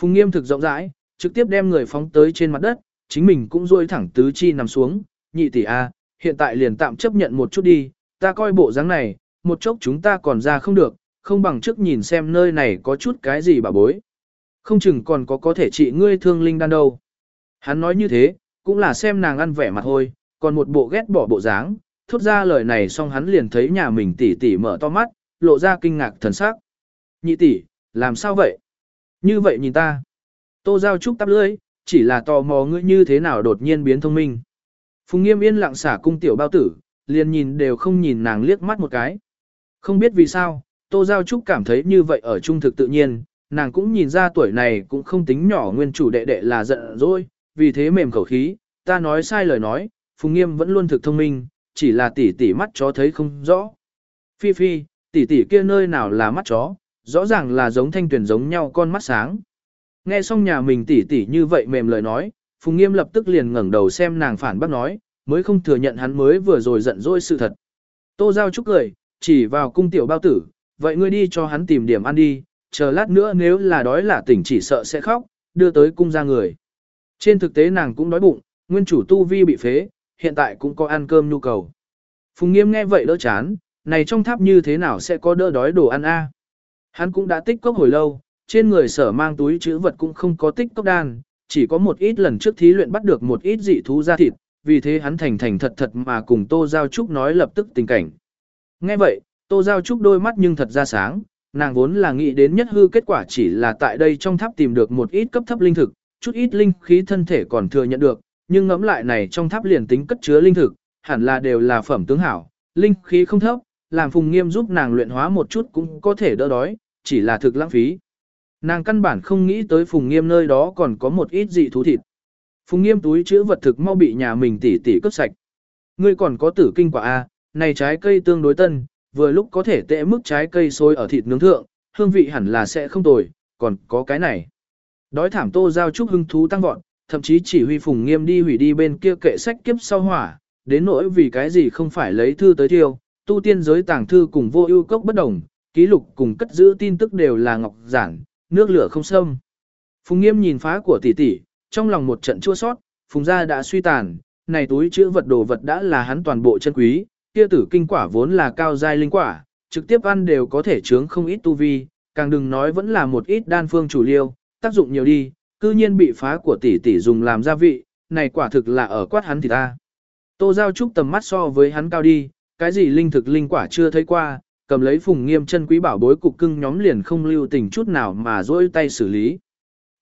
Phùng nghiêm thực rộng rãi, trực tiếp đem người phóng tới trên mặt đất, chính mình cũng duỗi thẳng tứ chi nằm xuống, nhị tỷ A, hiện tại liền tạm chấp nhận một chút đi, ta coi bộ dáng này, một chốc chúng ta còn ra không được, không bằng trước nhìn xem nơi này có chút cái gì bà bối. Không chừng còn có có thể trị ngươi thương linh đan đâu. Hắn nói như thế, cũng là xem nàng ăn vẻ mặt thôi, còn một bộ ghét bỏ bộ dáng, thốt ra lời này xong hắn liền thấy nhà mình tỉ tỉ mở to mắt, lộ ra kinh ngạc thần sắc. Nhị tỷ, làm sao vậy? Như vậy nhìn ta. Tô Giao Trúc tắp lưỡi, chỉ là tò mò ngươi như thế nào đột nhiên biến thông minh. Phùng Nghiêm yên lặng xả cung tiểu bao tử, liền nhìn đều không nhìn nàng liếc mắt một cái. Không biết vì sao, Tô Giao Trúc cảm thấy như vậy ở trung thực tự nhiên, nàng cũng nhìn ra tuổi này cũng không tính nhỏ nguyên chủ đệ đệ là giận dỗi, vì thế mềm khẩu khí, ta nói sai lời nói, Phùng Nghiêm vẫn luôn thực thông minh, chỉ là tỷ tỷ mắt chó thấy không rõ. Phi Phi, tỷ tỷ kia nơi nào là mắt chó, rõ ràng là giống thanh tuyển giống nhau con mắt sáng. Nghe xong nhà mình tỷ tỷ như vậy mềm lời nói, Phùng Nghiêm lập tức liền ngẩng đầu xem nàng phản bác nói, mới không thừa nhận hắn mới vừa rồi giận dỗi sự thật. Tô Giao Trúc cười, chỉ vào cung tiểu bao tử, vậy ngươi đi cho hắn tìm điểm ăn đi, chờ lát nữa nếu là đói là tỉnh chỉ sợ sẽ khóc, đưa tới cung ra người. Trên thực tế nàng cũng đói bụng, nguyên chủ tu vi bị phế, hiện tại cũng có ăn cơm nhu cầu. Phùng Nghiêm nghe vậy đỡ chán, này trong tháp như thế nào sẽ có đỡ đói đồ ăn a? Hắn cũng đã tích cốc hồi lâu, trên người sở mang túi chữ vật cũng không có tích cốc đan, chỉ có một ít lần trước thí luyện bắt được một ít dị thú ra thịt, vì thế hắn thành thành thật thật mà cùng Tô Giao Trúc nói lập tức tình cảnh. Nghe vậy, Tô Giao Trúc đôi mắt nhưng thật ra sáng, nàng vốn là nghĩ đến nhất hư kết quả chỉ là tại đây trong tháp tìm được một ít cấp thấp linh thực, chút ít linh khí thân thể còn thừa nhận được, nhưng ngẫm lại này trong tháp liền tính cất chứa linh thực, hẳn là đều là phẩm tướng hảo, linh khí không thấp, làm Phùng Nghiêm giúp nàng luyện hóa một chút cũng có thể đỡ đói, chỉ là thực lãng phí. Nàng căn bản không nghĩ tới Phùng Nghiêm nơi đó còn có một ít dị thú thịt. Phùng Nghiêm túi chứa vật thực mau bị nhà mình tỉ tỉ cướp sạch. Ngươi còn có tử kinh quả a, này trái cây tương đối tân, vừa lúc có thể tệ mức trái cây sôi ở thịt nướng thượng, hương vị hẳn là sẽ không tồi, còn có cái này. Đói thảm tô giao trúc hưng thú tăng vọt, thậm chí chỉ huy Phùng Nghiêm đi hủy đi bên kia kệ sách kiếp sau hỏa, đến nỗi vì cái gì không phải lấy thư tới tiêu, tu tiên giới tàng thư cùng vô ưu cốc bất đồng, ký lục cùng cất giữ tin tức đều là ngọc giản, nước lửa không sâm. Phùng Nghiêm nhìn phá của tỷ tỷ, trong lòng một trận chua sót, Phùng gia đã suy tàn, này túi chứa vật đồ vật đã là hắn toàn bộ chân quý, kia tử kinh quả vốn là cao giai linh quả, trực tiếp ăn đều có thể chướng không ít tu vi, càng đừng nói vẫn là một ít đan phương chủ liêu, tác dụng nhiều đi, cư nhiên bị phá của tỷ tỷ dùng làm gia vị, này quả thực là ở quát hắn thì ta. Tô Giao Trúc tầm mắt so với hắn cao đi, cái gì linh thực linh quả chưa thấy qua, cầm lấy phùng nghiêm chân quý bảo bối cục cưng nhóm liền không lưu tình chút nào mà dỗi tay xử lý.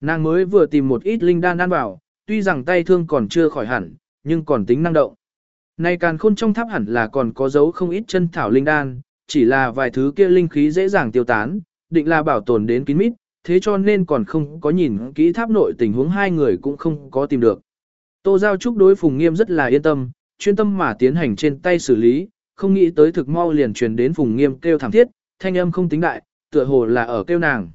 Nàng mới vừa tìm một ít linh đan ăn vào, tuy rằng tay thương còn chưa khỏi hẳn, nhưng còn tính năng động. Nay càn khôn trong tháp hẳn là còn có dấu không ít chân thảo linh đan, chỉ là vài thứ kia linh khí dễ dàng tiêu tán, định là bảo tồn đến kín mít, thế cho nên còn không có nhìn kỹ tháp nội tình huống hai người cũng không có tìm được. Tô Giao Trúc đối Phùng Nghiêm rất là yên tâm, chuyên tâm mà tiến hành trên tay xử lý, không nghĩ tới thực mau liền truyền đến Phùng Nghiêm kêu thảm thiết, thanh âm không tính đại, tựa hồ là ở kêu nàng.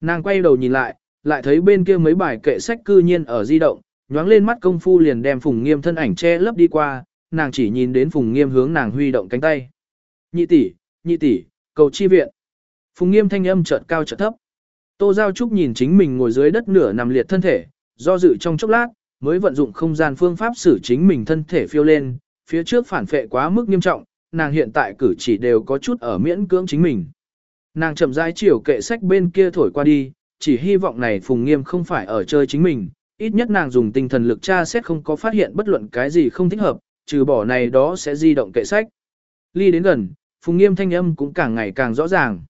Nàng quay đầu nhìn lại, lại thấy bên kia mấy bài kệ sách cư nhiên ở di động, nhoáng lên mắt công phu liền đem Phùng Nghiêm thân ảnh che lấp đi qua, nàng chỉ nhìn đến Phùng Nghiêm hướng nàng huy động cánh tay. Nhị tỷ, nhị tỷ, cầu chi viện. Phùng Nghiêm thanh âm chợt cao chợt thấp. Tô Giao Trúc nhìn chính mình ngồi dưới đất nửa nằm liệt thân thể, do dự trong chốc lát, mới vận dụng không gian phương pháp xử chính mình thân thể phiêu lên, phía trước phản phệ quá mức nghiêm trọng, nàng hiện tại cử chỉ đều có chút ở miễn cưỡng chính mình. Nàng chậm rãi chiều kệ sách bên kia thổi qua đi, chỉ hy vọng này Phùng Nghiêm không phải ở chơi chính mình, ít nhất nàng dùng tinh thần lực tra xét không có phát hiện bất luận cái gì không thích hợp, trừ bỏ này đó sẽ di động kệ sách. Ly đến gần, Phùng Nghiêm thanh âm cũng càng ngày càng rõ ràng.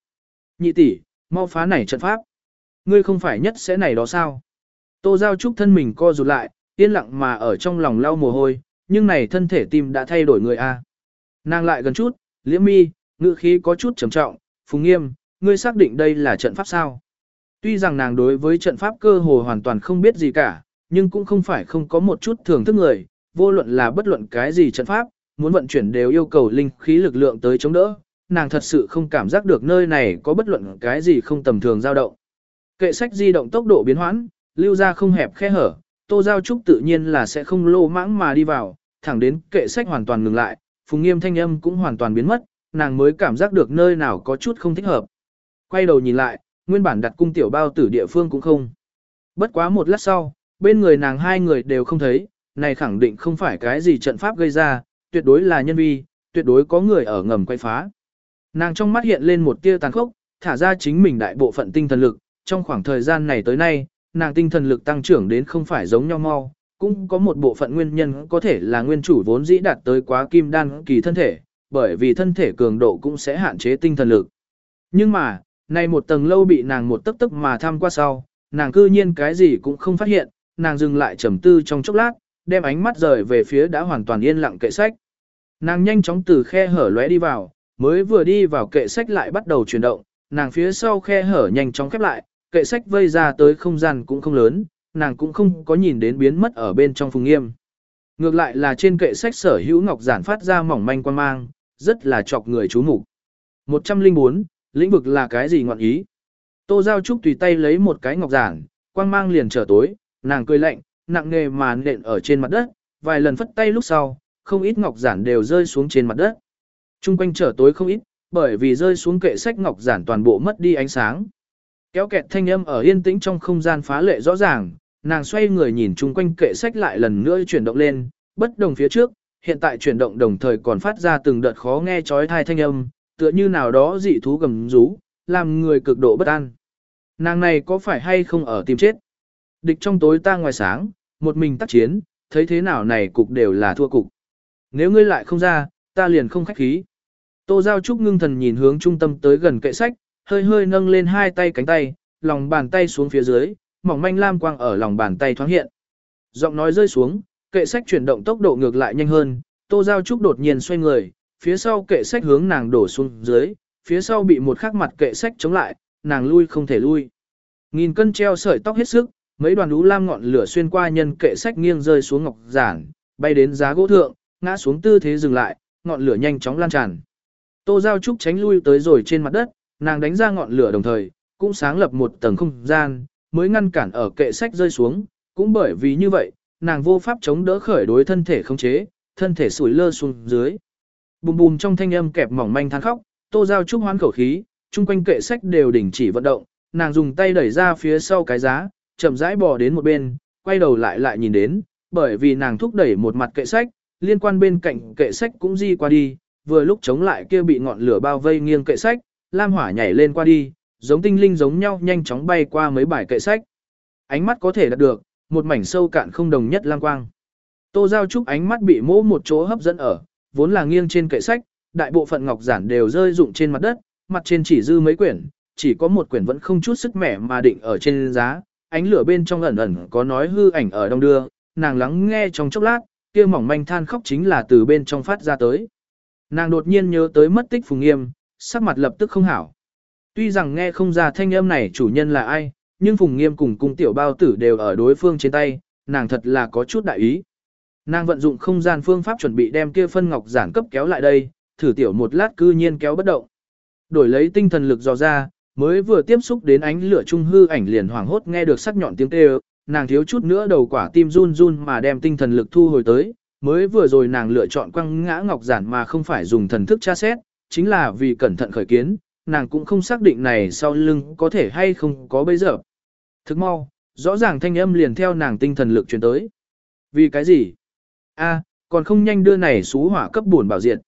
Nhị tỷ, mau phá này trận pháp. Ngươi không phải nhất sẽ này đó sao? Tô Giao Trúc thân mình co rụt lại, yên lặng mà ở trong lòng lau mồ hôi, nhưng này thân thể tim đã thay đổi người a. Nàng lại gần chút, liễm mi, ngữ khí có chút trầm trọng, Phùng Nghiêm, ngươi xác định đây là trận pháp sao? Tuy rằng nàng đối với trận pháp cơ hồ hoàn toàn không biết gì cả, nhưng cũng không phải không có một chút thưởng thức người, vô luận là bất luận cái gì trận pháp, muốn vận chuyển đều yêu cầu linh khí lực lượng tới chống đỡ, nàng thật sự không cảm giác được nơi này có bất luận cái gì không tầm thường dao động. Kệ sách di động tốc độ biến hoãn, lưu ra không hẹp khe hở, Tô Giao Trúc tự nhiên là sẽ không lô mãng mà đi vào, thẳng đến kệ sách hoàn toàn ngừng lại, Phùng Nghiêm thanh âm cũng hoàn toàn biến mất, nàng mới cảm giác được nơi nào có chút không thích hợp. Quay đầu nhìn lại, nguyên bản đặt cung tiểu bao tử địa phương cũng không. Bất quá một lát sau, bên người nàng hai người đều không thấy, này khẳng định không phải cái gì trận pháp gây ra, tuyệt đối là nhân vi, tuyệt đối có người ở ngầm quay phá. Nàng trong mắt hiện lên một tia tàn khốc, thả ra chính mình đại bộ phận tinh thần lực, trong khoảng thời gian này tới nay, nàng tinh thần lực tăng trưởng đến không phải giống nhau mau, cũng có một bộ phận nguyên nhân có thể là nguyên chủ vốn dĩ đạt tới quá kim đan kỳ thân thể, bởi vì thân thể cường độ cũng sẽ hạn chế tinh thần lực. Nhưng mà, này một tầng lâu bị nàng một tức tức mà tham qua sau, nàng cư nhiên cái gì cũng không phát hiện, nàng dừng lại trầm tư trong chốc lát, đem ánh mắt rời về phía đã hoàn toàn yên lặng kệ sách. Nàng nhanh chóng từ khe hở lóe đi vào, mới vừa đi vào kệ sách lại bắt đầu chuyển động, nàng phía sau khe hở nhanh chóng khép lại, kệ sách vây ra tới không gian cũng không lớn, nàng cũng không có nhìn đến biến mất ở bên trong phùng nghiêm. Ngược lại là trên kệ sách sở hữu ngọc giản phát ra mỏng manh quan mang, rất là chọc người chú mục 104, lĩnh vực là cái gì ngọn ý? Tô Giao Trúc tùy tay lấy một cái ngọc giản, quang mang liền trở tối, nàng cười lạnh, nặng nề mà nện ở trên mặt đất, vài lần phất tay lúc sau, không ít ngọc giản đều rơi xuống trên mặt đất. Trung quanh trở tối không ít, bởi vì rơi xuống kệ sách ngọc giản toàn bộ mất đi ánh sáng. Kéo kẹt thanh âm ở yên tĩnh trong không gian phá lệ rõ ràng, nàng xoay người nhìn chung quanh kệ sách lại lần nữa chuyển động lên, bất đồng phía trước, hiện tại chuyển động đồng thời còn phát ra từng đợt khó nghe chói thai thanh âm, tựa như nào đó dị thú gầm rú, làm người cực độ bất an. Nàng này có phải hay không ở tìm chết? Địch trong tối ta ngoài sáng, một mình tác chiến, thấy thế nào này cục đều là thua cục. Nếu ngươi lại không ra, ta liền không khách khí. Tô Giao Trúc ngưng thần nhìn hướng trung tâm tới gần kệ sách, hơi hơi nâng lên hai tay cánh tay, lòng bàn tay xuống phía dưới, mỏng manh lam quang ở lòng bàn tay thoáng hiện. Giọng nói rơi xuống, kệ sách chuyển động tốc độ ngược lại nhanh hơn, Tô Giao Trúc đột nhiên xoay người, phía sau kệ sách hướng nàng đổ xuống dưới, phía sau bị một khắc mặt kệ sách chống lại, nàng lui không thể lui. Nghìn cân treo sợi tóc hết sức, mấy đoàn đú lam ngọn lửa xuyên qua nhân kệ sách nghiêng rơi xuống ngọc giản, bay đến giá gỗ thượng, ngã xuống tư thế dừng lại, ngọn lửa nhanh chóng lan tràn. Tô Giao Trúc tránh lui tới rồi trên mặt đất, nàng đánh ra ngọn lửa đồng thời, cũng sáng lập một tầng không gian, mới ngăn cản ở kệ sách rơi xuống, cũng bởi vì như vậy, nàng vô pháp chống đỡ khởi đối thân thể không chế, thân thể sủi lơ xuống dưới. Bùm bùm trong thanh âm kẹp mỏng manh than khóc, Tô Giao Trúc hoán khẩu khí, chung quanh kệ sách đều đình chỉ vận động, nàng dùng tay đẩy ra phía sau cái giá, chậm rãi bò đến một bên, quay đầu lại lại nhìn đến, bởi vì nàng thúc đẩy một mặt kệ sách, liên quan bên cạnh kệ sách cũng di qua đi, vừa lúc chống lại kia bị ngọn lửa bao vây nghiêng kệ sách, lam hỏa nhảy lên qua đi, giống tinh linh giống nhau nhanh chóng bay qua mấy bài kệ sách. Ánh mắt có thể đạt được, một mảnh sâu cạn không đồng nhất lang quang. Tô Giao Trúc ánh mắt bị mỗ một chỗ hấp dẫn ở, vốn là nghiêng trên kệ sách, đại bộ phận ngọc giản đều rơi rụng trên mặt đất, mặt trên chỉ dư mấy quyển, chỉ có một quyển vẫn không chút sức mẻ mà định ở trên giá, ánh lửa bên trong ẩn ẩn có nói hư ảnh ở đông đưa, nàng lắng nghe trong chốc lát, kia mỏng manh than khóc chính là từ bên trong phát ra tới. Nàng đột nhiên nhớ tới mất tích Phùng Nghiêm, sắc mặt lập tức không hảo. Tuy rằng nghe không ra thanh âm này chủ nhân là ai, nhưng Phùng Nghiêm cùng cung tiểu bao tử đều ở đối phương trên tay, nàng thật là có chút đại ý. Nàng vận dụng không gian phương pháp chuẩn bị đem kia phân ngọc giản cấp kéo lại đây, thử tiểu một lát cư nhiên kéo bất động. Đổi lấy tinh thần lực dò ra, mới vừa tiếp xúc đến ánh lửa trung hư ảnh liền hoảng hốt nghe được sắc nhọn tiếng kêu, nàng thiếu chút nữa đầu quả tim run run mà đem tinh thần lực thu hồi tới, mới vừa rồi nàng lựa chọn quăng ngã ngọc giản mà không phải dùng thần thức tra xét, chính là vì cẩn thận khởi kiến, nàng cũng không xác định này sau lưng có thể hay không có bây giờ. Thức mau, rõ ràng thanh âm liền theo nàng tinh thần lực truyền tới. Vì cái gì? A, còn không nhanh đưa này xú hỏa cấp buồn bảo diện.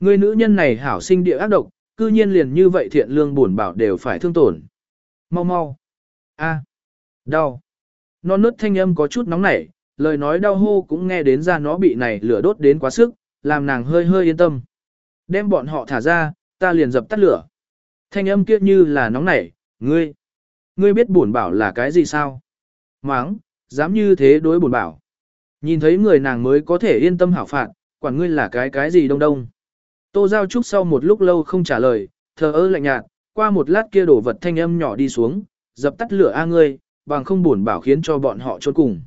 Người nữ nhân này hảo sinh địa ác độc, cư nhiên liền như vậy thiện lương buồn bảo đều phải thương tổn. Mau mau. A. À. Đau. Non nớt thanh âm có chút nóng nảy, lời nói đau hô cũng nghe đến ra nó bị này lửa đốt đến quá sức, làm nàng hơi hơi yên tâm. Đem bọn họ thả ra, ta liền dập tắt lửa. Thanh âm kia như là nóng nảy, ngươi. Ngươi biết buồn bảo là cái gì sao? Máng, dám như thế đối buồn bảo. Nhìn thấy người nàng mới có thể yên tâm hảo phạt, quản ngươi là cái cái gì đông đông. Tô Giao Trúc sau một lúc lâu không trả lời, thờ ơ lạnh nhạt, qua một lát kia đổ vật thanh âm nhỏ đi xuống, dập tắt lửa a ngươi, bằng không buồn bảo khiến cho bọn họ trốn cùng.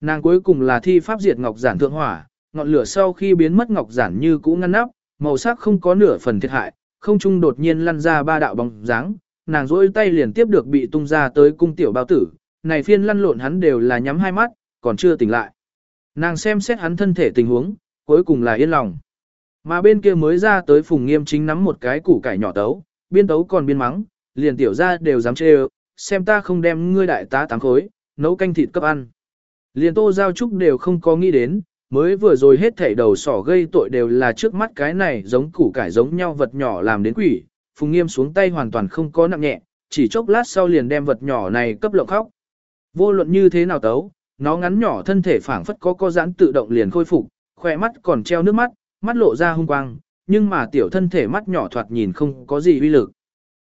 Nàng cuối cùng là thi pháp diệt ngọc giản thượng hỏa, ngọn lửa sau khi biến mất ngọc giản như cũ ngăn nắp, màu sắc không có nửa phần thiệt hại, không trung đột nhiên lăn ra ba đạo bóng dáng, nàng rỗi tay liền tiếp được bị tung ra tới cung tiểu bao tử, này phiên lăn lộn hắn đều là nhắm hai mắt, còn chưa tỉnh lại. Nàng xem xét hắn thân thể tình huống, cuối cùng là yên lòng. Mà bên kia mới ra tới phùng nghiêm chính nắm một cái củ cải nhỏ tấu, biên tấu còn biên mắng, liền tiểu ra đều dám chê xem ta không đem ngươi đại tá tám khối, nấu canh thịt cấp ăn. Liền tô giao trúc đều không có nghĩ đến, mới vừa rồi hết thảy đầu sỏ gây tội đều là trước mắt cái này giống củ cải giống nhau vật nhỏ làm đến quỷ, phùng nghiêm xuống tay hoàn toàn không có nặng nhẹ, chỉ chốc lát sau liền đem vật nhỏ này cấp lộng khóc. Vô luận như thế nào tấu, nó ngắn nhỏ thân thể phảng phất có co giãn tự động liền khôi phục, khỏe mắt còn treo nước mắt, mắt lộ ra hung quang, nhưng mà tiểu thân thể mắt nhỏ thoạt nhìn không có gì uy lực.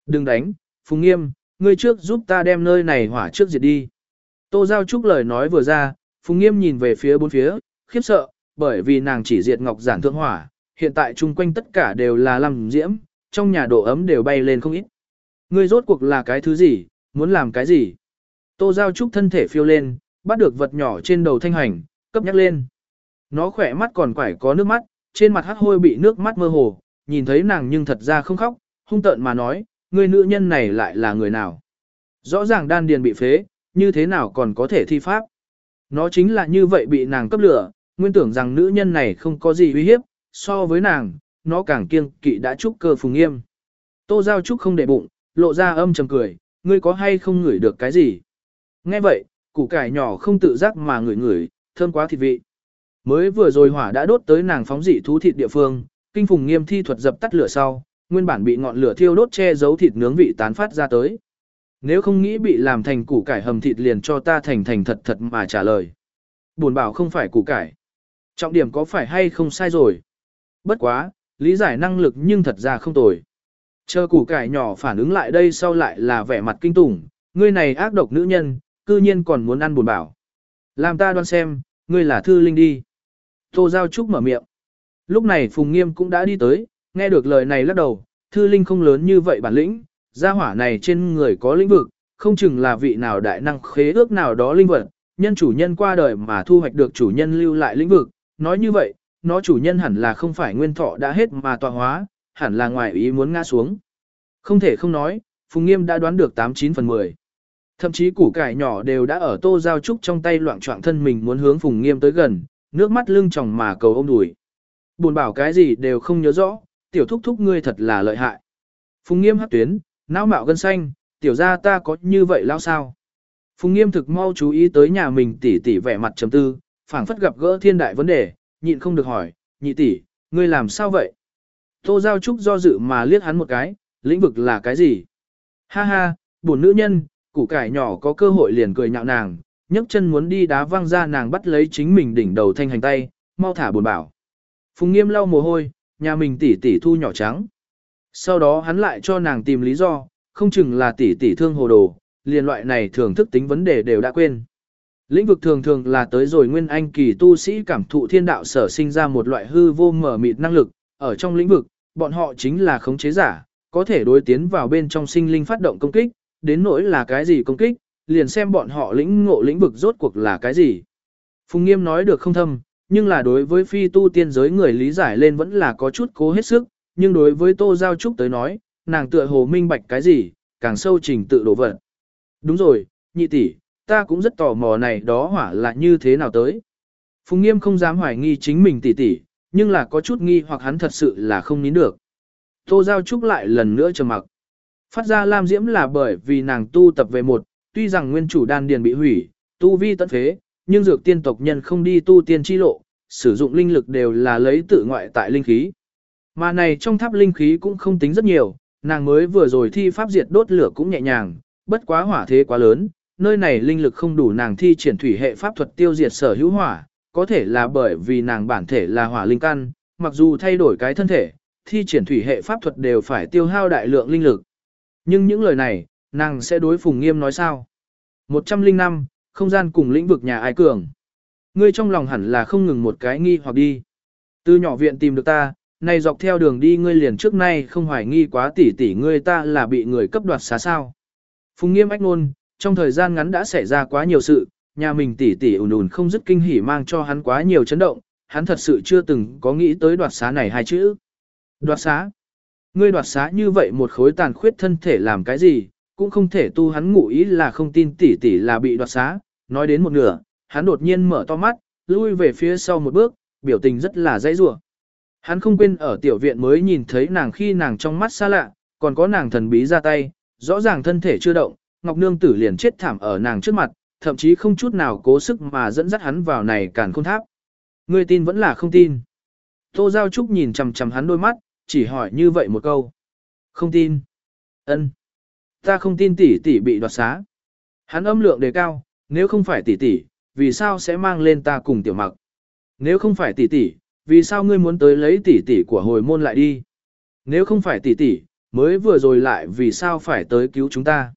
Đừng đánh, Phùng Nghiêm, ngươi trước giúp ta đem nơi này hỏa trước diệt đi. Tô Giao Trúc lời nói vừa ra, Phùng Nghiêm nhìn về phía bốn phía, khiếp sợ, bởi vì nàng chỉ diệt ngọc giản thượng hỏa, hiện tại chung quanh tất cả đều là làm diễm, trong nhà độ ấm đều bay lên không ít. Ngươi rốt cuộc là cái thứ gì, muốn làm cái gì? Tô Giao Trúc thân thể phiêu lên, bắt được vật nhỏ trên đầu thanh hành, cấp nhắc lên. Nó khỏe mắt còn quải có nước mắt, trên mặt hắc hôi bị nước mắt mơ hồ, nhìn thấy nàng nhưng thật ra không khóc, hung tợn mà nói, người nữ nhân này lại là người nào. Rõ ràng đan điền bị phế, như thế nào còn có thể thi pháp. Nó chính là như vậy bị nàng cấp lửa, nguyên tưởng rằng nữ nhân này không có gì uy hiếp, so với nàng, nó càng kiêng kỵ đã trúc cơ phùng nghiêm. Tô Giao Trúc không để bụng, lộ ra âm trầm cười, ngươi có hay không ngửi được cái gì? Nghe vậy, củ cải nhỏ không tự giác mà ngửi ngửi, thơm quá thịt vị. Mới vừa rồi hỏa đã đốt tới nàng phóng dị thú thịt địa phương, kinh phùng nghiêm thi thuật dập tắt lửa sau, nguyên bản bị ngọn lửa thiêu đốt che giấu thịt nướng vị tán phát ra tới. Nếu không nghĩ bị làm thành củ cải hầm thịt liền cho ta thành thành thật thật mà trả lời. Buồn bảo không phải củ cải. Trọng điểm có phải hay không sai rồi. Bất quá, lý giải năng lực nhưng thật ra không tồi. Chờ củ cải nhỏ phản ứng lại đây sau lại là vẻ mặt kinh tủng, ngươi này ác độc nữ nhân, cư nhiên còn muốn ăn buồn bảo. Làm ta đoán xem, ngươi là thư linh đi. Tô Giao Trúc mở miệng. Lúc này Phùng Nghiêm cũng đã đi tới, nghe được lời này lắc đầu, thư linh không lớn như vậy bản lĩnh, gia hỏa này trên người có lĩnh vực, không chừng là vị nào đại năng khế ước nào đó linh vật, nhân chủ nhân qua đời mà thu hoạch được chủ nhân lưu lại lĩnh vực, nói như vậy, nó chủ nhân hẳn là không phải nguyên thọ đã hết mà tọa hóa, hẳn là ngoài ý muốn ngã xuống. Không thể không nói, Phùng Nghiêm đã đoán được 89 phần 10. Thậm chí củ cải nhỏ đều đã ở tô giao trúc trong tay loạn trọng thân mình muốn hướng Phùng Nghiêm tới gần, nước mắt lưng tròng mà cầu ôm đùi. Buồn bảo cái gì đều không nhớ rõ, tiểu thúc thúc ngươi thật là lợi hại. Phùng Nghiêm hấp tuyến, não mạo gân xanh, tiểu ra ta có như vậy lao sao? Phùng Nghiêm thực mau chú ý tới nhà mình tỉ tỉ vẻ mặt trầm tư, phảng phất gặp gỡ thiên đại vấn đề, nhịn không được hỏi, nhị tỷ, ngươi làm sao vậy? Tô Giao Trúc do dự mà liếc hắn một cái, lĩnh vực là cái gì? Ha ha, buồn nữ nhân, củ cải nhỏ có cơ hội liền cười nhạo nàng, nhấc chân muốn đi đá văng ra nàng bắt lấy chính mình đỉnh đầu thanh hành tay, mau thả buồn bảo. Phùng Nghiêm lau mồ hôi, nhà mình tỷ tỷ thu nhỏ trắng. Sau đó hắn lại cho nàng tìm lý do, không chừng là tỷ tỷ thương hồ đồ, liền loại này thường thức tính vấn đề đều đã quên. Lĩnh vực thường thường là tới rồi nguyên anh kỳ tu sĩ cảm thụ thiên đạo sở sinh ra một loại hư vô mở mịt năng lực, ở trong lĩnh vực, bọn họ chính là khống chế giả, có thể đối tiến vào bên trong sinh linh phát động công kích, đến nỗi là cái gì công kích, liền xem bọn họ lĩnh ngộ lĩnh vực rốt cuộc là cái gì. Phùng Nghiêm nói được không thâm, nhưng là đối với phi tu tiên giới người lý giải lên vẫn là có chút cố hết sức, nhưng đối với Tô Giao Trúc tới nói, nàng tựa hồ minh bạch cái gì, càng sâu trình tự đổ vật. Đúng rồi, nhị tỷ, ta cũng rất tò mò này đó hỏa là như thế nào tới. Phùng Nghiêm không dám hoài nghi chính mình tỷ tỷ, nhưng là có chút nghi hoặc hắn thật sự là không nín được. Tô Giao Trúc lại lần nữa trầm mặc. Phát ra Lam Diễm là bởi vì nàng tu tập về một, tuy rằng nguyên chủ đan điền bị hủy, tu vi tận phế, nhưng dược tiên tộc nhân không đi tu tiên chi lộ, sử dụng linh lực đều là lấy tự ngoại tại linh khí. Mà này trong tháp linh khí cũng không tính rất nhiều, nàng mới vừa rồi thi pháp diệt đốt lửa cũng nhẹ nhàng, bất quá hỏa thế quá lớn, nơi này linh lực không đủ nàng thi triển thủy hệ pháp thuật tiêu diệt sở hữu hỏa, có thể là bởi vì nàng bản thể là hỏa linh căn, mặc dù thay đổi cái thân thể, thi triển thủy hệ pháp thuật đều phải tiêu hao đại lượng linh lực. Nhưng những lời này, nàng sẽ đối Phùng Nghiêm nói sao? 105, không gian cùng lĩnh vực nhà ai cường. Ngươi trong lòng hẳn là không ngừng một cái nghi hoặc đi. Từ nhỏ viện tìm được ta, này dọc theo đường đi ngươi liền trước nay không hoài nghi quá tỉ tỉ ngươi ta là bị người cấp đoạt xá sao. Phùng Nghiêm ách nôn, trong thời gian ngắn đã xảy ra quá nhiều sự, nhà mình tỉ tỉ ùn ùn không dứt kinh hỉ mang cho hắn quá nhiều chấn động, hắn thật sự chưa từng có nghĩ tới đoạt xá này hai chữ. Đoạt xá? Ngươi đoạt xá như vậy một khối tàn khuyết thân thể làm cái gì, cũng không thể tu hắn ngụ ý là không tin tỷ tỷ là bị đoạt xá, nói đến một nửa, hắn đột nhiên mở to mắt, lui về phía sau một bước, biểu tình rất là dãy rủa. Hắn không quên ở tiểu viện mới nhìn thấy nàng khi nàng trong mắt xa lạ, còn có nàng thần bí ra tay, rõ ràng thân thể chưa động, Ngọc Nương tử liền chết thảm ở nàng trước mặt, thậm chí không chút nào cố sức mà dẫn dắt hắn vào này càn khôn tháp. Ngươi tin vẫn là không tin. Tô Giao Trúc nhìn chằm chằm hắn đôi mắt, chỉ hỏi như vậy một câu. Không tin. Ân. Ta không tin tỷ tỷ bị đoạt xá. Hắn âm lượng đề cao, nếu không phải tỷ tỷ, vì sao sẽ mang lên ta cùng tiểu mặc? Nếu không phải tỷ tỷ, vì sao ngươi muốn tới lấy tỷ tỷ của hồi môn lại đi? Nếu không phải tỷ tỷ, mới vừa rồi lại vì sao phải tới cứu chúng ta?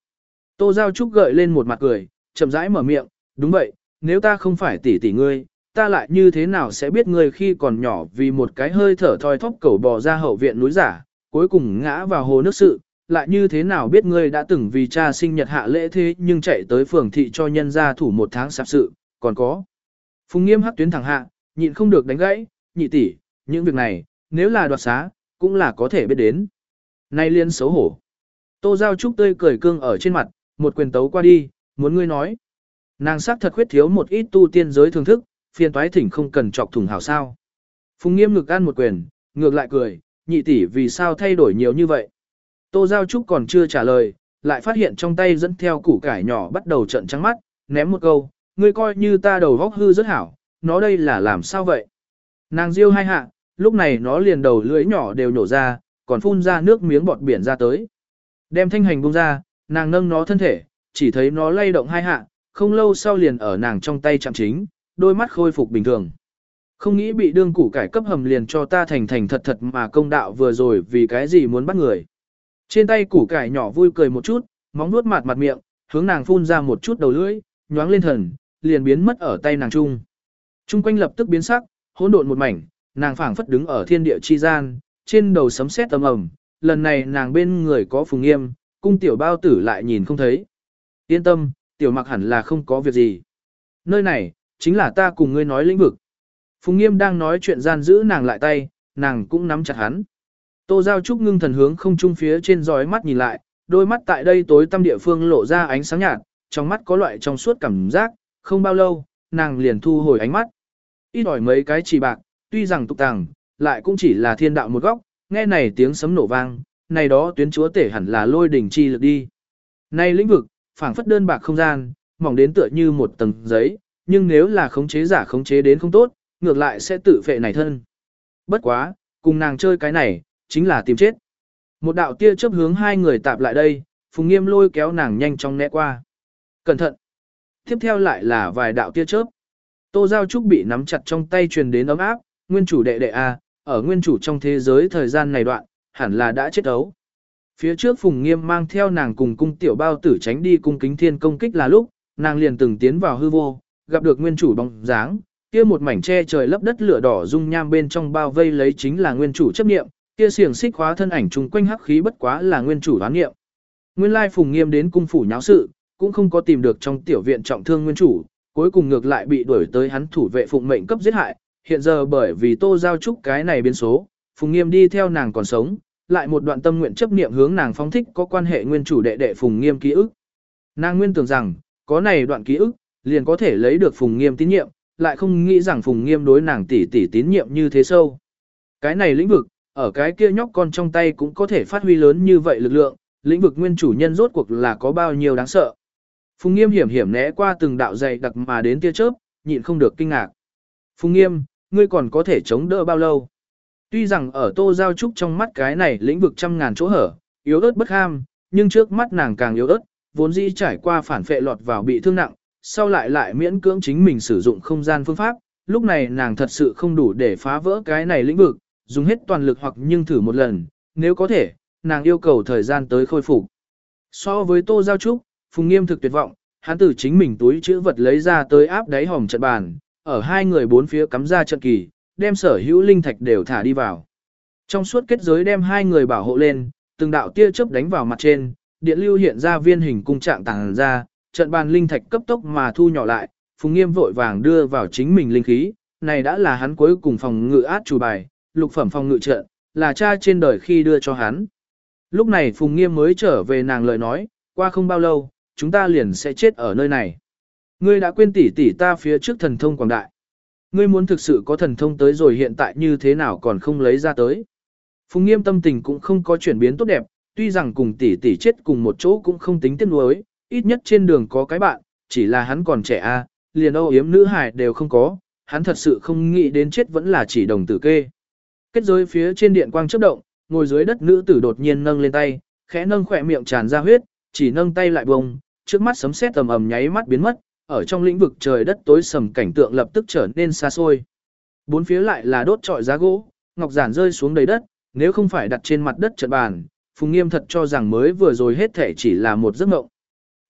Tô Giao Trúc gợi lên một mặt cười, chậm rãi mở miệng, đúng vậy, nếu ta không phải tỷ tỷ ngươi, ta lại như thế nào sẽ biết ngươi khi còn nhỏ vì một cái hơi thở thoi thóp cẩu bò ra hậu viện núi giả, cuối cùng ngã vào hồ nước sự, lại như thế nào biết ngươi đã từng vì cha sinh nhật hạ lễ thế nhưng chạy tới phường thị cho nhân gia thủ một tháng sạp sự, còn có. Phùng nghiêm hắc tuyến thẳng hạ, nhịn không được đánh gãy, nhị tỷ, những việc này, nếu là đoạt xá, cũng là có thể biết đến. Nay liên xấu hổ. Tô Giao Trúc tươi cười cương ở trên mặt, một quyền tấu qua đi, muốn ngươi nói. Nàng sắc thật khuyết thiếu một ít tu tiên giới thưởng thức, phiền toái thỉnh không cần chọc thủng hảo sao. Phùng nghiêm ngực ăn một quyền, ngược lại cười, nhị tỷ vì sao thay đổi nhiều như vậy. Tô Giao Trúc còn chưa trả lời, lại phát hiện trong tay dẫn theo củ cải nhỏ bắt đầu trận trắng mắt, ném một câu, ngươi coi như ta đầu vóc hư rất hảo, nó đây là làm sao vậy? Nàng riêu hai hạ, lúc này nó liền đầu lưỡi nhỏ đều nổ ra, còn phun ra nước miếng bọt biển ra tới. Đem thanh hành bông ra, nàng nâng nó thân thể, chỉ thấy nó lay động hai hạ, không lâu sau liền ở nàng trong tay chạm chính, đôi mắt khôi phục bình thường. Không nghĩ bị đương củ cải cấp hầm liền cho ta thành thành thật thật mà công đạo vừa rồi vì cái gì muốn bắt người. Trên tay củ cải nhỏ vui cười một chút, móng nuốt mặt mặt miệng, hướng nàng phun ra một chút đầu lưỡi, nhoáng lên thần, liền biến mất ở tay nàng trung. Trung quanh lập tức biến sắc, hỗn độn một mảnh, nàng phảng phất đứng ở thiên địa chi gian, trên đầu sấm sét tầm ầm, lần này nàng bên người có phùng nghiêm, cung tiểu bao tử lại nhìn không thấy. Yên tâm, tiểu mặc hẳn là không có việc gì. Nơi này, chính là ta cùng ngươi nói lĩnh vực. Phùng nghiêm đang nói chuyện gian giữ nàng lại tay, nàng cũng nắm chặt hắn. Tô Giao Trúc ngưng thần hướng không trung phía trên dõi mắt nhìn lại, đôi mắt tại đây tối tăm địa phương lộ ra ánh sáng nhạt, trong mắt có loại trong suốt cảm giác, không bao lâu, nàng liền thu hồi ánh mắt. Ít đòi mấy cái chỉ bạc, tuy rằng tục tàng, lại cũng chỉ là thiên đạo một góc, nghe này tiếng sấm nổ vang, này đó tuyến chúa tể hẳn là lôi đỉnh chi lực đi. Này lĩnh vực, phảng phất đơn bạc không gian, mỏng đến tựa như một tầng giấy, nhưng nếu là khống chế giả khống chế đến không tốt, ngược lại sẽ tự phệ này thân. Bất quá, cùng nàng chơi cái này, chính là tìm chết. Một đạo tia chớp hướng hai người tạp lại đây, Phùng Nghiêm lôi kéo nàng nhanh chóng né qua. Cẩn thận! tiếp theo lại là vài đạo tia chớp. Tô Giao Trúc bị nắm chặt trong tay truyền đến ấm áp, nguyên chủ đệ đệ A, ở nguyên chủ trong thế giới thời gian này đoạn, hẳn là đã chết ấu. Phía trước Phùng Nghiêm mang theo nàng cùng cung tiểu bao tử tránh đi cung kính thiên công kích là lúc, nàng liền từng tiến vào hư vô, gặp được nguyên chủ bóng dáng, kia một mảnh che trời lấp đất lửa đỏ dung nham bên trong bao vây lấy chính là nguyên chủ chấp niệm, kia xiềng xích khóa thân ảnh chung quanh hắc khí bất quá là nguyên chủ đoán niệm. Nguyên lai Phùng Nghiêm đến cung phủ nháo sự, cũng không có tìm được trong tiểu viện trọng thương nguyên chủ, cuối cùng ngược lại bị đuổi tới hắn thủ vệ phụng mệnh cấp giết hại, hiện giờ bởi vì Tô Giao Trúc cái này biến số, Phùng Nghiêm đi theo nàng còn sống, lại một đoạn tâm nguyện chấp niệm hướng nàng phóng thích có quan hệ nguyên chủ đệ đệ Phùng Nghiêm ký ức. Nàng nguyên tưởng rằng, có này đoạn ký ức, liền có thể lấy được Phùng Nghiêm tín nhiệm, lại không nghĩ rằng Phùng Nghiêm đối nàng tỷ tỷ tín nhiệm như thế sâu. Cái này lĩnh vực, ở cái kia nhóc con trong tay cũng có thể phát huy lớn như vậy lực lượng, lĩnh vực nguyên chủ nhân rốt cuộc là có bao nhiêu đáng sợ. Phùng Nghiêm hiểm hiểm né qua từng đạo dày đặc mà đến tia chớp, nhịn không được kinh ngạc. Phùng Nghiêm, ngươi còn có thể chống đỡ bao lâu? Tuy rằng ở Tô Giao Trúc trong mắt cái này lĩnh vực trăm ngàn chỗ hở, yếu ớt bất ham, nhưng trước mắt nàng càng yếu ớt, vốn dĩ trải qua phản phệ lọt vào bị thương nặng, sau lại lại miễn cưỡng chính mình sử dụng không gian phương pháp, lúc này nàng thật sự không đủ để phá vỡ cái này lĩnh vực, dùng hết toàn lực hoặc nhưng thử một lần, nếu có thể, nàng yêu cầu thời gian tới khôi phục. So với Tô Giao Trúc, Phùng Nghiêm thực tuyệt vọng, hắn từ chính mình túi chữ vật lấy ra tới áp đáy hòm trận bàn, ở hai người bốn phía cắm ra trận kỳ, đem sở hữu linh thạch đều thả đi vào. Trong suốt kết giới đem hai người bảo hộ lên, từng đạo tia chớp đánh vào mặt trên, điện lưu hiện ra viên hình cung trạng tàng ra, trận bàn linh thạch cấp tốc mà thu nhỏ lại, Phùng Nghiêm vội vàng đưa vào chính mình linh khí, này đã là hắn cuối cùng phòng ngự át chủ bài, lục phẩm phòng ngự trận, là cha trên đời khi đưa cho hắn. Lúc này Phùng Nghiêm mới trở về nàng lời nói, qua không bao lâu, chúng ta liền sẽ chết ở nơi này. Ngươi đã quên tỷ tỷ ta phía trước thần thông quảng đại. Ngươi muốn thực sự có thần thông tới rồi hiện tại như thế nào còn không lấy ra tới. Phùng Nghiêm tâm tình cũng không có chuyển biến tốt đẹp, tuy rằng cùng tỷ tỷ chết cùng một chỗ cũng không tính tiếc nuối, ít nhất trên đường có cái bạn, chỉ là hắn còn trẻ a, liền âu yếm nữ hài đều không có, hắn thật sự không nghĩ đến chết vẫn là chỉ đồng tử kê. Kết giới phía trên điện quang chớp động, ngồi dưới đất nữ tử đột nhiên nâng lên tay, khẽ nâng khỏe miệng tràn ra huyết, chỉ nâng tay lại bùng, trước mắt sấm sét tầm ầm nháy mắt biến mất, ở trong lĩnh vực trời đất tối sầm cảnh tượng lập tức trở nên xa xôi. Bốn phía lại là đốt trọi giá gỗ, ngọc giản rơi xuống đầy đất, nếu không phải đặt trên mặt đất trận bàn, Phùng Nghiêm thật cho rằng mới vừa rồi hết thể chỉ là một giấc mộng.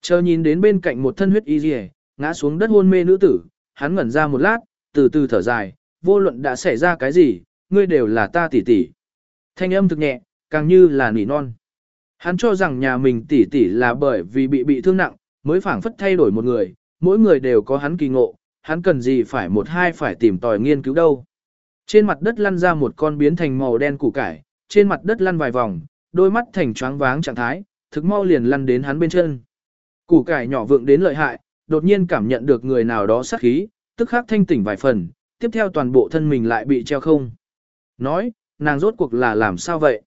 Chờ nhìn đến bên cạnh một thân huyết y rìa, ngã xuống đất hôn mê nữ tử, hắn ngẩn ra một lát, từ từ thở dài, vô luận đã xảy ra cái gì, ngươi đều là ta tỷ tỷ. Thanh âm thực nhẹ, càng như là nỉ non. Hắn cho rằng nhà mình tỷ tỷ là bởi vì bị bị thương nặng, mới phảng phất thay đổi một người, mỗi người đều có hắn kỳ ngộ, hắn cần gì phải một hai phải tìm tòi nghiên cứu đâu. Trên mặt đất lăn ra một con biến thành màu đen củ cải, trên mặt đất lăn vài vòng, đôi mắt thành choáng váng trạng thái, thực mau liền lăn đến hắn bên chân. Củ cải nhỏ vượng đến lợi hại, đột nhiên cảm nhận được người nào đó sát khí, tức khắc thanh tỉnh vài phần, tiếp theo toàn bộ thân mình lại bị treo không. Nói, nàng rốt cuộc là làm sao vậy?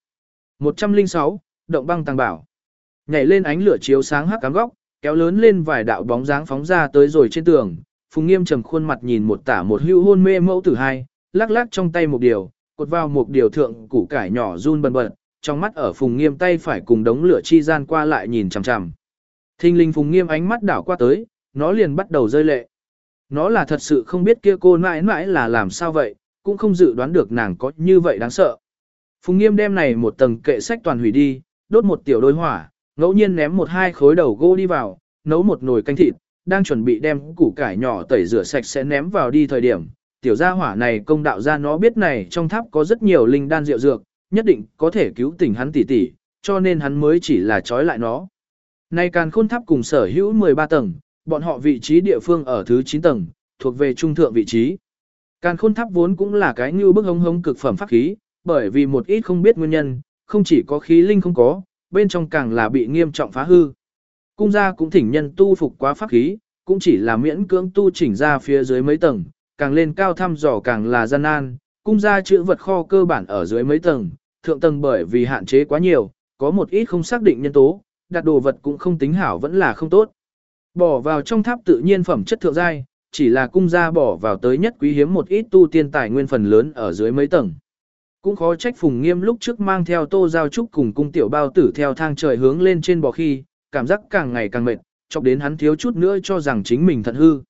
106, động băng tăng bảo. Nhảy lên ánh lửa chiếu sáng hắc cám góc, kéo lớn lên vài đạo bóng dáng phóng ra tới rồi trên tường. Phùng Nghiêm trầm khuôn mặt nhìn một tả một hưu hôn mê mẫu tử hai, lắc lắc trong tay một điều, cột vào một điều thượng củ cải nhỏ run bần bật, trong mắt ở Phùng Nghiêm tay phải cùng đống lửa chi gian qua lại nhìn chằm chằm. Thinh linh Phùng Nghiêm ánh mắt đảo qua tới, nó liền bắt đầu rơi lệ. Nó là thật sự không biết kia cô mãi mãi là làm sao vậy, cũng không dự đoán được nàng có như vậy đáng sợ. Phùng Nghiêm đem này một tầng kệ sách toàn hủy đi, đốt một tiểu đôi hỏa, ngẫu nhiên ném một hai khối đầu gỗ đi vào, nấu một nồi canh thịt, đang chuẩn bị đem củ cải nhỏ tẩy rửa sạch sẽ ném vào đi thời điểm. Tiểu gia hỏa này công đạo ra nó biết này trong tháp có rất nhiều linh đan rượu dược, nhất định có thể cứu tỉnh hắn tỷ tỷ, cho nên hắn mới chỉ là trói lại nó. Này càn khôn tháp cùng sở hữu 13 tầng, bọn họ vị trí địa phương ở thứ 9 tầng, thuộc về trung thượng vị trí. Càn khôn tháp vốn cũng là cái như bức hống hống cực phẩm pháp khí, bởi vì một ít không biết nguyên nhân, không chỉ có khí linh không có, bên trong càng là bị nghiêm trọng phá hư. Cung gia cũng thỉnh nhân tu phục quá pháp khí, cũng chỉ là miễn cưỡng tu chỉnh ra phía dưới mấy tầng, càng lên cao thăm dò càng là gian nan. Cung gia chữ vật kho cơ bản ở dưới mấy tầng, thượng tầng bởi vì hạn chế quá nhiều, có một ít không xác định nhân tố, đặt đồ vật cũng không tính hảo vẫn là không tốt. Bỏ vào trong tháp tự nhiên phẩm chất thượng giai, chỉ là cung gia bỏ vào tới nhất quý hiếm một ít tu tiên tài nguyên phần lớn ở dưới mấy tầng. Cũng khó trách Phùng Nghiêm lúc trước mang theo Tô Giao Trúc cùng cung tiểu bao tử theo thang trời hướng lên trên bò khi, cảm giác càng ngày càng mệt, chọc đến hắn thiếu chút nữa cho rằng chính mình thận hư.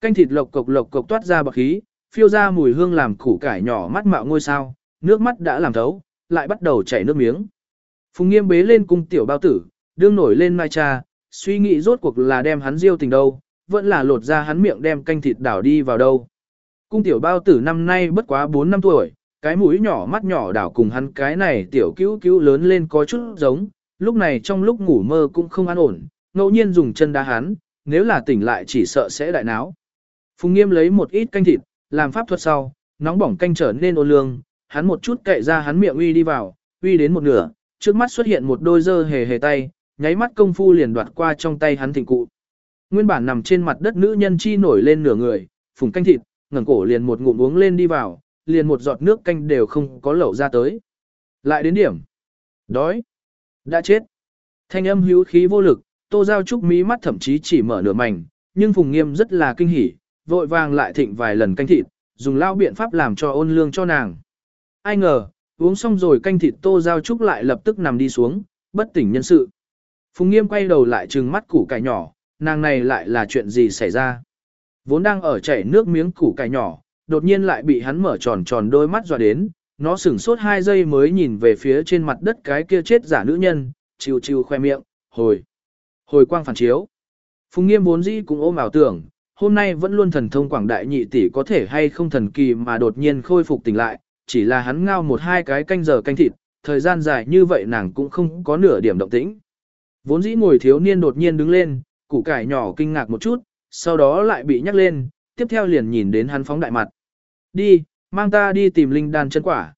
Canh thịt lộc cộc lộc cộc toát ra bọc khí, phiêu ra mùi hương làm củ cải nhỏ mắt mạo ngôi sao, nước mắt đã làm thấu, lại bắt đầu chảy nước miếng. Phùng Nghiêm bế lên cung tiểu bao tử, đương nổi lên mai cha, suy nghĩ rốt cuộc là đem hắn diêu tình đâu, vẫn là lột ra hắn miệng đem canh thịt đảo đi vào đâu. Cung tiểu bao tử năm nay bất quá 4 năm tuổi, cái mũi nhỏ mắt nhỏ đảo cùng hắn cái này tiểu cứu cứu lớn lên có chút giống, lúc này trong lúc ngủ mơ cũng không an ổn, ngẫu nhiên dùng chân đá hắn, nếu là tỉnh lại chỉ sợ sẽ đại náo. Phùng Nghiêm lấy một ít canh thịt, làm pháp thuật sau, nóng bỏng canh trở nên ôn lương, hắn một chút cậy ra hắn miệng uy đi vào, uy đến một nửa, trước mắt xuất hiện một đôi dơ hề hề tay, nháy mắt công phu liền đoạt qua trong tay hắn thịnh cụ. Nguyên bản nằm trên mặt đất nữ nhân chi nổi lên nửa người, phùng canh thịt, ngẩng cổ liền một ngụm uống lên đi vào, liền một giọt nước canh đều không có lẩu ra tới. Lại đến điểm. Đói. Đã chết. Thanh âm hữu khí vô lực, tô giao trúc mí mắt thậm chí chỉ mở nửa mảnh, nhưng phùng nghiêm rất là kinh hỉ, vội vàng lại thịnh vài lần canh thịt, dùng lao biện pháp làm cho ôn lương cho nàng. Ai ngờ, uống xong rồi canh thịt tô giao trúc lại lập tức nằm đi xuống, bất tỉnh nhân sự. Phùng nghiêm quay đầu lại trừng mắt củ cải nhỏ, nàng này lại là chuyện gì xảy ra. Vốn đang ở chảy nước miếng củ cải nhỏ, đột nhiên lại bị hắn mở tròn tròn đôi mắt dọa đến, nó sửng sốt hai giây mới nhìn về phía trên mặt đất cái kia chết giả nữ nhân, chiều chiều khoe miệng, hồi, hồi quang phản chiếu. Phùng nghiêm vốn dĩ cũng ôm ảo tưởng, hôm nay vẫn luôn thần thông quảng đại nhị tỷ có thể hay không thần kỳ mà đột nhiên khôi phục tỉnh lại, chỉ là hắn ngao một hai cái canh giờ canh thịt, thời gian dài như vậy nàng cũng không có nửa điểm động tĩnh. Vốn dĩ ngồi thiếu niên đột nhiên đứng lên, củ cải nhỏ kinh ngạc một chút, sau đó lại bị nhắc lên, tiếp theo liền nhìn đến hắn phóng đại mặt. Đi, mang ta đi tìm linh đan chân quả.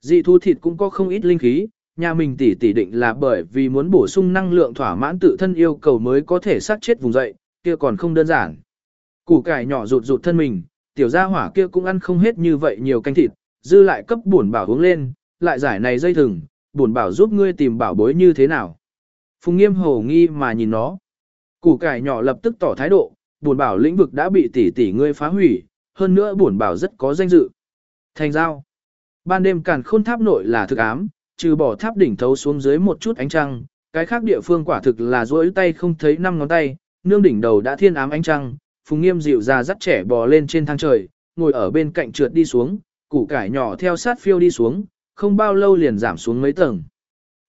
Dị thu thịt cũng có không ít linh khí, nhà mình tỷ tỷ định là bởi vì muốn bổ sung năng lượng thỏa mãn tự thân yêu cầu mới có thể sát chết vùng dậy, kia còn không đơn giản. Củ cải nhỏ rụt rụt thân mình, tiểu gia hỏa kia cũng ăn không hết như vậy nhiều canh thịt, dư lại cấp buồn bảo uống lên, lại giải này dây thừng, buồn bảo giúp ngươi tìm bảo bối như thế nào. Phùng nghiêm hổ nghi mà nhìn nó. Củ cải nhỏ lập tức tỏ thái độ, buồn bảo lĩnh vực đã bị tỷ tỷ ngươi phá hủy, hơn nữa buồn bảo rất có danh dự. Thành giao. Ban đêm càn khôn tháp nội là thực ám, trừ bỏ tháp đỉnh thấu xuống dưới một chút ánh trăng, cái khác địa phương quả thực là duỗi tay không thấy năm ngón tay, nương đỉnh đầu đã thiên ám ánh trăng, Phùng Nghiêm dịu ra dắt trẻ bò lên trên thang trời, ngồi ở bên cạnh trượt đi xuống, củ cải nhỏ theo sát phiêu đi xuống, không bao lâu liền giảm xuống mấy tầng.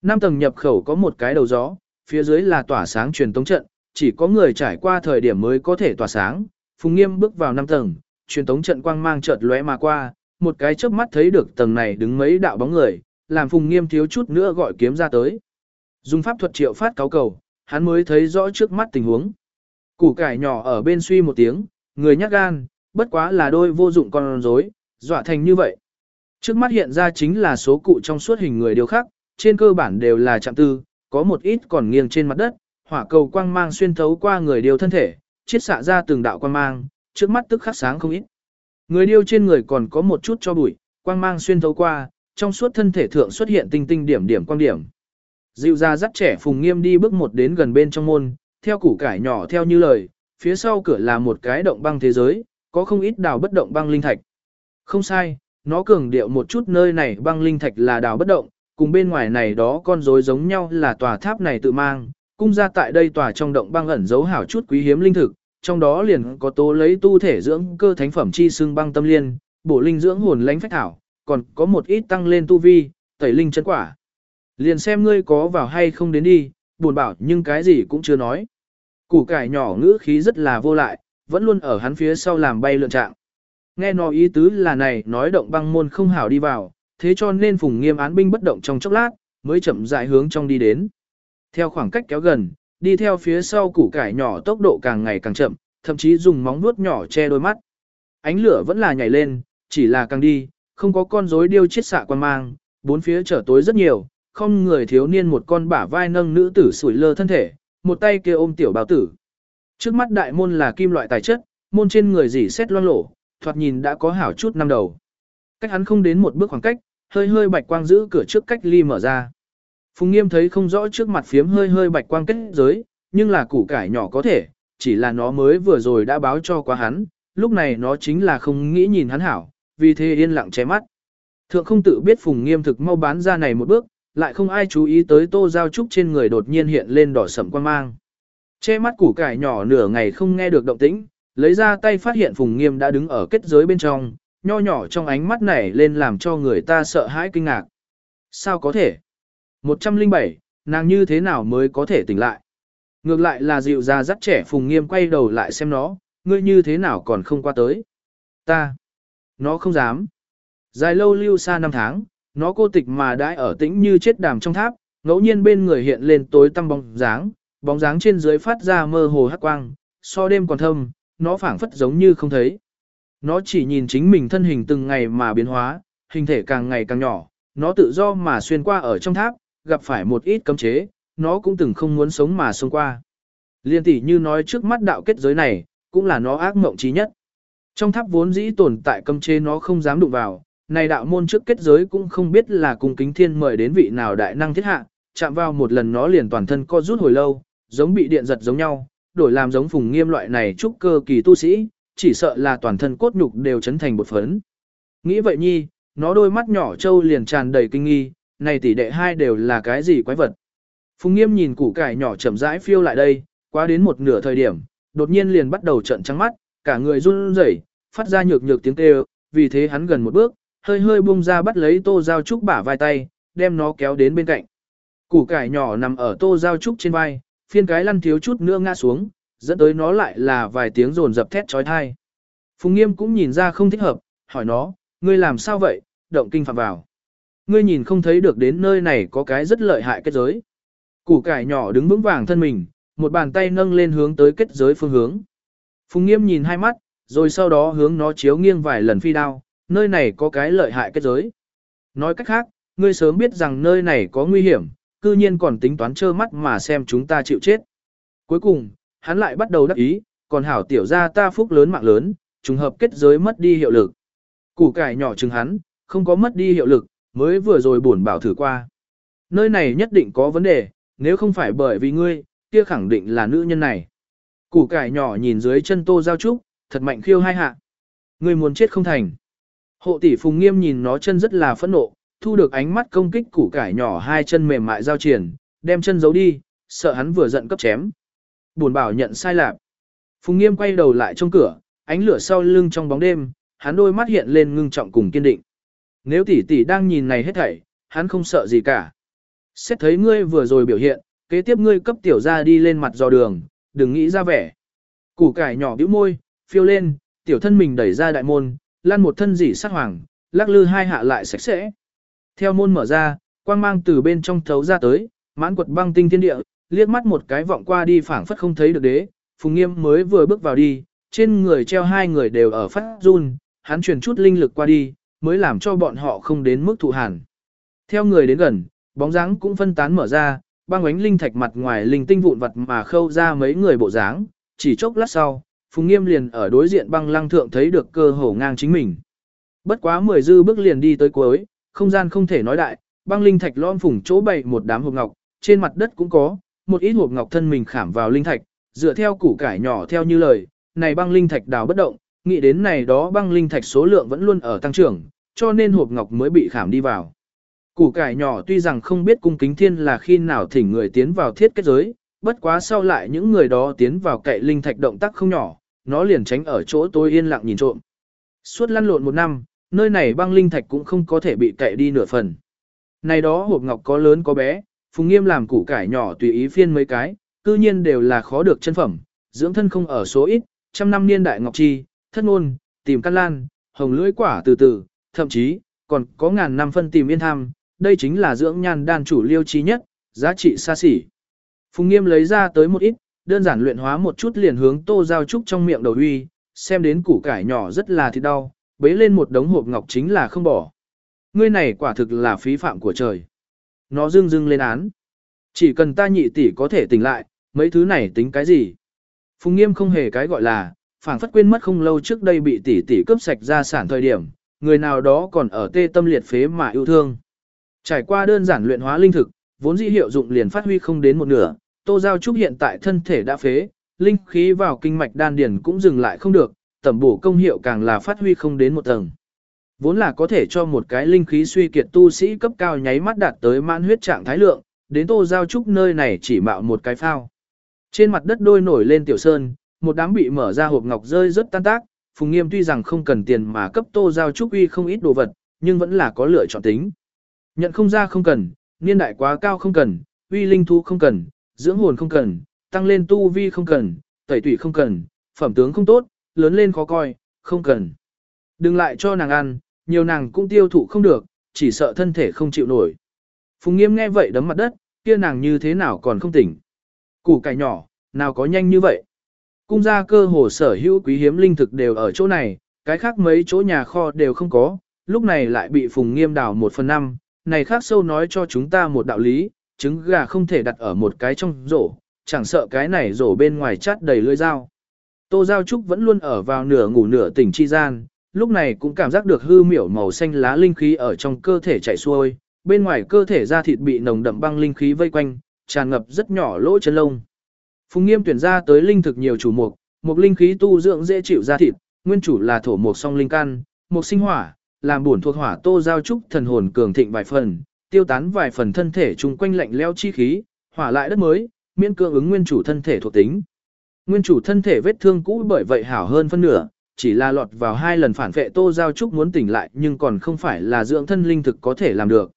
Năm tầng nhập khẩu có một cái đầu gió, phía dưới là tỏa sáng truyền tống trận, chỉ có người trải qua thời điểm mới có thể tỏa sáng. Phùng Nghiêm bước vào năm tầng, truyền tống trận quang mang chợt lóe mà qua, một cái chớp mắt thấy được tầng này đứng mấy đạo bóng người, làm Phùng Nghiêm thiếu chút nữa gọi kiếm ra tới. Dùng pháp thuật triệu phát cáo cầu, hắn mới thấy rõ trước mắt tình huống. Củ cải nhỏ ở bên suy một tiếng, người nhát gan, bất quá là đôi vô dụng con rối, dọa thành như vậy. Trước mắt hiện ra chính là số cụ trong suốt hình người điều khác, trên cơ bản đều là chạm tư, có một ít còn nghiêng trên mặt đất, hỏa cầu quang mang xuyên thấu qua người điêu thân thể, chiết xạ ra từng đạo quang mang, trước mắt tức khắc sáng không ít. Người điêu trên người còn có một chút cho bụi, quang mang xuyên thấu qua, trong suốt thân thể thượng xuất hiện tinh tinh điểm điểm quang điểm. Dịu ra dắt trẻ Phùng Nghiêm đi bước một đến gần bên trong môn, theo củ cải nhỏ theo như lời, phía sau cửa là một cái động băng thế giới, có không ít đào bất động băng linh thạch. Không sai, nó cường điệu một chút nơi này băng linh thạch là đào bất động, cùng bên ngoài này đó con rối giống nhau là tòa tháp này tự mang, cung ra tại đây tòa trong động băng ẩn giấu hảo chút quý hiếm linh thực, trong đó liền có tố lấy tu thể dưỡng cơ thánh phẩm chi xương băng tâm liên, bổ linh dưỡng hồn lãnh phách thảo, còn có một ít tăng lên tu vi, tẩy linh chân quả. Liền xem ngươi có vào hay không đến đi, buồn bảo nhưng cái gì cũng chưa nói. Củ cải nhỏ ngữ khí rất là vô lại, vẫn luôn ở hắn phía sau làm bay lượn trạng. Nghe nói ý tứ là này nói động băng môn không hảo đi vào, thế cho nên phùng nghiêm án binh bất động trong chốc lát, mới chậm rãi hướng trong đi đến. Theo khoảng cách kéo gần, đi theo phía sau củ cải nhỏ tốc độ càng ngày càng chậm, thậm chí dùng móng vuốt nhỏ che đôi mắt. Ánh lửa vẫn là nhảy lên, chỉ là càng đi, không có con rối điêu chiết xạ quan mang, bốn phía trở tối rất nhiều, không người thiếu niên một con bả vai nâng nữ tử sủi lơ thân thể, một tay kia ôm tiểu bào tử. Trước mắt đại môn là kim loại tài chất, môn trên người dỉ xét loang lổ, thoạt nhìn đã có hảo chút năm đầu. Cách hắn không đến một bước khoảng cách, hơi hơi bạch quang giữ cửa trước cách ly mở ra. Phùng Nghiêm thấy không rõ trước mặt phiếm hơi hơi bạch quang kết giới, nhưng là củ cải nhỏ có thể, chỉ là nó mới vừa rồi đã báo cho quá hắn, lúc này nó chính là không nghĩ nhìn hắn hảo, vì thế yên lặng che mắt. Thượng không tự biết Phùng Nghiêm thực mau bán ra này một bước, lại không ai chú ý tới Tô Giao Trúc trên người đột nhiên hiện lên đỏ sẫm quan mang. Che mắt củ cải nhỏ nửa ngày không nghe được động tĩnh, lấy ra tay phát hiện Phùng Nghiêm đã đứng ở kết giới bên trong, nho nhỏ trong ánh mắt này lên làm cho người ta sợ hãi kinh ngạc. Sao có thể? 107, nàng như thế nào mới có thể tỉnh lại? Ngược lại là dịu ra dắt trẻ Phùng Nghiêm quay đầu lại xem nó, ngươi như thế nào còn không qua tới? Ta. Nó không dám. Dài lâu lưu xa năm tháng, nó cô tịch mà đãi ở tĩnh như chết đàm trong tháp, ngẫu nhiên bên người hiện lên tối tăm bóng dáng, bóng dáng trên dưới phát ra mơ hồ hắc quang, so đêm còn thâm, nó phảng phất giống như không thấy. Nó chỉ nhìn chính mình thân hình từng ngày mà biến hóa, hình thể càng ngày càng nhỏ, nó tự do mà xuyên qua ở trong tháp, gặp phải một ít cấm chế, nó cũng từng không muốn sống mà xông qua. Liên tỷ như nói trước mắt đạo kết giới này, cũng là nó ác mộng trí nhất. Trong tháp vốn dĩ tồn tại cấm chế nó không dám đụng vào, này đạo môn trước kết giới cũng không biết là cùng kính thiên mời đến vị nào đại năng thiết hạ, chạm vào một lần nó liền toàn thân co rút hồi lâu, giống bị điện giật giống nhau, đổi làm giống phùng nghiêm loại này trúc cơ kỳ tu sĩ, chỉ sợ là toàn thân cốt nhục đều chấn thành bột phấn. Nghĩ vậy nhi, nó đôi mắt nhỏ trâu liền tràn đầy kinh nghi, này tỷ đệ hai đều là cái gì quái vật. Phùng nghiêm nhìn củ cải nhỏ chậm rãi phiêu lại đây, quá đến một nửa thời điểm, đột nhiên liền bắt đầu trận trắng mắt, cả người run rẩy, phát ra nhược nhược tiếng kêu, vì thế hắn gần một bước, hơi hơi buông ra bắt lấy tô giao trúc bả vai tay, đem nó kéo đến bên cạnh. Củ cải nhỏ nằm ở tô giao trúc trên vai, phiên cái lăn thiếu chút nữa ngã xuống, dẫn tới nó lại là vài tiếng rồn dập thét trói thai. Phùng nghiêm cũng nhìn ra không thích hợp, hỏi nó, ngươi làm sao vậy, động kinh phạm vào. Ngươi nhìn không thấy được đến nơi này có cái rất lợi hại kết giới. Củ cải nhỏ đứng vững vàng thân mình, một bàn tay nâng lên hướng tới kết giới phương hướng. Phùng nghiêm nhìn hai mắt, rồi sau đó hướng nó chiếu nghiêng vài lần phi đao, nơi này có cái lợi hại kết giới. Nói cách khác, ngươi sớm biết rằng nơi này có nguy hiểm, cư nhiên còn tính toán trơ mắt mà xem chúng ta chịu chết. Cuối cùng, hắn lại bắt đầu đắc ý, còn hảo tiểu ra ta phúc lớn mạng lớn, trùng hợp kết giới mất đi hiệu lực. Củ cải nhỏ chừng hắn, không có mất đi hiệu lực, mới vừa rồi buồn bảo thử qua. Nơi này nhất định có vấn đề, nếu không phải bởi vì ngươi, kia khẳng định là nữ nhân này. Củ cải nhỏ nhìn dưới chân tô giao trúc, thật mạnh khiêu hai hạ. Ngươi muốn chết không thành. Hộ tỷ phùng nghiêm nhìn nó chân rất là phẫn nộ, thu được ánh mắt công kích củ cải nhỏ hai chân mềm mại giao triển, đem chân giấu đi, sợ hắn vừa giận cấp chém. Buồn bảo nhận sai lạc. Phùng nghiêm quay đầu lại trong cửa, ánh lửa sau lưng trong bóng đêm, hắn đôi mắt hiện lên ngưng trọng cùng kiên định. Nếu tỷ tỷ đang nhìn này hết thảy, hắn không sợ gì cả. Xét thấy ngươi vừa rồi biểu hiện, kế tiếp ngươi cấp tiểu ra đi lên mặt dò đường, đừng nghĩ ra vẻ. Củ cải nhỏ bĩu môi, phiêu lên, tiểu thân mình đẩy ra đại môn, lăn một thân dỉ sắc hoàng, lắc lư hai hạ lại sạch sẽ. Theo môn mở ra, quang mang từ bên trong thấu ra tới, mãn quật băng tinh thiên địa, liếc mắt một cái vọng qua đi phảng phất không thấy được đế, Phùng Nghiêm mới vừa bước vào đi, trên người treo hai người đều ở phát run, hắn truyền chút linh lực qua đi, mới làm cho bọn họ không đến mức thụ hàn. Theo người đến gần, bóng dáng cũng phân tán mở ra, băng ánh linh thạch mặt ngoài linh tinh vụn vật mà khâu ra mấy người bộ dáng, chỉ chốc lát sau, Phùng Nghiêm liền ở đối diện băng lăng thượng thấy được cơ hồ ngang chính mình. Bất quá mười dư bước liền đi tới cuối, không gian không thể nói đại, băng linh thạch lõm phùng chỗ bày một đám hộp ngọc, trên mặt đất cũng có, một ít hộp ngọc thân mình khảm vào linh thạch, dựa theo củ cải nhỏ theo như lời, này băng linh thạch đào bất động, nghĩ đến này đó băng linh thạch số lượng vẫn luôn ở tăng trưởng, cho nên hộp ngọc mới bị khảm đi vào. Củ cải nhỏ tuy rằng không biết cung kính thiên là khi nào thỉnh người tiến vào thiết kết giới, bất quá sau lại những người đó tiến vào cậy linh thạch động tác không nhỏ, nó liền tránh ở chỗ tôi yên lặng nhìn trộm. Suốt lăn lộn một năm, nơi này băng linh thạch cũng không có thể bị cậy đi nửa phần. Này đó hộp ngọc có lớn có bé, Phùng Nghiêm làm củ cải nhỏ tùy ý phiên mấy cái, cư nhiên đều là khó được chân phẩm, dưỡng thân không ở số ít, trăm năm niên đại ngọc chi, thất ngôn, tìm căn lan, hồng lưỡi quả từ từ, thậm chí, còn có ngàn năm phân tìm yên tham, đây chính là dưỡng nhan đan chủ liêu trí nhất, giá trị xa xỉ. Phùng Nghiêm lấy ra tới một ít, đơn giản luyện hóa một chút liền hướng tô giao trúc trong miệng đầu huy xem đến củ cải nhỏ rất là thịt đau, bế lên một đống hộp ngọc chính là không bỏ. Ngươi này quả thực là phí phạm của trời. Nó dưng dưng lên án. Chỉ cần ta nhị tỷ có thể tỉnh lại, mấy thứ này tính cái gì? Phùng nghiêm không hề cái gọi là, phảng phất quên mất không lâu trước đây bị tỷ tỷ cướp sạch ra sản thời điểm, người nào đó còn ở tê tâm liệt phế mà yêu thương. Trải qua đơn giản luyện hóa linh thực, vốn dĩ hiệu dụng liền phát huy không đến một nửa, Tô Giao Trúc hiện tại thân thể đã phế, linh khí vào kinh mạch đan điền cũng dừng lại không được, tẩm bổ công hiệu càng là phát huy không đến một tầng. Vốn là có thể cho một cái linh khí suy kiệt tu sĩ cấp cao nháy mắt đạt tới mãn huyết trạng thái lượng, đến Tô Giao Trúc nơi này chỉ mạo một cái phao. Trên mặt đất đôi nổi lên tiểu sơn, một đám bị mở ra hộp ngọc rơi rất tan tác, Phùng Nghiêm tuy rằng không cần tiền mà cấp Tô Giao Trúc uy không ít đồ vật, nhưng vẫn là có lựa chọn tính. Nhận không ra không cần, niên đại quá cao không cần, uy linh thú không cần, dưỡng hồn không cần, tăng lên tu vi không cần, tẩy tủy không cần, phẩm tướng không tốt, lớn lên khó coi, không cần. Đừng lại cho nàng ăn, nhiều nàng cũng tiêu thụ không được, chỉ sợ thân thể không chịu nổi. Phùng Nghiêm nghe vậy đấm mặt đất, kia nàng như thế nào còn không tỉnh. Củ cải nhỏ, nào có nhanh như vậy. Cung gia cơ hồ sở hữu quý hiếm linh thực đều ở chỗ này, cái khác mấy chỗ nhà kho đều không có, lúc này lại bị Phùng Nghiêm đào một phần năm, này khác sâu nói cho chúng ta một đạo lý, trứng gà không thể đặt ở một cái trong rổ, chẳng sợ cái này rổ bên ngoài chát đầy lưỡi dao. Tô Giao Trúc vẫn luôn ở vào nửa ngủ nửa tỉnh chi gian, lúc này cũng cảm giác được hư miểu màu xanh lá linh khí ở trong cơ thể chạy xuôi, bên ngoài cơ thể da thịt bị nồng đậm băng linh khí vây quanh, tràn ngập rất nhỏ lỗ chân lông. Phùng Nghiêm tuyển ra tới linh thực nhiều chủ mục, mục linh khí tu dưỡng dễ chịu ra thịt, nguyên chủ là thổ mục song linh căn, mục sinh hỏa, làm bổn thuộc hỏa Tô Giao Trúc thần hồn cường thịnh vài phần, tiêu tán vài phần thân thể chung quanh lạnh leo chi khí, hỏa lại đất mới, miễn cưỡng ứng nguyên chủ thân thể thuộc tính. Nguyên chủ thân thể vết thương cũ bởi vậy hảo hơn phân nửa, chỉ là lọt vào hai lần phản vệ Tô Giao Trúc muốn tỉnh lại nhưng còn không phải là dưỡng thân linh thực có thể làm được.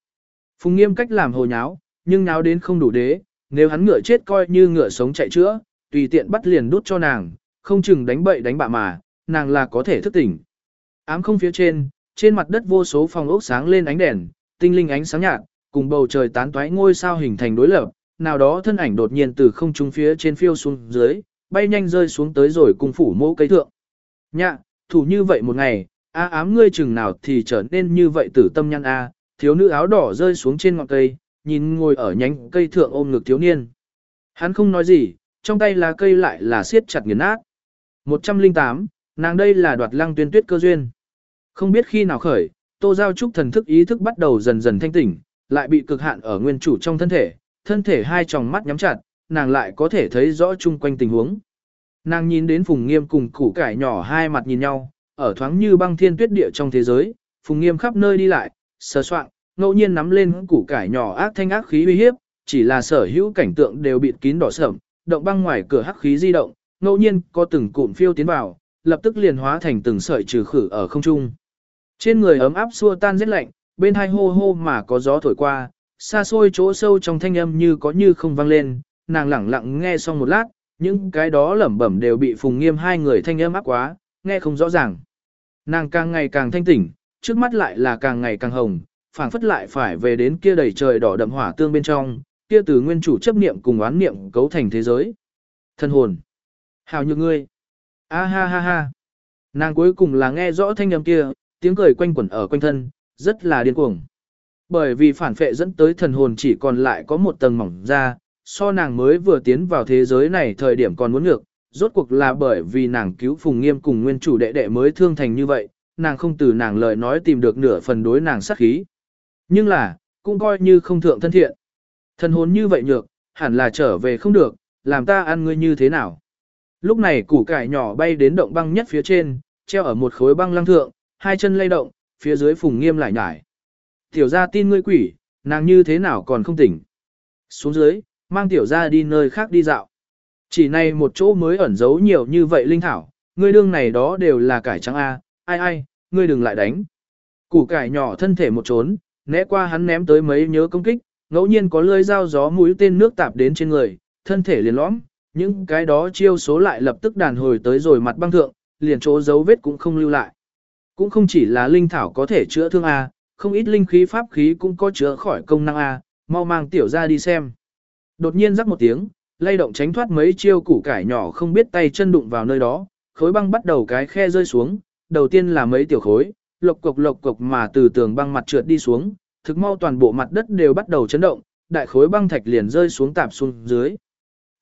Phùng nghiêm cách làm hồ nháo, nhưng nháo đến không đủ đế, nếu hắn ngựa chết coi như ngựa sống chạy chữa, tùy tiện bắt liền đút cho nàng, không chừng đánh bậy đánh bạ mà, nàng là có thể thức tỉnh. Ám không phía trên, trên mặt đất vô số phòng ốc sáng lên ánh đèn, tinh linh ánh sáng nhạt, cùng bầu trời tán toái ngôi sao hình thành đối lập, nào đó thân ảnh đột nhiên từ không trung phía trên phiêu xuống dưới, bay nhanh rơi xuống tới rồi cùng phủ mô cây thượng. Nhạ, thủ như vậy một ngày, a ám ngươi chừng nào thì trở nên như vậy tử tâm nhăn a, thiếu nữ áo đỏ rơi xuống trên ngọn cây, nhìn ngồi ở nhánh cây thượng ôm ngực thiếu niên. Hắn không nói gì, trong tay lá cây lại là siết chặt nghiền nát. 108, nàng đây là đoạt lăng tuyên tuyết cơ duyên. Không biết khi nào khởi, Tô Giao Trúc thần thức ý thức bắt đầu dần dần thanh tỉnh, lại bị cực hạn ở nguyên chủ trong thân thể, thân thể hai tròng mắt nhắm chặt, nàng lại có thể thấy rõ chung quanh tình huống. Nàng nhìn đến Phùng Nghiêm cùng củ cải nhỏ hai mặt nhìn nhau, ở thoáng như băng thiên tuyết địa trong thế giới, Phùng Nghiêm khắp nơi đi lại, sờ soạn, ngẫu nhiên nắm lên củ cải nhỏ ác thanh ác khí uy hiếp, chỉ là sở hữu cảnh tượng đều bịt kín đỏ sẫm, động băng ngoài cửa hắc khí di động, ngẫu nhiên có từng cụm phiêu tiến vào, lập tức liền hóa thành từng sợi trừ khử ở không trung. Trên người ấm áp xua tan rét lạnh, bên hai hô hô mà có gió thổi qua, xa xôi chỗ sâu trong thanh âm như có như không vang lên, nàng lẳng lặng nghe xong một lát, những cái đó lẩm bẩm đều bị phùng nghiêm hai người thanh âm áp quá, nghe không rõ ràng. Nàng càng ngày càng thanh tỉnh, trước mắt lại là càng ngày càng hồng, phảng phất lại phải về đến kia đầy trời đỏ đậm hỏa tương bên trong, kia từ nguyên chủ chấp niệm cùng oán niệm cấu thành thế giới. Thân hồn. Hào như ngươi. A ha ha ha. Nàng cuối cùng là nghe rõ thanh âm kia, tiếng cười quanh quẩn ở quanh thân, rất là điên cuồng. Bởi vì phản phệ dẫn tới thần hồn chỉ còn lại có một tầng mỏng ra, so nàng mới vừa tiến vào thế giới này thời điểm còn muốn ngược, rốt cuộc là bởi vì nàng cứu Phùng Nghiêm cùng nguyên chủ đệ đệ mới thương thành như vậy, nàng không từ nàng lời nói tìm được nửa phần đối nàng sát khí. Nhưng là, cũng coi như không thượng thân thiện. Thần hồn như vậy nhược, hẳn là trở về không được, làm ta ăn ngươi như thế nào. Lúc này củ cải nhỏ bay đến động băng nhất phía trên, treo ở một khối băng lăng thượng, hai chân lay động, phía dưới phùng nghiêm lại nhải. Tiểu ra tin ngươi quỷ, nàng như thế nào còn không tỉnh. Xuống dưới, mang tiểu ra đi nơi khác đi dạo. Chỉ này một chỗ mới ẩn giấu nhiều như vậy linh thảo, ngươi đương này đó đều là cải trắng A, ai ai, ngươi đừng lại đánh. Củ cải nhỏ thân thể một trốn, né qua hắn ném tới mấy nhớ công kích, ngẫu nhiên có lưỡi dao gió mũi tên nước tạp đến trên người, thân thể liền lõm, những cái đó chiêu số lại lập tức đàn hồi tới rồi mặt băng thượng, liền chỗ dấu vết cũng không lưu lại. Cũng không chỉ là linh thảo có thể chữa thương A, không ít linh khí pháp khí cũng có chữa khỏi công năng A, mau mang tiểu ra đi xem. Đột nhiên rắc một tiếng, lay động tránh thoát mấy chiêu củ cải nhỏ không biết tay chân đụng vào nơi đó, khối băng bắt đầu cái khe rơi xuống, đầu tiên là mấy tiểu khối, lộc cục lộc cục mà từ tường băng mặt trượt đi xuống, thực mau toàn bộ mặt đất đều bắt đầu chấn động, đại khối băng thạch liền rơi xuống tạp xuống dưới.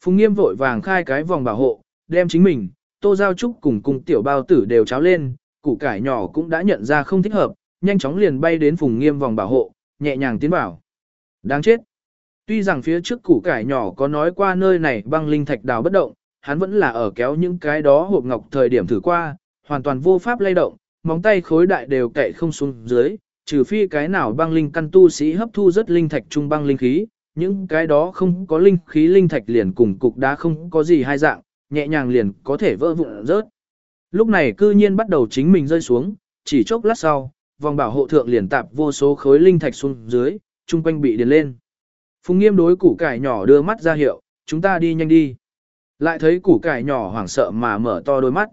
Phùng Nghiêm vội vàng khai cái vòng bảo hộ, đem chính mình, Tô Giao Trúc cùng cùng tiểu bao tử đều cháo lên, củ cải nhỏ cũng đã nhận ra không thích hợp, nhanh chóng liền bay đến Phùng Nghiêm vòng bảo hộ, nhẹ nhàng tiến vào. Đáng chết. Tuy rằng phía trước củ cải nhỏ có nói qua nơi này băng linh thạch đào bất động, hắn vẫn là ở kéo những cái đó hộp ngọc thời điểm thử qua, hoàn toàn vô pháp lay động, móng tay khối đại đều kệ không xuống dưới, trừ phi cái nào băng linh căn tu sĩ hấp thu rất linh thạch trung băng linh khí, những cái đó không có linh khí linh thạch liền cùng cục đá không có gì hai dạng, nhẹ nhàng liền có thể vỡ vụn rớt. Lúc này cư nhiên bắt đầu chính mình rơi xuống, chỉ chốc lát sau, vòng bảo hộ thượng liền tạp vô số khối linh thạch xuống dưới, chung quanh bị điền lên. Phùng nghiêm đối củ cải nhỏ đưa mắt ra hiệu, chúng ta đi nhanh đi. Lại thấy củ cải nhỏ hoảng sợ mà mở to đôi mắt.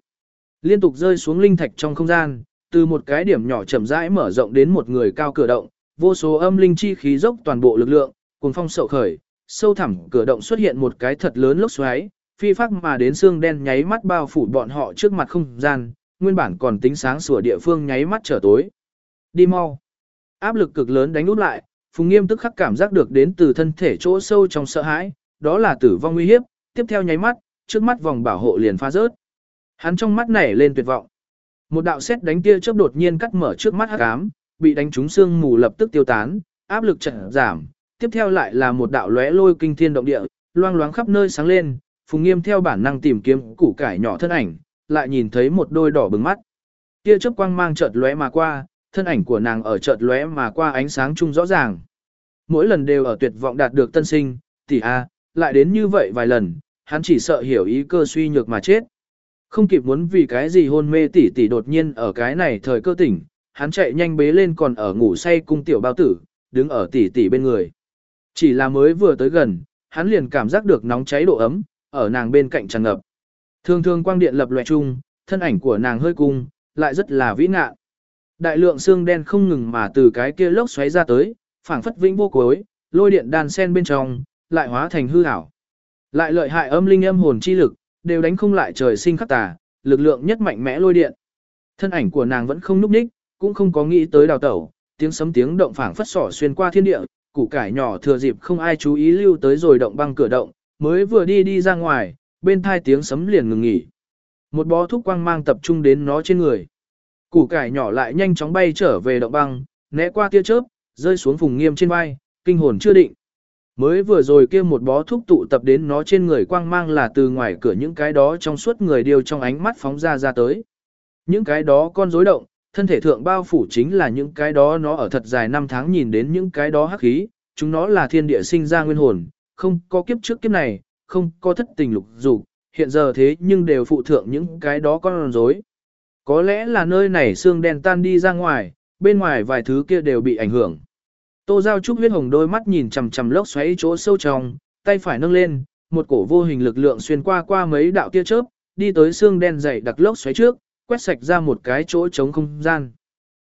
Liên tục rơi xuống linh thạch trong không gian, từ một cái điểm nhỏ chậm rãi mở rộng đến một người cao cửa động, vô số âm linh chi khí dốc toàn bộ lực lượng, cùng phong sậu khởi, sâu thẳm cửa động xuất hiện một cái thật lớn lốc xoáy, phi phác mà đến xương đen nháy mắt bao phủ bọn họ trước mặt không gian, nguyên bản còn tính sáng sủa địa phương nháy mắt trở tối. Đi mau. Áp lực cực lớn đánh nút lại, Phùng Nghiêm tức khắc cảm giác được đến từ thân thể chỗ sâu trong sợ hãi, đó là tử vong nguy hiếp, tiếp theo nháy mắt, trước mắt vòng bảo hộ liền phá rớt. Hắn trong mắt nảy lên tuyệt vọng. Một đạo xét đánh tia chớp đột nhiên cắt mở trước mắt hắc ám, bị đánh trúng xương mù lập tức tiêu tán, áp lực chợt giảm, tiếp theo lại là một đạo lóe lôi kinh thiên động địa, loang loáng khắp nơi sáng lên, Phùng Nghiêm theo bản năng tìm kiếm củ cải nhỏ thân ảnh, lại nhìn thấy một đôi đỏ bừng mắt. Tia chớp quang mang chợt lóe mà qua, thân ảnh của nàng ở chợt lóe mà qua ánh sáng chung rõ ràng. Mỗi lần đều ở tuyệt vọng đạt được tân sinh, tỷ a, lại đến như vậy vài lần, hắn chỉ sợ hiểu ý cơ suy nhược mà chết. Không kịp muốn vì cái gì hôn mê tỷ tỷ đột nhiên ở cái này thời cơ tỉnh, hắn chạy nhanh bế lên còn ở ngủ say cung tiểu bao tử, đứng ở tỷ tỷ bên người. Chỉ là mới vừa tới gần, hắn liền cảm giác được nóng cháy độ ấm, ở nàng bên cạnh tràn ngập. Thường thường quang điện lập loè chung, thân ảnh của nàng hơi cung, lại rất là vĩ ngạ. Đại lượng xương đen không ngừng mà từ cái kia lốc xoáy ra tới, phảng phất vĩnh vô cuối, lôi điện đan sen bên trong, lại hóa thành hư ảo. Lại lợi hại âm linh âm hồn chi lực, đều đánh không lại trời sinh khắc tà, lực lượng nhất mạnh mẽ lôi điện. Thân ảnh của nàng vẫn không núp đích, cũng không có nghĩ tới đào tẩu, tiếng sấm tiếng động phảng phất sỏ xuyên qua thiên địa, củ cải nhỏ thừa dịp không ai chú ý lưu tới rồi động băng cửa động, mới vừa đi đi ra ngoài, bên thai tiếng sấm liền ngừng nghỉ. Một bó thuốc quang mang tập trung đến nó trên người. Củ cải nhỏ lại nhanh chóng bay trở về động băng, né qua tia chớp, rơi xuống vùng nghiêm trên vai, kinh hồn chưa định. Mới vừa rồi kia một bó thuốc tụ tập đến nó trên người quang mang là từ ngoài cửa những cái đó trong suốt người điều trong ánh mắt phóng ra ra tới. Những cái đó con rối động, thân thể thượng bao phủ chính là những cái đó nó ở thật dài năm tháng nhìn đến những cái đó hắc khí, chúng nó là thiên địa sinh ra nguyên hồn, không có kiếp trước kiếp này, không có thất tình lục dục, hiện giờ thế nhưng đều phụ thượng những cái đó con rối. Có lẽ là nơi này xương đen tan đi ra ngoài, bên ngoài vài thứ kia đều bị ảnh hưởng. Tô Giao Trúc huyết hồng đôi mắt nhìn chằm chằm lốc xoáy chỗ sâu trong, tay phải nâng lên, một cổ vô hình lực lượng xuyên qua qua mấy đạo tia chớp, đi tới xương đen dày đặc lốc xoáy trước, quét sạch ra một cái chỗ trống không gian.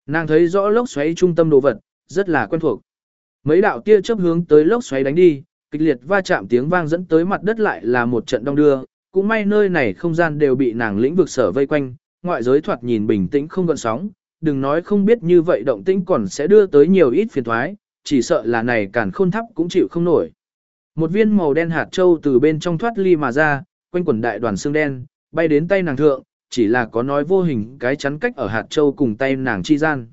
Nàng thấy rõ lốc xoáy trung tâm đồ vật, rất là quen thuộc. Mấy đạo tia chớp hướng tới lốc xoáy đánh đi, kịch liệt va chạm tiếng vang dẫn tới mặt đất lại là một trận đông đưa, cũng may nơi này không gian đều bị nàng lĩnh vực sở vây quanh, ngoại giới thoạt nhìn bình tĩnh không gợn sóng, đừng nói không biết như vậy động tĩnh còn sẽ đưa tới nhiều ít phiền toái chỉ sợ là này cản khôn thắp cũng chịu không nổi. Một viên màu đen hạt châu từ bên trong thoát ly mà ra, quanh quần đại đoàn xương đen, bay đến tay nàng thượng, chỉ là có nói vô hình cái chắn cách ở hạt châu cùng tay nàng chi gian.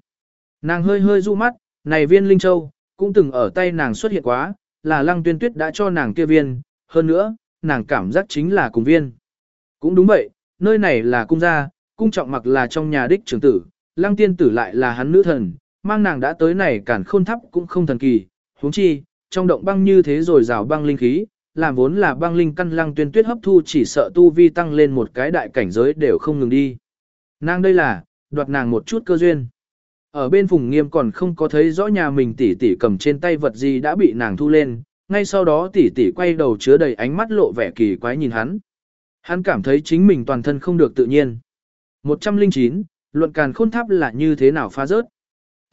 Nàng hơi hơi du mắt, này viên linh châu, cũng từng ở tay nàng xuất hiện quá, là lăng tuyên tuyết đã cho nàng kia viên, hơn nữa, nàng cảm giác chính là cùng viên. Cũng đúng vậy, nơi này là cung gia, cung trọng mặc là trong nhà đích trưởng tử, lăng tiên tử lại là hắn nữ thần, mang nàng đã tới này cản khôn thắp cũng không thần kỳ, huống chi, trong động băng như thế rồi rào băng linh khí, làm vốn là băng linh căn lăng tuyên tuyết hấp thu chỉ sợ tu vi tăng lên một cái đại cảnh giới đều không ngừng đi. Nàng đây là, đoạt nàng một chút cơ duyên. Ở bên phùng nghiêm còn không có thấy rõ nhà mình tỷ tỷ cầm trên tay vật gì đã bị nàng thu lên, ngay sau đó tỷ tỷ quay đầu chứa đầy ánh mắt lộ vẻ kỳ quái nhìn hắn. Hắn cảm thấy chính mình toàn thân không được tự nhiên. 109, luận càn khôn tháp là như thế nào phá rớt.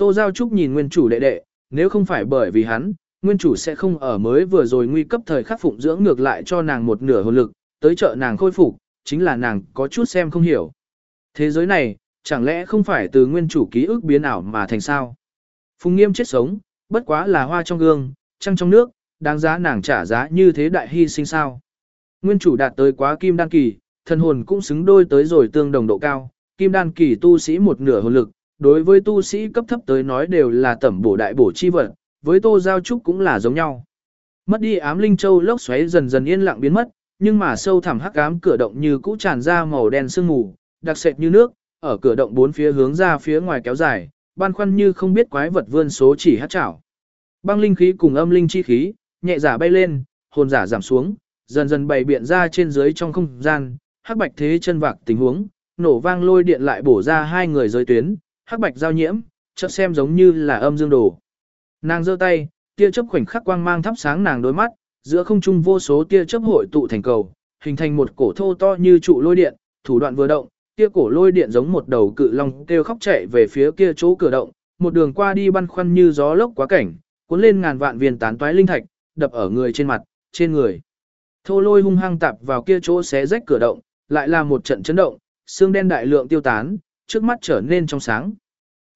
Tô Giao Trúc nhìn nguyên chủ đệ đệ, nếu không phải bởi vì hắn, nguyên chủ sẽ không ở mới vừa rồi nguy cấp thời khắc phụng dưỡng ngược lại cho nàng một nửa hồn lực, tới trợ nàng khôi phục, chính là nàng có chút xem không hiểu. Thế giới này, chẳng lẽ không phải từ nguyên chủ ký ức biến ảo mà thành sao? Phùng nghiêm chết sống, bất quá là hoa trong gương, trăng trong nước, đáng giá nàng trả giá như thế đại hy sinh sao? Nguyên chủ đạt tới quá kim đan kỳ, thần hồn cũng xứng đôi tới rồi tương đồng độ cao, kim đan kỳ tu sĩ một nửa hồn lực, đối với tu sĩ cấp thấp tới nói đều là tẩm bổ đại bổ chi vật, với tô giao trúc cũng là giống nhau. Mất đi ám linh châu lốc xoáy dần dần yên lặng biến mất, nhưng mà sâu thẳm hắc ám cửa động như cũ tràn ra màu đen sương mù, đặc sệt như nước, ở cửa động bốn phía hướng ra phía ngoài kéo dài, ban khoăn như không biết quái vật vươn số chỉ hát chảo. Băng linh khí cùng âm linh chi khí, nhẹ giả bay lên, hồn giả giảm xuống, dần dần bày biện ra trên dưới trong không gian, hắc bạch thế chân vạc tình huống, nổ vang lôi điện lại bổ ra hai người giới tuyến, hắc bạch giao nhiễm, chợt xem giống như là âm dương đồ. Nàng giơ tay, tia chớp khoảnh khắc quang mang thắp sáng nàng đôi mắt, giữa không trung vô số tia chớp hội tụ thành cầu, hình thành một cổ thô to như trụ lôi điện, thủ đoạn vừa động, tia cổ lôi điện giống một đầu cự long kêu khóc chạy về phía kia chỗ cửa động, một đường qua đi băn khoăn như gió lốc quá cảnh, cuốn lên ngàn vạn viên tán toái linh thạch, đập ở người trên mặt, trên người. Thô lôi hung hăng tạp vào kia chỗ xé rách cửa động, lại là một trận chấn động, xương đen đại lượng tiêu tán, trước mắt trở nên trong sáng.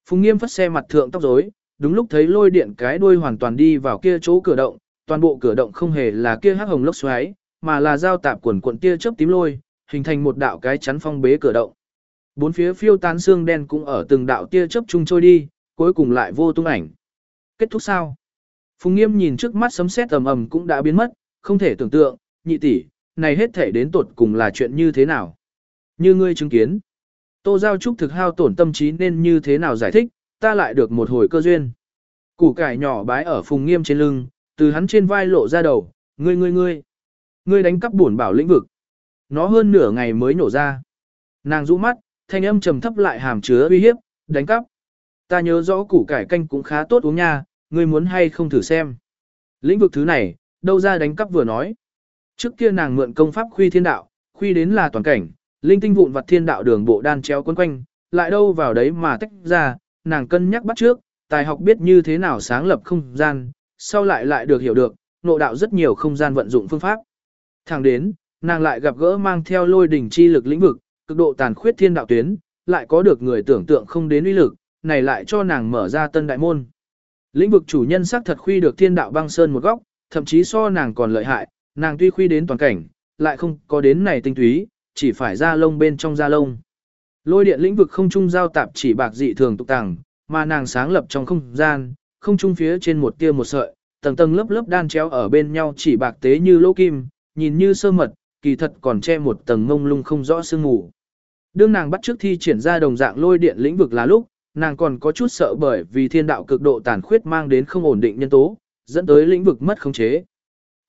Phùng Nghiêm phất xe mặt thượng tóc rối, đúng lúc thấy lôi điện cái đuôi hoàn toàn đi vào kia chỗ cửa động, toàn bộ cửa động không hề là kia hắc hồng lốc xoáy, mà là giao tạp quần cuộn tia chớp tím lôi, hình thành một đạo cái chắn phong bế cửa động. Bốn phía phiêu tán xương đen cũng ở từng đạo tia chớp chung trôi đi, cuối cùng lại vô tung ảnh. Kết thúc sao? Phùng Nghiêm nhìn trước mắt sấm sét ầm ầm cũng đã biến mất, không thể tưởng tượng, nhị tỷ, này hết thể đến tột cùng là chuyện như thế nào? Như ngươi chứng kiến, Tô Giao Trúc thực hao tổn tâm trí nên như thế nào giải thích, ta lại được một hồi cơ duyên. Củ cải nhỏ bái ở Phùng Nghiêm trên lưng, từ hắn trên vai lộ ra đầu, ngươi ngươi ngươi, ngươi đánh cắp bổn bảo lĩnh vực. Nó hơn nửa ngày mới nổ ra. Nàng rũ mắt, thanh âm trầm thấp lại hàm chứa uy hiếp, đánh cắp. Ta nhớ rõ củ cải canh cũng khá tốt uống nha, ngươi muốn hay không thử xem. Lĩnh vực thứ này, đâu ra đánh cắp vừa nói. Trước kia nàng mượn công pháp khuy thiên đạo, khuy đến là toàn cảnh, linh tinh vụn vặt thiên đạo đường bộ đan treo quấn quanh, lại đâu vào đấy mà tách ra, nàng cân nhắc bắt trước, tài học biết như thế nào sáng lập không gian, sau lại lại được hiểu được, nộ đạo rất nhiều không gian vận dụng phương pháp. Thẳng đến, nàng lại gặp gỡ mang theo lôi đỉnh chi lực lĩnh vực, cực độ tàn khuyết thiên đạo tuyến, lại có được người tưởng tượng không đến uy lực, này lại cho nàng mở ra tân đại môn. Lĩnh vực chủ nhân xác thật khuy được thiên đạo băng sơn một góc, thậm chí so nàng còn lợi hại, nàng tuy khuy đến toàn cảnh, lại không có đến này tinh túy, chỉ phải ra lông bên trong da lông. Lôi điện lĩnh vực không trung giao tạp chỉ bạc dị thường tục tàng, mà nàng sáng lập trong không gian, không trung phía trên một tia một sợi, tầng tầng lớp lớp đan chéo ở bên nhau chỉ bạc tế như lỗ kim, nhìn như sơ mật, kỳ thật còn che một tầng ngông lung không rõ sương mù. Đương nàng bắt trước thi triển ra đồng dạng lôi điện lĩnh vực là lúc, nàng còn có chút sợ bởi vì thiên đạo cực độ tàn khuyết mang đến không ổn định nhân tố, dẫn tới lĩnh vực mất khống chế.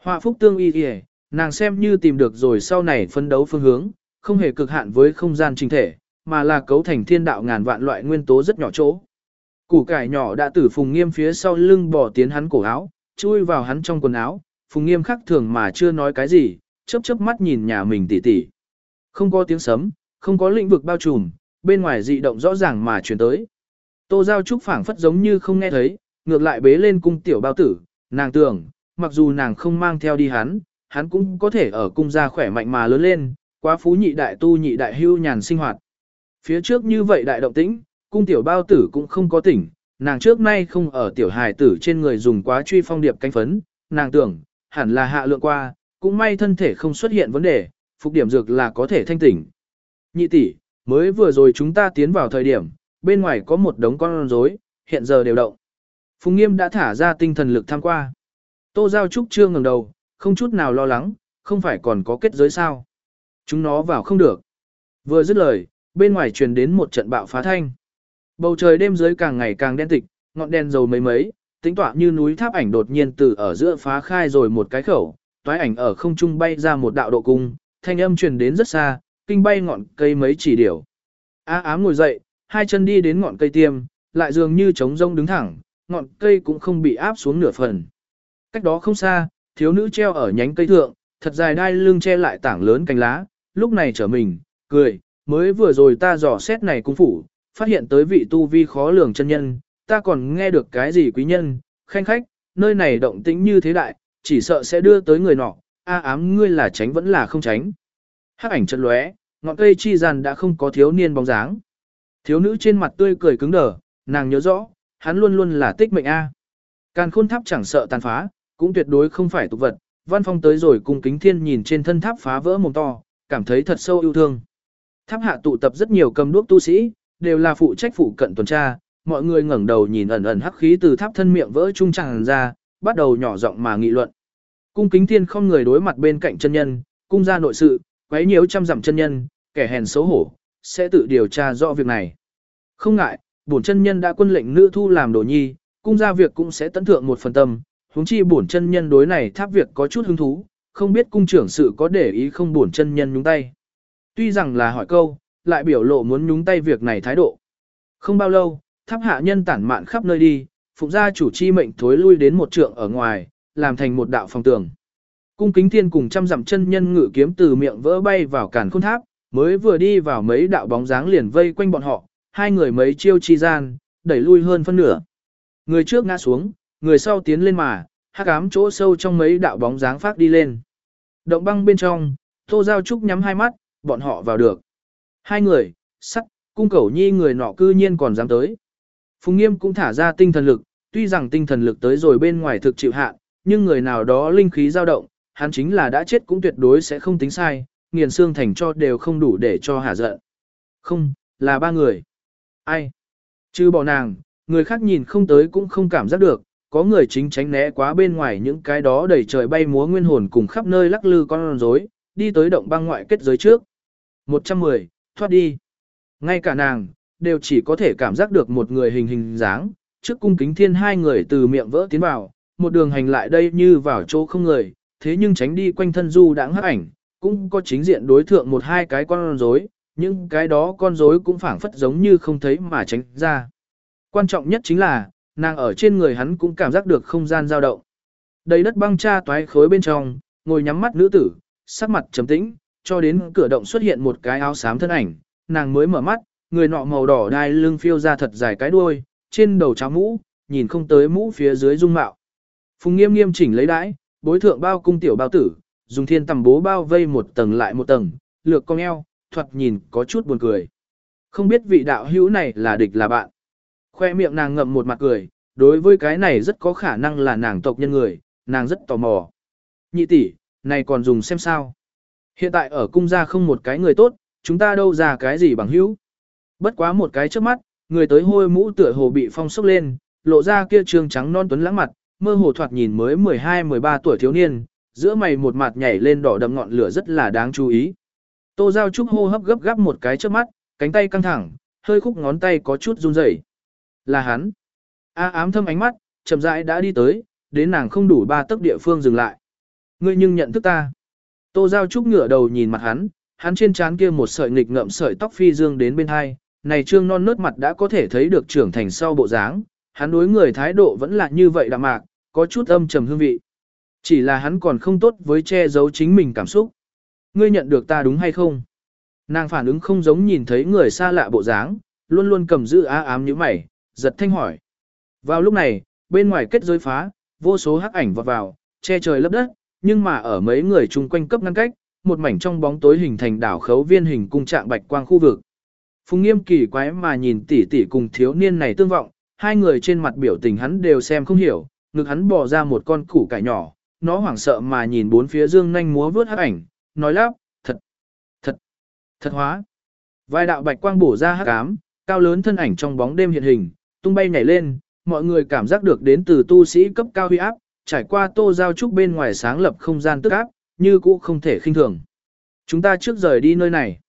Họa phúc tương y y, nàng xem như tìm được rồi sau này phân đấu phương hướng, không hề cực hạn với không gian trình thể, mà là cấu thành thiên đạo ngàn vạn loại nguyên tố rất nhỏ chỗ. Củ cải nhỏ đã tử phùng nghiêm phía sau lưng bỏ tiến hắn cổ áo, chui vào hắn trong quần áo, phùng nghiêm khắc thường mà chưa nói cái gì, chớp chớp mắt nhìn nhà mình tỉ tỉ. Không có tiếng sấm, không có lĩnh vực bao trùm, bên ngoài dị động rõ ràng mà truyền tới. Tô Giao Trúc phảng phất giống như không nghe thấy, ngược lại bế lên cung tiểu bao tử, nàng tưởng, mặc dù nàng không mang theo đi hắn, hắn cũng có thể ở cung gia khỏe mạnh mà lớn lên, quá phú nhị đại tu nhị đại hưu nhàn sinh hoạt. Phía trước như vậy đại động tĩnh, cung tiểu bao tử cũng không có tỉnh, nàng trước nay không ở tiểu hài tử trên người dùng quá truy phong điệp canh phấn, nàng tưởng, hẳn là hạ lượng qua, cũng may thân thể không xuất hiện vấn đề, phục điểm dược là có thể thanh tỉnh. Nhị tỷ, mới vừa rồi chúng ta tiến vào thời điểm, bên ngoài có một đống con rối, hiện giờ đều động. Phùng Nghiêm đã thả ra tinh thần lực tham qua. Tô Giao Trúc chưa ngẩng đầu, không chút nào lo lắng, không phải còn có kết giới sao. Chúng nó vào không được. Vừa dứt lời, bên ngoài truyền đến một trận bạo phá thanh. Bầu trời đêm dưới càng ngày càng đen tịch, ngọn đèn dầu mấy mấy, tính tọa như núi tháp ảnh đột nhiên từ ở giữa phá khai rồi một cái khẩu, toái ảnh ở không trung bay ra một đạo độ cung, thanh âm truyền đến rất xa, kinh bay ngọn cây mấy chỉ điểu. Á ám ngồi dậy, hai chân đi đến ngọn cây tiêm, lại dường như trống rông đứng thẳng, ngọn cây cũng không bị áp xuống nửa phần. Cách đó không xa, thiếu nữ treo ở nhánh cây thượng, thật dài đai lưng che lại tảng lớn cành lá, lúc này trở mình, cười, mới vừa rồi ta dò xét này cung phủ, phát hiện tới vị tu vi khó lường chân nhân, ta còn nghe được cái gì quý nhân, khanh khách, nơi này động tĩnh như thế đại, chỉ sợ sẽ đưa tới người nọ, a ám ngươi là tránh vẫn là không tránh. Hắc ảnh chợt lóe, ngọn cây chi gian đã không có thiếu niên bóng dáng. Thiếu nữ trên mặt tươi cười cứng đờ, nàng nhớ rõ, hắn luôn luôn là tích mệnh A. Càn khôn tháp chẳng sợ tàn phá, cũng tuyệt đối không phải tục vật. Văn phong tới rồi cùng kính thiên nhìn trên thân tháp phá vỡ mồm to, cảm thấy thật sâu yêu thương. Tháp hạ tụ tập rất nhiều cầm đuốc tu sĩ, đều là phụ trách phụ cận tuần tra, mọi người ngẩng đầu nhìn ẩn ẩn hắc khí từ tháp thân miệng vỡ trung tràn ra, bắt đầu nhỏ giọng mà nghị luận. Cung kính thiên không người đối mặt bên cạnh chân nhân, cung gia nội sự, quấy nhiễu trăm dặm chân nhân, kẻ hèn xấu hổ, sẽ tự điều tra rõ việc này. Không ngại, bổn chân nhân đã quân lệnh nữ thu làm đồ nhi, cung gia việc cũng sẽ tấn thượng một phần tâm, huống chi bổn chân nhân đối này tháp việc có chút hứng thú, không biết cung trưởng sự có để ý không bổn chân nhân nhúng tay. Tuy rằng là hỏi câu, lại biểu lộ muốn nhúng tay việc này thái độ. Không bao lâu, tháp hạ nhân tản mạn khắp nơi đi, phụng gia chủ chi mệnh thối lui đến một trượng ở ngoài, làm thành một đạo phòng tường. Cung kính thiên cùng trăm dặm chân nhân ngự kiếm từ miệng vỡ bay vào cản khôn tháp, mới vừa đi vào mấy đạo bóng dáng liền vây quanh bọn họ, hai người mấy chiêu chi gian, đẩy lui hơn phân nửa. Người trước ngã xuống, người sau tiến lên mà, hắc ám chỗ sâu trong mấy đạo bóng dáng phát đi lên. Động băng bên trong, Tô Giao Trúc nhắm hai mắt, bọn họ vào được. Hai người, sắt, cung cẩu nhi người nọ cư nhiên còn dám tới. Phùng Nghiêm cũng thả ra tinh thần lực, tuy rằng tinh thần lực tới rồi bên ngoài thực chịu hạn, nhưng người nào đó linh khí dao động, hắn chính là đã chết cũng tuyệt đối sẽ không tính sai, nghiền xương thành cho đều không đủ để cho hả giận. Không, là ba người. Ai? Chứ bỏ nàng, người khác nhìn không tới cũng không cảm giác được, có người chính tránh né quá bên ngoài những cái đó đầy trời bay múa nguyên hồn cùng khắp nơi lắc lư con rối, đi tới động băng ngoại kết giới trước. 110, thoát đi. Ngay cả nàng, đều chỉ có thể cảm giác được một người hình hình dáng, trước cung kính thiên hai người từ miệng vỡ tiến vào, một đường hành lại đây như vào chỗ không người, thế nhưng tránh đi quanh thân du đãng hấp ảnh, cũng có chính diện đối thượng một hai cái con rối, nhưng cái đó con rối cũng phảng phất giống như không thấy mà tránh ra. Quan trọng nhất chính là, nàng ở trên người hắn cũng cảm giác được không gian dao động. Đầy đất băng tra toái khối bên trong, ngồi nhắm mắt nữ tử, sắc mặt trầm tĩnh, cho đến cửa động xuất hiện một cái áo xám thân ảnh, nàng mới mở mắt, người nọ màu đỏ đai lưng phiêu ra thật dài cái đuôi, trên đầu cháo mũ, nhìn không tới mũ phía dưới dung mạo. Phùng nghiêm nghiêm chỉnh lấy đãi, bối thượng bao cung tiểu bao tử, dùng thiên tầm bố bao vây một tầng lại một tầng, lược cong eo, thoạt nhìn có chút buồn cười. Không biết vị đạo hữu này là địch là bạn. Khoe miệng nàng ngậm một mặt cười, đối với cái này rất có khả năng là nàng tộc nhân người, nàng rất tò mò. Nhị tỷ, này còn dùng xem sao. Hiện tại ở cung gia không một cái người tốt, chúng ta đâu ra cái gì bằng hữu. Bất quá một cái trước mắt, người tới hôi mũ tựa hồ bị phong sốc lên, lộ ra kia trường trắng non tuấn lãng mặt, mơ hồ thoạt nhìn mới 12-13 tuổi thiếu niên, giữa mày một mặt nhảy lên đỏ đậm ngọn lửa rất là đáng chú ý. Tô Giao Trúc hô hấp gấp gáp một cái trước mắt, cánh tay căng thẳng, hơi khúc ngón tay có chút run rẩy. Là hắn. A ám thâm ánh mắt, chậm rãi đã đi tới, đến nàng không đủ ba tấc địa phương dừng lại. Ngươi nhưng nhận thức ta. Tô Giao Trúc ngửa đầu nhìn mặt hắn, hắn trên trán kia một sợi nghịch ngậm sợi tóc phi dương đến bên hai, này trương non nớt mặt đã có thể thấy được trưởng thành sau bộ dáng, hắn đối người thái độ vẫn là như vậy đạm mạc, có chút âm trầm hương vị. Chỉ là hắn còn không tốt với che giấu chính mình cảm xúc. Ngươi nhận được ta đúng hay không? Nàng phản ứng không giống nhìn thấy người xa lạ bộ dáng, luôn luôn cầm giữ á ám như mày, giật thanh hỏi. Vào lúc này, bên ngoài kết giới phá, vô số hắc ảnh vọt vào, che trời lấp đất, nhưng mà ở mấy người chung quanh cấp ngăn cách, một mảnh trong bóng tối hình thành đảo khấu viên hình cung trạng bạch quang khu vực. Phùng nghiêm kỳ quái mà nhìn tỷ tỷ cùng thiếu niên này tương vọng, hai người trên mặt biểu tình hắn đều xem không hiểu, ngực hắn bỏ ra một con củ cải nhỏ, nó hoảng sợ mà nhìn bốn phía dương nhanh múa vướt hắc ảnh, nói lắp, thật, thật, thật hóa. Vài đạo bạch quang bổ ra hắc ám, cao lớn thân ảnh trong bóng đêm hiện hình, tung bay nhảy lên, mọi người cảm giác được đến từ tu sĩ cấp cao huy áp, trải qua tô giao trúc bên ngoài sáng lập không gian tức áp, như cũ không thể khinh thường. Chúng ta trước rời đi nơi này.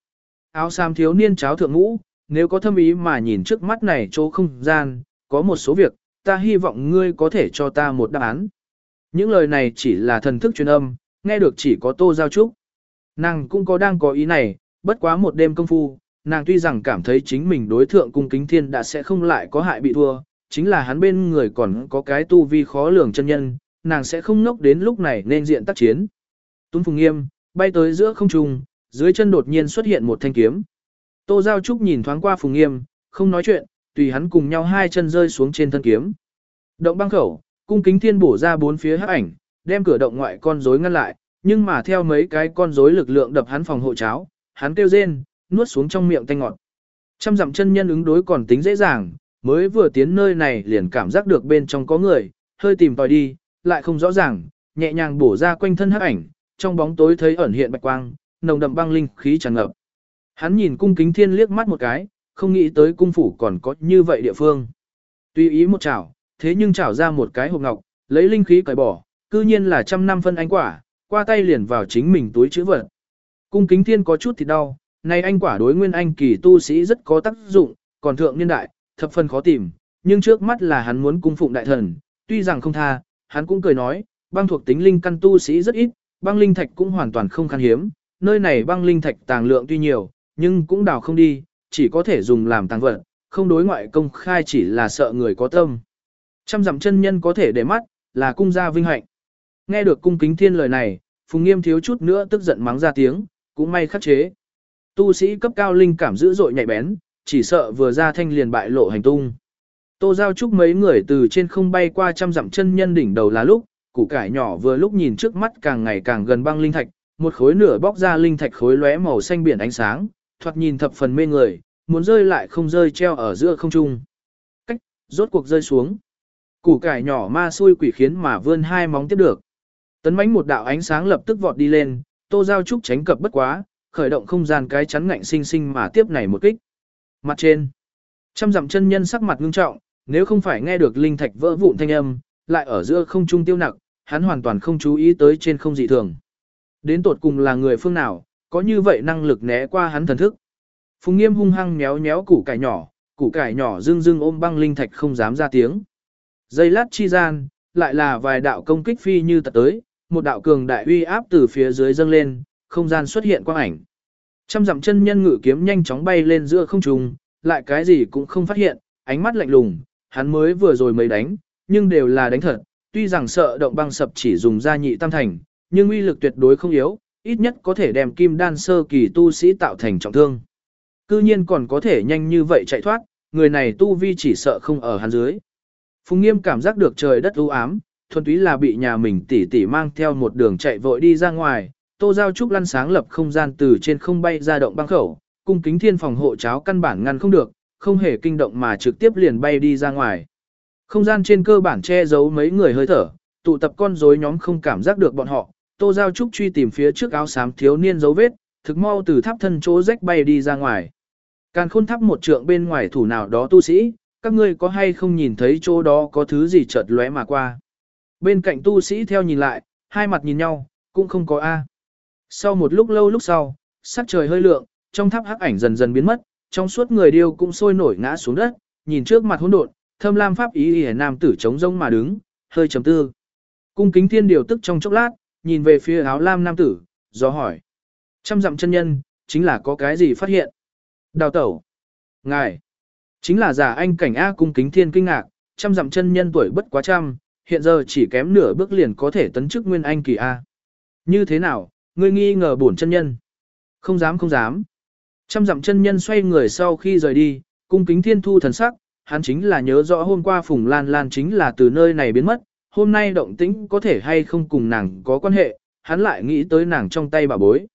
Áo sam thiếu niên cháo thượng ngũ, nếu có thâm ý mà nhìn trước mắt này chỗ không gian, có một số việc, ta hy vọng ngươi có thể cho ta một đáp án. Những lời này chỉ là thần thức truyền âm, nghe được chỉ có tô giao trúc. Nàng cũng có đang có ý này, bất quá một đêm công phu, nàng tuy rằng cảm thấy chính mình đối thượng cung kính thiên đã sẽ không lại có hại bị thua, chính là hắn bên người còn có cái tu vi khó lường chân nhân, nàng sẽ không nốc đến lúc này nên diện tác chiến. tuấn Phùng Nghiêm, bay tới giữa không trung, dưới chân đột nhiên xuất hiện một thanh kiếm. Tô Giao Trúc nhìn thoáng qua Phùng Nghiêm, không nói chuyện, tùy hắn cùng nhau hai chân rơi xuống trên thân kiếm. Động băng khẩu, cung kính thiên bổ ra bốn phía hắc ảnh, đem cửa động ngoại con rối ngăn lại, nhưng mà theo mấy cái con rối lực lượng đập hắn phòng hộ cháo, hắn kêu rên, nuốt xuống trong miệng tanh ngọt. Trăm dặm chân nhân ứng đối còn tính dễ dàng, mới vừa tiến nơi này liền cảm giác được bên trong có người, hơi tìm tòi đi, lại không rõ ràng, nhẹ nhàng bổ ra quanh thân hắc ảnh, trong bóng tối thấy ẩn hiện bạch quang, nồng đậm băng linh khí tràn ngập. Hắn nhìn cung kính thiên liếc mắt một cái, không nghĩ tới cung phủ còn có như vậy địa phương. Tuy ý một chảo, thế nhưng chảo ra một cái hộp ngọc, lấy linh khí cởi bỏ, cư nhiên là trăm năm phân ánh quả, qua tay liền vào chính mình túi chữ vật. Cung kính thiên có chút thì đau, nay anh quả đối nguyên anh kỳ tu sĩ rất có tác dụng, còn thượng niên đại, thập phần khó tìm, nhưng trước mắt là hắn muốn cung phụng đại thần, tuy rằng không tha, hắn cũng cười nói, băng thuộc tính linh căn tu sĩ rất ít, băng linh thạch cũng hoàn toàn không khan hiếm, nơi này băng linh thạch tàng lượng tuy nhiều, nhưng cũng đào không đi, chỉ có thể dùng làm tàng vật, không đối ngoại công khai chỉ là sợ người có tâm. Trăm dặm chân nhân có thể để mắt, là cung gia vinh hạnh. Nghe được cung kính thiên lời này, Phùng Nghiêm thiếu chút nữa tức giận mắng ra tiếng, cũng may khắc chế. Tu sĩ cấp cao linh cảm dữ dội nhạy bén, chỉ sợ vừa ra thanh liền bại lộ hành tung. Tô Giao Trúc mấy người từ trên không bay qua trăm dặm chân nhân đỉnh đầu là lúc, củ cải nhỏ vừa lúc nhìn trước mắt càng ngày càng gần băng linh thạch, một khối nửa bóc ra linh thạch khối lóe màu xanh biển ánh sáng, thoạt nhìn thập phần mê người, muốn rơi lại không rơi treo ở giữa không trung. Cách, rốt cuộc rơi xuống. Củ cải nhỏ ma xui quỷ khiến mà vươn hai móng tiếp được. Tấn mãnh một đạo ánh sáng lập tức vọt đi lên, Tô Giao Trúc tránh cập bất quá, khởi động không gian cái chắn ngạnh sinh sinh mà tiếp này một kích. Mặt trên, trăm dặm chân nhân sắc mặt ngưng trọng, nếu không phải nghe được linh thạch vỡ vụn thanh âm, lại ở giữa không trung tiêu nặc, hắn hoàn toàn không chú ý tới trên không dị thường. Đến tột cùng là người phương nào, có như vậy năng lực né qua hắn thần thức. Phùng Nghiêm hung hăng méo méo củ cải nhỏ, củ cải nhỏ dưng dưng ôm băng linh thạch không dám ra tiếng. Dây lát chi gian, lại là vài đạo công kích phi như tật tới, một đạo cường đại uy áp từ phía dưới dâng lên, không gian xuất hiện quang ảnh. Trăm dặm chân nhân ngự kiếm nhanh chóng bay lên giữa không trung, lại cái gì cũng không phát hiện, ánh mắt lạnh lùng, hắn mới vừa rồi mới đánh, nhưng đều là đánh thật, tuy rằng sợ động băng sập chỉ dùng ra nhị tam thành, nhưng uy lực tuyệt đối không yếu, ít nhất có thể đem kim đan sơ kỳ tu sĩ tạo thành trọng thương. Cư nhiên còn có thể nhanh như vậy chạy thoát, người này tu vi chỉ sợ không ở hắn dưới. Phùng Nghiêm cảm giác được trời đất u ám, thuần túy là bị nhà mình tỉ tỉ mang theo một đường chạy vội đi ra ngoài, Tô Giao Trúc lăn sáng lập không gian từ trên không bay ra động băng khẩu, cung kính thiên phòng hộ cháo căn bản ngăn không được, không hề kinh động mà trực tiếp liền bay đi ra ngoài. Không gian trên cơ bản che giấu mấy người hơi thở, tụ tập con rối nhóm không cảm giác được bọn họ, Tô Giao Trúc truy tìm phía trước áo xám thiếu niên dấu vết, thực mau từ tháp thân chỗ rách bay đi ra ngoài. Càn khôn tháp một trượng bên ngoài thủ nào đó tu sĩ, các ngươi có hay không nhìn thấy chỗ đó có thứ gì chợt lóe mà qua. Bên cạnh tu sĩ theo nhìn lại, hai mặt nhìn nhau, cũng không có A. Sau một lúc lâu lúc sau, sắc trời hơi lượng, trong tháp hắc ảnh dần dần biến mất, trong suốt người điêu cũng sôi nổi ngã xuống đất, nhìn trước mặt hỗn độn, thâm lam pháp ý y nam tử chống rông mà đứng, hơi trầm tư. Cung kính thiên điều tức trong chốc lát, nhìn về phía áo lam nam tử, do hỏi. Trăm dặm chân nhân, chính là có cái gì phát hiện? Đào tẩu. Ngài. Chính là giả anh cảnh A cung kính thiên kinh ngạc, trăm dặm chân nhân tuổi bất quá trăm, hiện giờ chỉ kém nửa bước liền có thể tấn chức nguyên anh kỳ A. Như thế nào, ngươi nghi ngờ bổn chân nhân? Không dám không dám. Trăm dặm chân nhân xoay người sau khi rời đi, cung kính thiên thu thần sắc, hắn chính là nhớ rõ hôm qua Phùng Lan Lan chính là từ nơi này biến mất, hôm nay động tĩnh có thể hay không cùng nàng có quan hệ, hắn lại nghĩ tới nàng trong tay bà bối.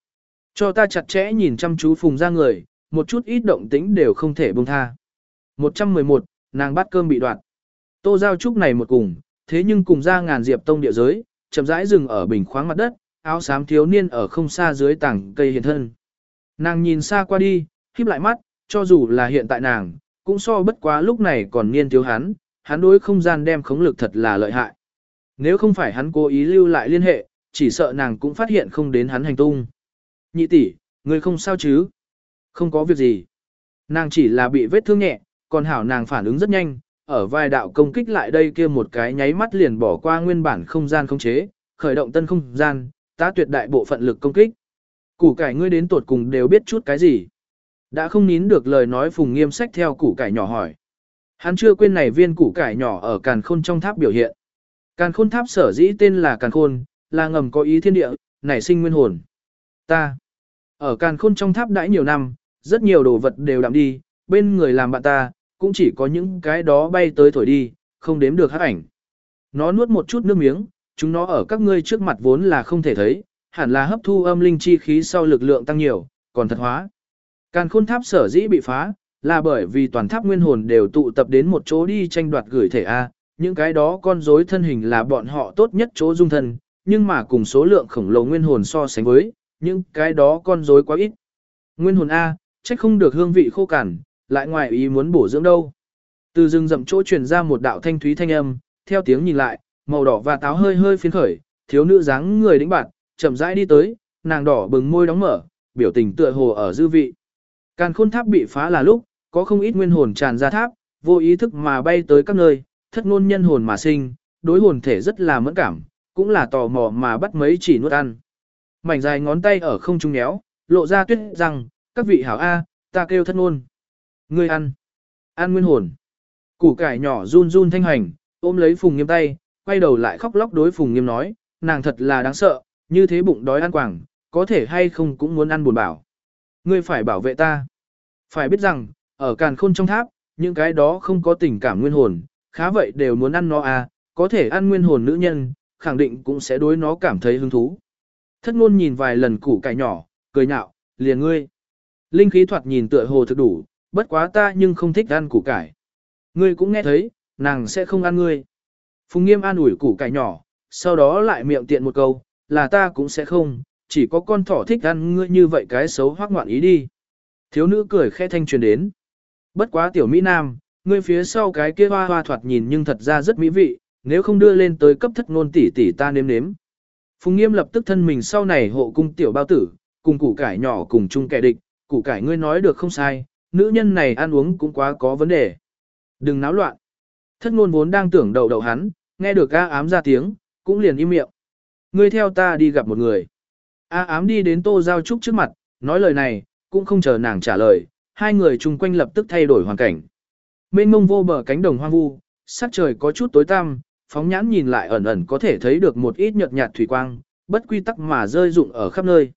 Cho ta chặt chẽ nhìn chăm chú Phùng ra người, một chút ít động tĩnh đều không thể buông tha. 111, nàng bắt cơm bị đoạn. Tô Giao Trúc này một cùng, thế nhưng cùng ra ngàn diệp tông địa giới, chậm rãi dừng ở bình khoáng mặt đất, áo xám thiếu niên ở không xa dưới tảng cây hiện thân. Nàng nhìn xa qua đi, khiếp lại mắt, cho dù là hiện tại nàng, cũng so bất quá lúc này còn niên thiếu hắn, hắn đối không gian đem khống lực thật là lợi hại. Nếu không phải hắn cố ý lưu lại liên hệ, chỉ sợ nàng cũng phát hiện không đến hắn hành tung. Nhị tỷ, người không sao chứ? Không có việc gì. Nàng chỉ là bị vết thương nhẹ, còn hảo nàng phản ứng rất nhanh, ở vài đạo công kích lại đây kia một cái nháy mắt liền bỏ qua nguyên bản không gian không chế, khởi động tân không gian, tá tuyệt đại bộ phận lực công kích. Củ cải ngươi đến tuột cùng đều biết chút cái gì. Đã không nín được lời nói phùng nghiêm sách theo củ cải nhỏ hỏi. Hắn chưa quên này viên củ cải nhỏ ở càn khôn trong tháp biểu hiện. Càn khôn tháp sở dĩ tên là càn khôn, là ngầm có ý thiên địa, nảy sinh nguyên hồn. Ta, ở càn khôn trong tháp đãi nhiều năm, rất nhiều đồ vật đều đạm đi, bên người làm bạn ta, cũng chỉ có những cái đó bay tới thổi đi, không đếm được hát ảnh. Nó nuốt một chút nước miếng, chúng nó ở các ngươi trước mặt vốn là không thể thấy, hẳn là hấp thu âm linh chi khí sau lực lượng tăng nhiều, còn thật hóa. Càn khôn tháp sở dĩ bị phá, là bởi vì toàn tháp nguyên hồn đều tụ tập đến một chỗ đi tranh đoạt gửi thể A, những cái đó con rối thân hình là bọn họ tốt nhất chỗ dung thân, nhưng mà cùng số lượng khổng lồ nguyên hồn so sánh với, những cái đó con rối quá ít. Nguyên hồn A, trách không được hương vị khô cằn, lại ngoài ý muốn bổ dưỡng đâu. Từ rừng rậm chỗ truyền ra một đạo thanh thúy thanh âm, theo tiếng nhìn lại, màu đỏ và táo hơi hơi phiến khởi, thiếu nữ dáng người đĩnh bạn, chậm rãi đi tới, nàng đỏ bừng môi đóng mở, biểu tình tựa hồ ở dư vị. Càn khôn tháp bị phá là lúc, có không ít nguyên hồn tràn ra tháp, vô ý thức mà bay tới các nơi, thất ngôn nhân hồn mà sinh, đối hồn thể rất là mẫn cảm, cũng là tò mò mà bắt mấy chỉ nuốt ăn. Mảnh dài ngón tay ở không trung nhéo, lộ ra tuyết rằng, các vị hảo A, ta kêu thất ngôn. Ngươi ăn. Ăn nguyên hồn. Củ cải nhỏ run run thanh hành, ôm lấy Phùng Nghiêm tay, quay đầu lại khóc lóc đối Phùng Nghiêm nói, nàng thật là đáng sợ, như thế bụng đói ăn quảng, có thể hay không cũng muốn ăn buồn bảo. Ngươi phải bảo vệ ta. Phải biết rằng, ở càn khôn trong tháp, những cái đó không có tình cảm nguyên hồn, khá vậy đều muốn ăn nó à, có thể ăn nguyên hồn nữ nhân, khẳng định cũng sẽ đối nó cảm thấy hứng thú. Thất ngôn nhìn vài lần củ cải nhỏ, cười nhạo, liền ngươi. Linh khí thoạt nhìn tựa hồ thực đủ, bất quá ta nhưng không thích ăn củ cải. Ngươi cũng nghe thấy, nàng sẽ không ăn ngươi. Phùng nghiêm an ủi củ cải nhỏ, sau đó lại miệng tiện một câu, là ta cũng sẽ không, chỉ có con thỏ thích ăn ngươi như vậy cái xấu hoác ngoạn ý đi. Thiếu nữ cười khẽ thanh truyền đến. Bất quá tiểu Mỹ Nam, ngươi phía sau cái kia hoa hoa thoạt nhìn nhưng thật ra rất mỹ vị, nếu không đưa lên tới cấp thất ngôn tỷ tỷ ta nếm nếm. Phùng Nghiêm lập tức thân mình sau này hộ cung tiểu bao tử, cùng củ cải nhỏ cùng chung kẻ địch, củ cải ngươi nói được không sai, nữ nhân này ăn uống cũng quá có vấn đề. Đừng náo loạn. Thất ngôn vốn đang tưởng đầu đầu hắn, nghe được A ám ra tiếng, cũng liền im miệng. Ngươi theo ta đi gặp một người. A ám đi đến tô giao trúc trước mặt, nói lời này, cũng không chờ nàng trả lời, hai người chung quanh lập tức thay đổi hoàn cảnh. Mênh mông vô bờ cánh đồng hoang vu, sắc trời có chút tối tăm, phóng nhãn nhìn lại ẩn ẩn có thể thấy được một ít nhợt nhạt thủy quang, bất quy tắc mà rơi rụng ở khắp nơi.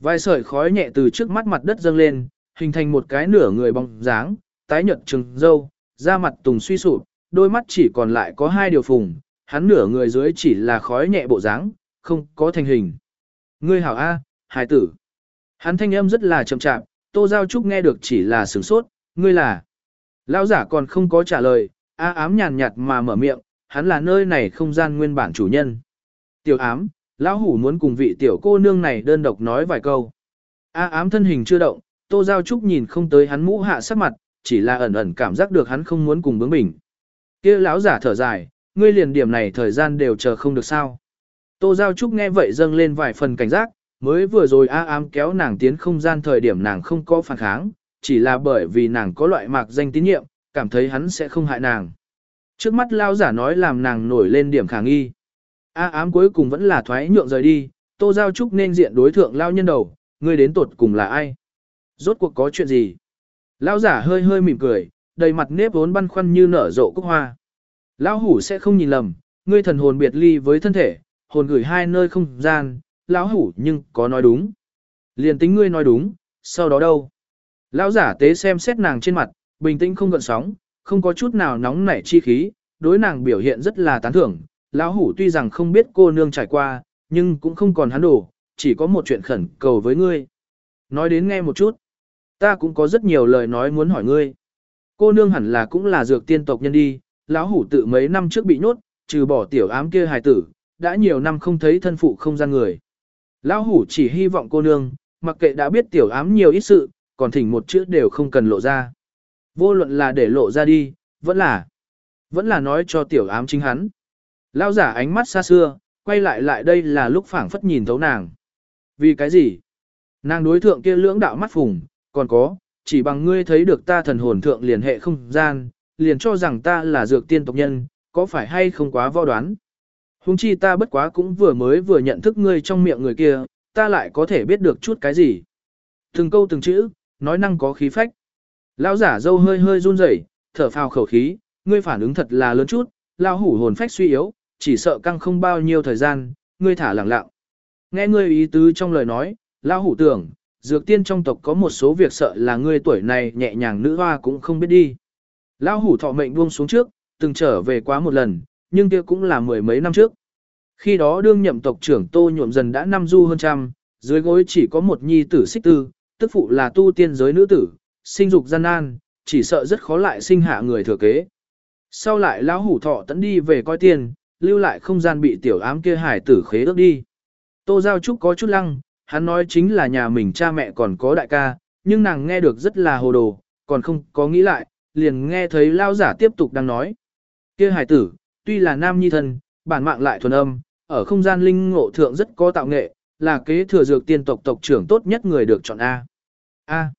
Vài sợi khói nhẹ từ trước mắt mặt đất dâng lên, hình thành một cái nửa người bóng dáng, tái nhợt trừng dâu, da mặt tùng suy sụp, đôi mắt chỉ còn lại có hai điều phùng, hắn nửa người dưới chỉ là khói nhẹ bộ dáng, không có thành hình. Ngươi hảo A, hải tử. Hắn thanh âm rất là chậm chạp, Tô Giao Trúc nghe được chỉ là sửng sốt, ngươi là. Lão giả còn không có trả lời, A ám nhàn nhạt mà mở miệng, hắn là nơi này không gian nguyên bản chủ nhân. Tiểu ám, lão hủ muốn cùng vị tiểu cô nương này đơn độc nói vài câu. A ám thân hình chưa động, Tô Giao Trúc nhìn không tới hắn mũ hạ sắc mặt, chỉ là ẩn ẩn cảm giác được hắn không muốn cùng bướng bỉnh. Kia lão giả thở dài, ngươi liền điểm này thời gian đều chờ không được sao. Tô Giao Trúc nghe vậy dâng lên vài phần cảnh giác, mới vừa rồi A ám kéo nàng tiến không gian thời điểm nàng không có phản kháng, chỉ là bởi vì nàng có loại mạc danh tín nhiệm, cảm thấy hắn sẽ không hại nàng. Trước mắt lao giả nói làm nàng nổi lên điểm khả nghi. A ám cuối cùng vẫn là thoái nhượng rời đi, Tô Giao Trúc nên diện đối thượng lao nhân đầu, ngươi đến tuột cùng là ai? Rốt cuộc có chuyện gì? Lao giả hơi hơi mỉm cười, đầy mặt nếp vốn băn khoăn như nở rộ cúc hoa. Lão hủ sẽ không nhìn lầm, ngươi thần hồn biệt ly với thân thể, hồn gửi hai nơi không gian, lão hủ nhưng có nói đúng. Liền tính ngươi nói đúng, sau đó đâu? Lão giả tế xem xét nàng trên mặt, bình tĩnh không gợn sóng, không có chút nào nóng nảy chi khí, đối nàng biểu hiện rất là tán thưởng. Lão hủ tuy rằng không biết cô nương trải qua, nhưng cũng không còn hắn đổ, chỉ có một chuyện khẩn cầu với ngươi. Nói đến nghe một chút. Ta cũng có rất nhiều lời nói muốn hỏi ngươi. Cô nương hẳn là cũng là dược tiên tộc nhân đi, lão hủ tự mấy năm trước bị nhốt, trừ bỏ tiểu ám kia hài tử, đã nhiều năm không thấy thân phụ không gian người. Lão hủ chỉ hy vọng cô nương, mặc kệ đã biết tiểu ám nhiều ít sự, còn thỉnh một chữ đều không cần lộ ra. Vô luận là để lộ ra đi, vẫn là, vẫn là nói cho tiểu ám chính hắn. Lão giả ánh mắt xa xưa, quay lại lại đây là lúc phảng phất nhìn thấu nàng. Vì cái gì? Nàng đối thượng kia lưỡng đạo mắt phùng, còn có, chỉ bằng ngươi thấy được ta thần hồn thượng liền hệ không gian, liền cho rằng ta là dược tiên tộc nhân, có phải hay không quá vo đoán? Hùng chi ta bất quá cũng vừa mới vừa nhận thức ngươi trong miệng người kia, ta lại có thể biết được chút cái gì. Từng câu từng chữ, nói năng có khí phách. Lão giả dâu hơi hơi run rẩy, thở phào khẩu khí, ngươi phản ứng thật là lớn chút, lão hủ hồn phách suy yếu, chỉ sợ căng không bao nhiêu thời gian, ngươi thả lặng lặng. Nghe ngươi ý tứ trong lời nói, lão hủ tưởng, dược tiên trong tộc có một số việc sợ là ngươi tuổi này nhẹ nhàng nữ hoa cũng không biết đi. Lão hủ thọ mệnh buông xuống trước, từng trở về quá một lần, nhưng kia cũng là mười mấy năm trước. Khi đó đương nhậm tộc trưởng Tô nhuộm dần đã năm du hơn trăm, dưới gối chỉ có một nhi tử xích tư, tức phụ là tu tiên giới nữ tử, sinh dục gian nan, chỉ sợ rất khó lại sinh hạ người thừa kế. Sau lại lão hủ thọ tấn đi về coi tiền, lưu lại không gian bị tiểu ám kia hải tử khế ước đi. Tô Giao Trúc có chút lăng, hắn nói chính là nhà mình cha mẹ còn có đại ca, nhưng nàng nghe được rất là hồ đồ, còn không có nghĩ lại, liền nghe thấy lao giả tiếp tục đang nói. Kia hải tử, tuy là nam nhi thân, bản mạng lại thuần âm, ở không gian linh ngộ thượng rất có tạo nghệ, là kế thừa dược tiên tộc tộc trưởng tốt nhất người được chọn A. A.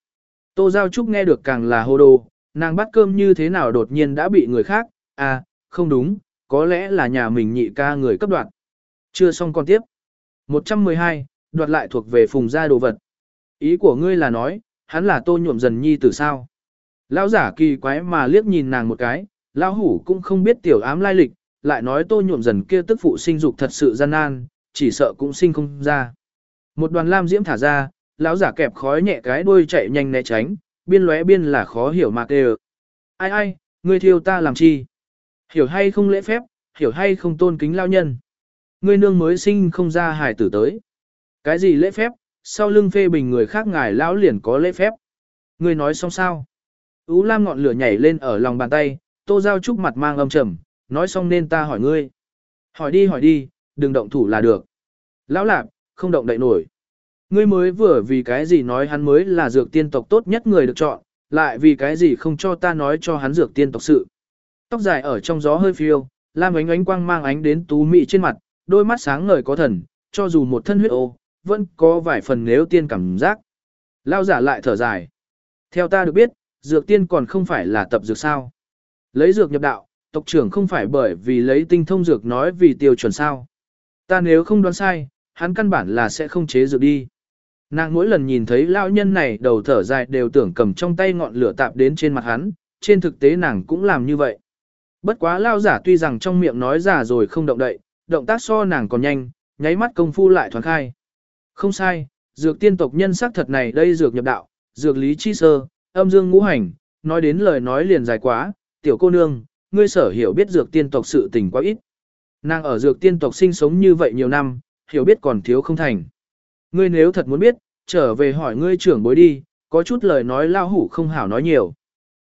Tô Giao Trúc nghe được càng là hồ đồ, nàng bắt cơm như thế nào đột nhiên đã bị người khác, A, không đúng, có lẽ là nhà mình nhị ca người cấp đoạn. Chưa xong con tiếp. 112, đoạt lại thuộc về phùng gia đồ vật. Ý của ngươi là nói, hắn là tô nhuộm dần nhi từ sao. Lão giả kỳ quái mà liếc nhìn nàng một cái, lão hủ cũng không biết tiểu ám lai lịch, lại nói tô nhuộm dần kia tức phụ sinh dục thật sự gian nan, chỉ sợ cũng sinh không ra. Một đoàn lam diễm thả ra, lão giả kẹp khói nhẹ cái đuôi chạy nhanh né tránh, biên lóe biên là khó hiểu mà kêu. Ai ai, ngươi thiêu ta làm chi? Hiểu hay không lễ phép, hiểu hay không tôn kính lao nhân? Ngươi nương mới sinh không ra hài tử tới. Cái gì lễ phép, sau lưng phê bình người khác ngài lão liền có lễ phép. Ngươi nói xong sao? Ú Lam ngọn lửa nhảy lên ở lòng bàn tay, Tô Giao Trúc mặt mang âm trầm, nói xong nên ta hỏi ngươi. Hỏi đi hỏi đi, đừng động thủ là được. Lão lạp, không động đậy nổi. Ngươi mới vừa vì cái gì nói hắn mới là dược tiên tộc tốt nhất người được chọn, lại vì cái gì không cho ta nói cho hắn dược tiên tộc sự. Tóc dài ở trong gió hơi phiêu, lam ánh ánh quang mang ánh đến tú mị trên mặt, đôi mắt sáng ngời có thần, cho dù một thân huyết ô, vẫn có vài phần nếu tiên cảm giác. Lao giả lại thở dài. Theo ta được biết, dược tiên còn không phải là tập dược sao. Lấy dược nhập đạo, tộc trưởng không phải bởi vì lấy tinh thông dược nói vì tiêu chuẩn sao. Ta nếu không đoán sai, hắn căn bản là sẽ không chế dược đi. Nàng mỗi lần nhìn thấy lão nhân này đầu thở dài đều tưởng cầm trong tay ngọn lửa tạp đến trên mặt hắn, trên thực tế nàng cũng làm như vậy. Bất quá lao giả tuy rằng trong miệng nói giả rồi không động đậy, động tác so nàng còn nhanh, nháy mắt công phu lại thoáng khai. Không sai, dược tiên tộc nhân sắc thật này đây dược nhập đạo, dược lý chi sơ, âm dương ngũ hành, nói đến lời nói liền dài quá, tiểu cô nương, ngươi sở hiểu biết dược tiên tộc sự tình quá ít. Nàng ở dược tiên tộc sinh sống như vậy nhiều năm, hiểu biết còn thiếu không thành. Ngươi nếu thật muốn biết, trở về hỏi ngươi trưởng bối đi, có chút lời nói lao hủ không hảo nói nhiều.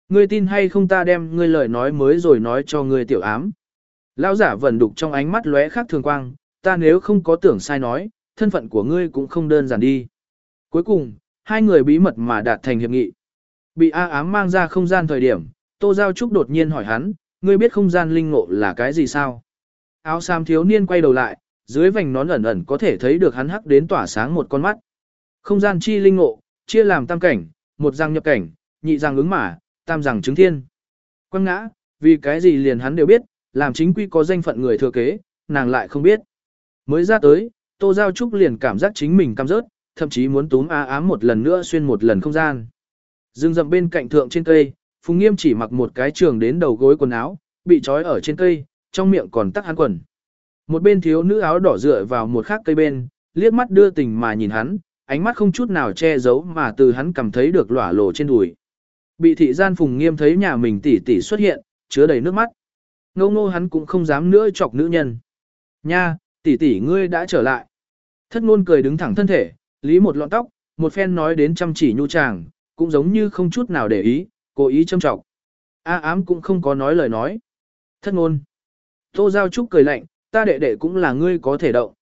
Ngươi tin hay không ta đem ngươi lời nói mới rồi nói cho ngươi tiểu ám. Lão giả vẩn đục trong ánh mắt lóe khác thường quang, ta nếu không có tưởng sai nói, thân phận của ngươi cũng không đơn giản đi. Cuối cùng, hai người bí mật mà đạt thành hiệp nghị. Bị A ám mang ra không gian thời điểm, Tô Giao Trúc đột nhiên hỏi hắn, ngươi biết không gian linh ngộ là cái gì sao? Áo sam thiếu niên quay đầu lại, dưới vành nón ẩn ẩn có thể thấy được hắn hắc đến tỏa sáng một con mắt. Không gian chi linh ngộ, chia làm tam cảnh, một răng nhập cảnh, nhị răng ứng mã, tam răng chứng thiên. Quang ngã, vì cái gì liền hắn đều biết, làm chính quy có danh phận người thừa kế, nàng lại không biết. Mới ra tới, Tô Giao Trúc liền cảm giác chính mình cam rớt, thậm chí muốn túm á ám một lần nữa xuyên một lần không gian. Dương dậm bên cạnh thượng trên cây, Phùng Nghiêm chỉ mặc một cái trường đến đầu gối quần áo, bị trói ở trên cây, trong miệng còn tắc hắn quần. Một bên thiếu nữ áo đỏ dựa vào một khác cây bên, liếc mắt đưa tình mà nhìn hắn, ánh mắt không chút nào che giấu mà từ hắn cảm thấy được lỏa lộ trên đùi. Bị thị gian Phùng Nghiêm thấy nhà mình tỷ tỷ xuất hiện, chứa đầy nước mắt. Ngô ngô hắn cũng không dám nữa chọc nữ nhân. Nha, tỷ tỷ ngươi đã trở lại. Thất ngôn cười đứng thẳng thân thể, lý một lọn tóc, một phen nói đến chăm chỉ nhu chàng, cũng giống như không chút nào để ý, cố ý châm trọng. A ám cũng không có nói lời nói. Thất ngôn. Tô Giao Trúc cười lạnh, ta đệ đệ cũng là ngươi có thể động.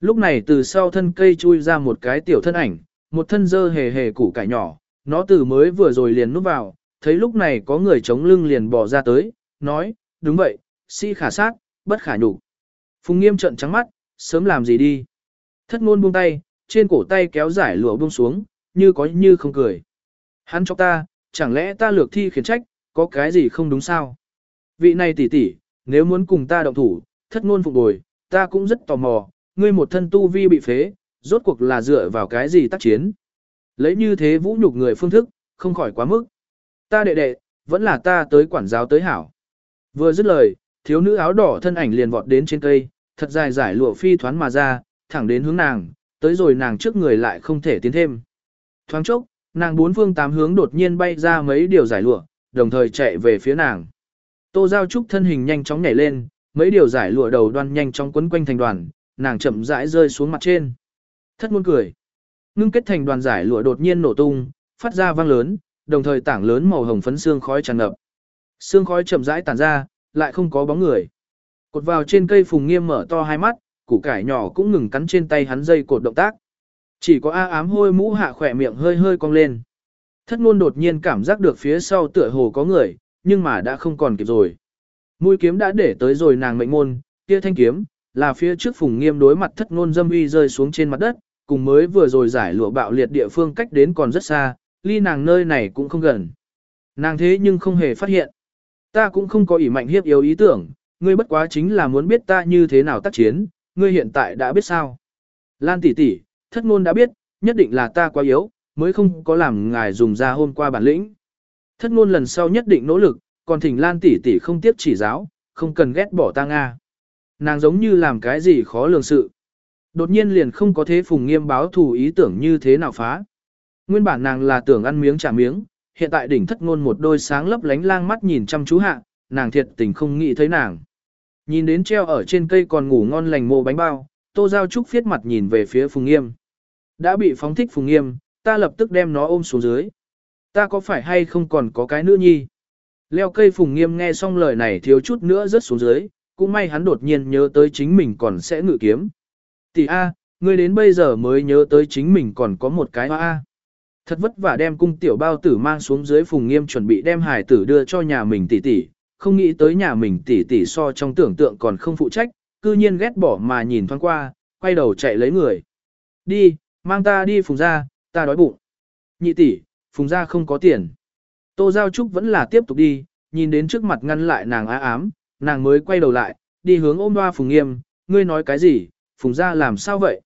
Lúc này từ sau thân cây chui ra một cái tiểu thân ảnh, một thân dơ hề hề củ cải nhỏ, nó từ mới vừa rồi liền núp vào, thấy lúc này có người chống lưng liền bỏ ra tới, nói, đúng vậy, sĩ khả sát, bất khả nhục. Phùng nghiêm trận trắng mắt, sớm làm gì đi. Thất ngôn buông tay, trên cổ tay kéo giải lụa buông xuống, như có như không cười. Hắn cho ta, chẳng lẽ ta lược thi khiển trách, có cái gì không đúng sao? Vị này tỷ tỷ, nếu muốn cùng ta động thủ, thất ngôn phục bồi, ta cũng rất tò mò, ngươi một thân tu vi bị phế, rốt cuộc là dựa vào cái gì tác chiến. Lấy như thế vũ nhục người phương thức, không khỏi quá mức. Ta đệ đệ, vẫn là ta tới quản giáo tới hảo. Vừa dứt lời, thiếu nữ áo đỏ thân ảnh liền vọt đến trên cây, thật dài giải lụa phi thoán mà ra, thẳng đến hướng nàng, tới rồi nàng trước người lại không thể tiến thêm. Thoáng chốc, nàng bốn phương tám hướng đột nhiên bay ra mấy điều giải lụa, đồng thời chạy về phía nàng. Tô Giao Trúc thân hình nhanh chóng nhảy lên, mấy điều giải lụa đầu đoan nhanh chóng quấn quanh thành đoàn, nàng chậm rãi rơi xuống mặt trên. Thất muôn cười. Ngưng kết thành đoàn giải lụa đột nhiên nổ tung, phát ra vang lớn, đồng thời tảng lớn màu hồng phấn xương khói tràn ngập. Xương khói chậm rãi tản ra, lại không có bóng người. Cột vào trên cây phùng nghiêm mở to hai mắt, củ cải nhỏ cũng ngừng cắn trên tay hắn dây cột động tác. Chỉ có A ám hôi mũ hạ khỏe miệng hơi hơi cong lên. Thất ngôn đột nhiên cảm giác được phía sau tựa hồ có người, nhưng mà đã không còn kịp rồi. Mũi kiếm đã để tới rồi nàng mệnh môn, kia thanh kiếm, là phía trước phùng nghiêm đối mặt thất ngôn dâm uy rơi xuống trên mặt đất, cùng mới vừa rồi giải lụa bạo liệt địa phương cách đến còn rất xa, ly nàng nơi này cũng không gần. Nàng thế nhưng không hề phát hiện. Ta cũng không có ỷ mạnh hiếp yếu ý tưởng, ngươi bất quá chính là muốn biết ta như thế nào tác chiến, ngươi hiện tại đã biết sao. Lan tỷ tỷ, thất ngôn đã biết, nhất định là ta quá yếu, mới không có làm ngài dùng ra hôm qua bản lĩnh. Thất ngôn lần sau nhất định nỗ lực, còn thỉnh Lan tỷ tỷ không tiếp chỉ giáo, không cần ghét bỏ ta Nga. Nàng giống như làm cái gì khó lường sự. Đột nhiên liền không có thế phùng nghiêm báo thù ý tưởng như thế nào phá. Nguyên bản nàng là tưởng ăn miếng trả miếng, hiện tại đỉnh thất ngôn một đôi sáng lấp lánh lang mắt nhìn chăm chú hạ, nàng thiệt tình không nghĩ thấy nàng. Nhìn đến treo ở trên cây còn ngủ ngon lành mồ bánh bao, tô giao trúc phiết mặt nhìn về phía phùng nghiêm. Đã bị phóng thích phùng nghiêm, ta lập tức đem nó ôm xuống dưới. Ta có phải hay không còn có cái nữ nhi? Leo cây phùng nghiêm nghe xong lời này thiếu chút nữa rớt xuống dưới, cũng may hắn đột nhiên nhớ tới chính mình còn sẽ ngự kiếm. Tỷ A, ngươi đến bây giờ mới nhớ tới chính mình còn có một cái A. Thật vất vả đem cung tiểu bao tử mang xuống dưới phùng nghiêm chuẩn bị đem hải tử đưa cho nhà mình tỷ tỷ, không nghĩ tới nhà mình tỷ tỷ so trong tưởng tượng còn không phụ trách, cư nhiên ghét bỏ mà nhìn thoáng qua, quay đầu chạy lấy người. Đi, mang ta đi phùng ra, ta đói bụng. Nhị tỷ, phùng ra không có tiền. Tô Giao Trúc vẫn là tiếp tục đi, nhìn đến trước mặt ngăn lại nàng á ám, nàng mới quay đầu lại, đi hướng ôm đoa phùng nghiêm, ngươi nói cái gì, phùng ra làm sao vậy?